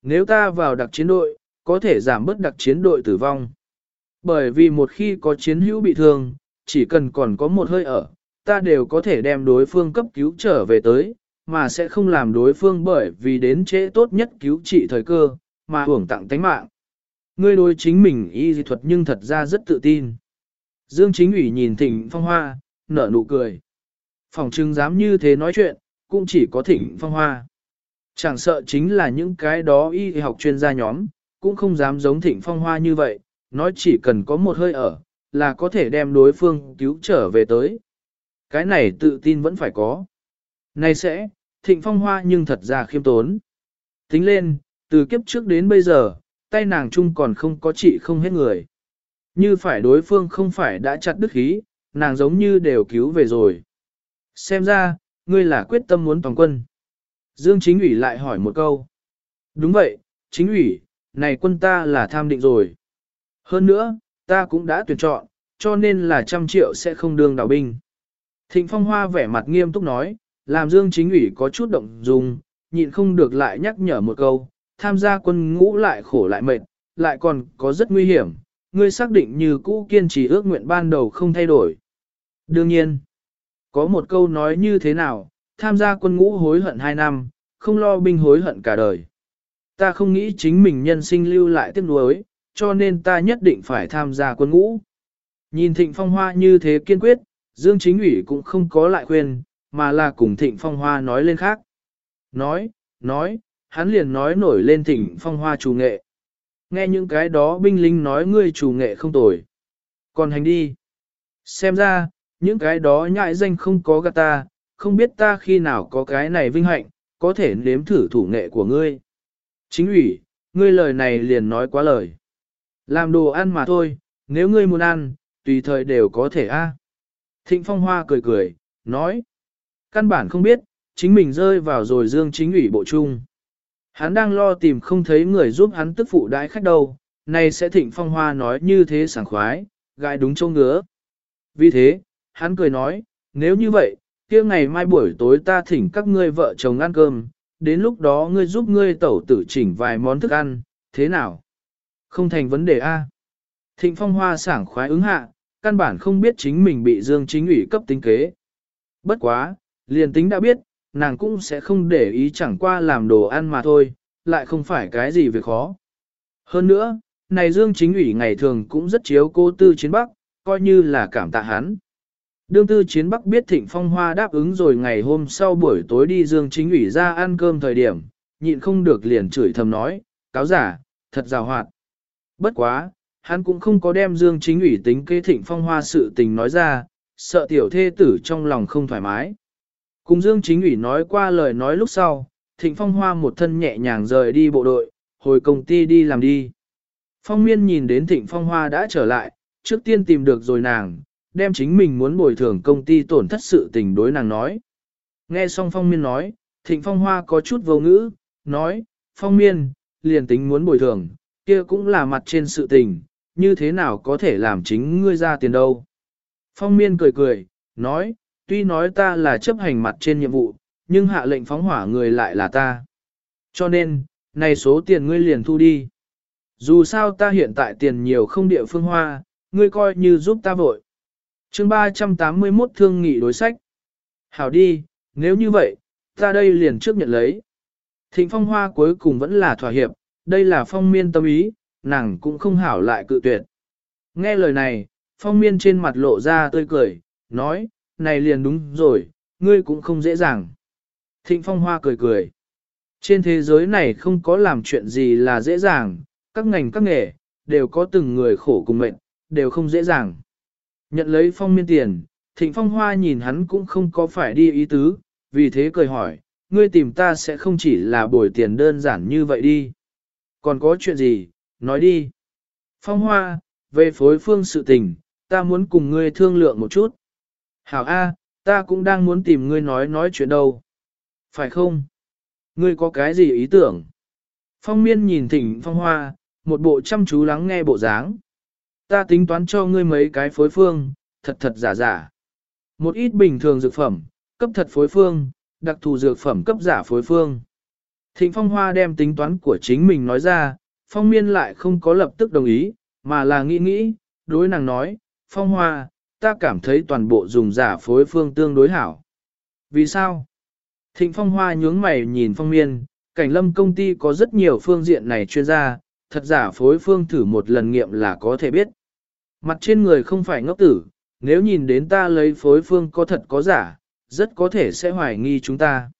Nếu ta vào đặc chiến đội, có thể giảm bớt đặc chiến đội tử vong. Bởi vì một khi có chiến hữu bị thương, chỉ cần còn có một hơi ở, ta đều có thể đem đối phương cấp cứu trở về tới, mà sẽ không làm đối phương bởi vì đến trễ tốt nhất cứu trị thời cơ, mà hưởng tặng tánh mạng. Ngươi đối chính mình y dị thuật nhưng thật ra rất tự tin. Dương chính ủy nhìn thịnh phong hoa, nở nụ cười. Phòng trưng dám như thế nói chuyện, cũng chỉ có thịnh phong hoa. Chẳng sợ chính là những cái đó y học chuyên gia nhóm, cũng không dám giống thịnh phong hoa như vậy, nói chỉ cần có một hơi ở, là có thể đem đối phương cứu trở về tới. Cái này tự tin vẫn phải có. Này sẽ, thịnh phong hoa nhưng thật ra khiêm tốn. Tính lên, từ kiếp trước đến bây giờ, tay nàng chung còn không có trị không hết người. Như phải đối phương không phải đã chặt đứt khí, nàng giống như đều cứu về rồi. Xem ra, ngươi là quyết tâm muốn toàn quân. Dương chính ủy lại hỏi một câu. Đúng vậy, chính ủy, này quân ta là tham định rồi. Hơn nữa, ta cũng đã tuyển chọn, cho nên là trăm triệu sẽ không đương đảo binh. Thịnh Phong Hoa vẻ mặt nghiêm túc nói, làm Dương chính ủy có chút động dung, nhịn không được lại nhắc nhở một câu, tham gia quân ngũ lại khổ lại mệt, lại còn có rất nguy hiểm, ngươi xác định như cũ kiên trì ước nguyện ban đầu không thay đổi. Đương nhiên, có một câu nói như thế nào, tham gia quân ngũ hối hận 2 năm, không lo binh hối hận cả đời. Ta không nghĩ chính mình nhân sinh lưu lại tiếc nuối, cho nên ta nhất định phải tham gia quân ngũ. Nhìn Thịnh Phong Hoa như thế kiên quyết, Dương Chính ủy cũng không có lại khuyên, mà là cùng Thịnh Phong Hoa nói lên khác. Nói, nói, hắn liền nói nổi lên Thịnh Phong Hoa chủ nghệ. Nghe những cái đó binh lính nói ngươi chủ nghệ không tồi. Còn hành đi. Xem ra, những cái đó nhại danh không có gạt ta, không biết ta khi nào có cái này vinh hạnh, có thể nếm thử thủ nghệ của ngươi. Chính ủy, ngươi lời này liền nói quá lời. Làm đồ ăn mà thôi, nếu ngươi muốn ăn, tùy thời đều có thể a. Thịnh Phong Hoa cười cười, nói. Căn bản không biết, chính mình rơi vào rồi dương chính ủy bộ trung. Hắn đang lo tìm không thấy người giúp hắn tức phụ đãi khách đâu, này sẽ thịnh Phong Hoa nói như thế sảng khoái, gãi đúng châu ngứa. Vì thế, hắn cười nói, nếu như vậy, kia ngày mai buổi tối ta thỉnh các ngươi vợ chồng ăn cơm, đến lúc đó ngươi giúp ngươi tẩu tử chỉnh vài món thức ăn, thế nào? Không thành vấn đề A. Thịnh phong hoa sảng khoái ứng hạ, căn bản không biết chính mình bị dương chính ủy cấp tính kế. Bất quá, liền tính đã biết, nàng cũng sẽ không để ý chẳng qua làm đồ ăn mà thôi, lại không phải cái gì việc khó. Hơn nữa, này dương chính ủy ngày thường cũng rất chiếu cô tư chiến bắc, coi như là cảm tạ hắn. Đương tư chiến bắc biết thịnh phong hoa đáp ứng rồi ngày hôm sau buổi tối đi dương chính ủy ra ăn cơm thời điểm, nhịn không được liền chửi thầm nói, cáo giả, thật rào hoạt. Bất quá, hắn cũng không có đem dương chính ủy tính kế thịnh phong hoa sự tình nói ra, sợ tiểu thê tử trong lòng không thoải mái. Cùng dương chính ủy nói qua lời nói lúc sau, thịnh phong hoa một thân nhẹ nhàng rời đi bộ đội, hồi công ty đi làm đi. Phong miên nhìn đến thịnh phong hoa đã trở lại, trước tiên tìm được rồi nàng, đem chính mình muốn bồi thường công ty tổn thất sự tình đối nàng nói. Nghe xong phong miên nói, thịnh phong hoa có chút vô ngữ, nói, phong miên, liền tính muốn bồi thường, kia cũng là mặt trên sự tình, như thế nào có thể làm chính ngươi ra tiền đâu. Phong miên cười cười, nói, tuy nói ta là chấp hành mặt trên nhiệm vụ, nhưng hạ lệnh phóng hỏa người lại là ta. Cho nên, này số tiền ngươi liền thu đi. Dù sao ta hiện tại tiền nhiều không địa phương hoa, ngươi coi như giúp ta vội chương 381 thương nghị đối sách. Hảo đi, nếu như vậy, ta đây liền trước nhận lấy. Thịnh phong hoa cuối cùng vẫn là thỏa hiệp, đây là phong miên tâm ý, nàng cũng không hảo lại cự tuyệt. Nghe lời này, phong miên trên mặt lộ ra tươi cười, nói, này liền đúng rồi, ngươi cũng không dễ dàng. Thịnh phong hoa cười cười. Trên thế giới này không có làm chuyện gì là dễ dàng, các ngành các nghề, đều có từng người khổ cùng mệnh, đều không dễ dàng. Nhận lấy phong miên tiền, thịnh phong hoa nhìn hắn cũng không có phải đi ý tứ, vì thế cười hỏi, ngươi tìm ta sẽ không chỉ là bồi tiền đơn giản như vậy đi. Còn có chuyện gì, nói đi. Phong hoa, về phối phương sự tình, ta muốn cùng ngươi thương lượng một chút. Hảo A, ta cũng đang muốn tìm ngươi nói nói chuyện đâu. Phải không? Ngươi có cái gì ý tưởng? Phong miên nhìn thịnh phong hoa, một bộ chăm chú lắng nghe bộ dáng. Ta tính toán cho ngươi mấy cái phối phương, thật thật giả giả. Một ít bình thường dược phẩm, cấp thật phối phương, đặc thù dược phẩm cấp giả phối phương. Thịnh Phong Hoa đem tính toán của chính mình nói ra, Phong Miên lại không có lập tức đồng ý, mà là nghĩ nghĩ, đối nàng nói, Phong Hoa, ta cảm thấy toàn bộ dùng giả phối phương tương đối hảo. Vì sao? Thịnh Phong Hoa nhướng mày nhìn Phong Miên, cảnh lâm công ty có rất nhiều phương diện này chuyên gia, thật giả phối phương thử một lần nghiệm là có thể biết. Mặt trên người không phải ngốc tử, nếu nhìn đến ta lấy phối phương có thật có giả, rất có thể sẽ hoài nghi chúng ta.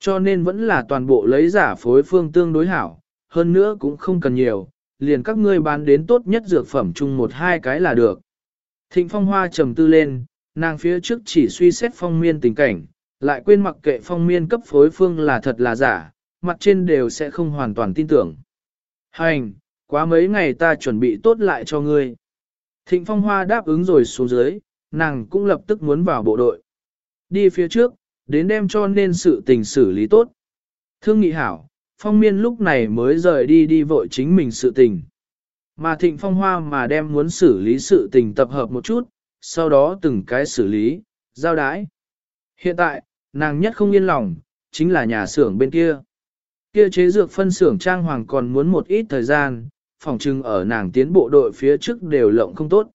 Cho nên vẫn là toàn bộ lấy giả phối phương tương đối hảo, hơn nữa cũng không cần nhiều, liền các ngươi bán đến tốt nhất dược phẩm chung một hai cái là được. Thịnh phong hoa trầm tư lên, nàng phía trước chỉ suy xét phong miên tình cảnh, lại quên mặc kệ phong miên cấp phối phương là thật là giả, mặt trên đều sẽ không hoàn toàn tin tưởng. Hành, quá mấy ngày ta chuẩn bị tốt lại cho ngươi. Thịnh phong hoa đáp ứng rồi xuống dưới, nàng cũng lập tức muốn vào bộ đội. Đi phía trước, đến đem cho nên sự tình xử lý tốt. Thương nghị hảo, phong miên lúc này mới rời đi đi vội chính mình sự tình. Mà thịnh phong hoa mà đem muốn xử lý sự tình tập hợp một chút, sau đó từng cái xử lý, giao đái. Hiện tại, nàng nhất không yên lòng, chính là nhà xưởng bên kia. Kia chế dược phân xưởng trang hoàng còn muốn một ít thời gian, phòng trưng ở nàng tiến bộ đội phía trước đều lộng không tốt.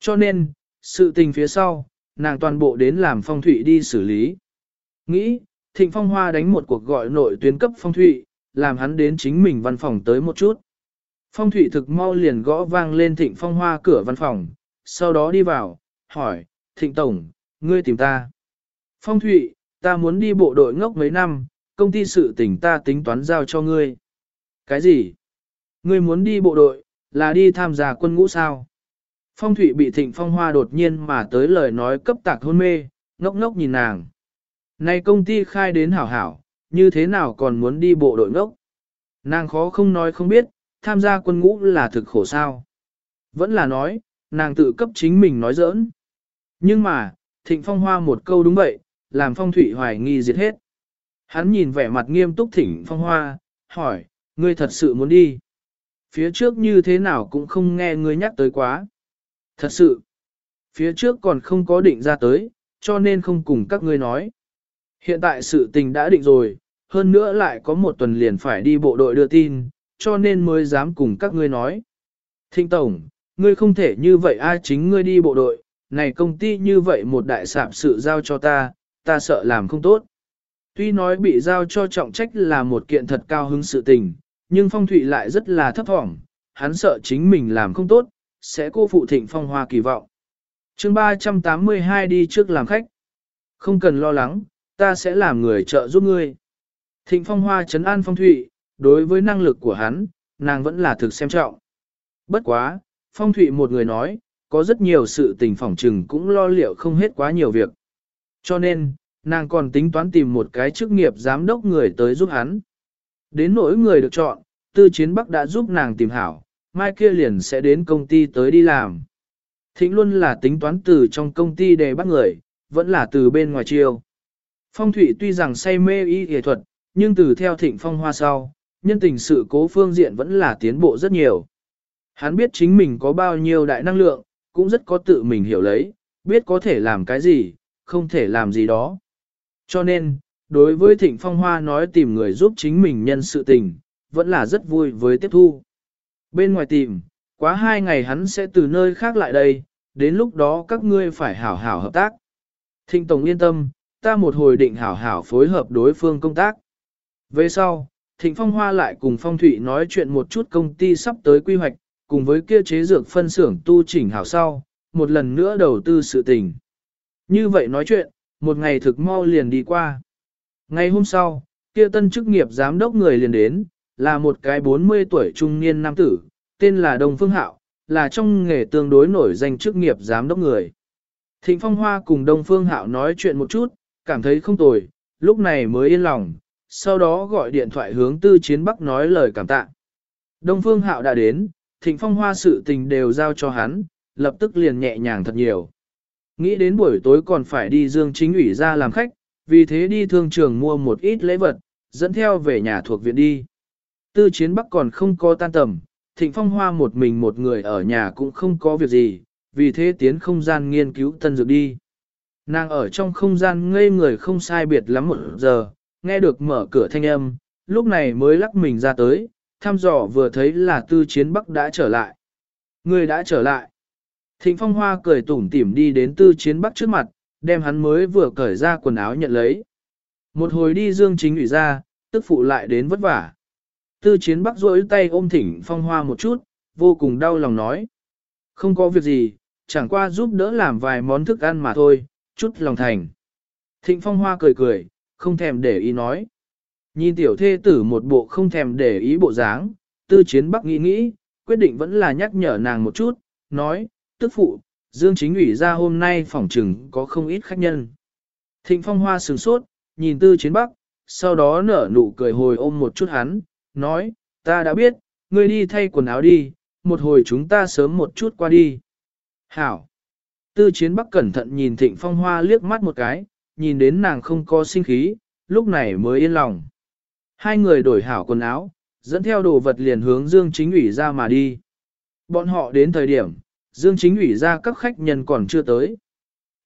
Cho nên, sự tình phía sau, nàng toàn bộ đến làm phong thủy đi xử lý. Nghĩ, thịnh phong hoa đánh một cuộc gọi nội tuyến cấp phong thủy, làm hắn đến chính mình văn phòng tới một chút. Phong thủy thực mau liền gõ vang lên thịnh phong hoa cửa văn phòng, sau đó đi vào, hỏi, thịnh tổng, ngươi tìm ta. Phong thủy, ta muốn đi bộ đội ngốc mấy năm, công ty sự tỉnh ta tính toán giao cho ngươi. Cái gì? Ngươi muốn đi bộ đội, là đi tham gia quân ngũ sao? Phong thủy bị thịnh phong hoa đột nhiên mà tới lời nói cấp tạc hôn mê, ngốc ngốc nhìn nàng. Này công ty khai đến hảo hảo, như thế nào còn muốn đi bộ đội ngốc? Nàng khó không nói không biết, tham gia quân ngũ là thực khổ sao. Vẫn là nói, nàng tự cấp chính mình nói giỡn. Nhưng mà, thịnh phong hoa một câu đúng vậy, làm phong thủy hoài nghi diệt hết. Hắn nhìn vẻ mặt nghiêm túc thịnh phong hoa, hỏi, ngươi thật sự muốn đi? Phía trước như thế nào cũng không nghe ngươi nhắc tới quá. Thật sự, phía trước còn không có định ra tới, cho nên không cùng các ngươi nói. Hiện tại sự tình đã định rồi, hơn nữa lại có một tuần liền phải đi bộ đội đưa tin, cho nên mới dám cùng các ngươi nói. Thịnh Tổng, ngươi không thể như vậy ai chính ngươi đi bộ đội, này công ty như vậy một đại sạp sự giao cho ta, ta sợ làm không tốt. Tuy nói bị giao cho trọng trách là một kiện thật cao hứng sự tình, nhưng phong thủy lại rất là thấp thỏm, hắn sợ chính mình làm không tốt, sẽ cô phụ thịnh phong hoa kỳ vọng. chương 382 đi trước làm khách. Không cần lo lắng, ta sẽ làm người trợ giúp ngươi. Thịnh phong hoa trấn an phong thủy, đối với năng lực của hắn, nàng vẫn là thực xem trọng. Bất quá, phong thủy một người nói, có rất nhiều sự tình phỏng trừng cũng lo liệu không hết quá nhiều việc. Cho nên, nàng còn tính toán tìm một cái chức nghiệp giám đốc người tới giúp hắn. Đến nỗi người được chọn, tư chiến bắc đã giúp nàng tìm hảo, mai kia liền sẽ đến công ty tới đi làm. Thịnh luôn là tính toán từ trong công ty để bắt người, vẫn là từ bên ngoài chiêu. Phong thủy tuy rằng say mê y y thuật, nhưng từ theo thịnh phong hoa sau, nhân tình sự cố phương diện vẫn là tiến bộ rất nhiều. Hắn biết chính mình có bao nhiêu đại năng lượng, cũng rất có tự mình hiểu lấy, biết có thể làm cái gì, không thể làm gì đó. Cho nên, đối với Thịnh Phong Hoa nói tìm người giúp chính mình nhân sự tình, vẫn là rất vui với tiếp thu. Bên ngoài tìm, quá hai ngày hắn sẽ từ nơi khác lại đây, đến lúc đó các ngươi phải hảo hảo hợp tác. Thịnh Tổng yên tâm, ta một hồi định hảo hảo phối hợp đối phương công tác. Về sau, Thịnh Phong Hoa lại cùng Phong Thụy nói chuyện một chút công ty sắp tới quy hoạch, cùng với kia chế dược phân xưởng tu chỉnh hảo sau, một lần nữa đầu tư sự tình. Như vậy nói chuyện, một ngày thực mau liền đi qua. Ngày hôm sau, kia tân chức nghiệp giám đốc người liền đến, là một cái 40 tuổi trung niên nam tử, tên là Đông Phương Hạo, là trong nghề tương đối nổi danh chức nghiệp giám đốc người. Thịnh Phong Hoa cùng Đông Phương Hạo nói chuyện một chút, cảm thấy không tồi, lúc này mới yên lòng, sau đó gọi điện thoại hướng Tư Chiến Bắc nói lời cảm tạ. Đông Phương Hạo đã đến, Thịnh Phong Hoa sự tình đều giao cho hắn, lập tức liền nhẹ nhàng thật nhiều. Nghĩ đến buổi tối còn phải đi Dương Chính ủy ra làm khách, vì thế đi thương trường mua một ít lễ vật, dẫn theo về nhà thuộc viện đi. Tư chiến bắc còn không có tan tầm, thịnh phong hoa một mình một người ở nhà cũng không có việc gì, vì thế tiến không gian nghiên cứu tân dược đi. Nàng ở trong không gian ngây người không sai biệt lắm một giờ, nghe được mở cửa thanh âm, lúc này mới lắc mình ra tới, thăm dò vừa thấy là tư chiến bắc đã trở lại. Người đã trở lại. Thịnh phong hoa cười tủm tỉm đi đến tư chiến bắc trước mặt, đem hắn mới vừa cởi ra quần áo nhận lấy. Một hồi đi dương chính ủy ra, tức phụ lại đến vất vả. Tư chiến bắc rỗi tay ôm thỉnh phong hoa một chút, vô cùng đau lòng nói. Không có việc gì, chẳng qua giúp đỡ làm vài món thức ăn mà thôi, chút lòng thành. Thịnh phong hoa cười cười, không thèm để ý nói. Nhìn tiểu thê tử một bộ không thèm để ý bộ dáng, tư chiến bắc nghĩ nghĩ, quyết định vẫn là nhắc nhở nàng một chút, nói, tức phụ, Dương chính ủy ra hôm nay phỏng trừng có không ít khách nhân. Thịnh phong hoa sừng sốt, nhìn tư chiến bắc, sau đó nở nụ cười hồi ôm một chút hắn, nói, ta đã biết, ngươi đi thay quần áo đi, một hồi chúng ta sớm một chút qua đi. Hảo! Tư chiến bắc cẩn thận nhìn thịnh phong hoa liếc mắt một cái, nhìn đến nàng không có sinh khí, lúc này mới yên lòng. Hai người đổi hảo quần áo, dẫn theo đồ vật liền hướng Dương Chính ủy ra mà đi. Bọn họ đến thời điểm, Dương Chính ủy ra các khách nhân còn chưa tới.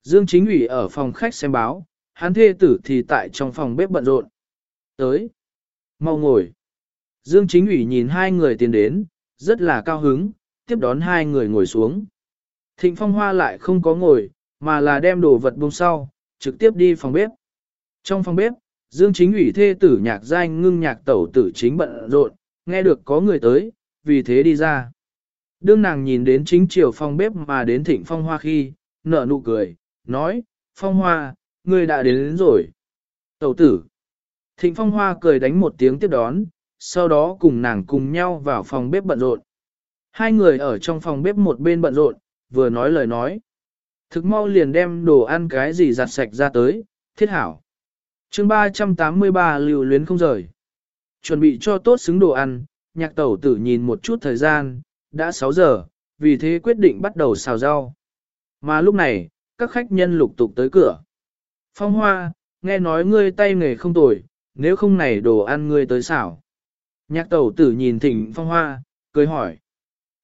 Dương Chính ủy ở phòng khách xem báo, hắn thê tử thì tại trong phòng bếp bận rộn. Tới. Mau ngồi. Dương Chính ủy nhìn hai người tiến đến, rất là cao hứng, tiếp đón hai người ngồi xuống. Thịnh Phong Hoa lại không có ngồi, mà là đem đồ vật buông sau, trực tiếp đi phòng bếp. Trong phòng bếp, Dương Chính ủy thê tử nhạc danh ngưng nhạc tẩu tử chính bận rộn, nghe được có người tới, vì thế đi ra. Đương nàng nhìn đến chính chiều phòng bếp mà đến thịnh phong hoa khi, nở nụ cười, nói, phong hoa, ngươi đã đến, đến rồi. Tẩu tử. Thịnh phong hoa cười đánh một tiếng tiếp đón, sau đó cùng nàng cùng nhau vào phòng bếp bận rộn. Hai người ở trong phòng bếp một bên bận rộn, vừa nói lời nói. Thực mau liền đem đồ ăn cái gì giặt sạch ra tới, thiết hảo. chương 383 lưu luyến không rời. Chuẩn bị cho tốt xứng đồ ăn, nhạc tẩu tử nhìn một chút thời gian, đã 6 giờ, vì thế quyết định bắt đầu xào rau. Mà lúc này, các khách nhân lục tục tới cửa. Phong hoa, nghe nói ngươi tay nghề không tồi, nếu không này đồ ăn ngươi tới xào. Nhạc tẩu tử nhìn thỉnh phong hoa, cười hỏi.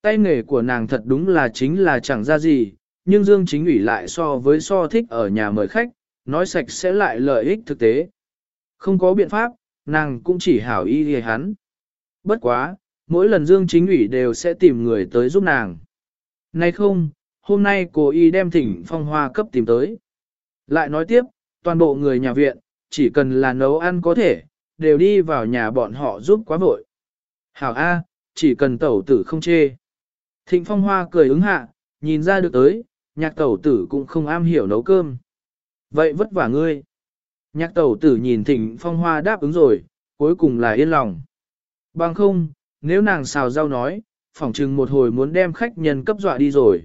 Tay nghề của nàng thật đúng là chính là chẳng ra gì, nhưng Dương Chính ủy lại so với so thích ở nhà mời khách, nói sạch sẽ lại lợi ích thực tế. Không có biện pháp, nàng cũng chỉ hảo y hề hắn. Bất quá, mỗi lần Dương Chính ủy đều sẽ tìm người tới giúp nàng. Nay không, hôm nay cô y đem thỉnh phong hoa cấp tìm tới. Lại nói tiếp, toàn bộ người nhà viện, chỉ cần là nấu ăn có thể, đều đi vào nhà bọn họ giúp quá vội. Hảo A, chỉ cần tẩu tử không chê. Thịnh phong hoa cười ứng hạ, nhìn ra được tới, nhạc tẩu tử cũng không am hiểu nấu cơm. Vậy vất vả ngươi. Nhạc tẩu tử nhìn thịnh phong hoa đáp ứng rồi, cuối cùng là yên lòng. Bằng không, nếu nàng xào rau nói, phỏng chừng một hồi muốn đem khách nhân cấp dọa đi rồi.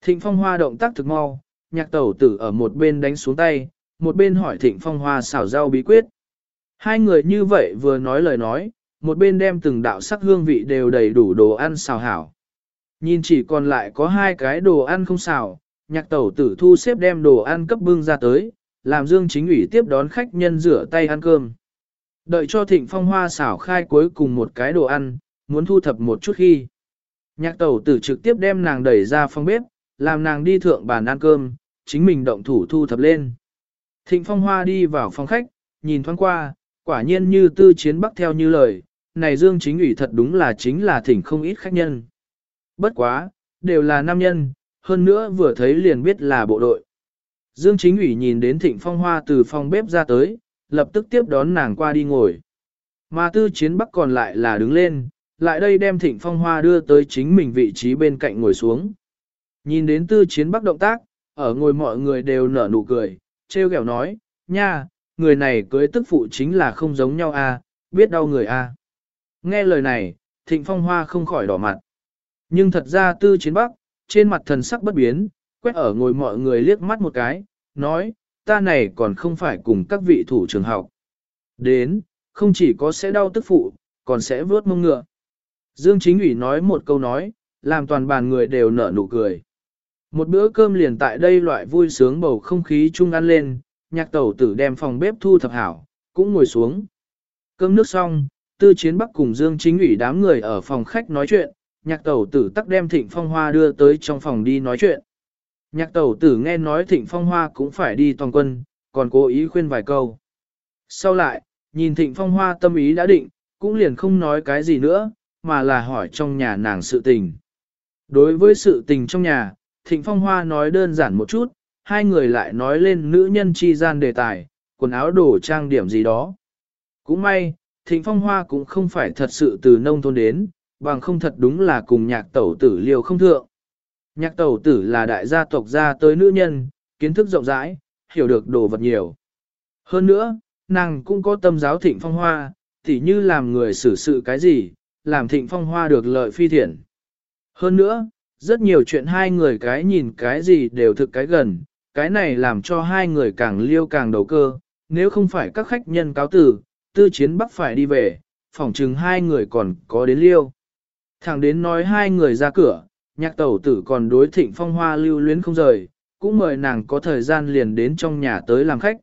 Thịnh phong hoa động tác thực mau, nhạc tẩu tử ở một bên đánh xuống tay, một bên hỏi thịnh phong hoa xào rau bí quyết. Hai người như vậy vừa nói lời nói, một bên đem từng đạo sắc hương vị đều đầy đủ đồ ăn xào hảo. Nhìn chỉ còn lại có hai cái đồ ăn không xào, nhạc tẩu tử thu xếp đem đồ ăn cấp bưng ra tới, làm Dương Chính ủy tiếp đón khách nhân rửa tay ăn cơm. Đợi cho thịnh phong hoa xảo khai cuối cùng một cái đồ ăn, muốn thu thập một chút khi. Nhạc tẩu tử trực tiếp đem nàng đẩy ra phòng bếp, làm nàng đi thượng bàn ăn cơm, chính mình động thủ thu thập lên. Thịnh phong hoa đi vào phòng khách, nhìn thoáng qua, quả nhiên như tư chiến bắc theo như lời, này Dương chính ủy thật đúng là chính là thỉnh không ít khách nhân. Bất quá, đều là nam nhân, hơn nữa vừa thấy liền biết là bộ đội. Dương chính ủy nhìn đến thịnh phong hoa từ phòng bếp ra tới, lập tức tiếp đón nàng qua đi ngồi. Mà tư chiến bắc còn lại là đứng lên, lại đây đem thịnh phong hoa đưa tới chính mình vị trí bên cạnh ngồi xuống. Nhìn đến tư chiến bắc động tác, ở ngồi mọi người đều nở nụ cười, treo kẹo nói, nha, người này cưới tức phụ chính là không giống nhau a, à, biết đau người a. À. Nghe lời này, thịnh phong hoa không khỏi đỏ mặt. Nhưng thật ra tư chiến bắc, trên mặt thần sắc bất biến, quét ở ngồi mọi người liếc mắt một cái, nói, ta này còn không phải cùng các vị thủ trường học. Đến, không chỉ có sẽ đau tức phụ, còn sẽ vớt mông ngựa. Dương Chính ủy nói một câu nói, làm toàn bàn người đều nở nụ cười. Một bữa cơm liền tại đây loại vui sướng bầu không khí chung ăn lên, nhạc tẩu tử đem phòng bếp thu thập hảo, cũng ngồi xuống. Cơm nước xong, tư chiến bắc cùng Dương Chính ủy đám người ở phòng khách nói chuyện, nhạc tẩu tử tắc đem thịnh phong hoa đưa tới trong phòng đi nói chuyện. Nhạc tẩu tử nghe nói thịnh phong hoa cũng phải đi toàn quân, còn cố ý khuyên vài câu. Sau lại, nhìn thịnh phong hoa tâm ý đã định, cũng liền không nói cái gì nữa, mà là hỏi trong nhà nàng sự tình. Đối với sự tình trong nhà, thịnh phong hoa nói đơn giản một chút, hai người lại nói lên nữ nhân chi gian đề tài, quần áo đồ trang điểm gì đó. Cũng may, thịnh phong hoa cũng không phải thật sự từ nông thôn đến, bằng không thật đúng là cùng nhạc tẩu tử liều không thượng. Nhạc tẩu tử là đại gia tộc gia tới nữ nhân, kiến thức rộng rãi, hiểu được đồ vật nhiều. Hơn nữa, nàng cũng có tâm giáo thịnh phong hoa, tỉ như làm người xử sự cái gì, làm thịnh phong hoa được lợi phi thiện. Hơn nữa, rất nhiều chuyện hai người cái nhìn cái gì đều thực cái gần, cái này làm cho hai người càng liêu càng đầu cơ, nếu không phải các khách nhân cáo tử, tư chiến bắc phải đi về, phỏng chừng hai người còn có đến liêu. Thẳng đến nói hai người ra cửa, nhạc tẩu tử còn đối thịnh phong hoa lưu luyến không rời, cũng mời nàng có thời gian liền đến trong nhà tới làm khách.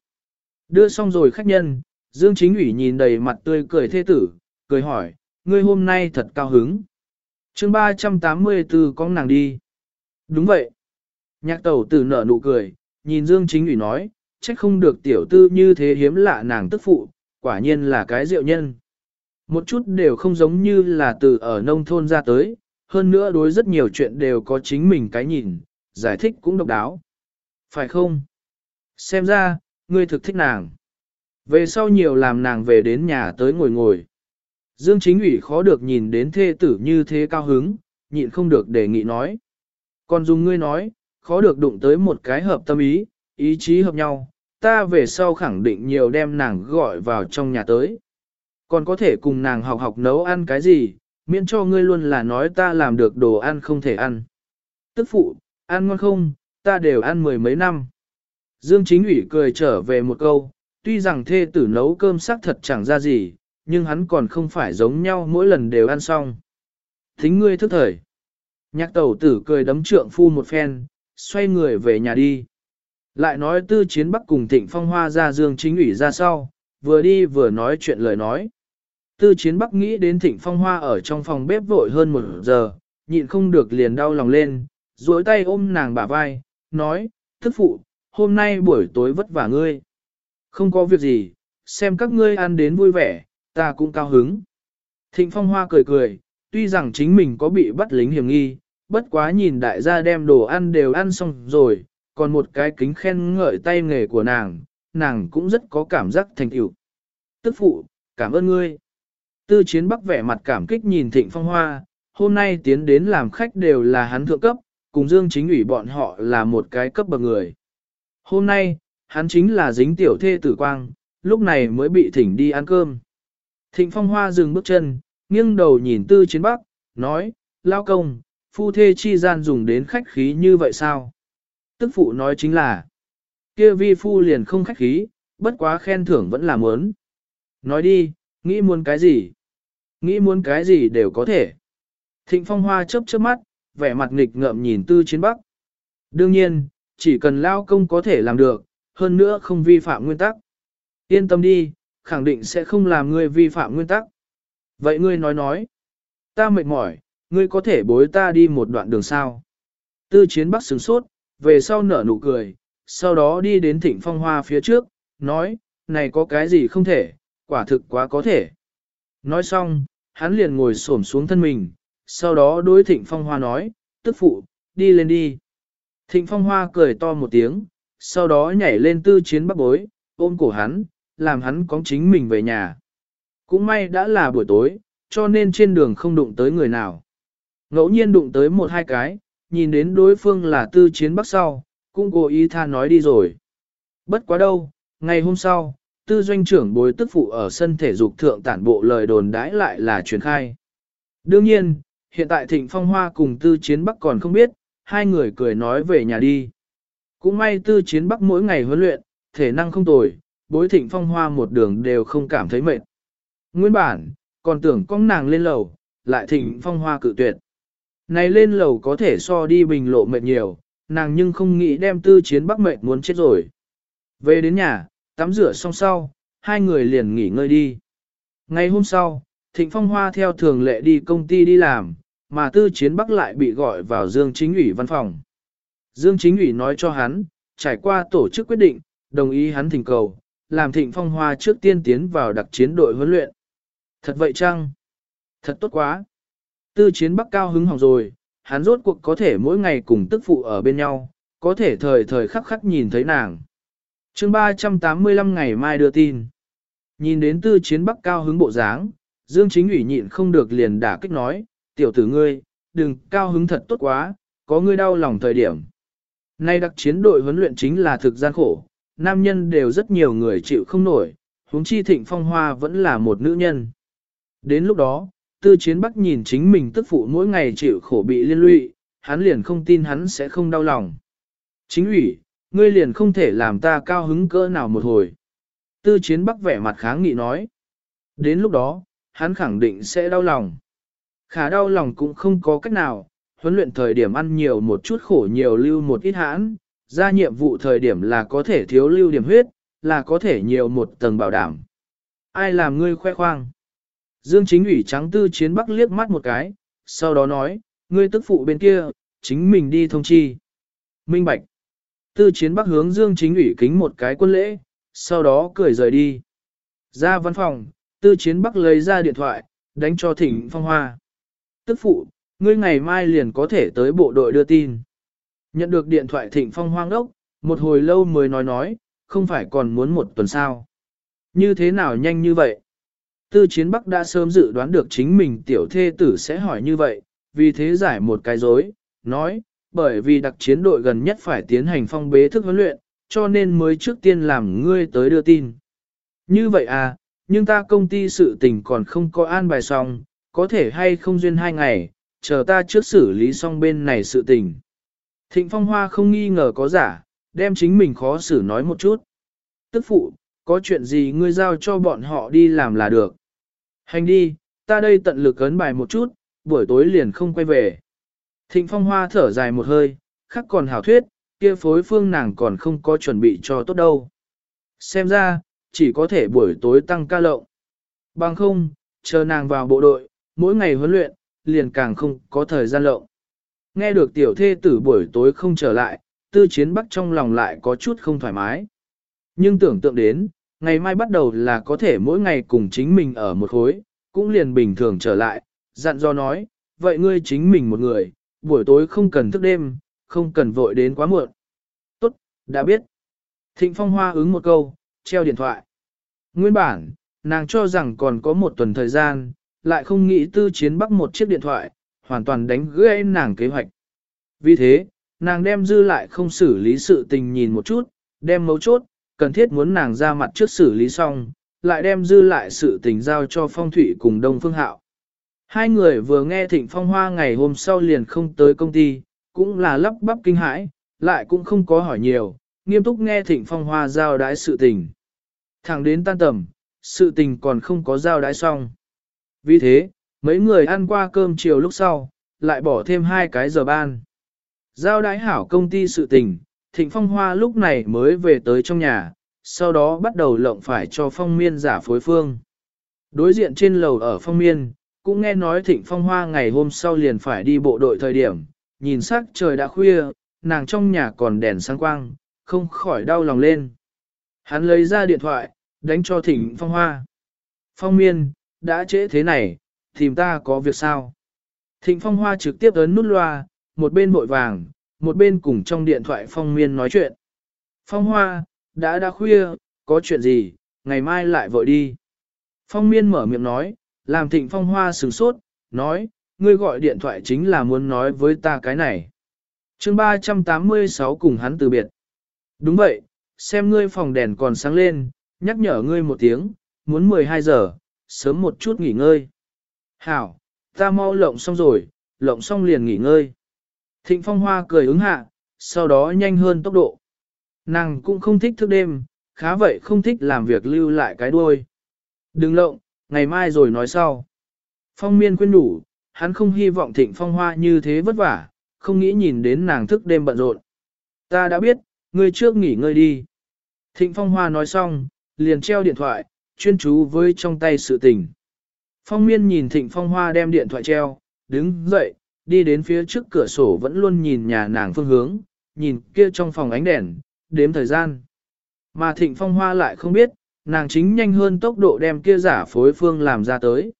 Đưa xong rồi khách nhân, Dương Chính ủy nhìn đầy mặt tươi cười thê tử, cười hỏi, ngươi hôm nay thật cao hứng. chương 384 con nàng đi. Đúng vậy. Nhạc tẩu tử nở nụ cười, nhìn Dương Chính ủy nói, trách không được tiểu tư như thế hiếm lạ nàng tức phụ, quả nhiên là cái diệu nhân. Một chút đều không giống như là từ ở nông thôn ra tới, hơn nữa đối rất nhiều chuyện đều có chính mình cái nhìn, giải thích cũng độc đáo. Phải không? Xem ra, ngươi thực thích nàng. Về sau nhiều làm nàng về đến nhà tới ngồi ngồi. Dương chính ủy khó được nhìn đến thê tử như thế cao hứng, nhịn không được đề nghị nói. Còn dùng ngươi nói, khó được đụng tới một cái hợp tâm ý, ý chí hợp nhau, ta về sau khẳng định nhiều đem nàng gọi vào trong nhà tới. Còn có thể cùng nàng học học nấu ăn cái gì, miễn cho ngươi luôn là nói ta làm được đồ ăn không thể ăn. Tức phụ, ăn ngon không, ta đều ăn mười mấy năm. Dương chính ủy cười trở về một câu, tuy rằng thê tử nấu cơm sắc thật chẳng ra gì, nhưng hắn còn không phải giống nhau mỗi lần đều ăn xong. Thính ngươi thức thời. Nhạc tẩu tử cười đấm trượng phu một phen, xoay người về nhà đi. Lại nói tư chiến bắc cùng thịnh phong hoa ra dương chính ủy ra sau, vừa đi vừa nói chuyện lời nói. Tư chiến bắc nghĩ đến thịnh phong hoa ở trong phòng bếp vội hơn một giờ, nhịn không được liền đau lòng lên, duỗi tay ôm nàng bả vai, nói, thức phụ, hôm nay buổi tối vất vả ngươi. Không có việc gì, xem các ngươi ăn đến vui vẻ, ta cũng cao hứng. Thịnh phong hoa cười cười, tuy rằng chính mình có bị bắt lính hiểm nghi, bất quá nhìn đại gia đem đồ ăn đều ăn xong rồi, còn một cái kính khen ngợi tay nghề của nàng, nàng cũng rất có cảm giác thành tựu. Tức phụ, cảm ơn ngươi. Tư chiến bắc vẻ mặt cảm kích nhìn thịnh phong hoa, hôm nay tiến đến làm khách đều là hắn thượng cấp, cùng dương chính ủy bọn họ là một cái cấp bậc người. Hôm nay, hắn chính là dính tiểu thê tử quang, lúc này mới bị thỉnh đi ăn cơm. Thịnh phong hoa dừng bước chân, nghiêng đầu nhìn tư chiến bắc, nói, lao công, phu thê chi gian dùng đến khách khí như vậy sao? Tức phụ nói chính là, kia vi phu liền không khách khí, bất quá khen thưởng vẫn là muốn. Nói đi, nghĩ muốn cái gì? Nghĩ muốn cái gì đều có thể. Thịnh phong hoa chớp chớp mắt, vẻ mặt nghịch ngợm nhìn tư chiến bắc. Đương nhiên, chỉ cần lao công có thể làm được, hơn nữa không vi phạm nguyên tắc. Yên tâm đi, khẳng định sẽ không làm ngươi vi phạm nguyên tắc. Vậy ngươi nói nói, ta mệt mỏi, ngươi có thể bối ta đi một đoạn đường sao. Tư chiến bắc sửng sốt, về sau nở nụ cười, sau đó đi đến thịnh phong hoa phía trước, nói, này có cái gì không thể, quả thực quá có thể. Nói xong, hắn liền ngồi xổm xuống thân mình, sau đó đối thịnh phong hoa nói, tức phụ, đi lên đi. Thịnh phong hoa cười to một tiếng, sau đó nhảy lên tư chiến bắc bối, ôm cổ hắn, làm hắn có chính mình về nhà. Cũng may đã là buổi tối, cho nên trên đường không đụng tới người nào. Ngẫu nhiên đụng tới một hai cái, nhìn đến đối phương là tư chiến bắc sau, cũng cố ý tha nói đi rồi. Bất quá đâu, ngày hôm sau, tư doanh trưởng bối tức phụ ở sân thể dục thượng tản bộ lời đồn đãi lại là truyền khai. Đương nhiên, hiện tại Thịnh Phong Hoa cùng tư chiến bắc còn không biết, hai người cười nói về nhà đi. Cũng may tư chiến bắc mỗi ngày huấn luyện, thể năng không tồi, bối Thịnh Phong Hoa một đường đều không cảm thấy mệt. Nguyên bản, còn tưởng con nàng lên lầu, lại Thịnh Phong Hoa cự tuyệt. Này lên lầu có thể so đi bình lộ mệt nhiều, nàng nhưng không nghĩ đem tư chiến bắc mệt muốn chết rồi. Về đến nhà, tắm rửa xong sau, hai người liền nghỉ ngơi đi. Ngày hôm sau, Thịnh Phong Hoa theo thường lệ đi công ty đi làm, mà tư chiến bắc lại bị gọi vào Dương Chính ủy văn phòng. Dương Chính ủy nói cho hắn, trải qua tổ chức quyết định, đồng ý hắn thỉnh cầu, làm thịnh phong hoa trước tiên tiến vào đặc chiến đội huấn luyện. Thật vậy chăng? Thật tốt quá. Tư chiến bắc cao hứng hỏng rồi, hắn rốt cuộc có thể mỗi ngày cùng tức phụ ở bên nhau, có thể thời thời khắc khắc nhìn thấy nàng chương 385 ngày mai đưa tin. Nhìn đến tư chiến bắc cao hứng bộ dáng, Dương Chính ủy nhịn không được liền đả kích nói, tiểu tử ngươi, đừng cao hứng thật tốt quá, có ngươi đau lòng thời điểm. Nay đặc chiến đội huấn luyện chính là thực gian khổ, nam nhân đều rất nhiều người chịu không nổi, huống chi thịnh phong hoa vẫn là một nữ nhân. Đến lúc đó, tư chiến bắc nhìn chính mình tức phụ mỗi ngày chịu khổ bị liên lụy, hắn liền không tin hắn sẽ không đau lòng. Chính ủy, ngươi liền không thể làm ta cao hứng cỡ nào một hồi. Tư chiến bắc vẻ mặt kháng nghị nói. Đến lúc đó, hắn khẳng định sẽ đau lòng. Khả đau lòng cũng không có cách nào, huấn luyện thời điểm ăn nhiều một chút khổ nhiều lưu một ít hãn, ra nhiệm vụ thời điểm là có thể thiếu lưu điểm huyết, là có thể nhiều một tầng bảo đảm. Ai làm ngươi khoe khoang? Dương chính ủy trắng tư chiến bắc liếc mắt một cái, sau đó nói, ngươi tức phụ bên kia, chính mình đi thông chi. Minh Bạch. Tư chiến bắc hướng Dương chính ủy kính một cái quân lễ, sau đó cười rời đi. Ra văn phòng, tư chiến bắc lấy ra điện thoại, đánh cho thỉnh phong hoa. Tức phụ, ngươi ngày mai liền có thể tới bộ đội đưa tin. Nhận được điện thoại thịnh phong hoang đốc, một hồi lâu mới nói nói, không phải còn muốn một tuần sao. Như thế nào nhanh như vậy? Tư chiến bắc đã sớm dự đoán được chính mình tiểu thê tử sẽ hỏi như vậy, vì thế giải một cái dối, nói, bởi vì đặc chiến đội gần nhất phải tiến hành phong bế thức huấn luyện, cho nên mới trước tiên làm ngươi tới đưa tin. Như vậy à, nhưng ta công ty sự tình còn không có an bài xong, có thể hay không duyên hai ngày, chờ ta trước xử lý xong bên này sự tình. Thịnh Phong Hoa không nghi ngờ có giả, đem chính mình khó xử nói một chút. Tức phụ, có chuyện gì ngươi giao cho bọn họ đi làm là được. Hành đi, ta đây tận lực ấn bài một chút, buổi tối liền không quay về. Thịnh Phong Hoa thở dài một hơi, khắc còn hảo thuyết, kia phối phương nàng còn không có chuẩn bị cho tốt đâu. Xem ra, chỉ có thể buổi tối tăng ca lộng. Bằng không, chờ nàng vào bộ đội, mỗi ngày huấn luyện, liền càng không có thời gian lộng. Nghe được tiểu thê tử buổi tối không trở lại, tư chiến bắc trong lòng lại có chút không thoải mái. Nhưng tưởng tượng đến, ngày mai bắt đầu là có thể mỗi ngày cùng chính mình ở một khối, cũng liền bình thường trở lại, dặn do nói, vậy ngươi chính mình một người, buổi tối không cần thức đêm, không cần vội đến quá muộn. Tốt, đã biết. Thịnh Phong Hoa ứng một câu, treo điện thoại. Nguyên bản, nàng cho rằng còn có một tuần thời gian, lại không nghĩ tư chiến bắc một chiếc điện thoại, hoàn toàn đánh gãy nàng kế hoạch. Vì thế, nàng đem dư lại không xử lý sự tình nhìn một chút, đem mấu chốt, cần thiết muốn nàng ra mặt trước xử lý xong, lại đem dư lại sự tình giao cho phong thủy cùng đông phương hạo. Hai người vừa nghe thịnh phong hoa ngày hôm sau liền không tới công ty, cũng là lắp bắp kinh hãi, lại cũng không có hỏi nhiều, nghiêm túc nghe thịnh phong hoa giao đái sự tình. Thẳng đến tan tầm, sự tình còn không có giao đái xong. Vì thế, mấy người ăn qua cơm chiều lúc sau, lại bỏ thêm hai cái giờ ban. Giao đái hảo công ty sự tình, thịnh phong hoa lúc này mới về tới trong nhà, sau đó bắt đầu lộng phải cho phong miên giả phối phương. Đối diện trên lầu ở phong miên, cũng nghe nói thịnh phong hoa ngày hôm sau liền phải đi bộ đội thời điểm, nhìn sắc trời đã khuya, nàng trong nhà còn đèn sáng quang, không khỏi đau lòng lên. Hắn lấy ra điện thoại, đánh cho thịnh phong hoa. Phong miên, đã trễ thế này, tìm ta có việc sao? Thịnh phong hoa trực tiếp ấn nút loa, một bên vội vàng, một bên cùng trong điện thoại phong miên nói chuyện. Phong hoa, đã đã khuya, có chuyện gì, ngày mai lại vội đi. Phong miên mở miệng nói, làm thịnh phong hoa sửng sốt, nói, ngươi gọi điện thoại chính là muốn nói với ta cái này. chương 386 cùng hắn từ biệt. Đúng vậy, xem ngươi phòng đèn còn sáng lên, nhắc nhở ngươi một tiếng, muốn 12 giờ, sớm một chút nghỉ ngơi. Hảo, ta mau lộng xong rồi, lộng xong liền nghỉ ngơi. Thịnh phong hoa cười ứng hạ, sau đó nhanh hơn tốc độ. Nàng cũng không thích thức đêm, khá vậy không thích làm việc lưu lại cái đuôi. Đừng lộng, ngày mai rồi nói sau. Phong miên khuyên đủ, hắn không hy vọng thịnh phong hoa như thế vất vả, không nghĩ nhìn đến nàng thức đêm bận rộn. Ta đã biết, ngươi trước nghỉ ngơi đi. Thịnh phong hoa nói xong, liền treo điện thoại, chuyên chú với trong tay sự tình. Phong miên nhìn thịnh phong hoa đem điện thoại treo, đứng dậy, đi đến phía trước cửa sổ vẫn luôn nhìn nhà nàng phương hướng, nhìn kia trong phòng ánh đèn, đếm thời gian. Mà thịnh phong hoa lại không biết, nàng chính nhanh hơn tốc độ đem kia giả phối phương làm ra tới.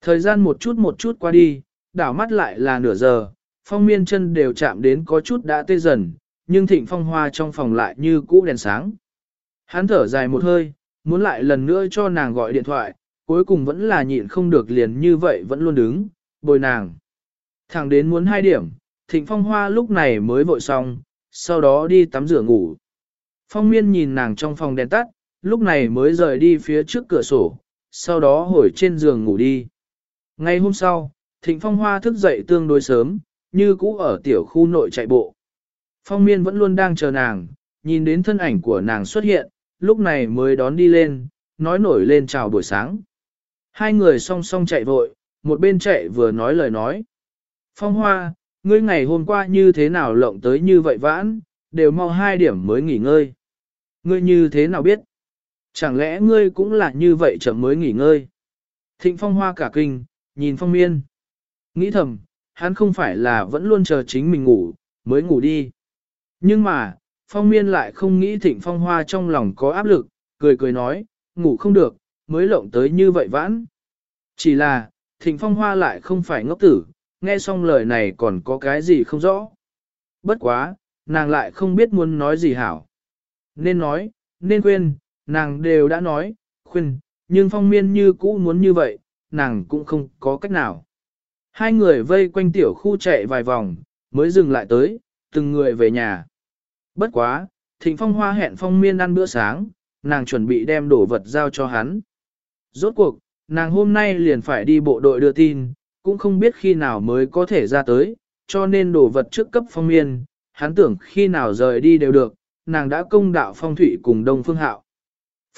Thời gian một chút một chút qua đi, đảo mắt lại là nửa giờ, phong miên chân đều chạm đến có chút đã tê dần, nhưng thịnh phong hoa trong phòng lại như cũ đèn sáng. Hắn thở dài một hơi, muốn lại lần nữa cho nàng gọi điện thoại, cuối cùng vẫn là nhịn không được liền như vậy vẫn luôn đứng, bồi nàng. Thẳng đến muốn hai điểm, thịnh phong hoa lúc này mới vội xong, sau đó đi tắm rửa ngủ. Phong miên nhìn nàng trong phòng đèn tắt, lúc này mới rời đi phía trước cửa sổ, sau đó hồi trên giường ngủ đi. Ngay hôm sau, thịnh phong hoa thức dậy tương đối sớm, như cũ ở tiểu khu nội chạy bộ. Phong miên vẫn luôn đang chờ nàng, nhìn đến thân ảnh của nàng xuất hiện, lúc này mới đón đi lên, nói nổi lên chào buổi sáng. Hai người song song chạy vội, một bên chạy vừa nói lời nói. Phong hoa, ngươi ngày hôm qua như thế nào lộng tới như vậy vãn, đều mau hai điểm mới nghỉ ngơi. Ngươi như thế nào biết? Chẳng lẽ ngươi cũng là như vậy chậm mới nghỉ ngơi? Thịnh phong hoa cả kinh, nhìn phong miên. Nghĩ thầm, hắn không phải là vẫn luôn chờ chính mình ngủ, mới ngủ đi. Nhưng mà, phong miên lại không nghĩ thịnh phong hoa trong lòng có áp lực, cười cười nói, ngủ không được, mới lộng tới như vậy vãn. Chỉ là, thịnh phong hoa lại không phải ngốc tử, nghe xong lời này còn có cái gì không rõ. Bất quá, nàng lại không biết muốn nói gì hảo. Nên nói, nên quên nàng đều đã nói, khuyên, nhưng phong miên như cũ muốn như vậy, nàng cũng không có cách nào. Hai người vây quanh tiểu khu chạy vài vòng, mới dừng lại tới, từng người về nhà. Bất quá, thịnh phong hoa hẹn phong miên ăn bữa sáng, nàng chuẩn bị đem đồ vật giao cho hắn. Rốt cuộc, nàng hôm nay liền phải đi bộ đội đưa tin, cũng không biết khi nào mới có thể ra tới, cho nên đồ vật trước cấp phong miên, hắn tưởng khi nào rời đi đều được, nàng đã công đạo phong thủy cùng đông phương hạo.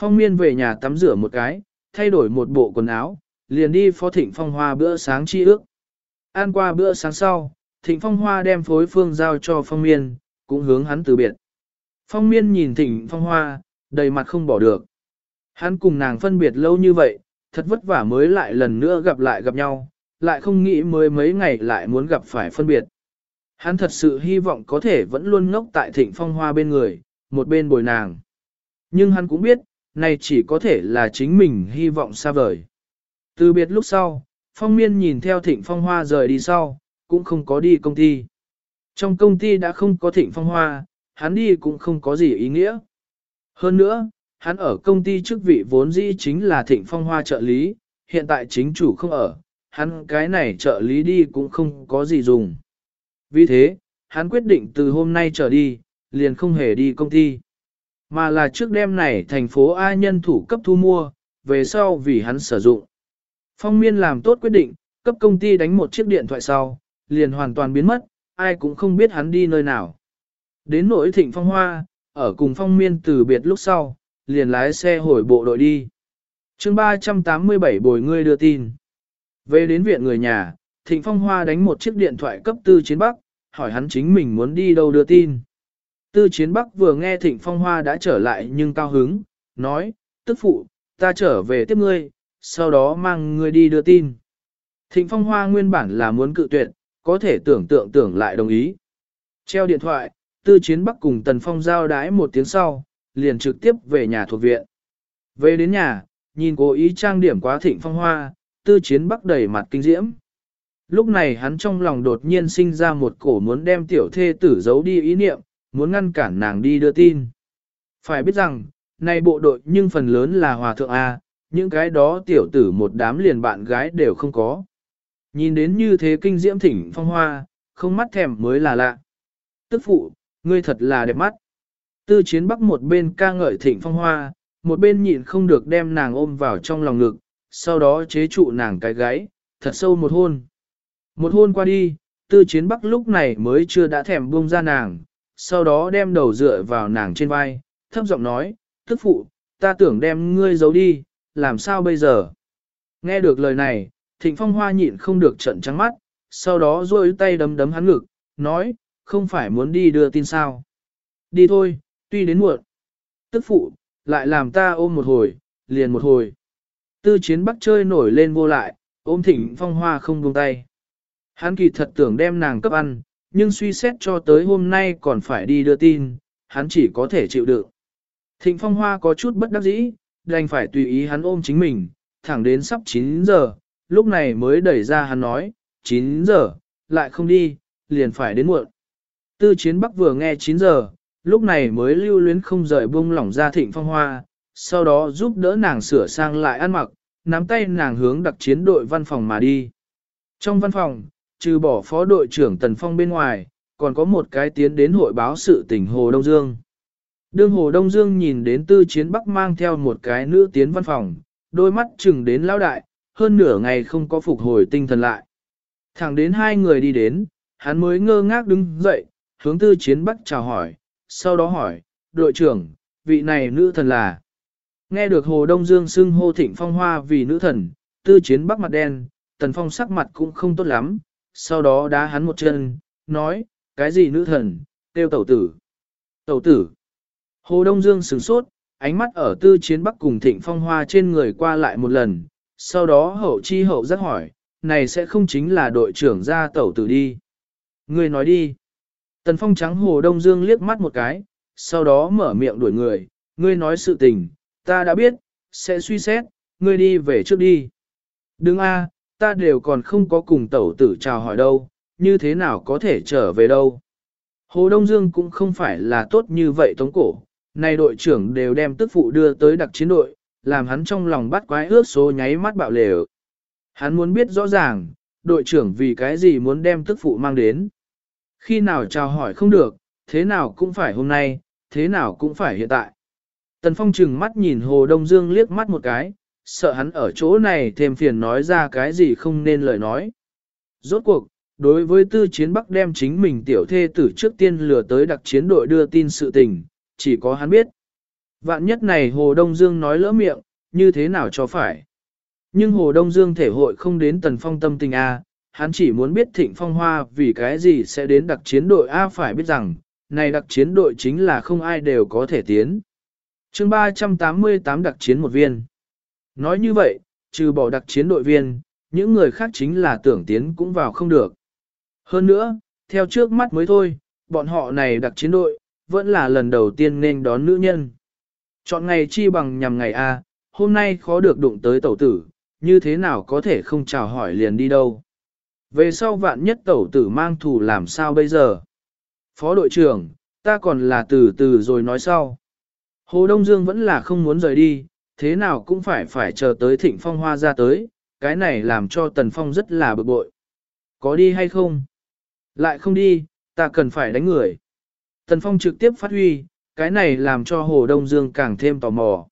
Phong miên về nhà tắm rửa một cái, thay đổi một bộ quần áo, liền đi phó thịnh phong hoa bữa sáng chi ước. Ăn qua bữa sáng sau, thịnh phong hoa đem phối phương giao cho phong miên, cũng hướng hắn từ biệt. Phong miên nhìn thịnh phong hoa, đầy mặt không bỏ được. Hắn cùng nàng phân biệt lâu như vậy, thật vất vả mới lại lần nữa gặp lại gặp nhau, lại không nghĩ mới mấy ngày lại muốn gặp phải phân biệt. Hắn thật sự hy vọng có thể vẫn luôn ngốc tại thịnh phong hoa bên người, một bên bồi nàng. Nhưng hắn cũng biết, này chỉ có thể là chính mình hy vọng xa vời. Từ biệt lúc sau, phong miên nhìn theo thịnh phong hoa rời đi sau, cũng không có đi công ty. Trong công ty đã không có thịnh phong hoa, hắn đi cũng không có gì ý nghĩa. Hơn nữa, hắn ở công ty chức vị vốn dĩ chính là thịnh phong hoa trợ lý, hiện tại chính chủ không ở, hắn cái này trợ lý đi cũng không có gì dùng. Vì thế, hắn quyết định từ hôm nay trở đi, liền không hề đi công ty. Mà là trước đêm này thành phố A nhân thủ cấp thu mua, về sau vì hắn sử dụng. Phong miên làm tốt quyết định, cấp công ty đánh một chiếc điện thoại sau, liền hoàn toàn biến mất, ai cũng không biết hắn đi nơi nào. Đến nỗi thịnh phong hoa, ở cùng phong miên từ biệt lúc sau, liền lái xe hồi bộ đội đi. chương 387 bồi ngươi đưa tin. Về đến viện người nhà, Thịnh Phong Hoa đánh một chiếc điện thoại cấp tư chiến Bắc, hỏi hắn chính mình muốn đi đâu đưa tin. Tư chiến Bắc vừa nghe Thịnh Phong Hoa đã trở lại nhưng cao hứng, nói, tức phụ, ta trở về tiếp ngươi, sau đó mang ngươi đi đưa tin. Thịnh Phong Hoa nguyên bản là muốn cự tuyệt, có thể tưởng tượng tưởng lại đồng ý. Treo điện thoại, tư chiến Bắc cùng Tần Phong giao đái một tiếng sau, liền trực tiếp về nhà thuộc viện. Về đến nhà, nhìn cố ý trang điểm quá Thịnh Phong Hoa, tư chiến Bắc đầy mặt kinh diễm. Lúc này hắn trong lòng đột nhiên sinh ra một cổ muốn đem tiểu thê tử giấu đi ý niệm, muốn ngăn cản nàng đi đưa tin. Phải biết rằng, này bộ đội nhưng phần lớn là hòa thượng A, những cái đó tiểu tử một đám liền bạn gái đều không có. Nhìn đến như thế kinh diễm thỉnh phong hoa, không mắt thèm mới là lạ. Tức phụ, ngươi thật là đẹp mắt. Tư chiến bắc một bên ca ngợi thịnh phong hoa, một bên nhịn không được đem nàng ôm vào trong lòng ngực, sau đó chế trụ nàng cái gáy, thật sâu một hôn. Một hôn qua đi, tư chiến bắc lúc này mới chưa đã thèm buông ra nàng, sau đó đem đầu dựa vào nàng trên vai, thấp giọng nói, thức phụ, ta tưởng đem ngươi giấu đi, làm sao bây giờ? Nghe được lời này, thịnh phong hoa nhịn không được trận trắng mắt, sau đó duỗi tay đấm đấm hắn ngực, nói, không phải muốn đi đưa tin sao. Đi thôi, tuy đến muộn. Tức phụ, lại làm ta ôm một hồi, liền một hồi. Tư chiến bắc chơi nổi lên vô lại, ôm thịnh phong hoa không buông tay. Hắn kỳ thật tưởng đem nàng cấp ăn, nhưng suy xét cho tới hôm nay còn phải đi đưa tin, hắn chỉ có thể chịu đựng. Thịnh Phong Hoa có chút bất đắc dĩ, đành phải tùy ý hắn ôm chính mình, thẳng đến sắp 9 giờ, lúc này mới đẩy ra hắn nói, 9 giờ, lại không đi, liền phải đến muộn. Tư chiến bắc vừa nghe 9 giờ, lúc này mới lưu luyến không rời buông lỏng ra thịnh phong hoa, sau đó giúp đỡ nàng sửa sang lại ăn mặc, nắm tay nàng hướng đặc chiến đội văn phòng mà đi. Trong văn phòng, trừ bỏ phó đội trưởng Tần Phong bên ngoài, còn có một cái tiến đến hội báo sự tỉnh Hồ Đông Dương. Đương Hồ Đông Dương nhìn đến tư chiến bắc mang theo một cái nữ tiến văn phòng, đôi mắt chừng đến lão đại, hơn nửa ngày không có phục hồi tinh thần lại. Thẳng đến hai người đi đến, hắn mới ngơ ngác đứng dậy, hướng tư chiến bắc chào hỏi, sau đó hỏi, đội trưởng, vị này nữ thần là. Nghe được Hồ Đông Dương xưng hô thịnh phong hoa vì nữ thần, tư chiến bắc mặt đen, tần phong sắc mặt cũng không tốt lắm, sau đó đá hắn một chân, nói, cái gì nữ thần, tiêu tẩu tử. Tẩu tử. Hồ Đông Dương sửng sốt, ánh mắt ở tư chiến bắc cùng thịnh phong hoa trên người qua lại một lần, sau đó hậu chi hậu giác hỏi, này sẽ không chính là đội trưởng ra tẩu tử đi. Người nói đi. Tần phong trắng Hồ Đông Dương liếc mắt một cái, sau đó mở miệng đuổi người, ngươi nói sự tình, ta đã biết, sẽ suy xét, ngươi đi về trước đi. Đừng a, ta đều còn không có cùng tẩu tử chào hỏi đâu, như thế nào có thể trở về đâu. Hồ Đông Dương cũng không phải là tốt như vậy tống cổ, nay đội trưởng đều đem tức phụ đưa tới đặc chiến đội, làm hắn trong lòng bắt quái ước số nháy mắt bạo lều. Hắn muốn biết rõ ràng, đội trưởng vì cái gì muốn đem tức phụ mang đến. Khi nào chào hỏi không được, thế nào cũng phải hôm nay, thế nào cũng phải hiện tại. Tần Phong chừng mắt nhìn Hồ Đông Dương liếc mắt một cái, sợ hắn ở chỗ này thêm phiền nói ra cái gì không nên lời nói. Rốt cuộc, đối với tư chiến Bắc đem chính mình tiểu thê tử trước tiên lừa tới đặc chiến đội đưa tin sự tình, chỉ có hắn biết. Vạn nhất này Hồ Đông Dương nói lỡ miệng, như thế nào cho phải. Nhưng Hồ Đông Dương thể hội không đến tần phong tâm tình A, hắn chỉ muốn biết thịnh phong hoa vì cái gì sẽ đến đặc chiến đội A phải biết rằng, này đặc chiến đội chính là không ai đều có thể tiến. chương 388 đặc chiến một viên. Nói như vậy, trừ bỏ đặc chiến đội viên, những người khác chính là tưởng tiến cũng vào không được. Hơn nữa, theo trước mắt mới thôi, bọn họ này đặc chiến đội, vẫn là lần đầu tiên nên đón nữ nhân. Chọn ngày chi bằng nhằm ngày A, hôm nay khó được đụng tới tẩu tử, như thế nào có thể không chào hỏi liền đi đâu. Về sau vạn nhất tẩu tử mang thù làm sao bây giờ? Phó đội trưởng, ta còn là từ từ rồi nói sau. Hồ Đông Dương vẫn là không muốn rời đi, thế nào cũng phải phải chờ tới thịnh phong hoa ra tới, cái này làm cho Tần Phong rất là bực bội. Có đi hay không? Lại không đi, ta cần phải đánh người. Tần Phong trực tiếp phát huy, cái này làm cho Hồ Đông Dương càng thêm tò mò.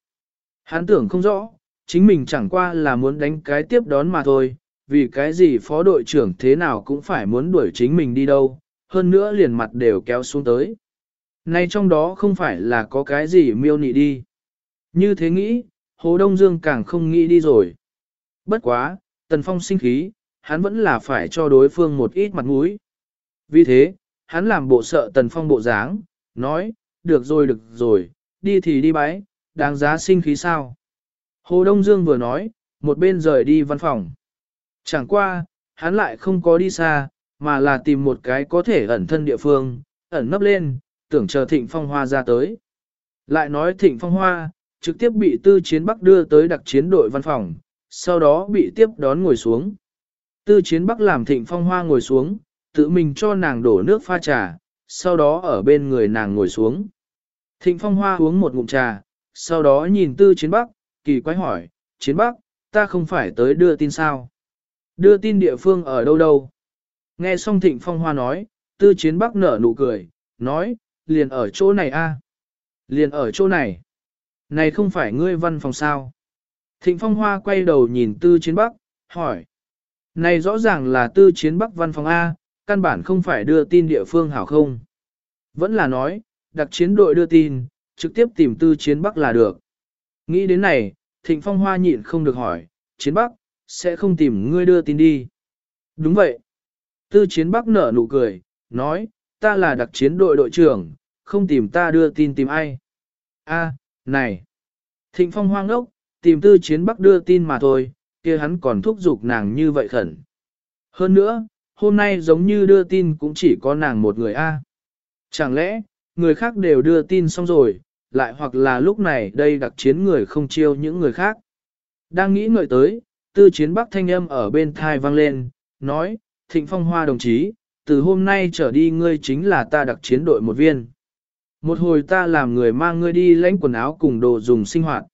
Hắn tưởng không rõ, chính mình chẳng qua là muốn đánh cái tiếp đón mà thôi, vì cái gì phó đội trưởng thế nào cũng phải muốn đuổi chính mình đi đâu, hơn nữa liền mặt đều kéo xuống tới. Nay trong đó không phải là có cái gì miêu nị đi. Như thế nghĩ, Hồ Đông Dương càng không nghĩ đi rồi. Bất quá, Tần Phong sinh khí, hắn vẫn là phải cho đối phương một ít mặt mũi. Vì thế, hắn làm bộ sợ Tần Phong bộ dáng, nói, được rồi được rồi, đi thì đi bái, đáng giá sinh khí sao. Hồ Đông Dương vừa nói, một bên rời đi văn phòng. Chẳng qua, hắn lại không có đi xa, mà là tìm một cái có thể ẩn thân địa phương, ẩn nấp lên, tưởng chờ Thịnh Phong Hoa ra tới. Lại nói Thịnh Phong Hoa, trực tiếp bị Tư Chiến Bắc đưa tới đặc chiến đội văn phòng, sau đó bị tiếp đón ngồi xuống. Tư Chiến Bắc làm Thịnh Phong Hoa ngồi xuống, tự mình cho nàng đổ nước pha trà, sau đó ở bên người nàng ngồi xuống. Thịnh Phong Hoa uống một ngụm trà, sau đó nhìn Tư Chiến Bắc, kỳ quái hỏi, Chiến Bắc, ta không phải tới đưa tin sao? Đưa tin địa phương ở đâu đâu? Nghe xong Thịnh Phong Hoa nói, Tư Chiến Bắc nở nụ cười, nói, liền ở chỗ này a, Liền ở chỗ này. Này không phải ngươi văn phòng sao? Thịnh Phong Hoa quay đầu nhìn Tư Chiến Bắc, hỏi. Này rõ ràng là Tư Chiến Bắc văn phòng A, căn bản không phải đưa tin địa phương hảo không? Vẫn là nói, đặc chiến đội đưa tin, trực tiếp tìm Tư Chiến Bắc là được. Nghĩ đến này, Thịnh Phong Hoa nhịn không được hỏi, Chiến Bắc, sẽ không tìm ngươi đưa tin đi. Đúng vậy. Tư Chiến Bắc nở nụ cười, nói, ta là đặc chiến đội đội trưởng, không tìm ta đưa tin tìm ai. A, này. Thịnh Phong hoang ốc, tìm Tư Chiến Bắc đưa tin mà thôi, kia hắn còn thúc giục nàng như vậy khẩn. Hơn nữa, hôm nay giống như đưa tin cũng chỉ có nàng một người a. À. Chẳng lẽ, người khác đều đưa tin xong rồi, lại hoặc là lúc này đây đặc chiến người không chiêu những người khác. Đang nghĩ ngợi tới, tư chiến bắc thanh âm ở bên thai vang lên, nói, thịnh phong hoa đồng chí, từ hôm nay trở đi ngươi chính là ta đặc chiến đội một viên. Một hồi ta làm người mang ngươi đi lãnh quần áo cùng đồ dùng sinh hoạt.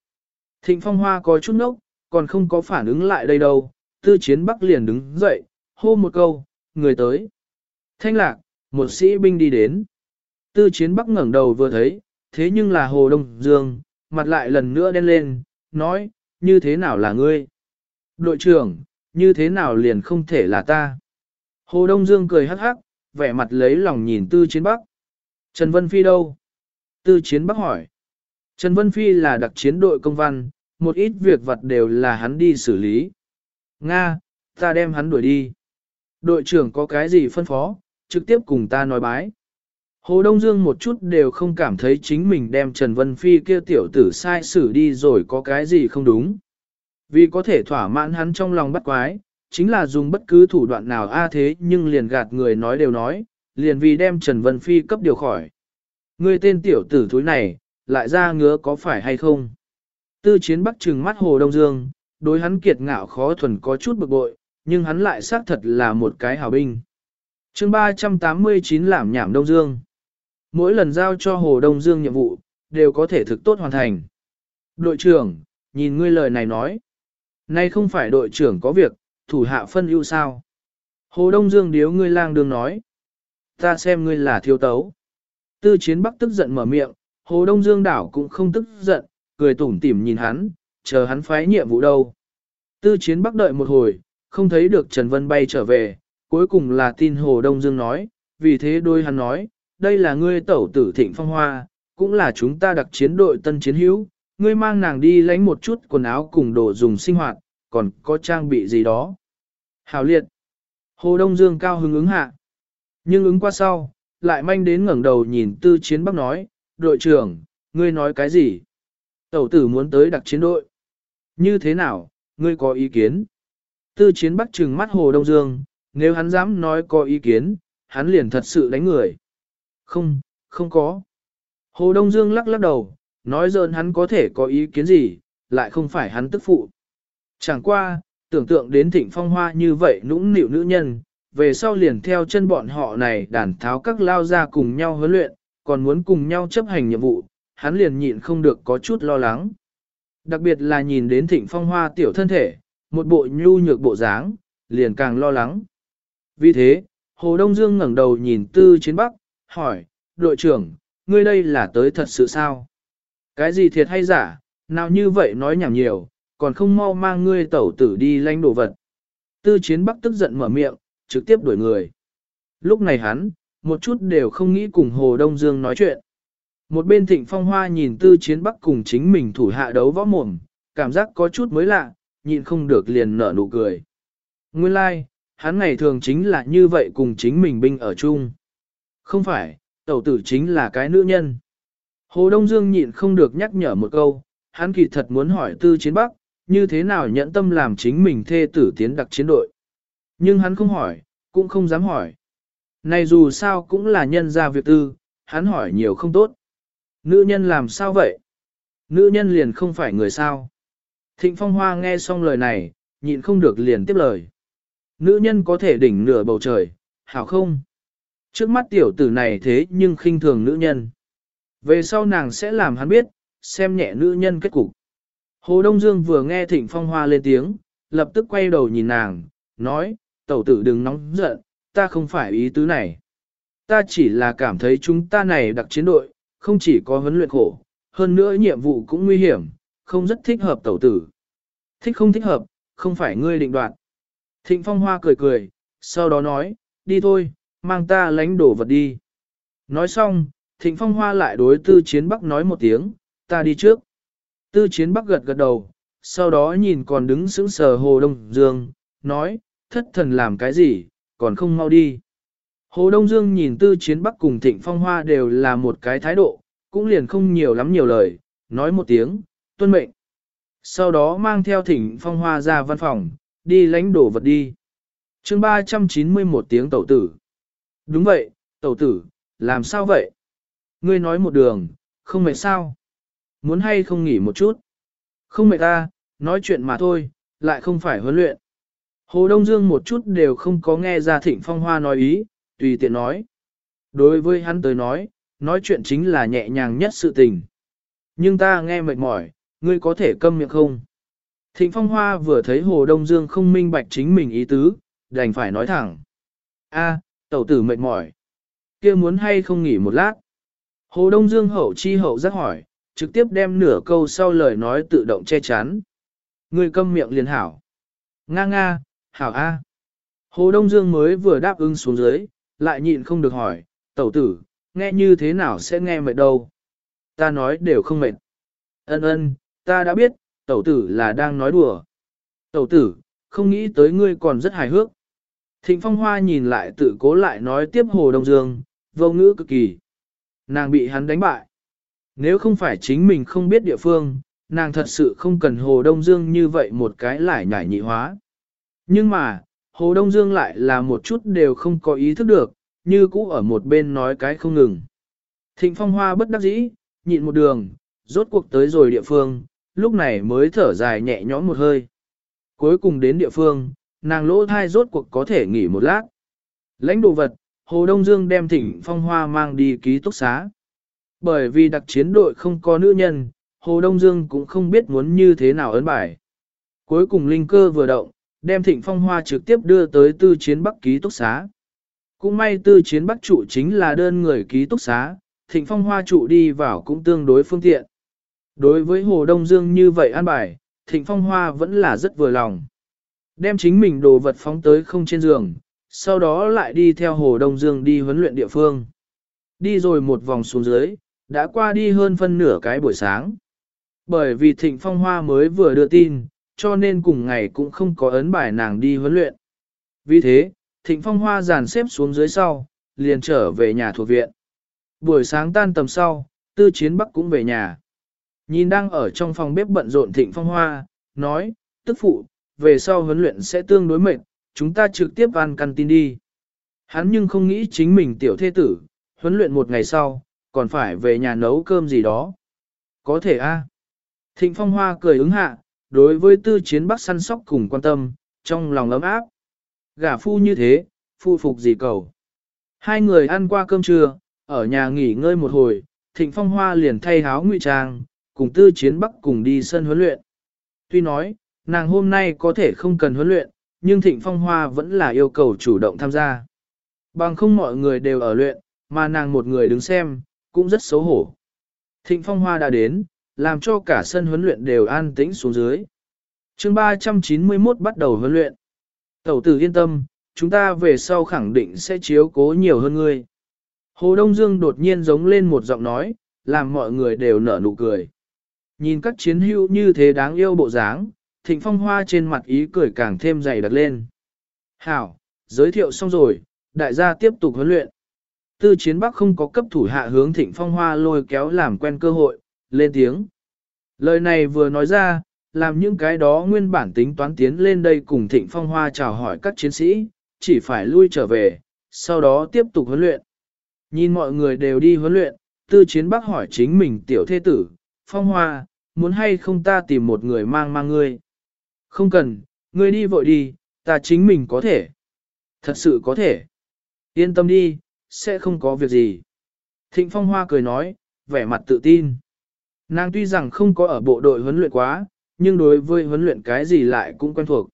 Thịnh phong hoa có chút nốc, còn không có phản ứng lại đây đâu, tư chiến bắc liền đứng dậy, hô một câu, người tới. Thanh lạc, một sĩ binh đi đến. Tư chiến bắc ngẩng đầu vừa thấy, thế nhưng là Hồ Đông Dương, mặt lại lần nữa đen lên, nói, như thế nào là ngươi? Đội trưởng, như thế nào liền không thể là ta? Hồ Đông Dương cười hắc hắc, vẻ mặt lấy lòng nhìn Tư Chiến Bắc. Trần Vân Phi đâu? Tư Chiến Bắc hỏi. Trần Vân Phi là đặc chiến đội công văn, một ít việc vật đều là hắn đi xử lý. Nga, ta đem hắn đuổi đi. Đội trưởng có cái gì phân phó, trực tiếp cùng ta nói bái. Hồ Đông Dương một chút đều không cảm thấy chính mình đem Trần Vân Phi kia tiểu tử sai xử đi rồi có cái gì không đúng. Vì có thể thỏa mãn hắn trong lòng bắt quái, chính là dùng bất cứ thủ đoạn nào a à thế nhưng liền gạt người nói đều nói, liền vì đem Trần Vân Phi cấp điều khỏi ngươi tên tiểu tử thúi này, lại ra ngứa có phải hay không? Tư chiến bắc trừng mắt Hồ Đông Dương, đối hắn kiệt ngạo khó thuần có chút bực bội, nhưng hắn lại xác thật là một cái hào binh. chương 389 làm nhảm Đông Dương. Mỗi lần giao cho Hồ Đông Dương nhiệm vụ, đều có thể thực tốt hoàn thành. Đội trưởng, nhìn ngươi lời này nói. Nay không phải đội trưởng có việc, thủ hạ phân ưu sao. Hồ Đông Dương điếu ngươi lang đường nói. Ta xem ngươi là thiếu tấu. Tư chiến bắc tức giận mở miệng, Hồ Đông Dương đảo cũng không tức giận, cười tủm tỉm nhìn hắn, chờ hắn phái nhiệm vụ đâu. Tư chiến bắc đợi một hồi, không thấy được Trần Vân bay trở về, cuối cùng là tin Hồ Đông Dương nói, vì thế đôi hắn nói, đây là ngươi tẩu tử thịnh phong hoa, cũng là chúng ta đặc chiến đội tân chiến hữu, ngươi mang nàng đi lấy một chút quần áo cùng đồ dùng sinh hoạt, còn có trang bị gì đó. Hào liệt. Hồ Đông Dương cao hứng ứng hạ. Nhưng ứng qua sau, lại manh đến ngẩng đầu nhìn tư chiến bắc nói, đội trưởng, ngươi nói cái gì? Tẩu tử muốn tới đặc chiến đội. Như thế nào, ngươi có ý kiến? Tư chiến bắc trừng mắt Hồ Đông Dương, nếu hắn dám nói có ý kiến, hắn liền thật sự đánh người. Không, không có. Hồ Đông Dương lắc lắc đầu, nói dơn hắn có thể có ý kiến gì, lại không phải hắn tức phụ. Chẳng qua, tưởng tượng đến thịnh phong hoa như vậy nũng nịu nữ nhân, về sau liền theo chân bọn họ này đàn tháo các lao ra cùng nhau huấn luyện, còn muốn cùng nhau chấp hành nhiệm vụ, hắn liền nhịn không được có chút lo lắng. Đặc biệt là nhìn đến thịnh phong hoa tiểu thân thể, một bộ nhu nhược bộ dáng, liền càng lo lắng. Vì thế, Hồ Đông Dương ngẩng đầu nhìn tư chiến bắc, hỏi, đội trưởng, ngươi đây là tới thật sự sao? Cái gì thiệt hay giả, nào như vậy nói nhảm nhiều, còn không mau mang ngươi tẩu tử đi lanh đồ vật. Tư chiến bắc tức giận mở miệng, trực tiếp đuổi người. Lúc này hắn, một chút đều không nghĩ cùng Hồ Đông Dương nói chuyện. Một bên thịnh phong hoa nhìn tư chiến bắc cùng chính mình thủ hạ đấu võ mồm, cảm giác có chút mới lạ, nhịn không được liền nở nụ cười. Nguyên lai, like, hắn ngày thường chính là như vậy cùng chính mình binh ở chung. Không phải, tẩu tử chính là cái nữ nhân. Hồ Đông Dương nhịn không được nhắc nhở một câu, hắn kỳ thật muốn hỏi tư chiến bắc, như thế nào nhẫn tâm làm chính mình thê tử tiến đặc chiến đội. Nhưng hắn không hỏi, cũng không dám hỏi. Này dù sao cũng là nhân ra việc tư, hắn hỏi nhiều không tốt. Nữ nhân làm sao vậy? Nữ nhân liền không phải người sao? Thịnh Phong Hoa nghe xong lời này, nhịn không được liền tiếp lời. Nữ nhân có thể đỉnh nửa bầu trời, hảo không? Trước mắt tiểu tử này thế nhưng khinh thường nữ nhân. Về sau nàng sẽ làm hắn biết, xem nhẹ nữ nhân kết cục. Hồ Đông Dương vừa nghe Thịnh Phong Hoa lên tiếng, lập tức quay đầu nhìn nàng, nói, tẩu tử đừng nóng giận, ta không phải ý tứ này. Ta chỉ là cảm thấy chúng ta này đặc chiến đội, không chỉ có huấn luyện khổ, hơn nữa nhiệm vụ cũng nguy hiểm, không rất thích hợp tẩu tử. Thích không thích hợp, không phải ngươi định đoạt. Thịnh Phong Hoa cười cười, sau đó nói, đi thôi, mang ta lánh đổ vật đi. Nói xong, Thịnh Phong Hoa lại đối tư chiến bắc nói một tiếng, ta đi trước. Tư chiến bắc gật gật đầu, sau đó nhìn còn đứng sững sờ Hồ Đông Dương, nói, thất thần làm cái gì, còn không mau đi. Hồ Đông Dương nhìn tư chiến bắc cùng Thịnh Phong Hoa đều là một cái thái độ, cũng liền không nhiều lắm nhiều lời, nói một tiếng, tuân mệnh. Sau đó mang theo Thịnh Phong Hoa ra văn phòng, đi lãnh đổ vật đi. chương 391 tiếng tẩu tử. Đúng vậy, tẩu tử, làm sao vậy? Ngươi nói một đường, không mệt sao? Muốn hay không nghỉ một chút? Không mệt ta, nói chuyện mà thôi, lại không phải huấn luyện. Hồ Đông Dương một chút đều không có nghe ra thịnh phong hoa nói ý, tùy tiện nói. Đối với hắn tới nói, nói chuyện chính là nhẹ nhàng nhất sự tình. Nhưng ta nghe mệt mỏi, ngươi có thể câm miệng không? Thịnh phong hoa vừa thấy Hồ Đông Dương không minh bạch chính mình ý tứ, đành phải nói thẳng. A, tẩu tử mệt mỏi. kia muốn hay không nghỉ một lát? Hồ Đông Dương hậu chi hậu giác hỏi, trực tiếp đem nửa câu sau lời nói tự động che chắn. Ngươi câm miệng liền hảo. Nga nga, hảo A. Hồ Đông Dương mới vừa đáp ứng xuống dưới, lại nhịn không được hỏi, tẩu tử, nghe như thế nào sẽ nghe mệt đâu. Ta nói đều không mệt. Ân ân, ta đã biết, tẩu tử là đang nói đùa. Tẩu tử, không nghĩ tới ngươi còn rất hài hước. Thịnh Phong Hoa nhìn lại tự cố lại nói tiếp Hồ Đông Dương, vô ngữ cực kỳ. Nàng bị hắn đánh bại. Nếu không phải chính mình không biết địa phương, nàng thật sự không cần Hồ Đông Dương như vậy một cái lại nhảy nhị hóa. Nhưng mà, Hồ Đông Dương lại là một chút đều không có ý thức được, như cũ ở một bên nói cái không ngừng. Thịnh Phong Hoa bất đắc dĩ, nhịn một đường, rốt cuộc tới rồi địa phương, lúc này mới thở dài nhẹ nhõm một hơi. Cuối cùng đến địa phương, nàng lỗ thai rốt cuộc có thể nghỉ một lát. Lãnh đồ vật, Hồ Đông Dương đem Thịnh Phong Hoa mang đi ký túc xá. Bởi vì đặc chiến đội không có nữ nhân, Hồ Đông Dương cũng không biết muốn như thế nào ấn bài. Cuối cùng linh cơ vừa động, đem Thịnh Phong Hoa trực tiếp đưa tới tư chiến Bắc ký túc xá. Cũng may tư chiến Bắc trụ chính là đơn người ký túc xá, Thịnh Phong Hoa trụ đi vào cũng tương đối phương tiện. Đối với Hồ Đông Dương như vậy an bài, Thịnh Phong Hoa vẫn là rất vừa lòng. Đem chính mình đồ vật phóng tới không trên giường, sau đó lại đi theo Hồ Đông Dương đi huấn luyện địa phương. Đi rồi một vòng xuống dưới, đã qua đi hơn phân nửa cái buổi sáng. Bởi vì Thịnh Phong Hoa mới vừa đưa tin, cho nên cùng ngày cũng không có ấn bài nàng đi huấn luyện. Vì thế, Thịnh Phong Hoa dàn xếp xuống dưới sau, liền trở về nhà thuộc viện. Buổi sáng tan tầm sau, Tư Chiến Bắc cũng về nhà. Nhìn đang ở trong phòng bếp bận rộn Thịnh Phong Hoa, nói, tức phụ, về sau huấn luyện sẽ tương đối mệt, chúng ta trực tiếp ăn canteen đi. Hắn nhưng không nghĩ chính mình tiểu thế tử, huấn luyện một ngày sau, còn phải về nhà nấu cơm gì đó. Có thể a. Thịnh Phong Hoa cười ứng hạ, đối với tư chiến bắc săn sóc cùng quan tâm, trong lòng ấm áp. Gả phu như thế, phu phục gì cầu. Hai người ăn qua cơm trưa, ở nhà nghỉ ngơi một hồi, Thịnh Phong Hoa liền thay háo ngụy trang, cùng tư chiến bắc cùng đi sân huấn luyện. Tuy nói, nàng hôm nay có thể không cần huấn luyện, nhưng Thịnh Phong Hoa vẫn là yêu cầu chủ động tham gia. Bằng không mọi người đều ở luyện, mà nàng một người đứng xem, cũng rất xấu hổ. Thịnh Phong Hoa đã đến, làm cho cả sân huấn luyện đều an tĩnh xuống dưới. chương 391 bắt đầu huấn luyện. Tẩu tử yên tâm, chúng ta về sau khẳng định sẽ chiếu cố nhiều hơn ngươi. Hồ Đông Dương đột nhiên giống lên một giọng nói, làm mọi người đều nở nụ cười. Nhìn các chiến hữu như thế đáng yêu bộ dáng, thịnh phong hoa trên mặt ý cười càng thêm dày đặc lên. Hảo, giới thiệu xong rồi, đại gia tiếp tục huấn luyện. Tư chiến bắc không có cấp thủ hạ hướng thịnh phong hoa lôi kéo làm quen cơ hội, lên tiếng. Lời này vừa nói ra, làm những cái đó nguyên bản tính toán tiến lên đây cùng thịnh phong hoa chào hỏi các chiến sĩ, chỉ phải lui trở về, sau đó tiếp tục huấn luyện. Nhìn mọi người đều đi huấn luyện, tư chiến bắc hỏi chính mình tiểu thế tử, phong hoa, muốn hay không ta tìm một người mang mang ngươi. Không cần, ngươi đi vội đi, ta chính mình có thể. Thật sự có thể. Yên tâm đi, sẽ không có việc gì. Thịnh Phong Hoa cười nói, vẻ mặt tự tin. Nàng tuy rằng không có ở bộ đội huấn luyện quá, nhưng đối với huấn luyện cái gì lại cũng quen thuộc.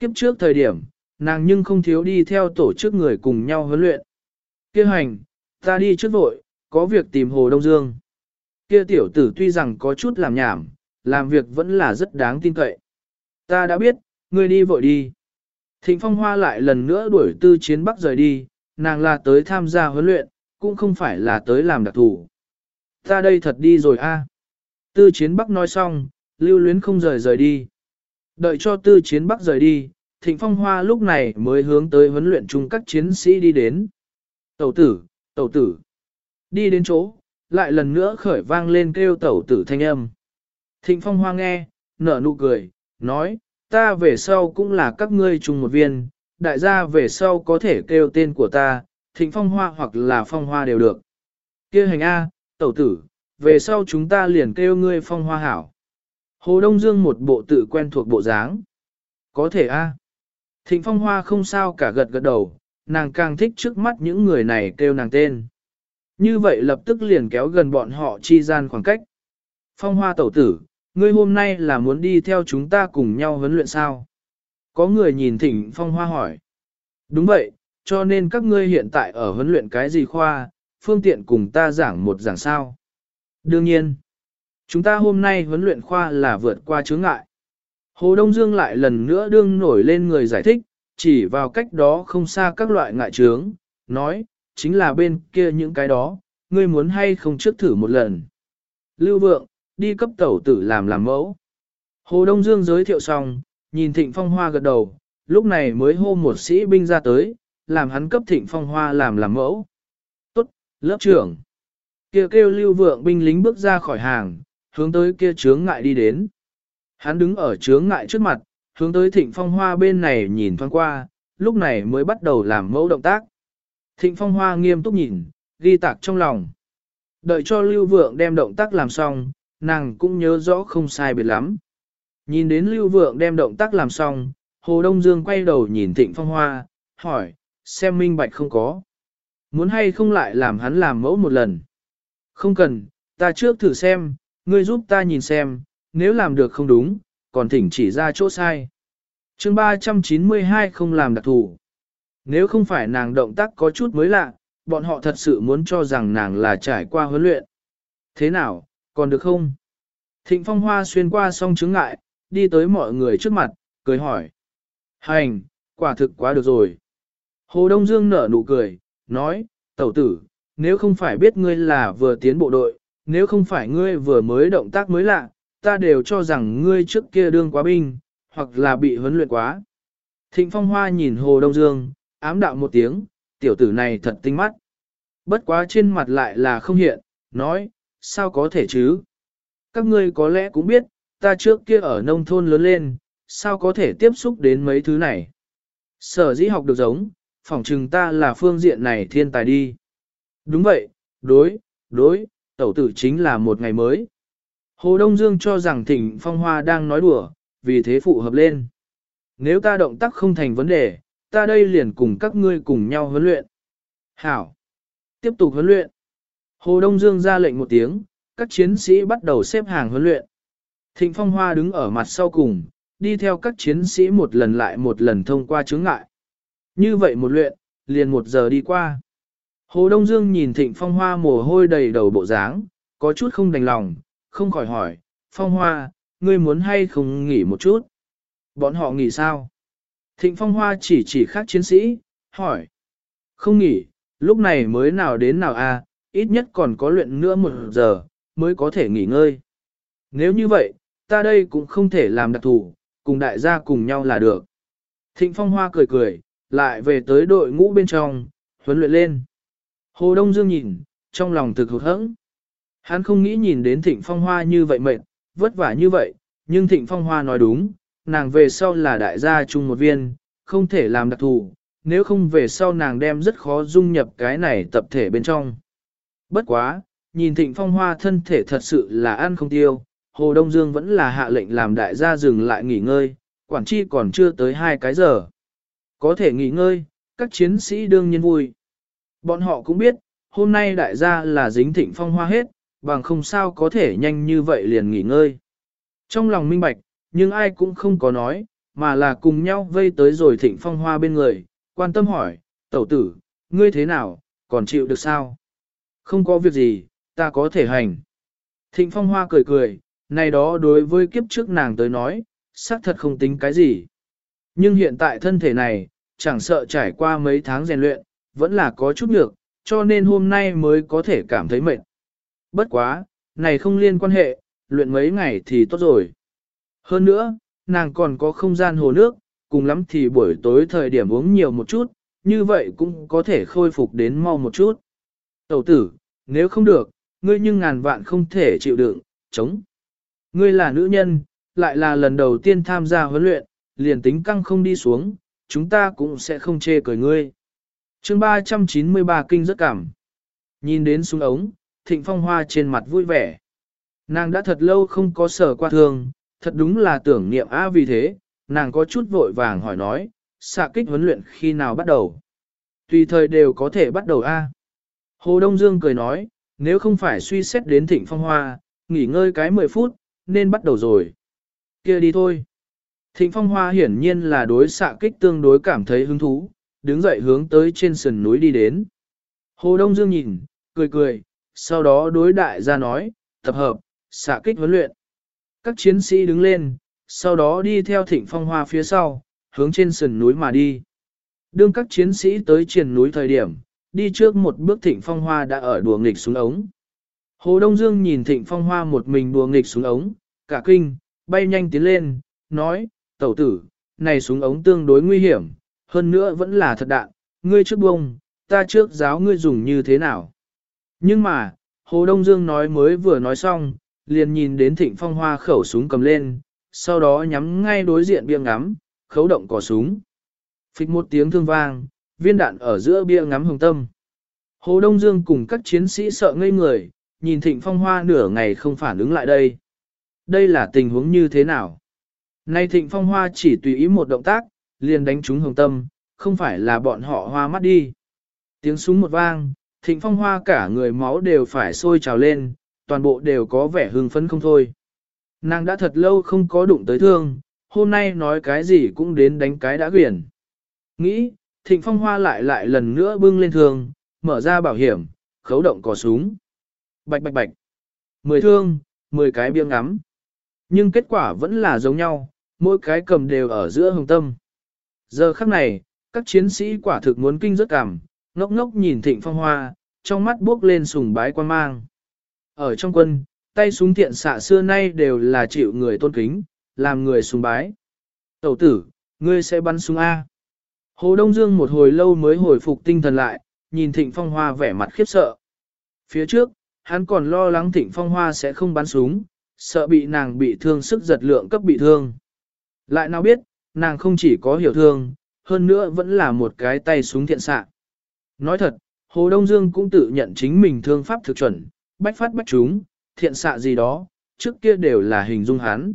Kiếp trước thời điểm, nàng nhưng không thiếu đi theo tổ chức người cùng nhau huấn luyện. Kêu hành, ta đi trước vội, có việc tìm Hồ Đông Dương. Kia tiểu tử tuy rằng có chút làm nhảm, làm việc vẫn là rất đáng tin cậy. Ta đã biết, ngươi đi vội đi. Thịnh Phong Hoa lại lần nữa đuổi tư chiến bắc rời đi, nàng là tới tham gia huấn luyện, cũng không phải là tới làm đặc thủ. Ta đây thật đi rồi a. Tư chiến bắc nói xong, lưu luyến không rời rời đi. Đợi cho tư chiến bắc rời đi, thịnh phong hoa lúc này mới hướng tới huấn luyện chung các chiến sĩ đi đến. Tẩu tử, tẩu tử. Đi đến chỗ, lại lần nữa khởi vang lên kêu tẩu tử thanh âm. Thịnh phong hoa nghe, nở nụ cười, nói, ta về sau cũng là các ngươi chung một viên, đại gia về sau có thể kêu tên của ta, thịnh phong hoa hoặc là phong hoa đều được. kia hành A, tẩu tử, về sau chúng ta liền kêu ngươi phong hoa hảo. Hồ Đông Dương một bộ tự quen thuộc bộ dáng. Có thể A. Thịnh phong hoa không sao cả gật gật đầu, nàng càng thích trước mắt những người này kêu nàng tên. Như vậy lập tức liền kéo gần bọn họ chi gian khoảng cách. Phong hoa tẩu tử, ngươi hôm nay là muốn đi theo chúng ta cùng nhau huấn luyện sao? Có người nhìn thịnh phong hoa hỏi. Đúng vậy, cho nên các ngươi hiện tại ở huấn luyện cái gì khoa, phương tiện cùng ta giảng một giảng sao. Đương nhiên, chúng ta hôm nay huấn luyện khoa là vượt qua chướng ngại. Hồ Đông Dương lại lần nữa đương nổi lên người giải thích, chỉ vào cách đó không xa các loại ngại trướng, nói, chính là bên kia những cái đó, ngươi muốn hay không trước thử một lần. Lưu Vượng, đi cấp tẩu tử làm làm mẫu. Hồ Đông Dương giới thiệu xong, nhìn Thịnh Phong Hoa gật đầu, lúc này mới hô một sĩ binh ra tới, làm hắn cấp Thịnh Phong Hoa làm làm mẫu. Tốt, lớp trưởng. Kia kêu Lưu Vượng binh lính bước ra khỏi hàng, hướng tới kia chướng ngại đi đến. Hắn đứng ở chướng ngại trước mặt, hướng tới Thịnh Phong Hoa bên này nhìn thoáng qua, lúc này mới bắt đầu làm mẫu động tác. Thịnh Phong Hoa nghiêm túc nhìn, ghi tạc trong lòng. Đợi cho Lưu Vượng đem động tác làm xong, nàng cũng nhớ rõ không sai biệt lắm. Nhìn đến Lưu Vượng đem động tác làm xong, Hồ Đông Dương quay đầu nhìn Thịnh Phong Hoa, hỏi, xem minh bạch không có. Muốn hay không lại làm hắn làm mẫu một lần. Không cần, ta trước thử xem, ngươi giúp ta nhìn xem, nếu làm được không đúng, còn thỉnh chỉ ra chỗ sai. chương 392 không làm đặc thủ. Nếu không phải nàng động tác có chút mới lạ, bọn họ thật sự muốn cho rằng nàng là trải qua huấn luyện. Thế nào, còn được không? Thịnh phong hoa xuyên qua song chứng ngại, đi tới mọi người trước mặt, cười hỏi. Hành, quả thực quá được rồi. Hồ Đông Dương nở nụ cười, nói, tẩu tử, nếu không phải biết ngươi là vừa tiến bộ đội, nếu không phải ngươi vừa mới động tác mới lạ, ta đều cho rằng ngươi trước kia đương quá binh, hoặc là bị huấn luyện quá. Thịnh Phong Hoa nhìn Hồ Đông Dương, ám đạo một tiếng, tiểu tử này thật tinh mắt. Bất quá trên mặt lại là không hiện, nói, sao có thể chứ? Các ngươi có lẽ cũng biết, ta trước kia ở nông thôn lớn lên, sao có thể tiếp xúc đến mấy thứ này? Sở dĩ học được giống, phỏng chừng ta là phương diện này thiên tài đi. Đúng vậy, đối, đối, tẩu tử chính là một ngày mới. Hồ Đông Dương cho rằng Thịnh Phong Hoa đang nói đùa, vì thế phụ hợp lên. Nếu ta động tác không thành vấn đề, ta đây liền cùng các ngươi cùng nhau huấn luyện. Hảo! Tiếp tục huấn luyện. Hồ Đông Dương ra lệnh một tiếng, các chiến sĩ bắt đầu xếp hàng huấn luyện. Thịnh Phong Hoa đứng ở mặt sau cùng, đi theo các chiến sĩ một lần lại một lần thông qua chướng ngại. Như vậy một luyện, liền một giờ đi qua. Hồ Đông Dương nhìn Thịnh Phong Hoa mồ hôi đầy đầu bộ dáng, có chút không đành lòng, không khỏi hỏi, Phong Hoa, ngươi muốn hay không nghỉ một chút? Bọn họ nghỉ sao? Thịnh Phong Hoa chỉ chỉ khác chiến sĩ, hỏi. Không nghỉ, lúc này mới nào đến nào à, ít nhất còn có luyện nữa một giờ, mới có thể nghỉ ngơi. Nếu như vậy, ta đây cũng không thể làm đặc thủ, cùng đại gia cùng nhau là được. Thịnh Phong Hoa cười cười, lại về tới đội ngũ bên trong, huấn luyện lên. Hồ Đông Dương nhìn, trong lòng thực hụt hẫng. Hắn không nghĩ nhìn đến Thịnh Phong Hoa như vậy mệt, vất vả như vậy, nhưng Thịnh Phong Hoa nói đúng, nàng về sau là đại gia chung một viên, không thể làm đặc thù, nếu không về sau nàng đem rất khó dung nhập cái này tập thể bên trong. Bất quá, nhìn Thịnh Phong Hoa thân thể thật sự là ăn không tiêu, Hồ Đông Dương vẫn là hạ lệnh làm đại gia dừng lại nghỉ ngơi, quản chi còn chưa tới hai cái giờ. Có thể nghỉ ngơi, các chiến sĩ đương nhiên vui. Bọn họ cũng biết, hôm nay đại gia là dính Thịnh Phong Hoa hết, bằng không sao có thể nhanh như vậy liền nghỉ ngơi. Trong lòng minh bạch, nhưng ai cũng không có nói, mà là cùng nhau vây tới rồi Thịnh Phong Hoa bên người, quan tâm hỏi, tẩu tử, ngươi thế nào, còn chịu được sao? Không có việc gì, ta có thể hành. Thịnh Phong Hoa cười cười, này đó đối với kiếp trước nàng tới nói, xác thật không tính cái gì. Nhưng hiện tại thân thể này, chẳng sợ trải qua mấy tháng rèn luyện, vẫn là có chút nhược, cho nên hôm nay mới có thể cảm thấy mệt. Bất quá, này không liên quan hệ, luyện mấy ngày thì tốt rồi. Hơn nữa, nàng còn có không gian hồ nước, cùng lắm thì buổi tối thời điểm uống nhiều một chút, như vậy cũng có thể khôi phục đến mau một chút. Tẩu tử, nếu không được, ngươi nhưng ngàn vạn không thể chịu đựng, chống. Ngươi là nữ nhân, lại là lần đầu tiên tham gia huấn luyện, liền tính căng không đi xuống, chúng ta cũng sẽ không chê cười ngươi chương 393 kinh rất cảm. Nhìn đến súng ống, thịnh phong hoa trên mặt vui vẻ. Nàng đã thật lâu không có sở qua thương, thật đúng là tưởng niệm A vì thế, nàng có chút vội vàng hỏi nói, xạ kích huấn luyện khi nào bắt đầu. Tùy thời đều có thể bắt đầu A. Hồ Đông Dương cười nói, nếu không phải suy xét đến thịnh phong hoa, nghỉ ngơi cái 10 phút, nên bắt đầu rồi. kia đi thôi. Thịnh phong hoa hiển nhiên là đối xạ kích tương đối cảm thấy hứng thú, đứng dậy hướng tới trên sườn núi đi đến. Hồ Đông Dương nhìn, cười cười, sau đó đối đại gia nói, tập hợp, xạ kích huấn luyện. Các chiến sĩ đứng lên, sau đó đi theo thịnh phong hoa phía sau, hướng trên sườn núi mà đi. Đương các chiến sĩ tới triển núi thời điểm, đi trước một bước thịnh phong hoa đã ở đùa nghịch xuống ống. Hồ Đông Dương nhìn thịnh phong hoa một mình đùa nghịch xuống ống, cả kinh, bay nhanh tiến lên, nói, tẩu tử, này xuống ống tương đối nguy hiểm, hơn nữa vẫn là thật đạn, ngươi trước bông, ta trước giáo ngươi dùng như thế nào. Nhưng mà, Hồ Đông Dương nói mới vừa nói xong, liền nhìn đến thịnh phong hoa khẩu súng cầm lên, sau đó nhắm ngay đối diện bia ngắm, khấu động cò súng. phịch một tiếng thương vang, viên đạn ở giữa bia ngắm hồng tâm. Hồ Đông Dương cùng các chiến sĩ sợ ngây người, nhìn thịnh phong hoa nửa ngày không phản ứng lại đây. Đây là tình huống như thế nào? Nay thịnh phong hoa chỉ tùy ý một động tác, liền đánh trúng hồng tâm, không phải là bọn họ hoa mắt đi. Tiếng súng một vang, thịnh phong hoa cả người máu đều phải sôi trào lên, toàn bộ đều có vẻ hưng phấn không thôi. Nàng đã thật lâu không có đụng tới thương, hôm nay nói cái gì cũng đến đánh cái đã quyển. Nghĩ, thịnh phong hoa lại lại lần nữa bưng lên thương, mở ra bảo hiểm, khấu động cò súng. Bạch bạch bạch. Mười thương, mười cái biêng ngắm. Nhưng kết quả vẫn là giống nhau, mỗi cái cầm đều ở giữa hồng tâm. Giờ khắc này, các chiến sĩ quả thực muốn kinh rất cảm, ngốc ngốc nhìn thịnh phong hoa, trong mắt bước lên sùng bái quan mang. Ở trong quân, tay súng thiện xạ xưa nay đều là chịu người tôn kính, làm người sùng bái. Tẩu tử, ngươi sẽ bắn súng A. Hồ Đông Dương một hồi lâu mới hồi phục tinh thần lại, nhìn Thịnh Phong Hoa vẻ mặt khiếp sợ. Phía trước, hắn còn lo lắng Thịnh Phong Hoa sẽ không bắn súng, sợ bị nàng bị thương sức giật lượng cấp bị thương. Lại nào biết, nàng không chỉ có hiểu thương, hơn nữa vẫn là một cái tay súng thiện xạ. Nói thật, Hồ Đông Dương cũng tự nhận chính mình thương pháp thực chuẩn, bách phát bách chúng, thiện xạ gì đó, trước kia đều là hình dung hắn.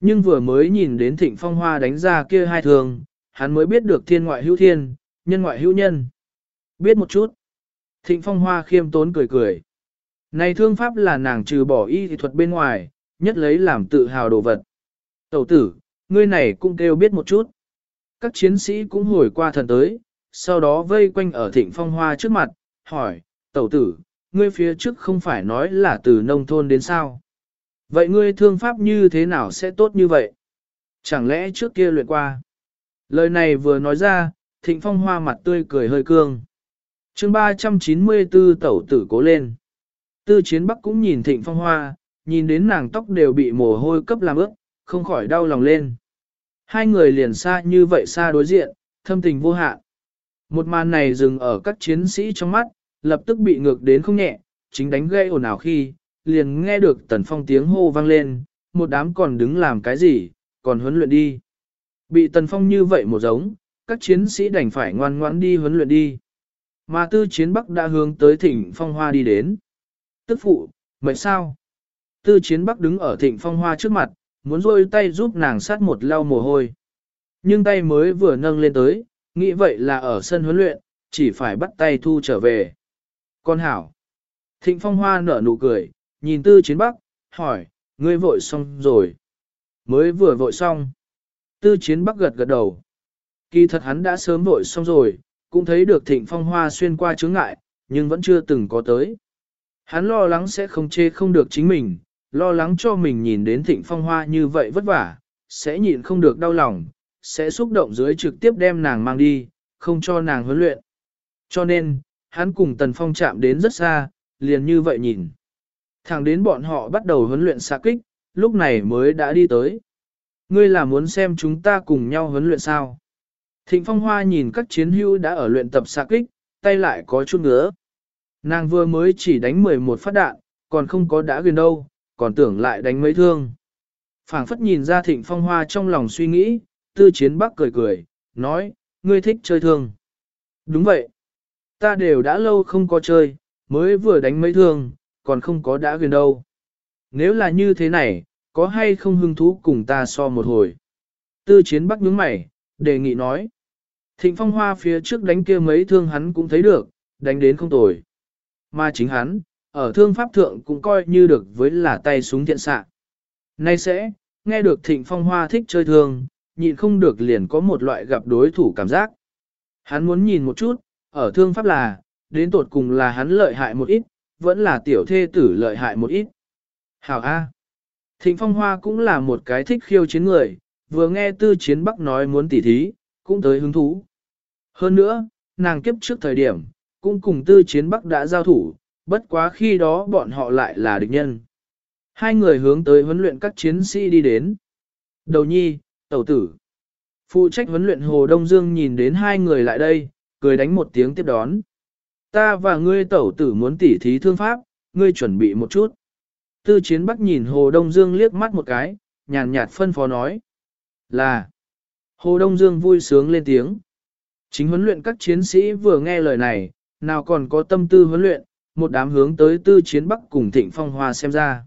Nhưng vừa mới nhìn đến thịnh phong hoa đánh ra kia hai thường, hắn mới biết được thiên ngoại hữu thiên, nhân ngoại hữu nhân. Biết một chút. Thịnh phong hoa khiêm tốn cười cười. Này thương pháp là nàng trừ bỏ y thì thuật bên ngoài, nhất lấy làm tự hào đồ vật. Tẩu tử, ngươi này cũng kêu biết một chút. Các chiến sĩ cũng hồi qua thần tới, sau đó vây quanh ở thịnh phong hoa trước mặt, hỏi, tẩu tử, ngươi phía trước không phải nói là từ nông thôn đến sao? Vậy ngươi thương pháp như thế nào sẽ tốt như vậy? Chẳng lẽ trước kia luyện qua? Lời này vừa nói ra, thịnh phong hoa mặt tươi cười hơi cương. chương 394 tẩu tử cố lên. Tư chiến bắc cũng nhìn thịnh phong hoa, nhìn đến nàng tóc đều bị mồ hôi cấp làm ướt, không khỏi đau lòng lên. Hai người liền xa như vậy xa đối diện, thâm tình vô hạn. Một màn này dừng ở các chiến sĩ trong mắt, lập tức bị ngược đến không nhẹ, chính đánh gây ồn ào khi, liền nghe được tần phong tiếng hô vang lên, một đám còn đứng làm cái gì, còn huấn luyện đi. Bị tần phong như vậy một giống, các chiến sĩ đành phải ngoan ngoãn đi huấn luyện đi. Mà tư chiến bắc đã hướng tới thịnh phong hoa đi đến. Tức phụ, mệt sao? Tư chiến bắc đứng ở thịnh phong hoa trước mặt, muốn rôi tay giúp nàng sát một lau mồ hôi. Nhưng tay mới vừa nâng lên tới, nghĩ vậy là ở sân huấn luyện, chỉ phải bắt tay thu trở về. Con hảo. Thịnh phong hoa nở nụ cười, nhìn tư chiến bắc, hỏi, ngươi vội xong rồi. Mới vừa vội xong. Tư chiến bắc gật gật đầu. Kỳ thật hắn đã sớm vội xong rồi, cũng thấy được thịnh phong hoa xuyên qua chướng ngại, nhưng vẫn chưa từng có tới. Hắn lo lắng sẽ không chê không được chính mình, lo lắng cho mình nhìn đến thịnh phong hoa như vậy vất vả, sẽ nhịn không được đau lòng, sẽ xúc động dưới trực tiếp đem nàng mang đi, không cho nàng huấn luyện. Cho nên, hắn cùng Tần Phong chạm đến rất xa, liền như vậy nhìn. Thẳng đến bọn họ bắt đầu huấn luyện xạ kích, lúc này mới đã đi tới. Ngươi là muốn xem chúng ta cùng nhau huấn luyện sao? Thịnh Phong Hoa nhìn các chiến hữu đã ở luyện tập xạ kích, tay lại có chút ngứa. Nàng vừa mới chỉ đánh 11 phát đạn, còn không có đã gần đâu, còn tưởng lại đánh mấy thương. phảng phất nhìn ra Thịnh Phong Hoa trong lòng suy nghĩ, tư chiến bắc cười cười, nói, ngươi thích chơi thương. Đúng vậy. Ta đều đã lâu không có chơi, mới vừa đánh mấy thương, còn không có đã gần đâu. Nếu là như thế này, có hay không hứng thú cùng ta so một hồi? Tư chiến bắc nhướng mày, đề nghị nói. Thịnh phong hoa phía trước đánh kia mấy thương hắn cũng thấy được, đánh đến không tồi. Mà chính hắn, ở thương pháp thượng cũng coi như được với là tay súng thiện xạ. Nay sẽ, nghe được thịnh phong hoa thích chơi thương, nhịn không được liền có một loại gặp đối thủ cảm giác. Hắn muốn nhìn một chút, ở thương pháp là, đến tột cùng là hắn lợi hại một ít, vẫn là tiểu thê tử lợi hại một ít. Hảo A. Thịnh Phong Hoa cũng là một cái thích khiêu chiến người, vừa nghe tư chiến bắc nói muốn tỉ thí, cũng tới hứng thú. Hơn nữa, nàng kiếp trước thời điểm, cũng cùng tư chiến bắc đã giao thủ, bất quá khi đó bọn họ lại là địch nhân. Hai người hướng tới huấn luyện các chiến sĩ đi đến. Đầu nhi, tẩu tử. Phụ trách huấn luyện Hồ Đông Dương nhìn đến hai người lại đây, cười đánh một tiếng tiếp đón. Ta và ngươi tẩu tử muốn tỉ thí thương pháp, ngươi chuẩn bị một chút. Tư chiến bắc nhìn Hồ Đông Dương liếc mắt một cái, nhàn nhạt phân phó nói. Là. Hồ Đông Dương vui sướng lên tiếng. Chính huấn luyện các chiến sĩ vừa nghe lời này, nào còn có tâm tư huấn luyện, một đám hướng tới tư chiến bắc cùng thịnh phong hoa xem ra.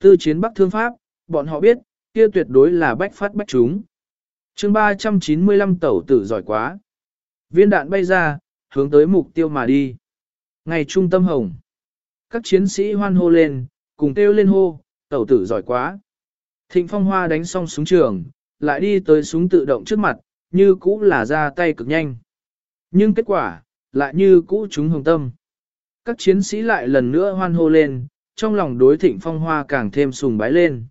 Tư chiến bắc thương pháp, bọn họ biết, kia tuyệt đối là bách phát bách chúng. chương 395 tẩu tử giỏi quá. Viên đạn bay ra, hướng tới mục tiêu mà đi. Ngày trung tâm hồng. Các chiến sĩ hoan hô lên, cùng kêu lên hô, tẩu tử giỏi quá. Thịnh phong hoa đánh xong súng trường, lại đi tới súng tự động trước mặt, như cũ là ra tay cực nhanh. Nhưng kết quả, lại như cũ chúng hồng tâm. Các chiến sĩ lại lần nữa hoan hô lên, trong lòng đối thịnh phong hoa càng thêm sùng bái lên.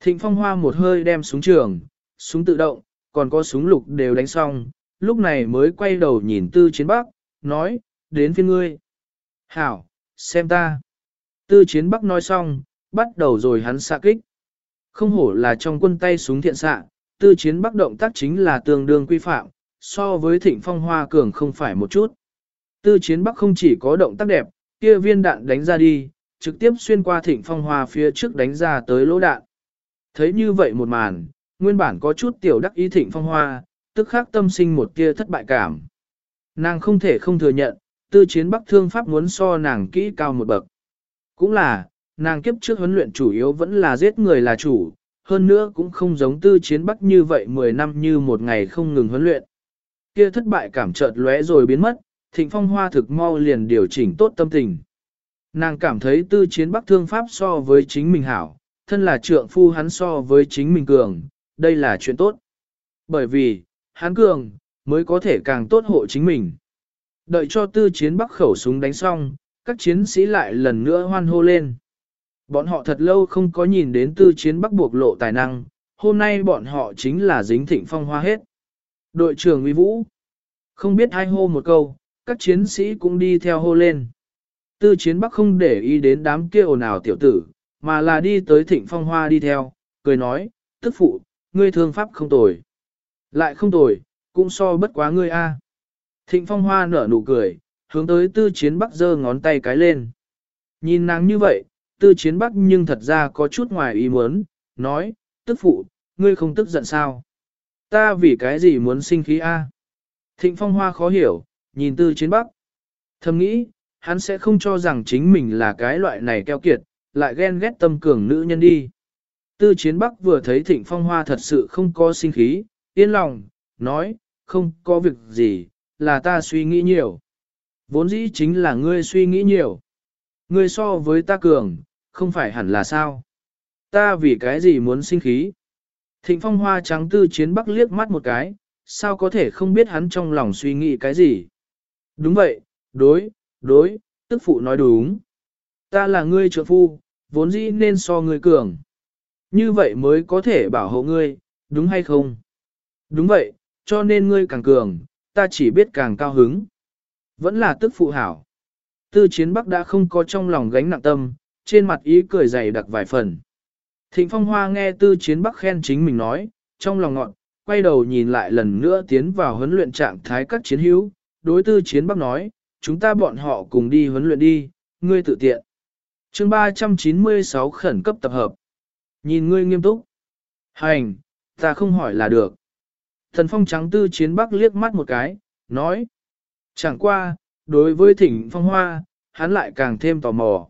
Thịnh phong hoa một hơi đem súng trường, súng tự động, còn có súng lục đều đánh xong, lúc này mới quay đầu nhìn tư chiến bắc, nói, đến phiên ngươi. Hảo, xem ta. Tư chiến bắc nói xong, bắt đầu rồi hắn xạ kích. Không hổ là trong quân tay súng thiện xạ, tư chiến bắc động tác chính là tương đương quy phạm, so với thịnh phong hoa cường không phải một chút. Tư chiến bắc không chỉ có động tác đẹp, kia viên đạn đánh ra đi, trực tiếp xuyên qua thịnh phong hoa phía trước đánh ra tới lỗ đạn. Thấy như vậy một màn, nguyên bản có chút tiểu đắc ý thịnh phong hoa, tức khắc tâm sinh một kia thất bại cảm. Nàng không thể không thừa nhận, tư chiến bắc thương pháp muốn so nàng kỹ cao một bậc. Cũng là, nàng kiếp trước huấn luyện chủ yếu vẫn là giết người là chủ, hơn nữa cũng không giống tư chiến bắc như vậy 10 năm như một ngày không ngừng huấn luyện. Kia thất bại cảm chợt lóe rồi biến mất, thịnh phong hoa thực mau liền điều chỉnh tốt tâm tình. Nàng cảm thấy tư chiến bắc thương pháp so với chính mình hảo, thân là trượng phu hắn so với chính mình cường, đây là chuyện tốt. Bởi vì, hắn cường, mới có thể càng tốt hộ chính mình. Đợi cho tư chiến bắc khẩu súng đánh xong, các chiến sĩ lại lần nữa hoan hô lên. Bọn họ thật lâu không có nhìn đến tư chiến bắc buộc lộ tài năng, hôm nay bọn họ chính là dính thịnh phong hoa hết. Đội trưởng uy vũ, không biết hai hô một câu, các chiến sĩ cũng đi theo hô lên. Tư chiến bắc không để ý đến đám kia ồn ào tiểu tử, mà là đi tới thịnh phong hoa đi theo, cười nói, tức phụ, ngươi thương pháp không tồi. Lại không tồi, cũng so bất quá ngươi a. Thịnh phong hoa nở nụ cười, hướng tới tư chiến bắc giơ ngón tay cái lên. Nhìn nàng như vậy, tư chiến bắc nhưng thật ra có chút ngoài ý muốn, nói, tức phụ, ngươi không tức giận sao? Ta vì cái gì muốn sinh khí a? Thịnh phong hoa khó hiểu, nhìn tư chiến bắc. Thầm nghĩ, hắn sẽ không cho rằng chính mình là cái loại này keo kiệt, lại ghen ghét tâm cường nữ nhân đi. Tư chiến bắc vừa thấy thịnh phong hoa thật sự không có sinh khí, yên lòng, nói, không có việc gì, là ta suy nghĩ nhiều. Vốn dĩ chính là ngươi suy nghĩ nhiều. Ngươi so với ta cường, không phải hẳn là sao. Ta vì cái gì muốn sinh khí. Thịnh phong hoa trắng tư chiến bắc liếc mắt một cái, sao có thể không biết hắn trong lòng suy nghĩ cái gì. Đúng vậy, đối, đối, tức phụ nói đúng. Ta là ngươi trợ phu, vốn dĩ nên so ngươi cường. Như vậy mới có thể bảo hộ ngươi, đúng hay không? Đúng vậy, cho nên ngươi càng cường, ta chỉ biết càng cao hứng. Vẫn là tức phụ hảo. Tư chiến bắc đã không có trong lòng gánh nặng tâm, trên mặt ý cười dày đặc vài phần. Thịnh phong hoa nghe tư chiến bắc khen chính mình nói, trong lòng ngọn, quay đầu nhìn lại lần nữa tiến vào huấn luyện trạng thái các chiến hữu, đối tư chiến bắc nói, chúng ta bọn họ cùng đi huấn luyện đi, ngươi tự tiện. chương 396 khẩn cấp tập hợp. Nhìn ngươi nghiêm túc. Hành, ta không hỏi là được. Thần phong trắng tư chiến bắc liếc mắt một cái, nói. Chẳng qua, đối với thịnh phong hoa, hắn lại càng thêm tò mò.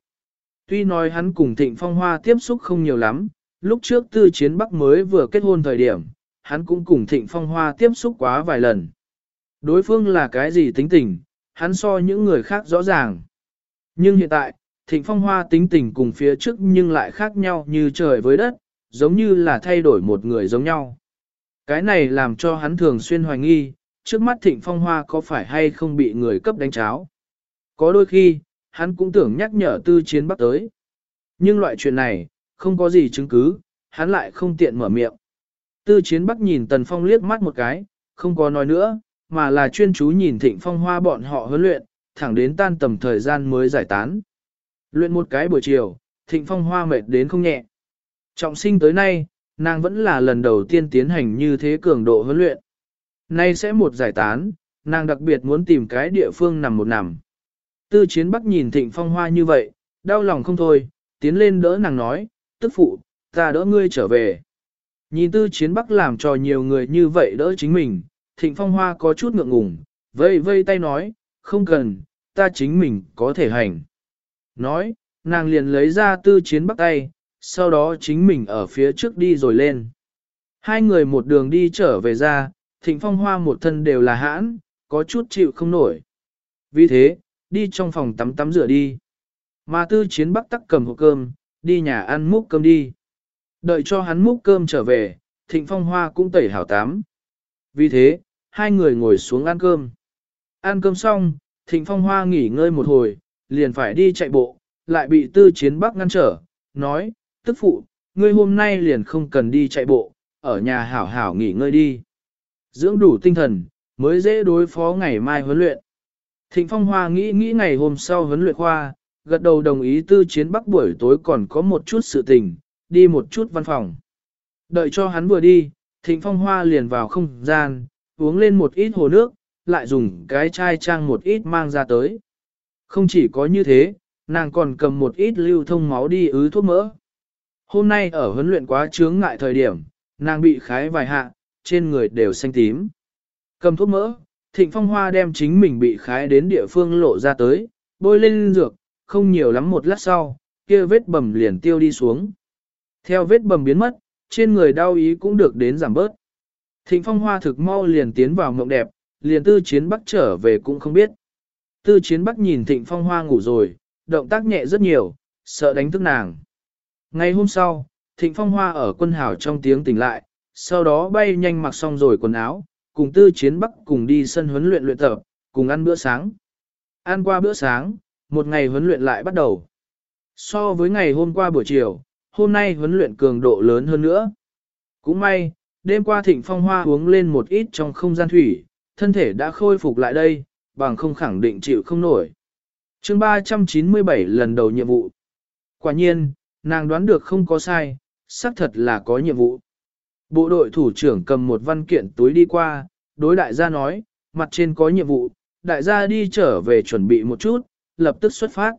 Tuy nói hắn cùng thịnh phong hoa tiếp xúc không nhiều lắm, lúc trước tư chiến bắc mới vừa kết hôn thời điểm, hắn cũng cùng thịnh phong hoa tiếp xúc quá vài lần. Đối phương là cái gì tính tình, hắn so những người khác rõ ràng. Nhưng hiện tại, thịnh phong hoa tính tình cùng phía trước nhưng lại khác nhau như trời với đất, giống như là thay đổi một người giống nhau. Cái này làm cho hắn thường xuyên hoài nghi, trước mắt thịnh phong hoa có phải hay không bị người cấp đánh cháo. Có đôi khi, hắn cũng tưởng nhắc nhở tư chiến bắc tới. Nhưng loại chuyện này, không có gì chứng cứ, hắn lại không tiện mở miệng. Tư chiến bắc nhìn tần phong liếc mắt một cái, không có nói nữa, mà là chuyên chú nhìn thịnh phong hoa bọn họ huấn luyện, thẳng đến tan tầm thời gian mới giải tán. Luyện một cái buổi chiều, thịnh phong hoa mệt đến không nhẹ. Trọng sinh tới nay, nàng vẫn là lần đầu tiên tiến hành như thế cường độ huấn luyện. Nay sẽ một giải tán, nàng đặc biệt muốn tìm cái địa phương nằm một nằm. Tư chiến bắc nhìn thịnh phong hoa như vậy, đau lòng không thôi, tiến lên đỡ nàng nói, tức phụ, ta đỡ ngươi trở về. Nhìn tư chiến bắc làm cho nhiều người như vậy đỡ chính mình, thịnh phong hoa có chút ngượng ngùng, vây vây tay nói, không cần, ta chính mình có thể hành. Nói, nàng liền lấy ra tư chiến bắt tay, sau đó chính mình ở phía trước đi rồi lên. Hai người một đường đi trở về ra, thịnh phong hoa một thân đều là hãn, có chút chịu không nổi. Vì thế, đi trong phòng tắm tắm rửa đi. Mà tư chiến bắc tắc cầm hộp cơm, đi nhà ăn múc cơm đi. Đợi cho hắn múc cơm trở về, thịnh phong hoa cũng tẩy hảo tắm. Vì thế, hai người ngồi xuống ăn cơm. Ăn cơm xong, thịnh phong hoa nghỉ ngơi một hồi, liền phải đi chạy bộ, lại bị tư chiến bắc ngăn trở, nói, tức phụ, ngươi hôm nay liền không cần đi chạy bộ, ở nhà hảo hảo nghỉ ngơi đi. Dưỡng đủ tinh thần, mới dễ đối phó ngày mai huấn luyện. Thịnh Phong Hoa nghĩ nghĩ ngày hôm sau huấn luyện khoa, gật đầu đồng ý tư chiến bắc buổi tối còn có một chút sự tình, đi một chút văn phòng. Đợi cho hắn vừa đi, Thịnh Phong Hoa liền vào không gian, uống lên một ít hồ nước, lại dùng cái chai trang một ít mang ra tới. Không chỉ có như thế, nàng còn cầm một ít lưu thông máu đi ứ thuốc mỡ. Hôm nay ở huấn luyện quá chướng ngại thời điểm, nàng bị khái vài hạ, trên người đều xanh tím. Cầm thuốc mỡ, Thịnh Phong Hoa đem chính mình bị khái đến địa phương lộ ra tới, bôi lên dược, không nhiều lắm một lát sau, kia vết bầm liền tiêu đi xuống. Theo vết bầm biến mất, trên người đau ý cũng được đến giảm bớt. Thịnh Phong Hoa thực mau liền tiến vào mộng đẹp, liền tư chiến bắc trở về cũng không biết. Tư chiến bắc nhìn Thịnh Phong Hoa ngủ rồi, động tác nhẹ rất nhiều, sợ đánh thức nàng. Ngày hôm sau, Thịnh Phong Hoa ở quân Hảo trong tiếng tỉnh lại, sau đó bay nhanh mặc xong rồi quần áo, cùng tư chiến bắc cùng đi sân huấn luyện luyện tập, cùng ăn bữa sáng. Ăn qua bữa sáng, một ngày huấn luyện lại bắt đầu. So với ngày hôm qua buổi chiều, hôm nay huấn luyện cường độ lớn hơn nữa. Cũng may, đêm qua thịnh phong hoa uống lên một ít trong không gian thủy, thân thể đã khôi phục lại đây, bằng không khẳng định chịu không nổi. chương 397 lần đầu nhiệm vụ. Quả nhiên, nàng đoán được không có sai, xác thật là có nhiệm vụ. Bộ đội thủ trưởng cầm một văn kiện túi đi qua, đối đại gia nói, mặt trên có nhiệm vụ, đại gia đi trở về chuẩn bị một chút, lập tức xuất phát.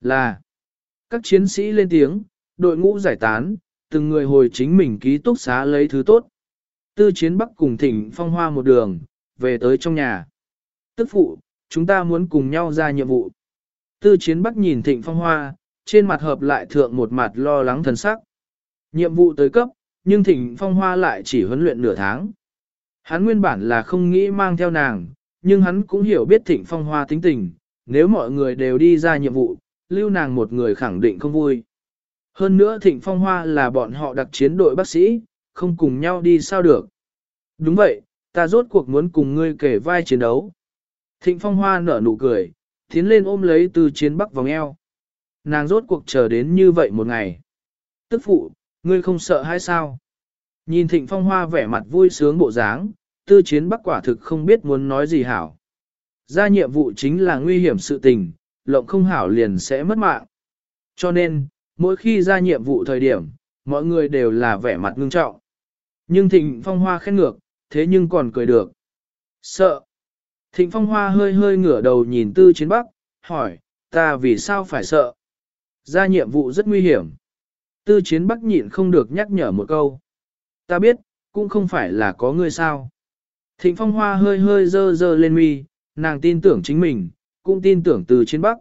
Là, các chiến sĩ lên tiếng, đội ngũ giải tán, từng người hồi chính mình ký túc xá lấy thứ tốt. Tư chiến bắc cùng thỉnh phong hoa một đường, về tới trong nhà. Tức phụ, chúng ta muốn cùng nhau ra nhiệm vụ. Tư chiến bắc nhìn thịnh phong hoa, trên mặt hợp lại thượng một mặt lo lắng thần sắc. Nhiệm vụ tới cấp, nhưng thịnh phong hoa lại chỉ huấn luyện nửa tháng. Hắn nguyên bản là không nghĩ mang theo nàng, nhưng hắn cũng hiểu biết thịnh phong hoa tính tình, nếu mọi người đều đi ra nhiệm vụ, lưu nàng một người khẳng định không vui. Hơn nữa thịnh phong hoa là bọn họ đặc chiến đội bác sĩ, không cùng nhau đi sao được. Đúng vậy, ta rốt cuộc muốn cùng ngươi kể vai chiến đấu. Thịnh phong hoa nở nụ cười, tiến lên ôm lấy từ chiến bắc vòng eo. Nàng rốt cuộc chờ đến như vậy một ngày. Tức phụ, ngươi không sợ hay sao? Nhìn thịnh phong hoa vẻ mặt vui sướng bộ dáng, tư chiến bắc quả thực không biết muốn nói gì hảo. Ra nhiệm vụ chính là nguy hiểm sự tình, lộng không hảo liền sẽ mất mạng. Cho nên, mỗi khi ra nhiệm vụ thời điểm, mọi người đều là vẻ mặt ngưng trọng. Nhưng thịnh phong hoa khen ngược, thế nhưng còn cười được. Sợ. Thịnh phong hoa hơi hơi ngửa đầu nhìn tư chiến bắc, hỏi, ta vì sao phải sợ? Ra nhiệm vụ rất nguy hiểm. Tư chiến bắc nhịn không được nhắc nhở một câu. Ta biết, cũng không phải là có ngươi sao. Thịnh phong hoa hơi hơi dơ dơ lên mi, nàng tin tưởng chính mình, cũng tin tưởng từ Chiến bắc.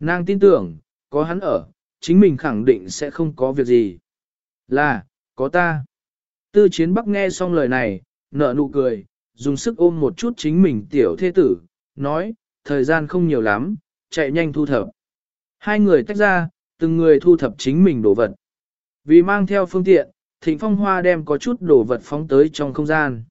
Nàng tin tưởng, có hắn ở, chính mình khẳng định sẽ không có việc gì. Là, có ta. Tư chiến bắc nghe xong lời này, nở nụ cười, dùng sức ôm một chút chính mình tiểu thế tử, nói, thời gian không nhiều lắm, chạy nhanh thu thập. Hai người tách ra, từng người thu thập chính mình đồ vật. Vì mang theo phương tiện, Thịnh Phong Hoa đem có chút đồ vật phóng tới trong không gian.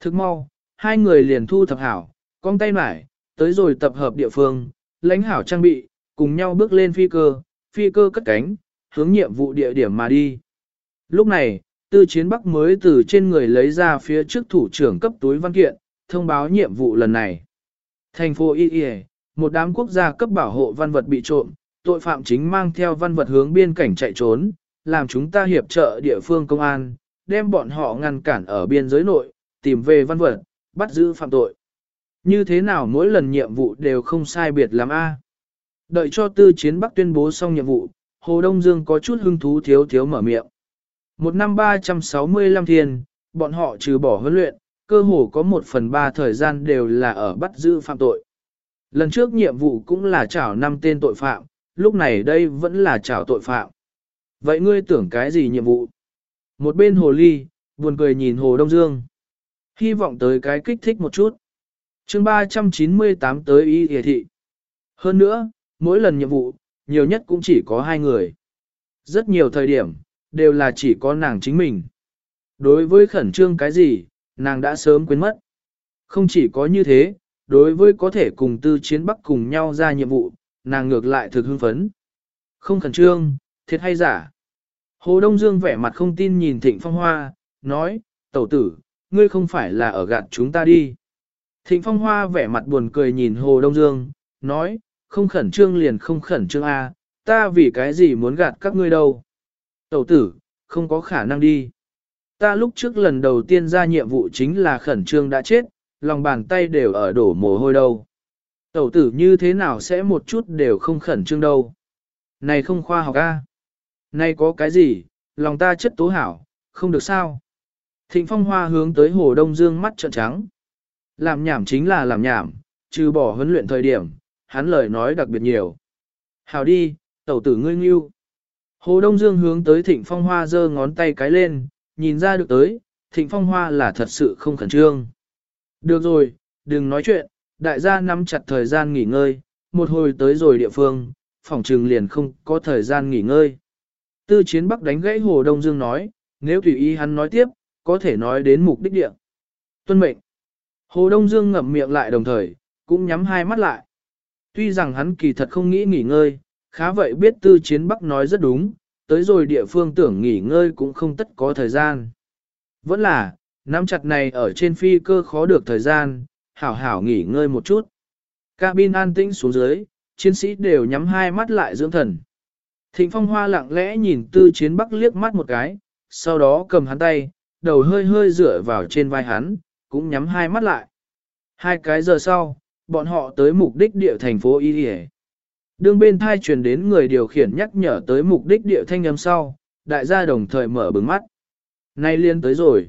Thức mau, hai người liền thu thập hảo, cong tay mải, tới rồi tập hợp địa phương, lãnh hảo trang bị, cùng nhau bước lên phi cơ, phi cơ cất cánh, hướng nhiệm vụ địa điểm mà đi. Lúc này, tư chiến bắc mới từ trên người lấy ra phía trước thủ trưởng cấp túi văn kiện, thông báo nhiệm vụ lần này. Thành phố Y Y, một đám quốc gia cấp bảo hộ văn vật bị trộm, tội phạm chính mang theo văn vật hướng biên cảnh chạy trốn, làm chúng ta hiệp trợ địa phương công an, đem bọn họ ngăn cản ở biên giới nội, tìm về văn vật, bắt giữ phạm tội. Như thế nào mỗi lần nhiệm vụ đều không sai biệt lắm a? Đợi cho tư chiến bắc tuyên bố xong nhiệm vụ, Hồ Đông Dương có chút hưng thú thiếu thiếu mở miệng. Một năm 365 thiên, bọn họ trừ bỏ huấn luyện, cơ hồ có một phần ba thời gian đều là ở bắt giữ phạm tội. Lần trước nhiệm vụ cũng là chảo năm tên tội phạm, lúc này đây vẫn là chảo tội phạm. Vậy ngươi tưởng cái gì nhiệm vụ? Một bên hồ ly, buồn cười nhìn hồ Đông Dương. Hy vọng tới cái kích thích một chút. chương 398 tới y hề thị. Hơn nữa, mỗi lần nhiệm vụ, nhiều nhất cũng chỉ có hai người. Rất nhiều thời điểm, đều là chỉ có nàng chính mình. Đối với khẩn trương cái gì, nàng đã sớm quên mất. Không chỉ có như thế, đối với có thể cùng tư chiến bắc cùng nhau ra nhiệm vụ, nàng ngược lại thực hưng phấn. Không khẩn trương, thiệt hay giả. Hồ Đông Dương vẻ mặt không tin nhìn Thịnh Phong Hoa, nói, tẩu tử, ngươi không phải là ở gạt chúng ta đi. Thịnh Phong Hoa vẻ mặt buồn cười nhìn Hồ Đông Dương, nói, không khẩn trương liền không khẩn trương a, à, ta vì cái gì muốn gạt các ngươi đâu. Tẩu tử, không có khả năng đi. Ta lúc trước lần đầu tiên ra nhiệm vụ chính là khẩn trương đã chết, lòng bàn tay đều ở đổ mồ hôi đâu. Tẩu tử như thế nào sẽ một chút đều không khẩn trương đâu. Này không khoa học a. Này có cái gì, lòng ta chất tố hảo, không được sao. Thịnh phong hoa hướng tới hồ đông dương mắt trợn trắng. Làm nhảm chính là làm nhảm, trừ bỏ huấn luyện thời điểm, hắn lời nói đặc biệt nhiều. Hảo đi, tẩu tử ngươi nghiêu. Hồ Đông Dương hướng tới Thịnh Phong Hoa giơ ngón tay cái lên, nhìn ra được tới, Thịnh Phong Hoa là thật sự không khẩn trương. Được rồi, đừng nói chuyện, đại gia nắm chặt thời gian nghỉ ngơi, một hồi tới rồi địa phương, phòng trừng liền không có thời gian nghỉ ngơi. Tư chiến bắc đánh gãy Hồ Đông Dương nói, nếu tùy ý hắn nói tiếp, có thể nói đến mục đích địa. Tuân mệnh. Hồ Đông Dương ngậm miệng lại đồng thời, cũng nhắm hai mắt lại. Tuy rằng hắn kỳ thật không nghĩ nghỉ ngơi, khá vậy biết tư chiến bắc nói rất đúng, tới rồi địa phương tưởng nghỉ ngơi cũng không tất có thời gian. Vẫn là, nắm chặt này ở trên phi cơ khó được thời gian, hảo hảo nghỉ ngơi một chút. Cabin an tĩnh xuống dưới, chiến sĩ đều nhắm hai mắt lại dưỡng thần. Thịnh phong hoa lặng lẽ nhìn tư chiến bắc liếc mắt một cái, sau đó cầm hắn tay, đầu hơi hơi dựa vào trên vai hắn, cũng nhắm hai mắt lại. Hai cái giờ sau, bọn họ tới mục đích địa thành phố Y Đương bên thai truyền đến người điều khiển nhắc nhở tới mục đích địa thanh âm sau, đại gia đồng thời mở bừng mắt. Nay liên tới rồi.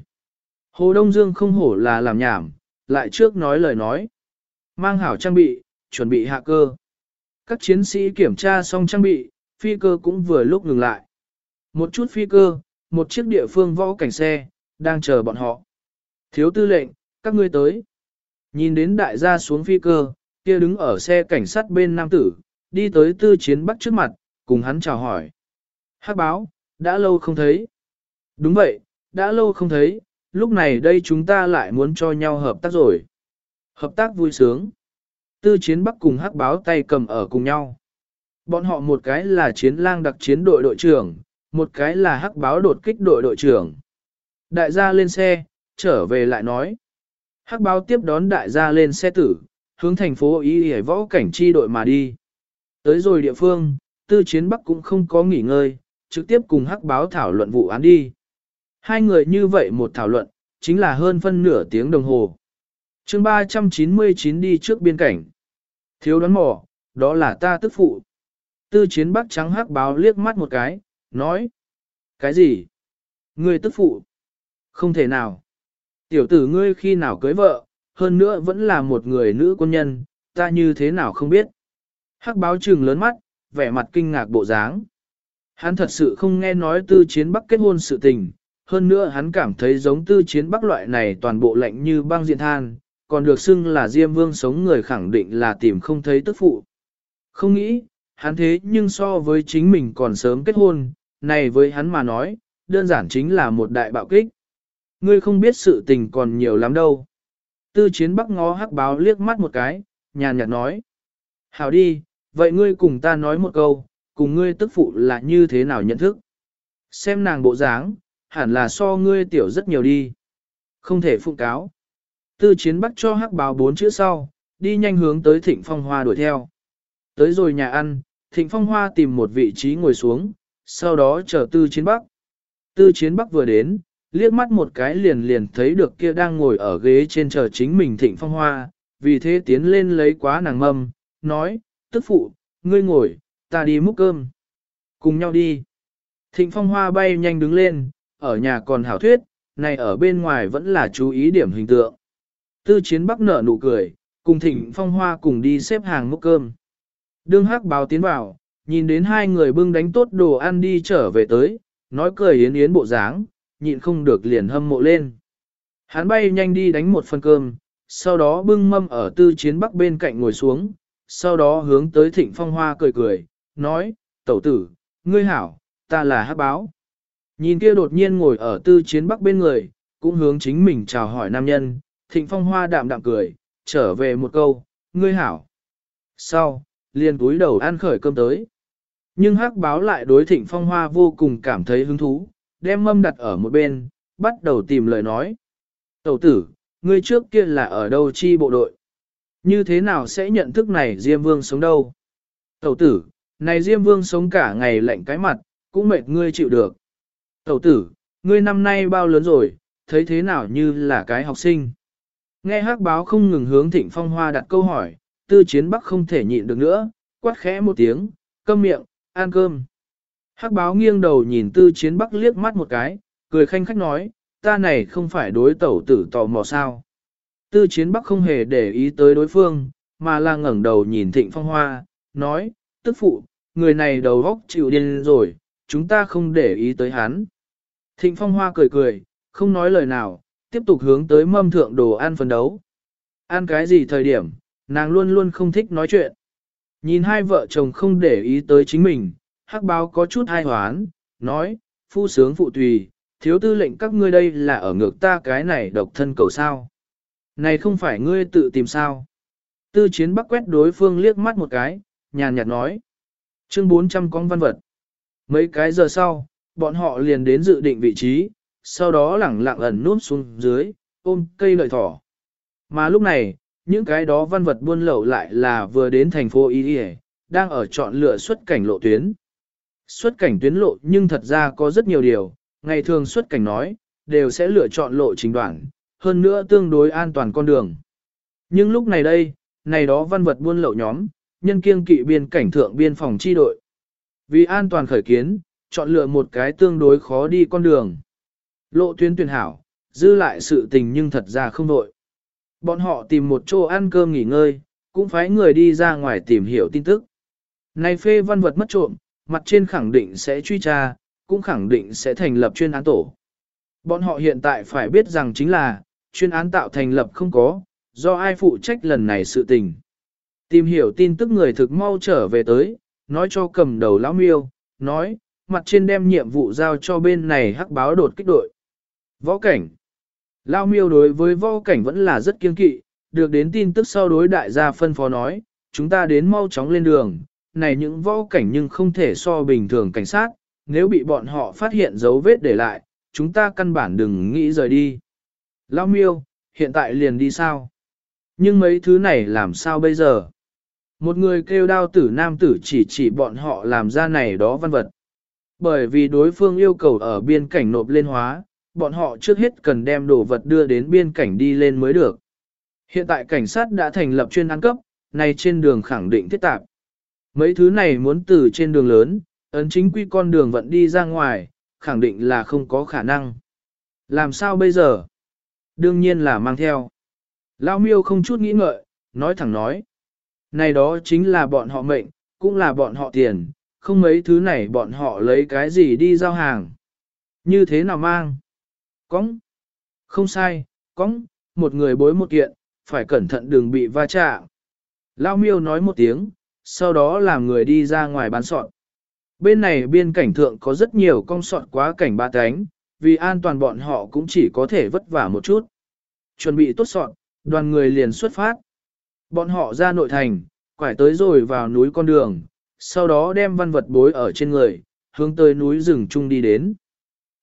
Hồ Đông Dương không hổ là làm nhảm, lại trước nói lời nói. Mang hảo trang bị, chuẩn bị hạ cơ. Các chiến sĩ kiểm tra xong trang bị, phi cơ cũng vừa lúc ngừng lại. Một chút phi cơ, một chiếc địa phương võ cảnh xe, đang chờ bọn họ. Thiếu tư lệnh, các ngươi tới. Nhìn đến đại gia xuống phi cơ, kia đứng ở xe cảnh sát bên nam tử, đi tới tư chiến bắc trước mặt, cùng hắn chào hỏi. Hắc báo, đã lâu không thấy. Đúng vậy, đã lâu không thấy, lúc này đây chúng ta lại muốn cho nhau hợp tác rồi. Hợp tác vui sướng. Tư chiến bắc cùng hắc báo tay cầm ở cùng nhau. Bọn họ một cái là chiến lang đặc chiến đội đội trưởng, một cái là hắc báo đột kích đội đội trưởng. Đại gia lên xe, trở về lại nói. Hắc báo tiếp đón đại gia lên xe tử, hướng thành phố Y Y võ cảnh chi đội mà đi. Tới rồi địa phương, tư chiến bắc cũng không có nghỉ ngơi, trực tiếp cùng hắc báo thảo luận vụ án đi. Hai người như vậy một thảo luận, chính là hơn phân nửa tiếng đồng hồ. chương 399 đi trước biên cảnh. Thiếu đoán mỏ, đó là ta tức phụ. Tư chiến bắc trắng hắc báo liếc mắt một cái, nói. Cái gì? Người tức phụ? Không thể nào. Tiểu tử ngươi khi nào cưới vợ, hơn nữa vẫn là một người nữ quân nhân, ta như thế nào không biết. Hắc báo trừng lớn mắt, vẻ mặt kinh ngạc bộ dáng. Hắn thật sự không nghe nói tư chiến bắc kết hôn sự tình, hơn nữa hắn cảm thấy giống tư chiến bắc loại này toàn bộ lạnh như băng diện than, còn được xưng là Diêm Vương sống người khẳng định là tìm không thấy tức phụ. Không nghĩ, hắn thế nhưng so với chính mình còn sớm kết hôn, này với hắn mà nói, đơn giản chính là một đại bạo kích. Ngươi không biết sự tình còn nhiều lắm đâu. Tư chiến bắc ngó hắc báo liếc mắt một cái, nhàn nhạt nói. Hảo đi, vậy ngươi cùng ta nói một câu, cùng ngươi tức phụ là như thế nào nhận thức. Xem nàng bộ dáng, hẳn là so ngươi tiểu rất nhiều đi. Không thể phụ cáo. Tư chiến bắc cho hắc báo bốn chữ sau, đi nhanh hướng tới thịnh phong hoa đuổi theo. Tới rồi nhà ăn, thịnh phong hoa tìm một vị trí ngồi xuống, sau đó chờ tư chiến bắc. Tư chiến bắc vừa đến, liếc mắt một cái liền liền thấy được kia đang ngồi ở ghế trên chờ chính mình thịnh phong hoa, vì thế tiến lên lấy quá nàng mâm, nói, tức phụ, ngươi ngồi, ta đi múc cơm. Cùng nhau đi. Thịnh phong hoa bay nhanh đứng lên, ở nhà còn hảo thuyết, này ở bên ngoài vẫn là chú ý điểm hình tượng. Tư chiến bắc nở nụ cười, cùng thịnh phong hoa cùng đi xếp hàng múc cơm. Đương hắc báo tiến vào, nhìn đến hai người bưng đánh tốt đồ ăn đi trở về tới, nói cười yến yến bộ dáng, nhịn không được liền hâm mộ lên. Hắn bay nhanh đi đánh một phần cơm, sau đó bưng mâm ở tư chiến bắc bên cạnh ngồi xuống, sau đó hướng tới thịnh phong hoa cười cười, nói, tẩu tử, ngươi hảo, ta là hắc báo. Nhìn kia đột nhiên ngồi ở tư chiến bắc bên người, cũng hướng chính mình chào hỏi nam nhân, thịnh phong hoa đạm đạm cười, trở về một câu, ngươi hảo. Sau, liền túi đầu ăn khởi cơm tới. Nhưng hắc báo lại đối thịnh phong hoa vô cùng cảm thấy hứng thú, đem mâm đặt ở một bên, bắt đầu tìm lời nói. Tẩu tử, ngươi trước kia là ở đâu chi bộ đội? Như thế nào sẽ nhận thức này Diêm Vương sống đâu? Tẩu tử, này Diêm Vương sống cả ngày lạnh cái mặt, cũng mệt ngươi chịu được. Tẩu tử, ngươi năm nay bao lớn rồi, thấy thế nào như là cái học sinh? Nghe hắc báo không ngừng hướng thịnh phong hoa đặt câu hỏi, tư chiến bắc không thể nhịn được nữa, quát khẽ một tiếng, câm miệng, ăn cơm. Hắc báo nghiêng đầu nhìn tư chiến bắc liếc mắt một cái, cười khanh khách nói, ta này không phải đối tẩu tử tò mò sao. Tư chiến bắc không hề để ý tới đối phương, mà là ngẩng đầu nhìn thịnh phong hoa, nói, tức phụ, người này đầu góc chịu điên rồi, chúng ta không để ý tới hắn. Thịnh phong hoa cười cười, không nói lời nào, tiếp tục hướng tới mâm thượng đồ ăn phân đấu. Ăn cái gì thời điểm, nàng luôn luôn không thích nói chuyện. Nhìn hai vợ chồng không để ý tới chính mình, hắc báo có chút hai hoán, nói, phu sướng phụ tùy, thiếu tư lệnh các ngươi đây là ở ngược ta cái này độc thân cầu sao. Này không phải ngươi tự tìm sao. Tư chiến bắc quét đối phương liếc mắt một cái, nhàn nhạt nói. Chương 400 con văn vật. Mấy cái giờ sau, bọn họ liền đến dự định vị trí, sau đó lẳng lặng ẩn núp xuống dưới, ôm cây lợi thỏ. Mà lúc này, những cái đó văn vật buôn lậu lại là vừa đến thành phố Y đang ở chọn lựa xuất cảnh lộ tuyến. Xuất cảnh tuyến lộ nhưng thật ra có rất nhiều điều, ngày thường xuất cảnh nói, đều sẽ lựa chọn lộ trình đoạn, hơn nữa tương đối an toàn con đường. Nhưng lúc này đây, này đó văn vật buôn lậu nhóm, nhân kiêng kỵ biên cảnh thượng biên phòng chi đội. Vì an toàn khởi kiến, chọn lựa một cái tương đối khó đi con đường. Lộ tuyến tuyển hảo, dư lại sự tình nhưng thật ra không đội. Bọn họ tìm một chỗ ăn cơm nghỉ ngơi, cũng phải người đi ra ngoài tìm hiểu tin tức. Này phê văn vật mất trộm, mặt trên khẳng định sẽ truy tra, cũng khẳng định sẽ thành lập chuyên án tổ. Bọn họ hiện tại phải biết rằng chính là, chuyên án tạo thành lập không có, do ai phụ trách lần này sự tình. Tìm hiểu tin tức người thực mau trở về tới, nói cho cầm đầu lão miêu, nói, mặt trên đem nhiệm vụ giao cho bên này hắc báo đột kích đội. Võ cảnh Lão miêu đối với võ cảnh vẫn là rất kiên kỵ, được đến tin tức sau đối đại gia phân phó nói, chúng ta đến mau chóng lên đường, này những võ cảnh nhưng không thể so bình thường cảnh sát, nếu bị bọn họ phát hiện dấu vết để lại, chúng ta căn bản đừng nghĩ rời đi. Lao miêu, hiện tại liền đi sao? Nhưng mấy thứ này làm sao bây giờ? Một người kêu đao tử nam tử chỉ chỉ bọn họ làm ra này đó văn vật. Bởi vì đối phương yêu cầu ở biên cảnh nộp lên hóa, bọn họ trước hết cần đem đồ vật đưa đến biên cảnh đi lên mới được. Hiện tại cảnh sát đã thành lập chuyên án cấp, này trên đường khẳng định thiết tạp. Mấy thứ này muốn từ trên đường lớn, ấn chính quy con đường vận đi ra ngoài, khẳng định là không có khả năng. Làm sao bây giờ? Đương nhiên là mang theo. Lao miêu không chút nghĩ ngợi, nói thẳng nói. Này đó chính là bọn họ mệnh, cũng là bọn họ tiền, không mấy thứ này bọn họ lấy cái gì đi giao hàng. Như thế nào mang? Cóng. Không sai, cóng, một người bối một kiện, phải cẩn thận đừng bị va chạm. Lao miêu nói một tiếng, sau đó làm người đi ra ngoài bán sọt. Bên này biên cảnh thượng có rất nhiều con sọt quá cảnh ba cánh, vì an toàn bọn họ cũng chỉ có thể vất vả một chút. Chuẩn bị tốt sọt, đoàn người liền xuất phát. Bọn họ ra nội thành, quải tới rồi vào núi con đường, sau đó đem văn vật bối ở trên người, hướng tới núi rừng chung đi đến.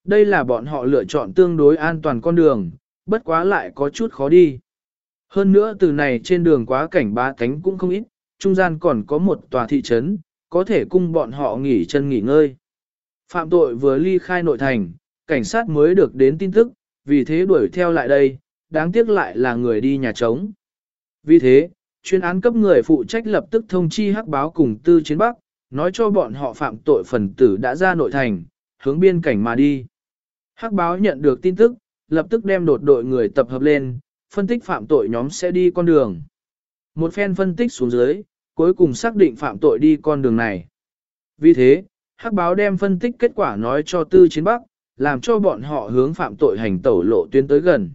Đây là bọn họ lựa chọn tương đối an toàn con đường, bất quá lại có chút khó đi. Hơn nữa từ này trên đường quá cảnh ba cánh cũng không ít, trung gian còn có một tòa thị trấn, có thể cung bọn họ nghỉ chân nghỉ ngơi. Phạm tội vừa ly khai nội thành, cảnh sát mới được đến tin tức, vì thế đuổi theo lại đây, đáng tiếc lại là người đi nhà trống. Vì thế, chuyên án cấp người phụ trách lập tức thông chi hắc báo cùng tư chiến bắc, nói cho bọn họ phạm tội phần tử đã ra nội thành, hướng biên cảnh mà đi. Hắc báo nhận được tin tức, lập tức đem đột đội người tập hợp lên, phân tích phạm tội nhóm sẽ đi con đường. Một phen phân tích xuống dưới, cuối cùng xác định phạm tội đi con đường này. Vì thế, Hắc báo đem phân tích kết quả nói cho tư chiến bắc, làm cho bọn họ hướng phạm tội hành tẩu lộ tuyến tới gần.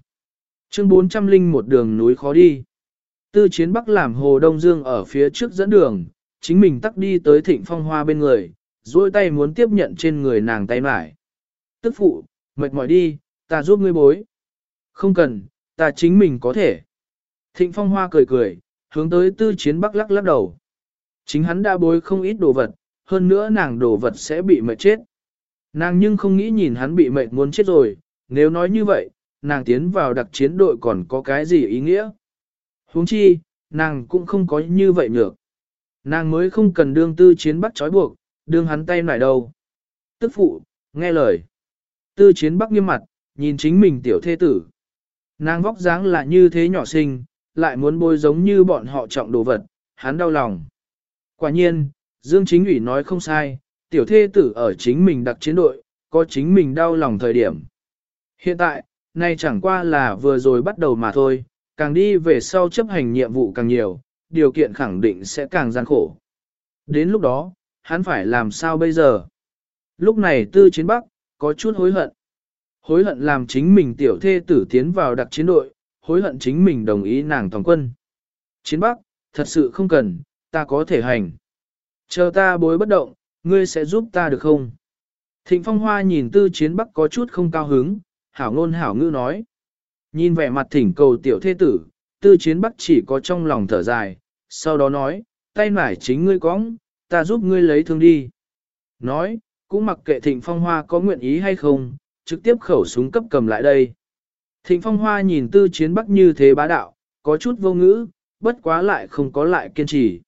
Chương 400 linh một đường núi khó đi. Tư chiến bắc làm Hồ Đông Dương ở phía trước dẫn đường, chính mình tắt đi tới thịnh phong hoa bên người, duỗi tay muốn tiếp nhận trên người nàng tay mải. Tức phụ, mệt mỏi đi, ta giúp ngươi bối. Không cần, ta chính mình có thể. Thịnh phong hoa cười cười, hướng tới tư chiến bắc lắc lắc đầu. Chính hắn đã bối không ít đồ vật, hơn nữa nàng đồ vật sẽ bị mệt chết. Nàng nhưng không nghĩ nhìn hắn bị mệt muốn chết rồi, nếu nói như vậy, nàng tiến vào đặc chiến đội còn có cái gì ý nghĩa? huống chi, nàng cũng không có như vậy nhược. Nàng mới không cần đương tư chiến bắt trói buộc, đương hắn tay nải đâu. Tức phụ, nghe lời. Tư chiến bắc nghiêm mặt, nhìn chính mình tiểu thê tử. Nàng vóc dáng là như thế nhỏ xinh, lại muốn bôi giống như bọn họ trọng đồ vật, hắn đau lòng. Quả nhiên, Dương Chính ủy nói không sai, tiểu thê tử ở chính mình đặc chiến đội, có chính mình đau lòng thời điểm. Hiện tại, nay chẳng qua là vừa rồi bắt đầu mà thôi, càng đi về sau chấp hành nhiệm vụ càng nhiều, điều kiện khẳng định sẽ càng gian khổ. Đến lúc đó, hắn phải làm sao bây giờ? Lúc này tư chiến bắc, có chút hối hận. Hối hận làm chính mình tiểu thê tử tiến vào đặc chiến đội, hối hận chính mình đồng ý nàng toàn quân. Chiến bắc, thật sự không cần, ta có thể hành. Chờ ta bối bất động, ngươi sẽ giúp ta được không? Thịnh Phong Hoa nhìn tư chiến bắc có chút không cao hứng, hảo ngôn hảo ngữ nói. Nhìn vẻ mặt thỉnh cầu tiểu thế tử, tư chiến bắc chỉ có trong lòng thở dài, sau đó nói, tay nải chính ngươi cóng, ta giúp ngươi lấy thương đi. Nói, cũng mặc kệ thịnh phong hoa có nguyện ý hay không, trực tiếp khẩu súng cấp cầm lại đây. Thịnh phong hoa nhìn tư chiến bắc như thế bá đạo, có chút vô ngữ, bất quá lại không có lại kiên trì.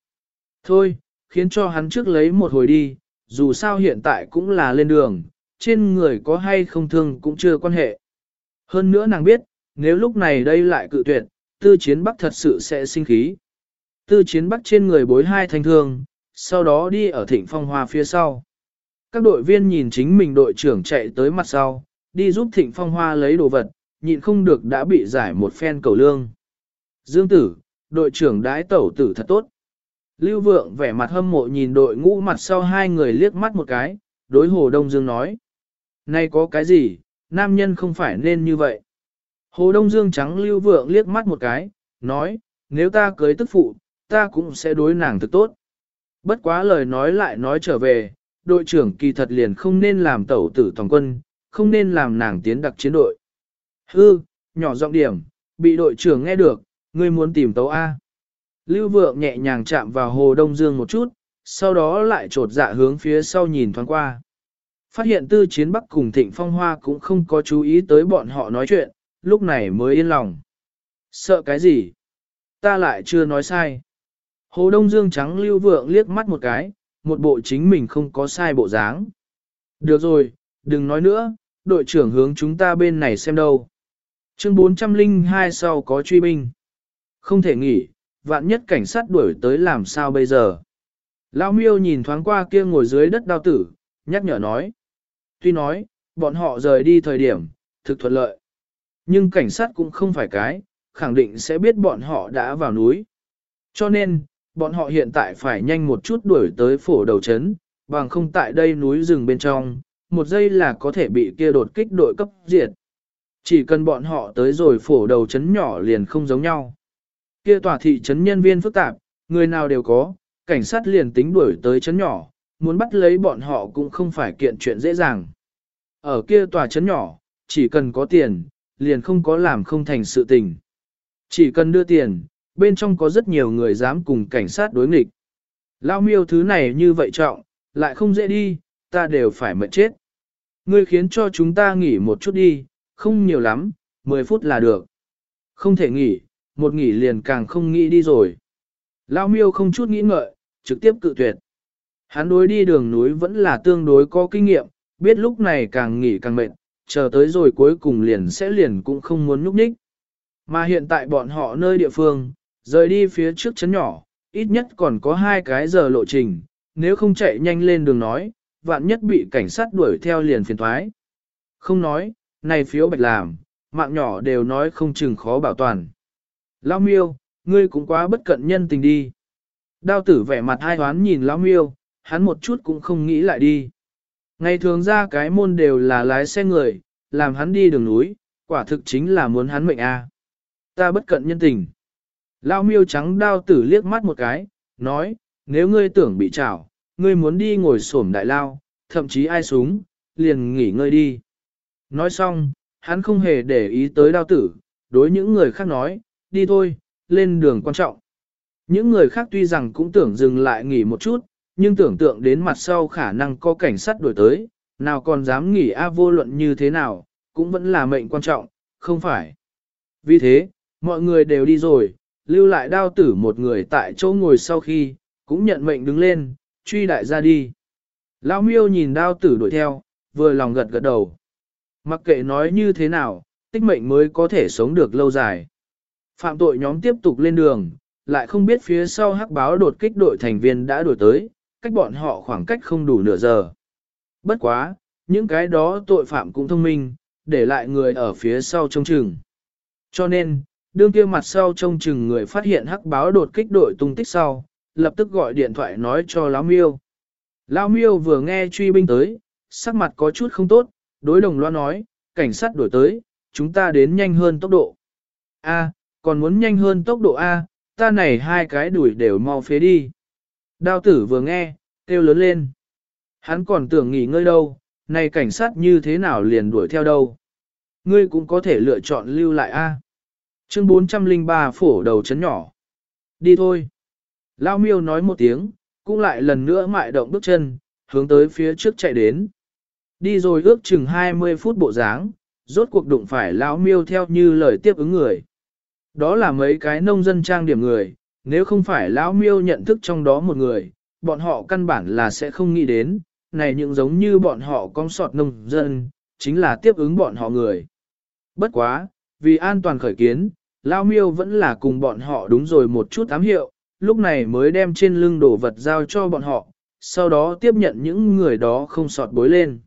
Thôi, khiến cho hắn trước lấy một hồi đi, dù sao hiện tại cũng là lên đường, trên người có hay không thương cũng chưa quan hệ. Hơn nữa nàng biết, nếu lúc này đây lại cự tuyệt, tư chiến bắc thật sự sẽ sinh khí. Tư chiến bắc trên người bối hai thanh thương, sau đó đi ở thịnh phong hoa phía sau. Các đội viên nhìn chính mình đội trưởng chạy tới mặt sau, đi giúp thịnh phong hoa lấy đồ vật, nhịn không được đã bị giải một phen cầu lương. Dương tử, đội trưởng đái tẩu tử thật tốt. Lưu vượng vẻ mặt hâm mộ nhìn đội ngũ mặt sau hai người liếc mắt một cái, đối hồ Đông Dương nói. Này có cái gì, nam nhân không phải nên như vậy. Hồ Đông Dương trắng lưu vượng liếc mắt một cái, nói, nếu ta cưới tức phụ, ta cũng sẽ đối nàng thực tốt. Bất quá lời nói lại nói trở về, đội trưởng kỳ thật liền không nên làm tẩu tử toàn quân, không nên làm nàng tiến đặc chiến đội. Hư, nhỏ giọng điểm, bị đội trưởng nghe được, ngươi muốn tìm tấu A. Lưu vượng nhẹ nhàng chạm vào Hồ Đông Dương một chút, sau đó lại trột dạ hướng phía sau nhìn thoáng qua. Phát hiện tư chiến bắc cùng thịnh phong hoa cũng không có chú ý tới bọn họ nói chuyện, lúc này mới yên lòng. Sợ cái gì? Ta lại chưa nói sai. Hồ Đông Dương trắng lưu vượng liếc mắt một cái, một bộ chính mình không có sai bộ dáng. Được rồi, đừng nói nữa, đội trưởng hướng chúng ta bên này xem đâu. Chương 402 sau có truy binh. Không thể nghỉ, vạn nhất cảnh sát đuổi tới làm sao bây giờ. Lao miêu nhìn thoáng qua kia ngồi dưới đất đao tử, nhắc nhở nói. Tuy nói, bọn họ rời đi thời điểm, thực thuận lợi. Nhưng cảnh sát cũng không phải cái, khẳng định sẽ biết bọn họ đã vào núi. Cho nên, bọn họ hiện tại phải nhanh một chút đuổi tới phổ đầu chấn, bằng không tại đây núi rừng bên trong, một giây là có thể bị kia đột kích đội cấp diệt. Chỉ cần bọn họ tới rồi phổ đầu chấn nhỏ liền không giống nhau. Kia tòa thị trấn nhân viên phức tạp, người nào đều có, cảnh sát liền tính đuổi tới chấn nhỏ, muốn bắt lấy bọn họ cũng không phải kiện chuyện dễ dàng. Ở kia tòa chấn nhỏ, chỉ cần có tiền, liền không có làm không thành sự tình. Chỉ cần đưa tiền, bên trong có rất nhiều người dám cùng cảnh sát đối nghịch. Lao miêu thứ này như vậy trọng, lại không dễ đi, ta đều phải mệt chết. Ngươi khiến cho chúng ta nghỉ một chút đi, không nhiều lắm, 10 phút là được. Không thể nghỉ, một nghỉ liền càng không nghĩ đi rồi. Lao miêu không chút nghĩ ngợi, trực tiếp cự tuyệt. Hắn đối đi đường núi vẫn là tương đối có kinh nghiệm, biết lúc này càng nghỉ càng mệt, chờ tới rồi cuối cùng liền sẽ liền cũng không muốn nhúc nhích. Mà hiện tại bọn họ nơi địa phương, rời đi phía trước chấn nhỏ, ít nhất còn có hai cái giờ lộ trình, nếu không chạy nhanh lên đường nói, vạn nhất bị cảnh sát đuổi theo liền phiền thoái. Không nói, này phiếu bạch làm, mạng nhỏ đều nói không chừng khó bảo toàn. Lao miêu, ngươi cũng quá bất cận nhân tình đi. Đao tử vẻ mặt hai hoán nhìn Lao miêu, hắn một chút cũng không nghĩ lại đi. Ngày thường ra cái môn đều là lái xe người, làm hắn đi đường núi, quả thực chính là muốn hắn mệnh a. Ta bất cận nhân tình. Lao miêu trắng đao tử liếc mắt một cái, nói, nếu ngươi tưởng bị trảo, ngươi muốn đi ngồi xổm đại lao, thậm chí ai súng, liền nghỉ ngơi đi. Nói xong, hắn không hề để ý tới đao tử, đối những người khác nói, đi thôi, lên đường quan trọng. Những người khác tuy rằng cũng tưởng dừng lại nghỉ một chút, nhưng tưởng tượng đến mặt sau khả năng có cảnh sát đuổi tới, nào còn dám nghỉ a vô luận như thế nào, cũng vẫn là mệnh quan trọng, không phải. Vì thế, mọi người đều đi rồi, lưu lại đao tử một người tại chỗ ngồi sau khi, cũng nhận mệnh đứng lên, truy đại ra đi. Lão miêu nhìn đao tử đuổi theo, vừa lòng gật gật đầu. Mặc kệ nói như thế nào, tích mệnh mới có thể sống được lâu dài. Phạm tội nhóm tiếp tục lên đường, lại không biết phía sau hắc báo đột kích đội thành viên đã đuổi tới, cách bọn họ khoảng cách không đủ nửa giờ. Bất quá, những cái đó tội phạm cũng thông minh, để lại người ở phía sau trông chừng. Cho nên, đương kia mặt sau trông chừng người phát hiện hắc báo đột kích đội tung tích sau, lập tức gọi điện thoại nói cho Lão Miêu. Lão Miêu vừa nghe truy binh tới, sắc mặt có chút không tốt, đối đồng loa nói, cảnh sát đuổi tới, chúng ta đến nhanh hơn tốc độ. A, còn muốn nhanh hơn tốc độ A, ta này hai cái đuổi đều mau phế đi. Đao tử vừa nghe, kêu lớn lên. Hắn còn tưởng nghỉ ngơi đâu, này cảnh sát như thế nào liền đuổi theo đâu. Ngươi cũng có thể lựa chọn lưu lại A. Chương 403 phổ đầu chấn nhỏ. Đi thôi. Lao miêu nói một tiếng, cũng lại lần nữa mại động bước chân, hướng tới phía trước chạy đến. Đi rồi ước chừng 20 phút bộ dáng, rốt cuộc đụng phải lão miêu theo như lời tiếp ứng người. Đó là mấy cái nông dân trang điểm người, nếu không phải lão miêu nhận thức trong đó một người, bọn họ căn bản là sẽ không nghĩ đến, này những giống như bọn họ con sọt nông dân, chính là tiếp ứng bọn họ người. Bất quá, vì an toàn khởi kiến, lão miêu vẫn là cùng bọn họ đúng rồi một chút ám hiệu, lúc này mới đem trên lưng đồ vật giao cho bọn họ, sau đó tiếp nhận những người đó không sọt bối lên.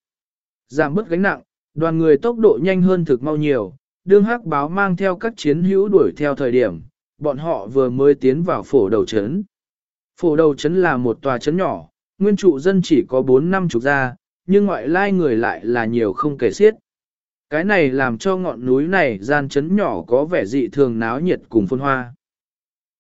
Giảm bớt gánh nặng, đoàn người tốc độ nhanh hơn thực mau nhiều, đương hắc báo mang theo các chiến hữu đuổi theo thời điểm, bọn họ vừa mới tiến vào phổ đầu trấn. Phổ đầu trấn là một tòa trấn nhỏ, nguyên trụ dân chỉ có 4 năm chục gia, nhưng ngoại lai người lại là nhiều không kể xiết. Cái này làm cho ngọn núi này gian trấn nhỏ có vẻ dị thường náo nhiệt cùng phôn hoa.